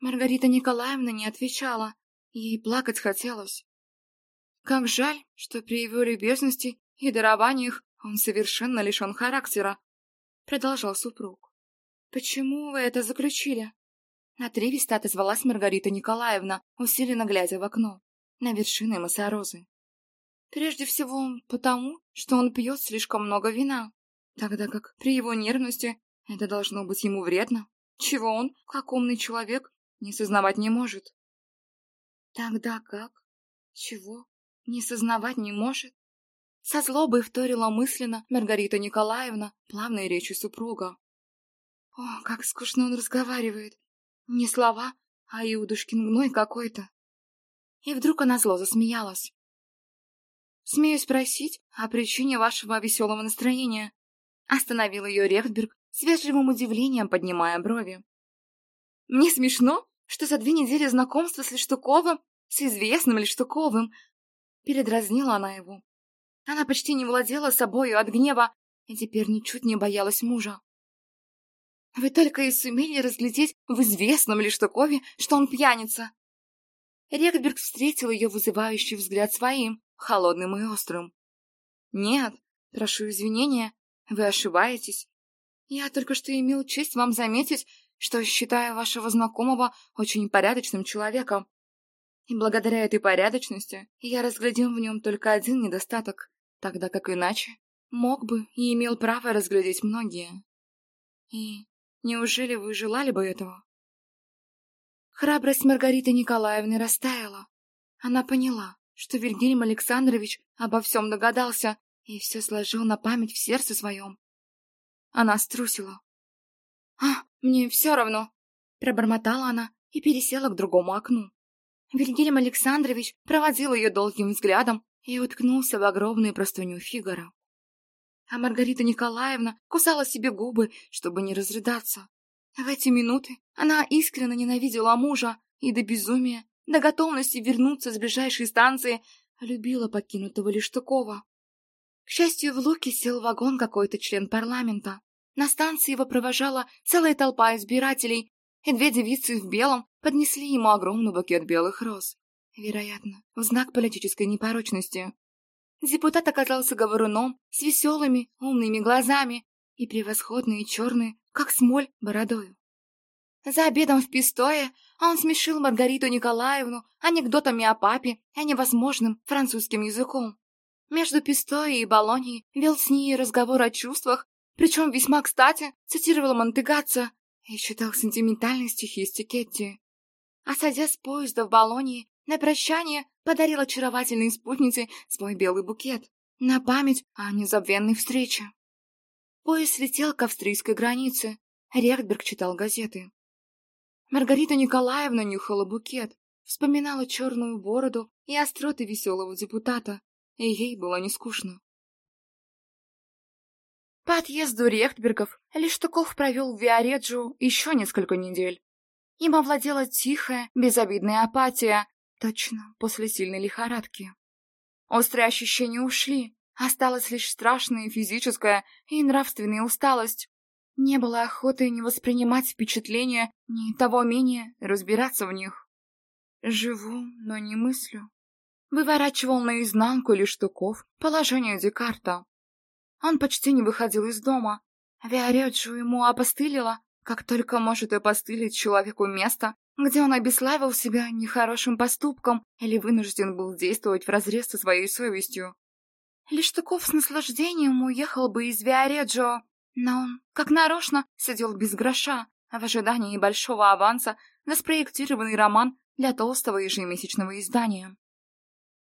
Маргарита Николаевна не отвечала, ей плакать хотелось. Как жаль, что при его любезности и дарованиях он совершенно лишен характера, продолжал супруг. Почему вы это заключили? Отрывисто отозвалась Маргарита Николаевна, усиленно глядя в окно, на вершины Масорозы. Прежде всего потому, что он пьет слишком много вина, тогда как при его нервности это должно быть ему вредно, чего он, как умный человек, не сознавать не может. Тогда как? Чего? Не сознавать не может? Со злобой вторила мысленно Маргарита Николаевна плавной речи супруга. О, как скучно он разговаривает. Не слова, а Иудушкин гной какой-то. И вдруг она зло засмеялась. «Смею спросить о причине вашего веселого настроения?» Остановил ее Рехтберг с вежливым удивлением, поднимая брови. «Мне смешно, что за две недели знакомства с Лештуковым, с известным Лештуковым...» Передразнила она его. Она почти не владела собою от гнева и теперь ничуть не боялась мужа. «Вы только и сумели разглядеть в известном Лештукове, что он пьяница!» Рекберг встретил ее вызывающий взгляд своим, холодным и острым. «Нет, прошу извинения, вы ошибаетесь. Я только что имел честь вам заметить, что считаю вашего знакомого очень порядочным человеком. И благодаря этой порядочности я разглядел в нем только один недостаток, тогда как иначе мог бы и имел право разглядеть многие. И неужели вы желали бы этого?» Храбрость Маргариты Николаевны растаяла. Она поняла, что Вильгельм Александрович обо всем догадался и все сложил на память в сердце своем. Она струсила. «А, мне все равно!» Пробормотала она и пересела к другому окну. Вильгельм Александрович проводил ее долгим взглядом и уткнулся в огромную простыню Фигара. А Маргарита Николаевна кусала себе губы, чтобы не разрыдаться. В эти минуты она искренне ненавидела мужа и до безумия до готовности вернуться с ближайшей станции, любила покинутого Лиштукова. К счастью, в Луке сел вагон какой-то член парламента. На станции его провожала целая толпа избирателей, и две девицы в белом поднесли ему огромный букет белых роз. Вероятно, в знак политической непорочности. Депутат оказался говоруном с веселыми, умными глазами и превосходной черной, как смоль, бородою. За обедом в Пистое он смешил Маргариту Николаевну анекдотами о папе и невозможным французским языком. Между Пистое и Болонией вел с ней разговор о чувствах, причем весьма кстати цитировал Монтегатца и читал сентиментальные стихи Стикетти. А садясь с поезда в Болонии, на прощание подарил очаровательной спутнице свой белый букет на память о незабвенной встрече. Поезд летел к австрийской границе. Рехтберг читал газеты. Маргарита Николаевна нюхала букет, вспоминала черную бороду и остроты веселого депутата, и ей было не скучно. По отъезду Рехтбергов Лиштуков провел в Виареджу еще несколько недель. Им овладела тихая, безобидная апатия, точно после сильной лихорадки. Острые ощущения ушли, осталась лишь страшная физическая и нравственная усталость. Не было охоты не воспринимать впечатления, ни того менее разбираться в них. Живу, но не мыслю. Выворачивал наизнанку лишь штуков положение Декарта. Он почти не выходил из дома. Виареджу ему опостылила, как только может опостылить человеку место, где он обеславил себя нехорошим поступком или вынужден был действовать вразрез со своей совестью. Лишь Штуков с наслаждением уехал бы из Виареджо, но он, как нарочно, сидел без гроша, в ожидании большого аванса на спроектированный роман для толстого ежемесячного издания.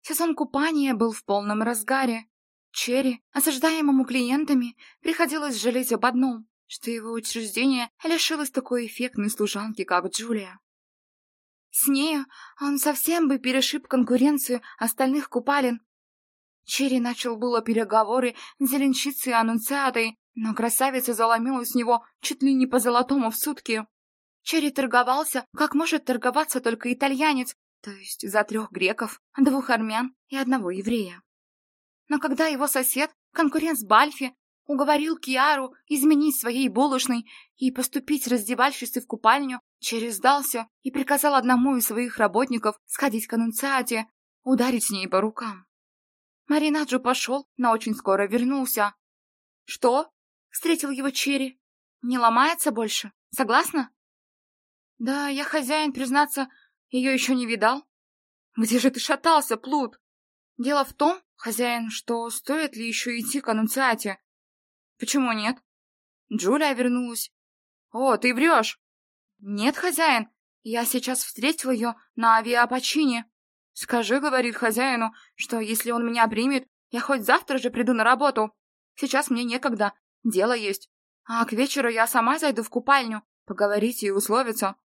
Сезон купания был в полном разгаре. Черри, осаждаемому клиентами, приходилось жалеть об одном, что его учреждение лишилось такой эффектной служанки, как Джулия. С нею он совсем бы перешиб конкуренцию остальных купалин. Черри начал было переговоры с зеленщицей Аннунциатой, но красавица заломила с него чуть ли не по золотому в сутки. Черри торговался, как может торговаться только итальянец, то есть за трех греков, двух армян и одного еврея. Но когда его сосед, конкурент с Бальфи, уговорил Киару изменить своей булочной и поступить раздевальщицей в купальню, Черри сдался и приказал одному из своих работников сходить к аннунциате, ударить с ней по рукам. Маринаджо пошел, но очень скоро вернулся. «Что?» — встретил его Черри. «Не ломается больше? Согласна?» «Да, я хозяин, признаться, ее еще не видал?» «Где же ты шатался, Плут?» «Дело в том, хозяин, что стоит ли еще идти к аннунциате?» «Почему нет?» Джулия вернулась. «О, ты врешь!» «Нет, хозяин, я сейчас встретил ее на авиапочине. Скажи, — говорит хозяину, — что если он меня примет, я хоть завтра же приду на работу. Сейчас мне некогда, дело есть. А к вечеру я сама зайду в купальню, поговорить и условиться.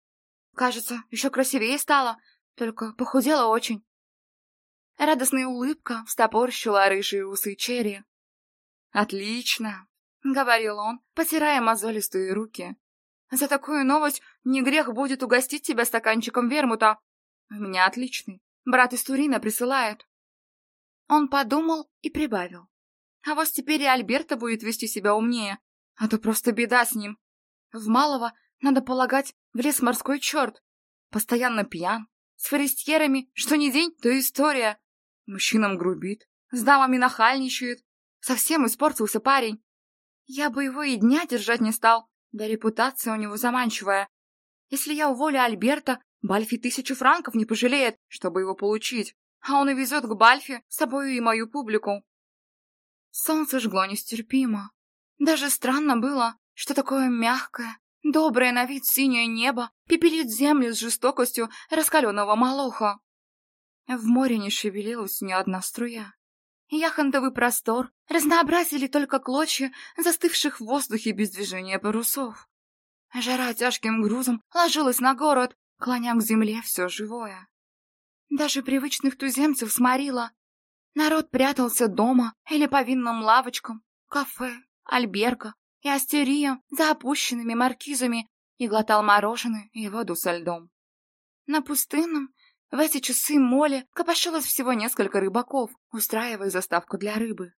Кажется, еще красивее стала, только похудела очень. Радостная улыбка встопорщила рыжие усы Черри. «Отлично!» — говорил он, потирая мозолистые руки. «За такую новость не грех будет угостить тебя стаканчиком вермута. У меня отличный. Брат из Турина присылает». Он подумал и прибавил. «А вот теперь и Альберта будет вести себя умнее, а то просто беда с ним. В Малого, надо полагать, влез морской черт. Постоянно пьян, с форестьерами, что ни день, то история. Мужчинам грубит, с дамами нахальничает. Совсем испортился парень. Я бы его и дня держать не стал, да репутация у него заманчивая. Если я уволю Альберта, Бальфи тысячу франков не пожалеет, чтобы его получить, а он и везет к Бальфи с собою и мою публику. Солнце жгло нестерпимо. Даже странно было, что такое мягкое, доброе на вид синее небо пепелит землю с жестокостью раскаленного молоха. В море не шевелилась ни одна струя. Яхонтовый простор разнообразили только клочья застывших в воздухе без движения парусов. Жара тяжким грузом ложилась на город, клоня к земле все живое. Даже привычных туземцев сморила. Народ прятался дома или по винным лавочкам, кафе, альберга и астериям за опущенными маркизами и глотал мороженое и воду со льдом. На пустынном в эти часы моле копошилось всего несколько рыбаков, устраивая заставку для рыбы.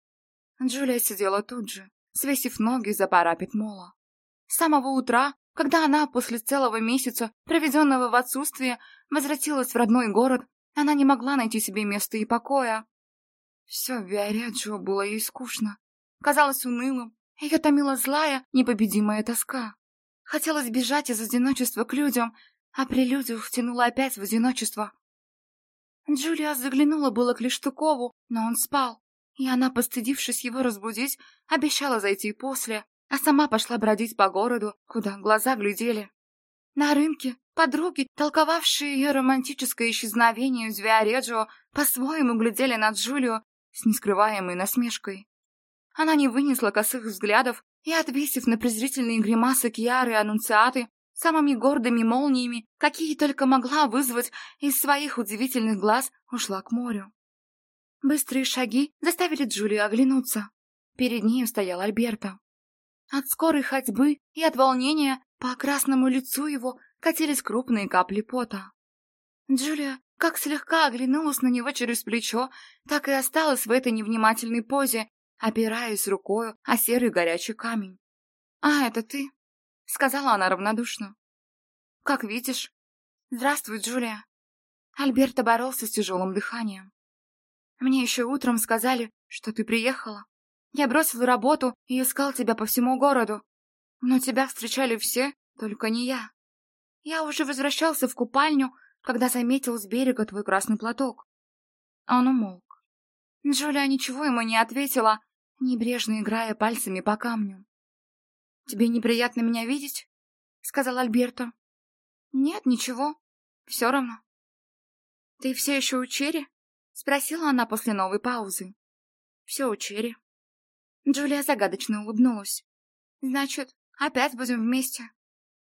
Джулия сидела тут же, свесив ноги за парапет мола. С самого утра, когда она после целого месяца, проведенного в отсутствии, возвратилась в родной город, она не могла найти себе места и покоя. Все в Виареджио было ей скучно. Казалось унылым, ее томила злая, непобедимая тоска. Хотелось бежать из одиночества к людям, а прелюдию втянула опять в одиночество. Джулия заглянула было к Лештукову, но он спал, и она, постыдившись его разбудить, обещала зайти после, а сама пошла бродить по городу, куда глаза глядели. На рынке подруги, толковавшие ее романтическое исчезновение из Виареджио, по-своему глядели на Джулию с нескрываемой насмешкой. Она не вынесла косых взглядов и, отвесив на презрительные гримасы Кьяры и Аннунциаты, самыми гордыми молниями, какие только могла вызвать из своих удивительных глаз, ушла к морю. Быстрые шаги заставили Джулию оглянуться. Перед ней стоял Альберто. От скорой ходьбы и от волнения по красному лицу его катились крупные капли пота. Джулия как слегка оглянулась на него через плечо, так и осталась в этой невнимательной позе, опираясь рукою о серый горячий камень. «А, это ты?» — сказала она равнодушно. «Как видишь. Здравствуй, Джулия». Альберто боролся с тяжелым дыханием. «Мне еще утром сказали, что ты приехала. Я бросил работу и искал тебя по всему городу. Но тебя встречали все, только не я. Я уже возвращался в купальню, когда заметил с берега твой красный платок. Он умолк. Джулия ничего ему не ответила, небрежно играя пальцами по камню. «Тебе неприятно меня видеть?» — сказал Альберто. «Нет, ничего. Все равно». «Ты все еще у Черри?» — спросила она после новой паузы. «Все у Черри». Джулия загадочно улыбнулась. «Значит, опять будем вместе.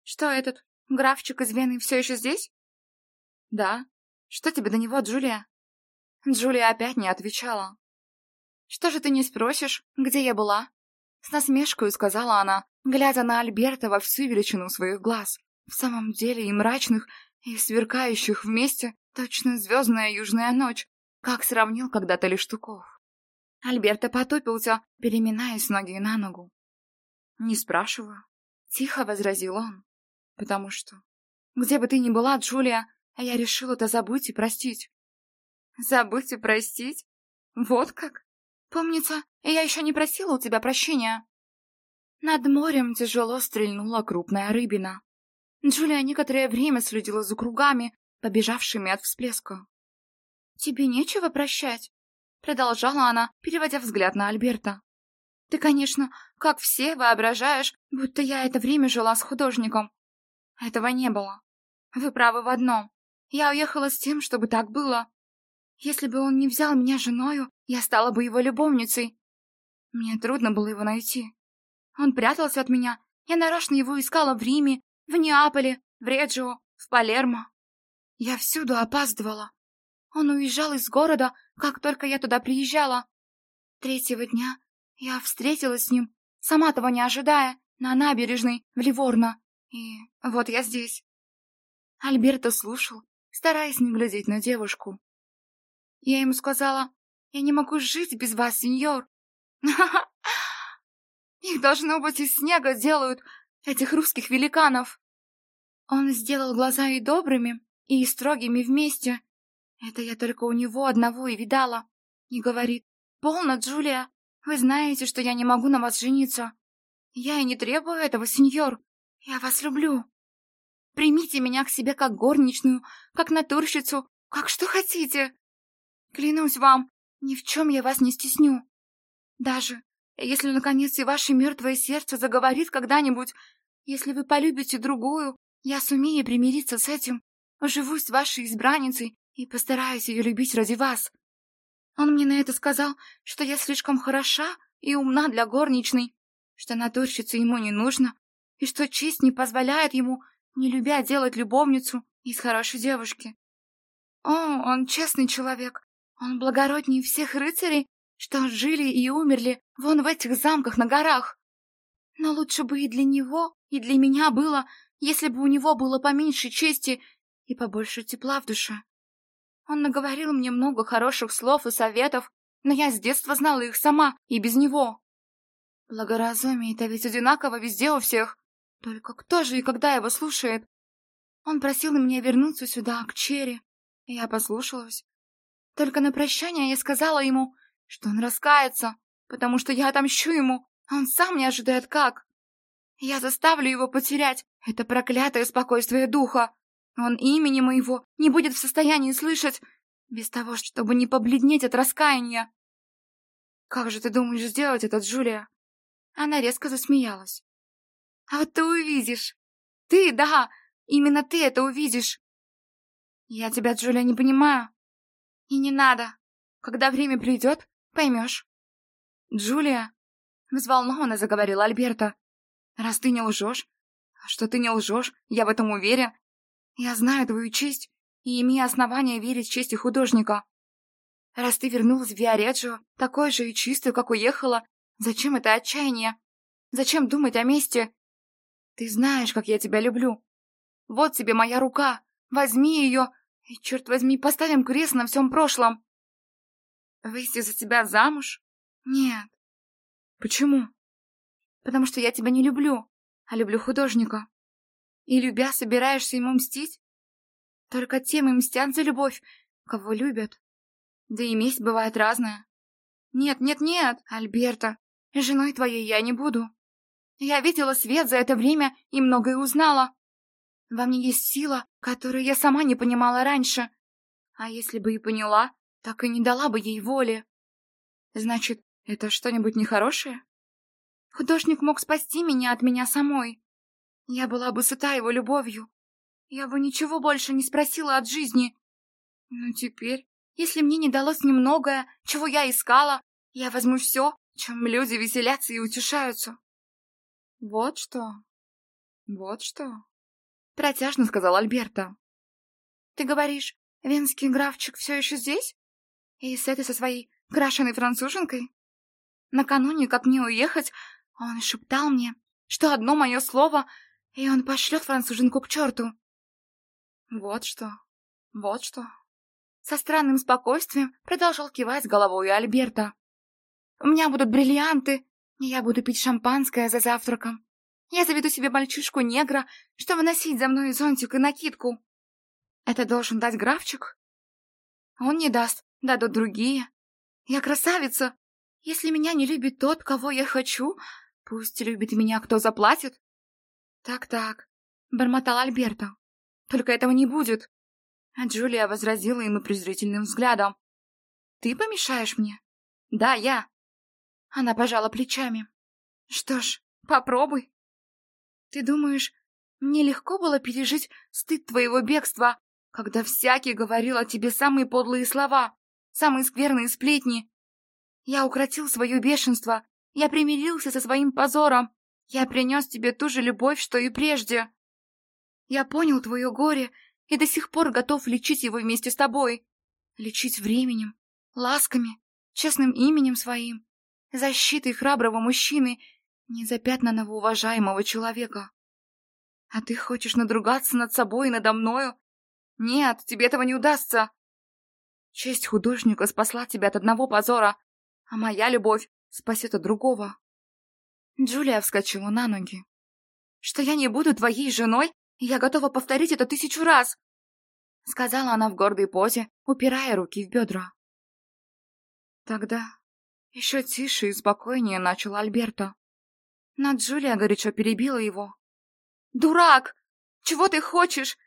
Что этот графчик из Вены все еще здесь?» «Да. Что тебе до него, Джулия?» Джулия опять не отвечала. «Что же ты не спросишь, где я была?» С насмешкой сказала она, глядя на Альберта во всю величину своих глаз. В самом деле и мрачных, и сверкающих вместе, точно звездная южная ночь, как сравнил когда-то Лештуков. Альберта потупился, переминаясь ноги на ногу. «Не спрашиваю», — тихо возразил он, — «потому что, где бы ты ни была, Джулия, я решил это забыть и простить». «Забыть и простить? Вот как?» Помнится, я еще не просила у тебя прощения. Над морем тяжело стрельнула крупная рыбина. Джулия некоторое время следила за кругами, побежавшими от всплеска. «Тебе нечего прощать», — продолжала она, переводя взгляд на Альберта. «Ты, конечно, как все, воображаешь, будто я это время жила с художником. Этого не было. Вы правы в одном. Я уехала с тем, чтобы так было. Если бы он не взял меня женою, я стала бы его любовницей. Мне трудно было его найти. Он прятался от меня. Я нарочно его искала в Риме, в Неаполе, в Реджио, в Палермо. Я всюду опаздывала. Он уезжал из города, как только я туда приезжала. Третьего дня я встретилась с ним, сама того не ожидая, на набережной в Ливорно. И вот я здесь. Альберто слушал, стараясь не глядеть на девушку. Я ему сказала, я не могу жить без вас, сеньор. [LAUGHS] Их, должно быть, из снега делают, этих русских великанов. Он сделал глаза и добрыми, и строгими вместе. Это я только у него одного и видала. И говорит, полно, Джулия, вы знаете, что я не могу на вас жениться. Я и не требую этого, сеньор. Я вас люблю. Примите меня к себе как горничную, как натурщицу, как что хотите. Клянусь вам, ни в чем я вас не стесню. Даже если, наконец, и ваше мертвое сердце заговорит когда-нибудь, если вы полюбите другую, я сумею примириться с этим, оживусь с вашей избранницей и постараюсь ее любить ради вас. Он мне на это сказал, что я слишком хороша и умна для горничной, что натурщица ему не нужно, и что честь не позволяет ему, не любя, делать любовницу из хорошей девушки. О, он честный человек, он благороднее всех рыцарей, что жили и умерли вон в этих замках на горах. Но лучше бы и для него, и для меня было, если бы у него было поменьше чести и побольше тепла в душе. Он наговорил мне много хороших слов и советов, но я с детства знала их сама и без него. Благоразумие-то ведь одинаково везде у всех. Только кто же и когда его слушает? Он просил меня вернуться сюда, к Черри. Я послушалась. Только на прощание я сказала ему, что он раскается, потому что я отомщу ему, а он сам не ожидает как. Я заставлю его потерять это проклятое спокойствие духа. Он имени моего не будет в состоянии слышать, без того, чтобы не побледнеть от раскаяния. Как же ты думаешь сделать это, Джулия? Она резко засмеялась. А вот ты увидишь. Ты, да, именно ты это увидишь. Я тебя, Джулия, не понимаю. И не надо. Когда время придет, поймешь. Джулия, взволнованно заговорила Альберта. Раз ты не лжешь, а что ты не лжешь, я в этом уверен. Я знаю твою честь и имею основания верить в чести художника. Раз ты вернулась в Виареджио, такой же и чистый, как уехала, зачем это отчаяние? Зачем думать о мести? Ты знаешь, как я тебя люблю. Вот тебе моя рука. Возьми ее и, черт возьми, поставим крест на всем прошлом. Выйти за тебя замуж? Нет. Почему? Потому что я тебя не люблю, а люблю художника. И, любя, собираешься ему мстить? Только тем и мстят за любовь, кого любят. Да и месть бывает разная. Нет, нет, нет, Альберта, женой твоей я не буду. Я видела свет за это время и многое узнала. Во мне есть сила, которую я сама не понимала раньше. А если бы и поняла, так и не дала бы ей воли. Значит, это что-нибудь нехорошее? Художник мог спасти меня от меня самой. Я была бы сыта его любовью. Я бы ничего больше не спросила от жизни. Но теперь, если мне не далось немногое, чего я искала, я возьму все, чем люди веселятся и утешаются. Вот что. Вот что. Протяжно сказал Альберта. Ты говоришь, венский графчик все еще здесь? И с этой со своей крашеной француженкой? Накануне, как мне уехать, он шептал мне, что одно мое слово, и он пошлет француженку к черту. Вот что, вот что. Со странным спокойствием продолжал кивать головой Альберта. У меня будут бриллианты, и я буду пить шампанское за завтраком. Я заведу себе мальчишку-негра, чтобы носить за мной зонтик и накидку. Это должен дать графчик? Он не даст, дадут другие. Я красавица. Если меня не любит тот, кого я хочу, Пусть любит меня, кто заплатит. Так-так, бормотал Альберто. Только этого не будет. А Джулия возразила ему презрительным взглядом. Ты помешаешь мне? Да, я. Она пожала плечами. Что ж, попробуй. Ты думаешь, мне легко было пережить стыд твоего бегства, когда всякий говорил о тебе самые подлые слова, самые скверные сплетни? Я укротил свое бешенство я примирился со своим позором. Я принес тебе ту же любовь, что и прежде. Я понял твое горе и до сих пор готов лечить его вместе с тобой. Лечить временем, ласками, честным именем своим, защитой храброго мужчины, незапятнанного уважаемого человека. А ты хочешь надругаться над собой и надо мною? Нет, тебе этого не удастся. Честь художника спасла тебя от одного позора, а моя любовь спасет от другого. Джулия вскочила на ноги. «Что я не буду твоей женой, я готова повторить это тысячу раз!» Сказала она в гордой позе, упирая руки в бедра. Тогда еще тише и спокойнее начал Альберто. Но Джулия горячо перебила его. «Дурак! Чего ты хочешь?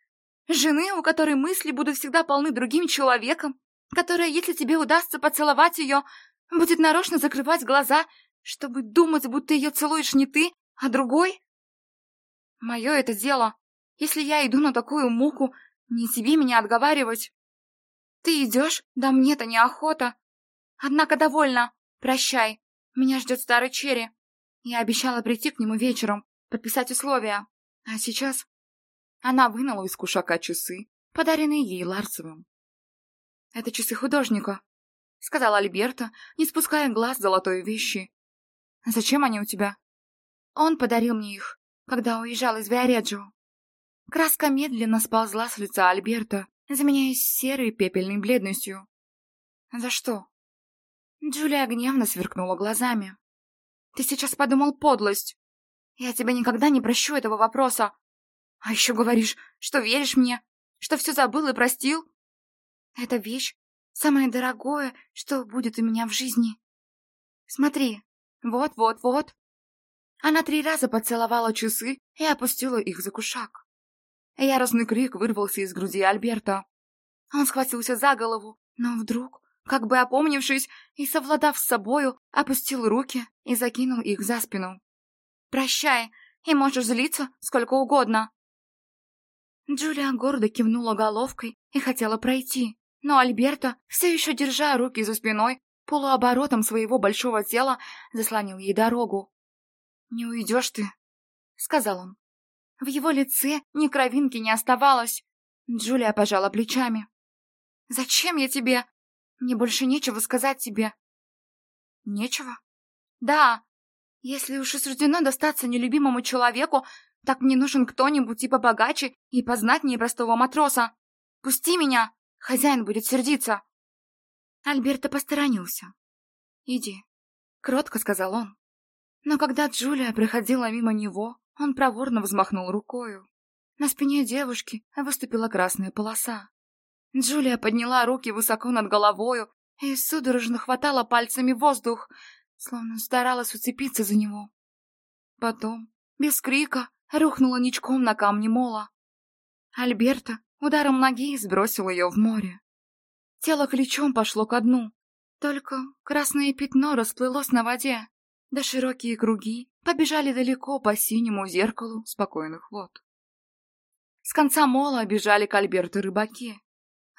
Жены, у которой мысли будут всегда полны другим человеком, которая, если тебе удастся поцеловать ее, Будет нарочно закрывать глаза, чтобы думать, будто ее целуешь не ты, а другой? Мое это дело. Если я иду на такую муку, не тебе меня отговаривать. Ты идешь? Да мне-то неохота. Однако довольно. Прощай. Меня ждет старый Черри. Я обещала прийти к нему вечером, подписать условия. А сейчас... Она вынула из кушака часы, подаренные ей Ларцевым. Это часы художника, — сказала Альберта, не спуская глаз золотой вещи. «Зачем они у тебя?» «Он подарил мне их, когда уезжал из Виареджио». Краска медленно сползла с лица Альберта, заменяясь серой пепельной бледностью. «За что?» Джулия гневно сверкнула глазами. «Ты сейчас подумал подлость. Я тебя никогда не прощу этого вопроса. А еще говоришь, что веришь мне, что все забыл и простил. Эта вещь Самое дорогое, что будет у меня в жизни. Смотри, вот-вот-вот. Она три раза поцеловала часы и опустила их за кушак. Яростный крик вырвался из груди Альберта. Он схватился за голову, но вдруг, как бы опомнившись и совладав с собою, опустил руки и закинул их за спину. «Прощай, и можешь злиться сколько угодно». Джулия гордо кивнула головкой и хотела пройти, но Альберто, все еще держа руки за спиной, полуоборотом своего большого тела заслонил ей дорогу. «Не уйдешь ты», — сказал он. В его лице ни кровинки не оставалось. Джулия пожала плечами. «Зачем я тебе? Мне больше нечего сказать тебе». «Нечего?» «Да. Если уж и суждено достаться нелюбимому человеку, Так мне нужен кто-нибудь типа богаче и познатнее простого матроса. Пусти меня! Хозяин будет сердиться!» Альберто посторонился. «Иди», — кротко сказал он. Но когда Джулия проходила мимо него, он проворно взмахнул рукою. На спине девушки выступила красная полоса. Джулия подняла руки высоко над головою и судорожно хватала пальцами воздух, словно старалась уцепиться за него. Потом, без крика, рухнула ничком на камни мола. Альберта ударом ноги сбросил ее в море. Тело ключом пошло ко дну, только красное пятно расплылось на воде, да широкие круги побежали далеко по синему зеркалу спокойных вод. С конца мола бежали к Альберту рыбаки.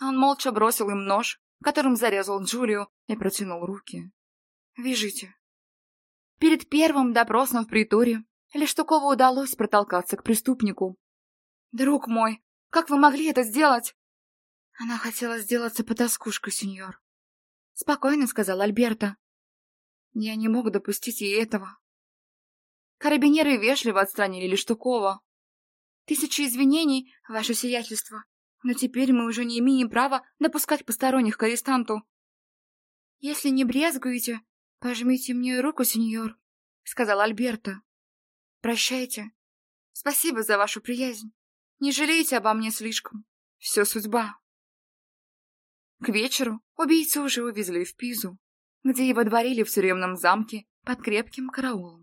Он молча бросил им нож, которым зарезал Джулию, и протянул руки. «Вяжите». Перед первым допросом в приторе Лештукову удалось протолкаться к преступнику. «Друг мой, как вы могли это сделать?» Она хотела сделаться потаскушкой, сеньор. Спокойно сказал Альберта. Я не мог допустить ей этого. Карабинеры вежливо отстранили Лештукова. Тысячи извинений, ваше сиятельство, но теперь мы уже не имеем права допускать посторонних к арестанту. Если не брезгуете, пожмите мне руку, сеньор, сказал Альберто. Прощайте. Спасибо за вашу приязнь. Не жалейте обо мне слишком. Все судьба. К вечеру убийцу уже увезли в Пизу, где его дворили в тюремном замке под крепким караулом.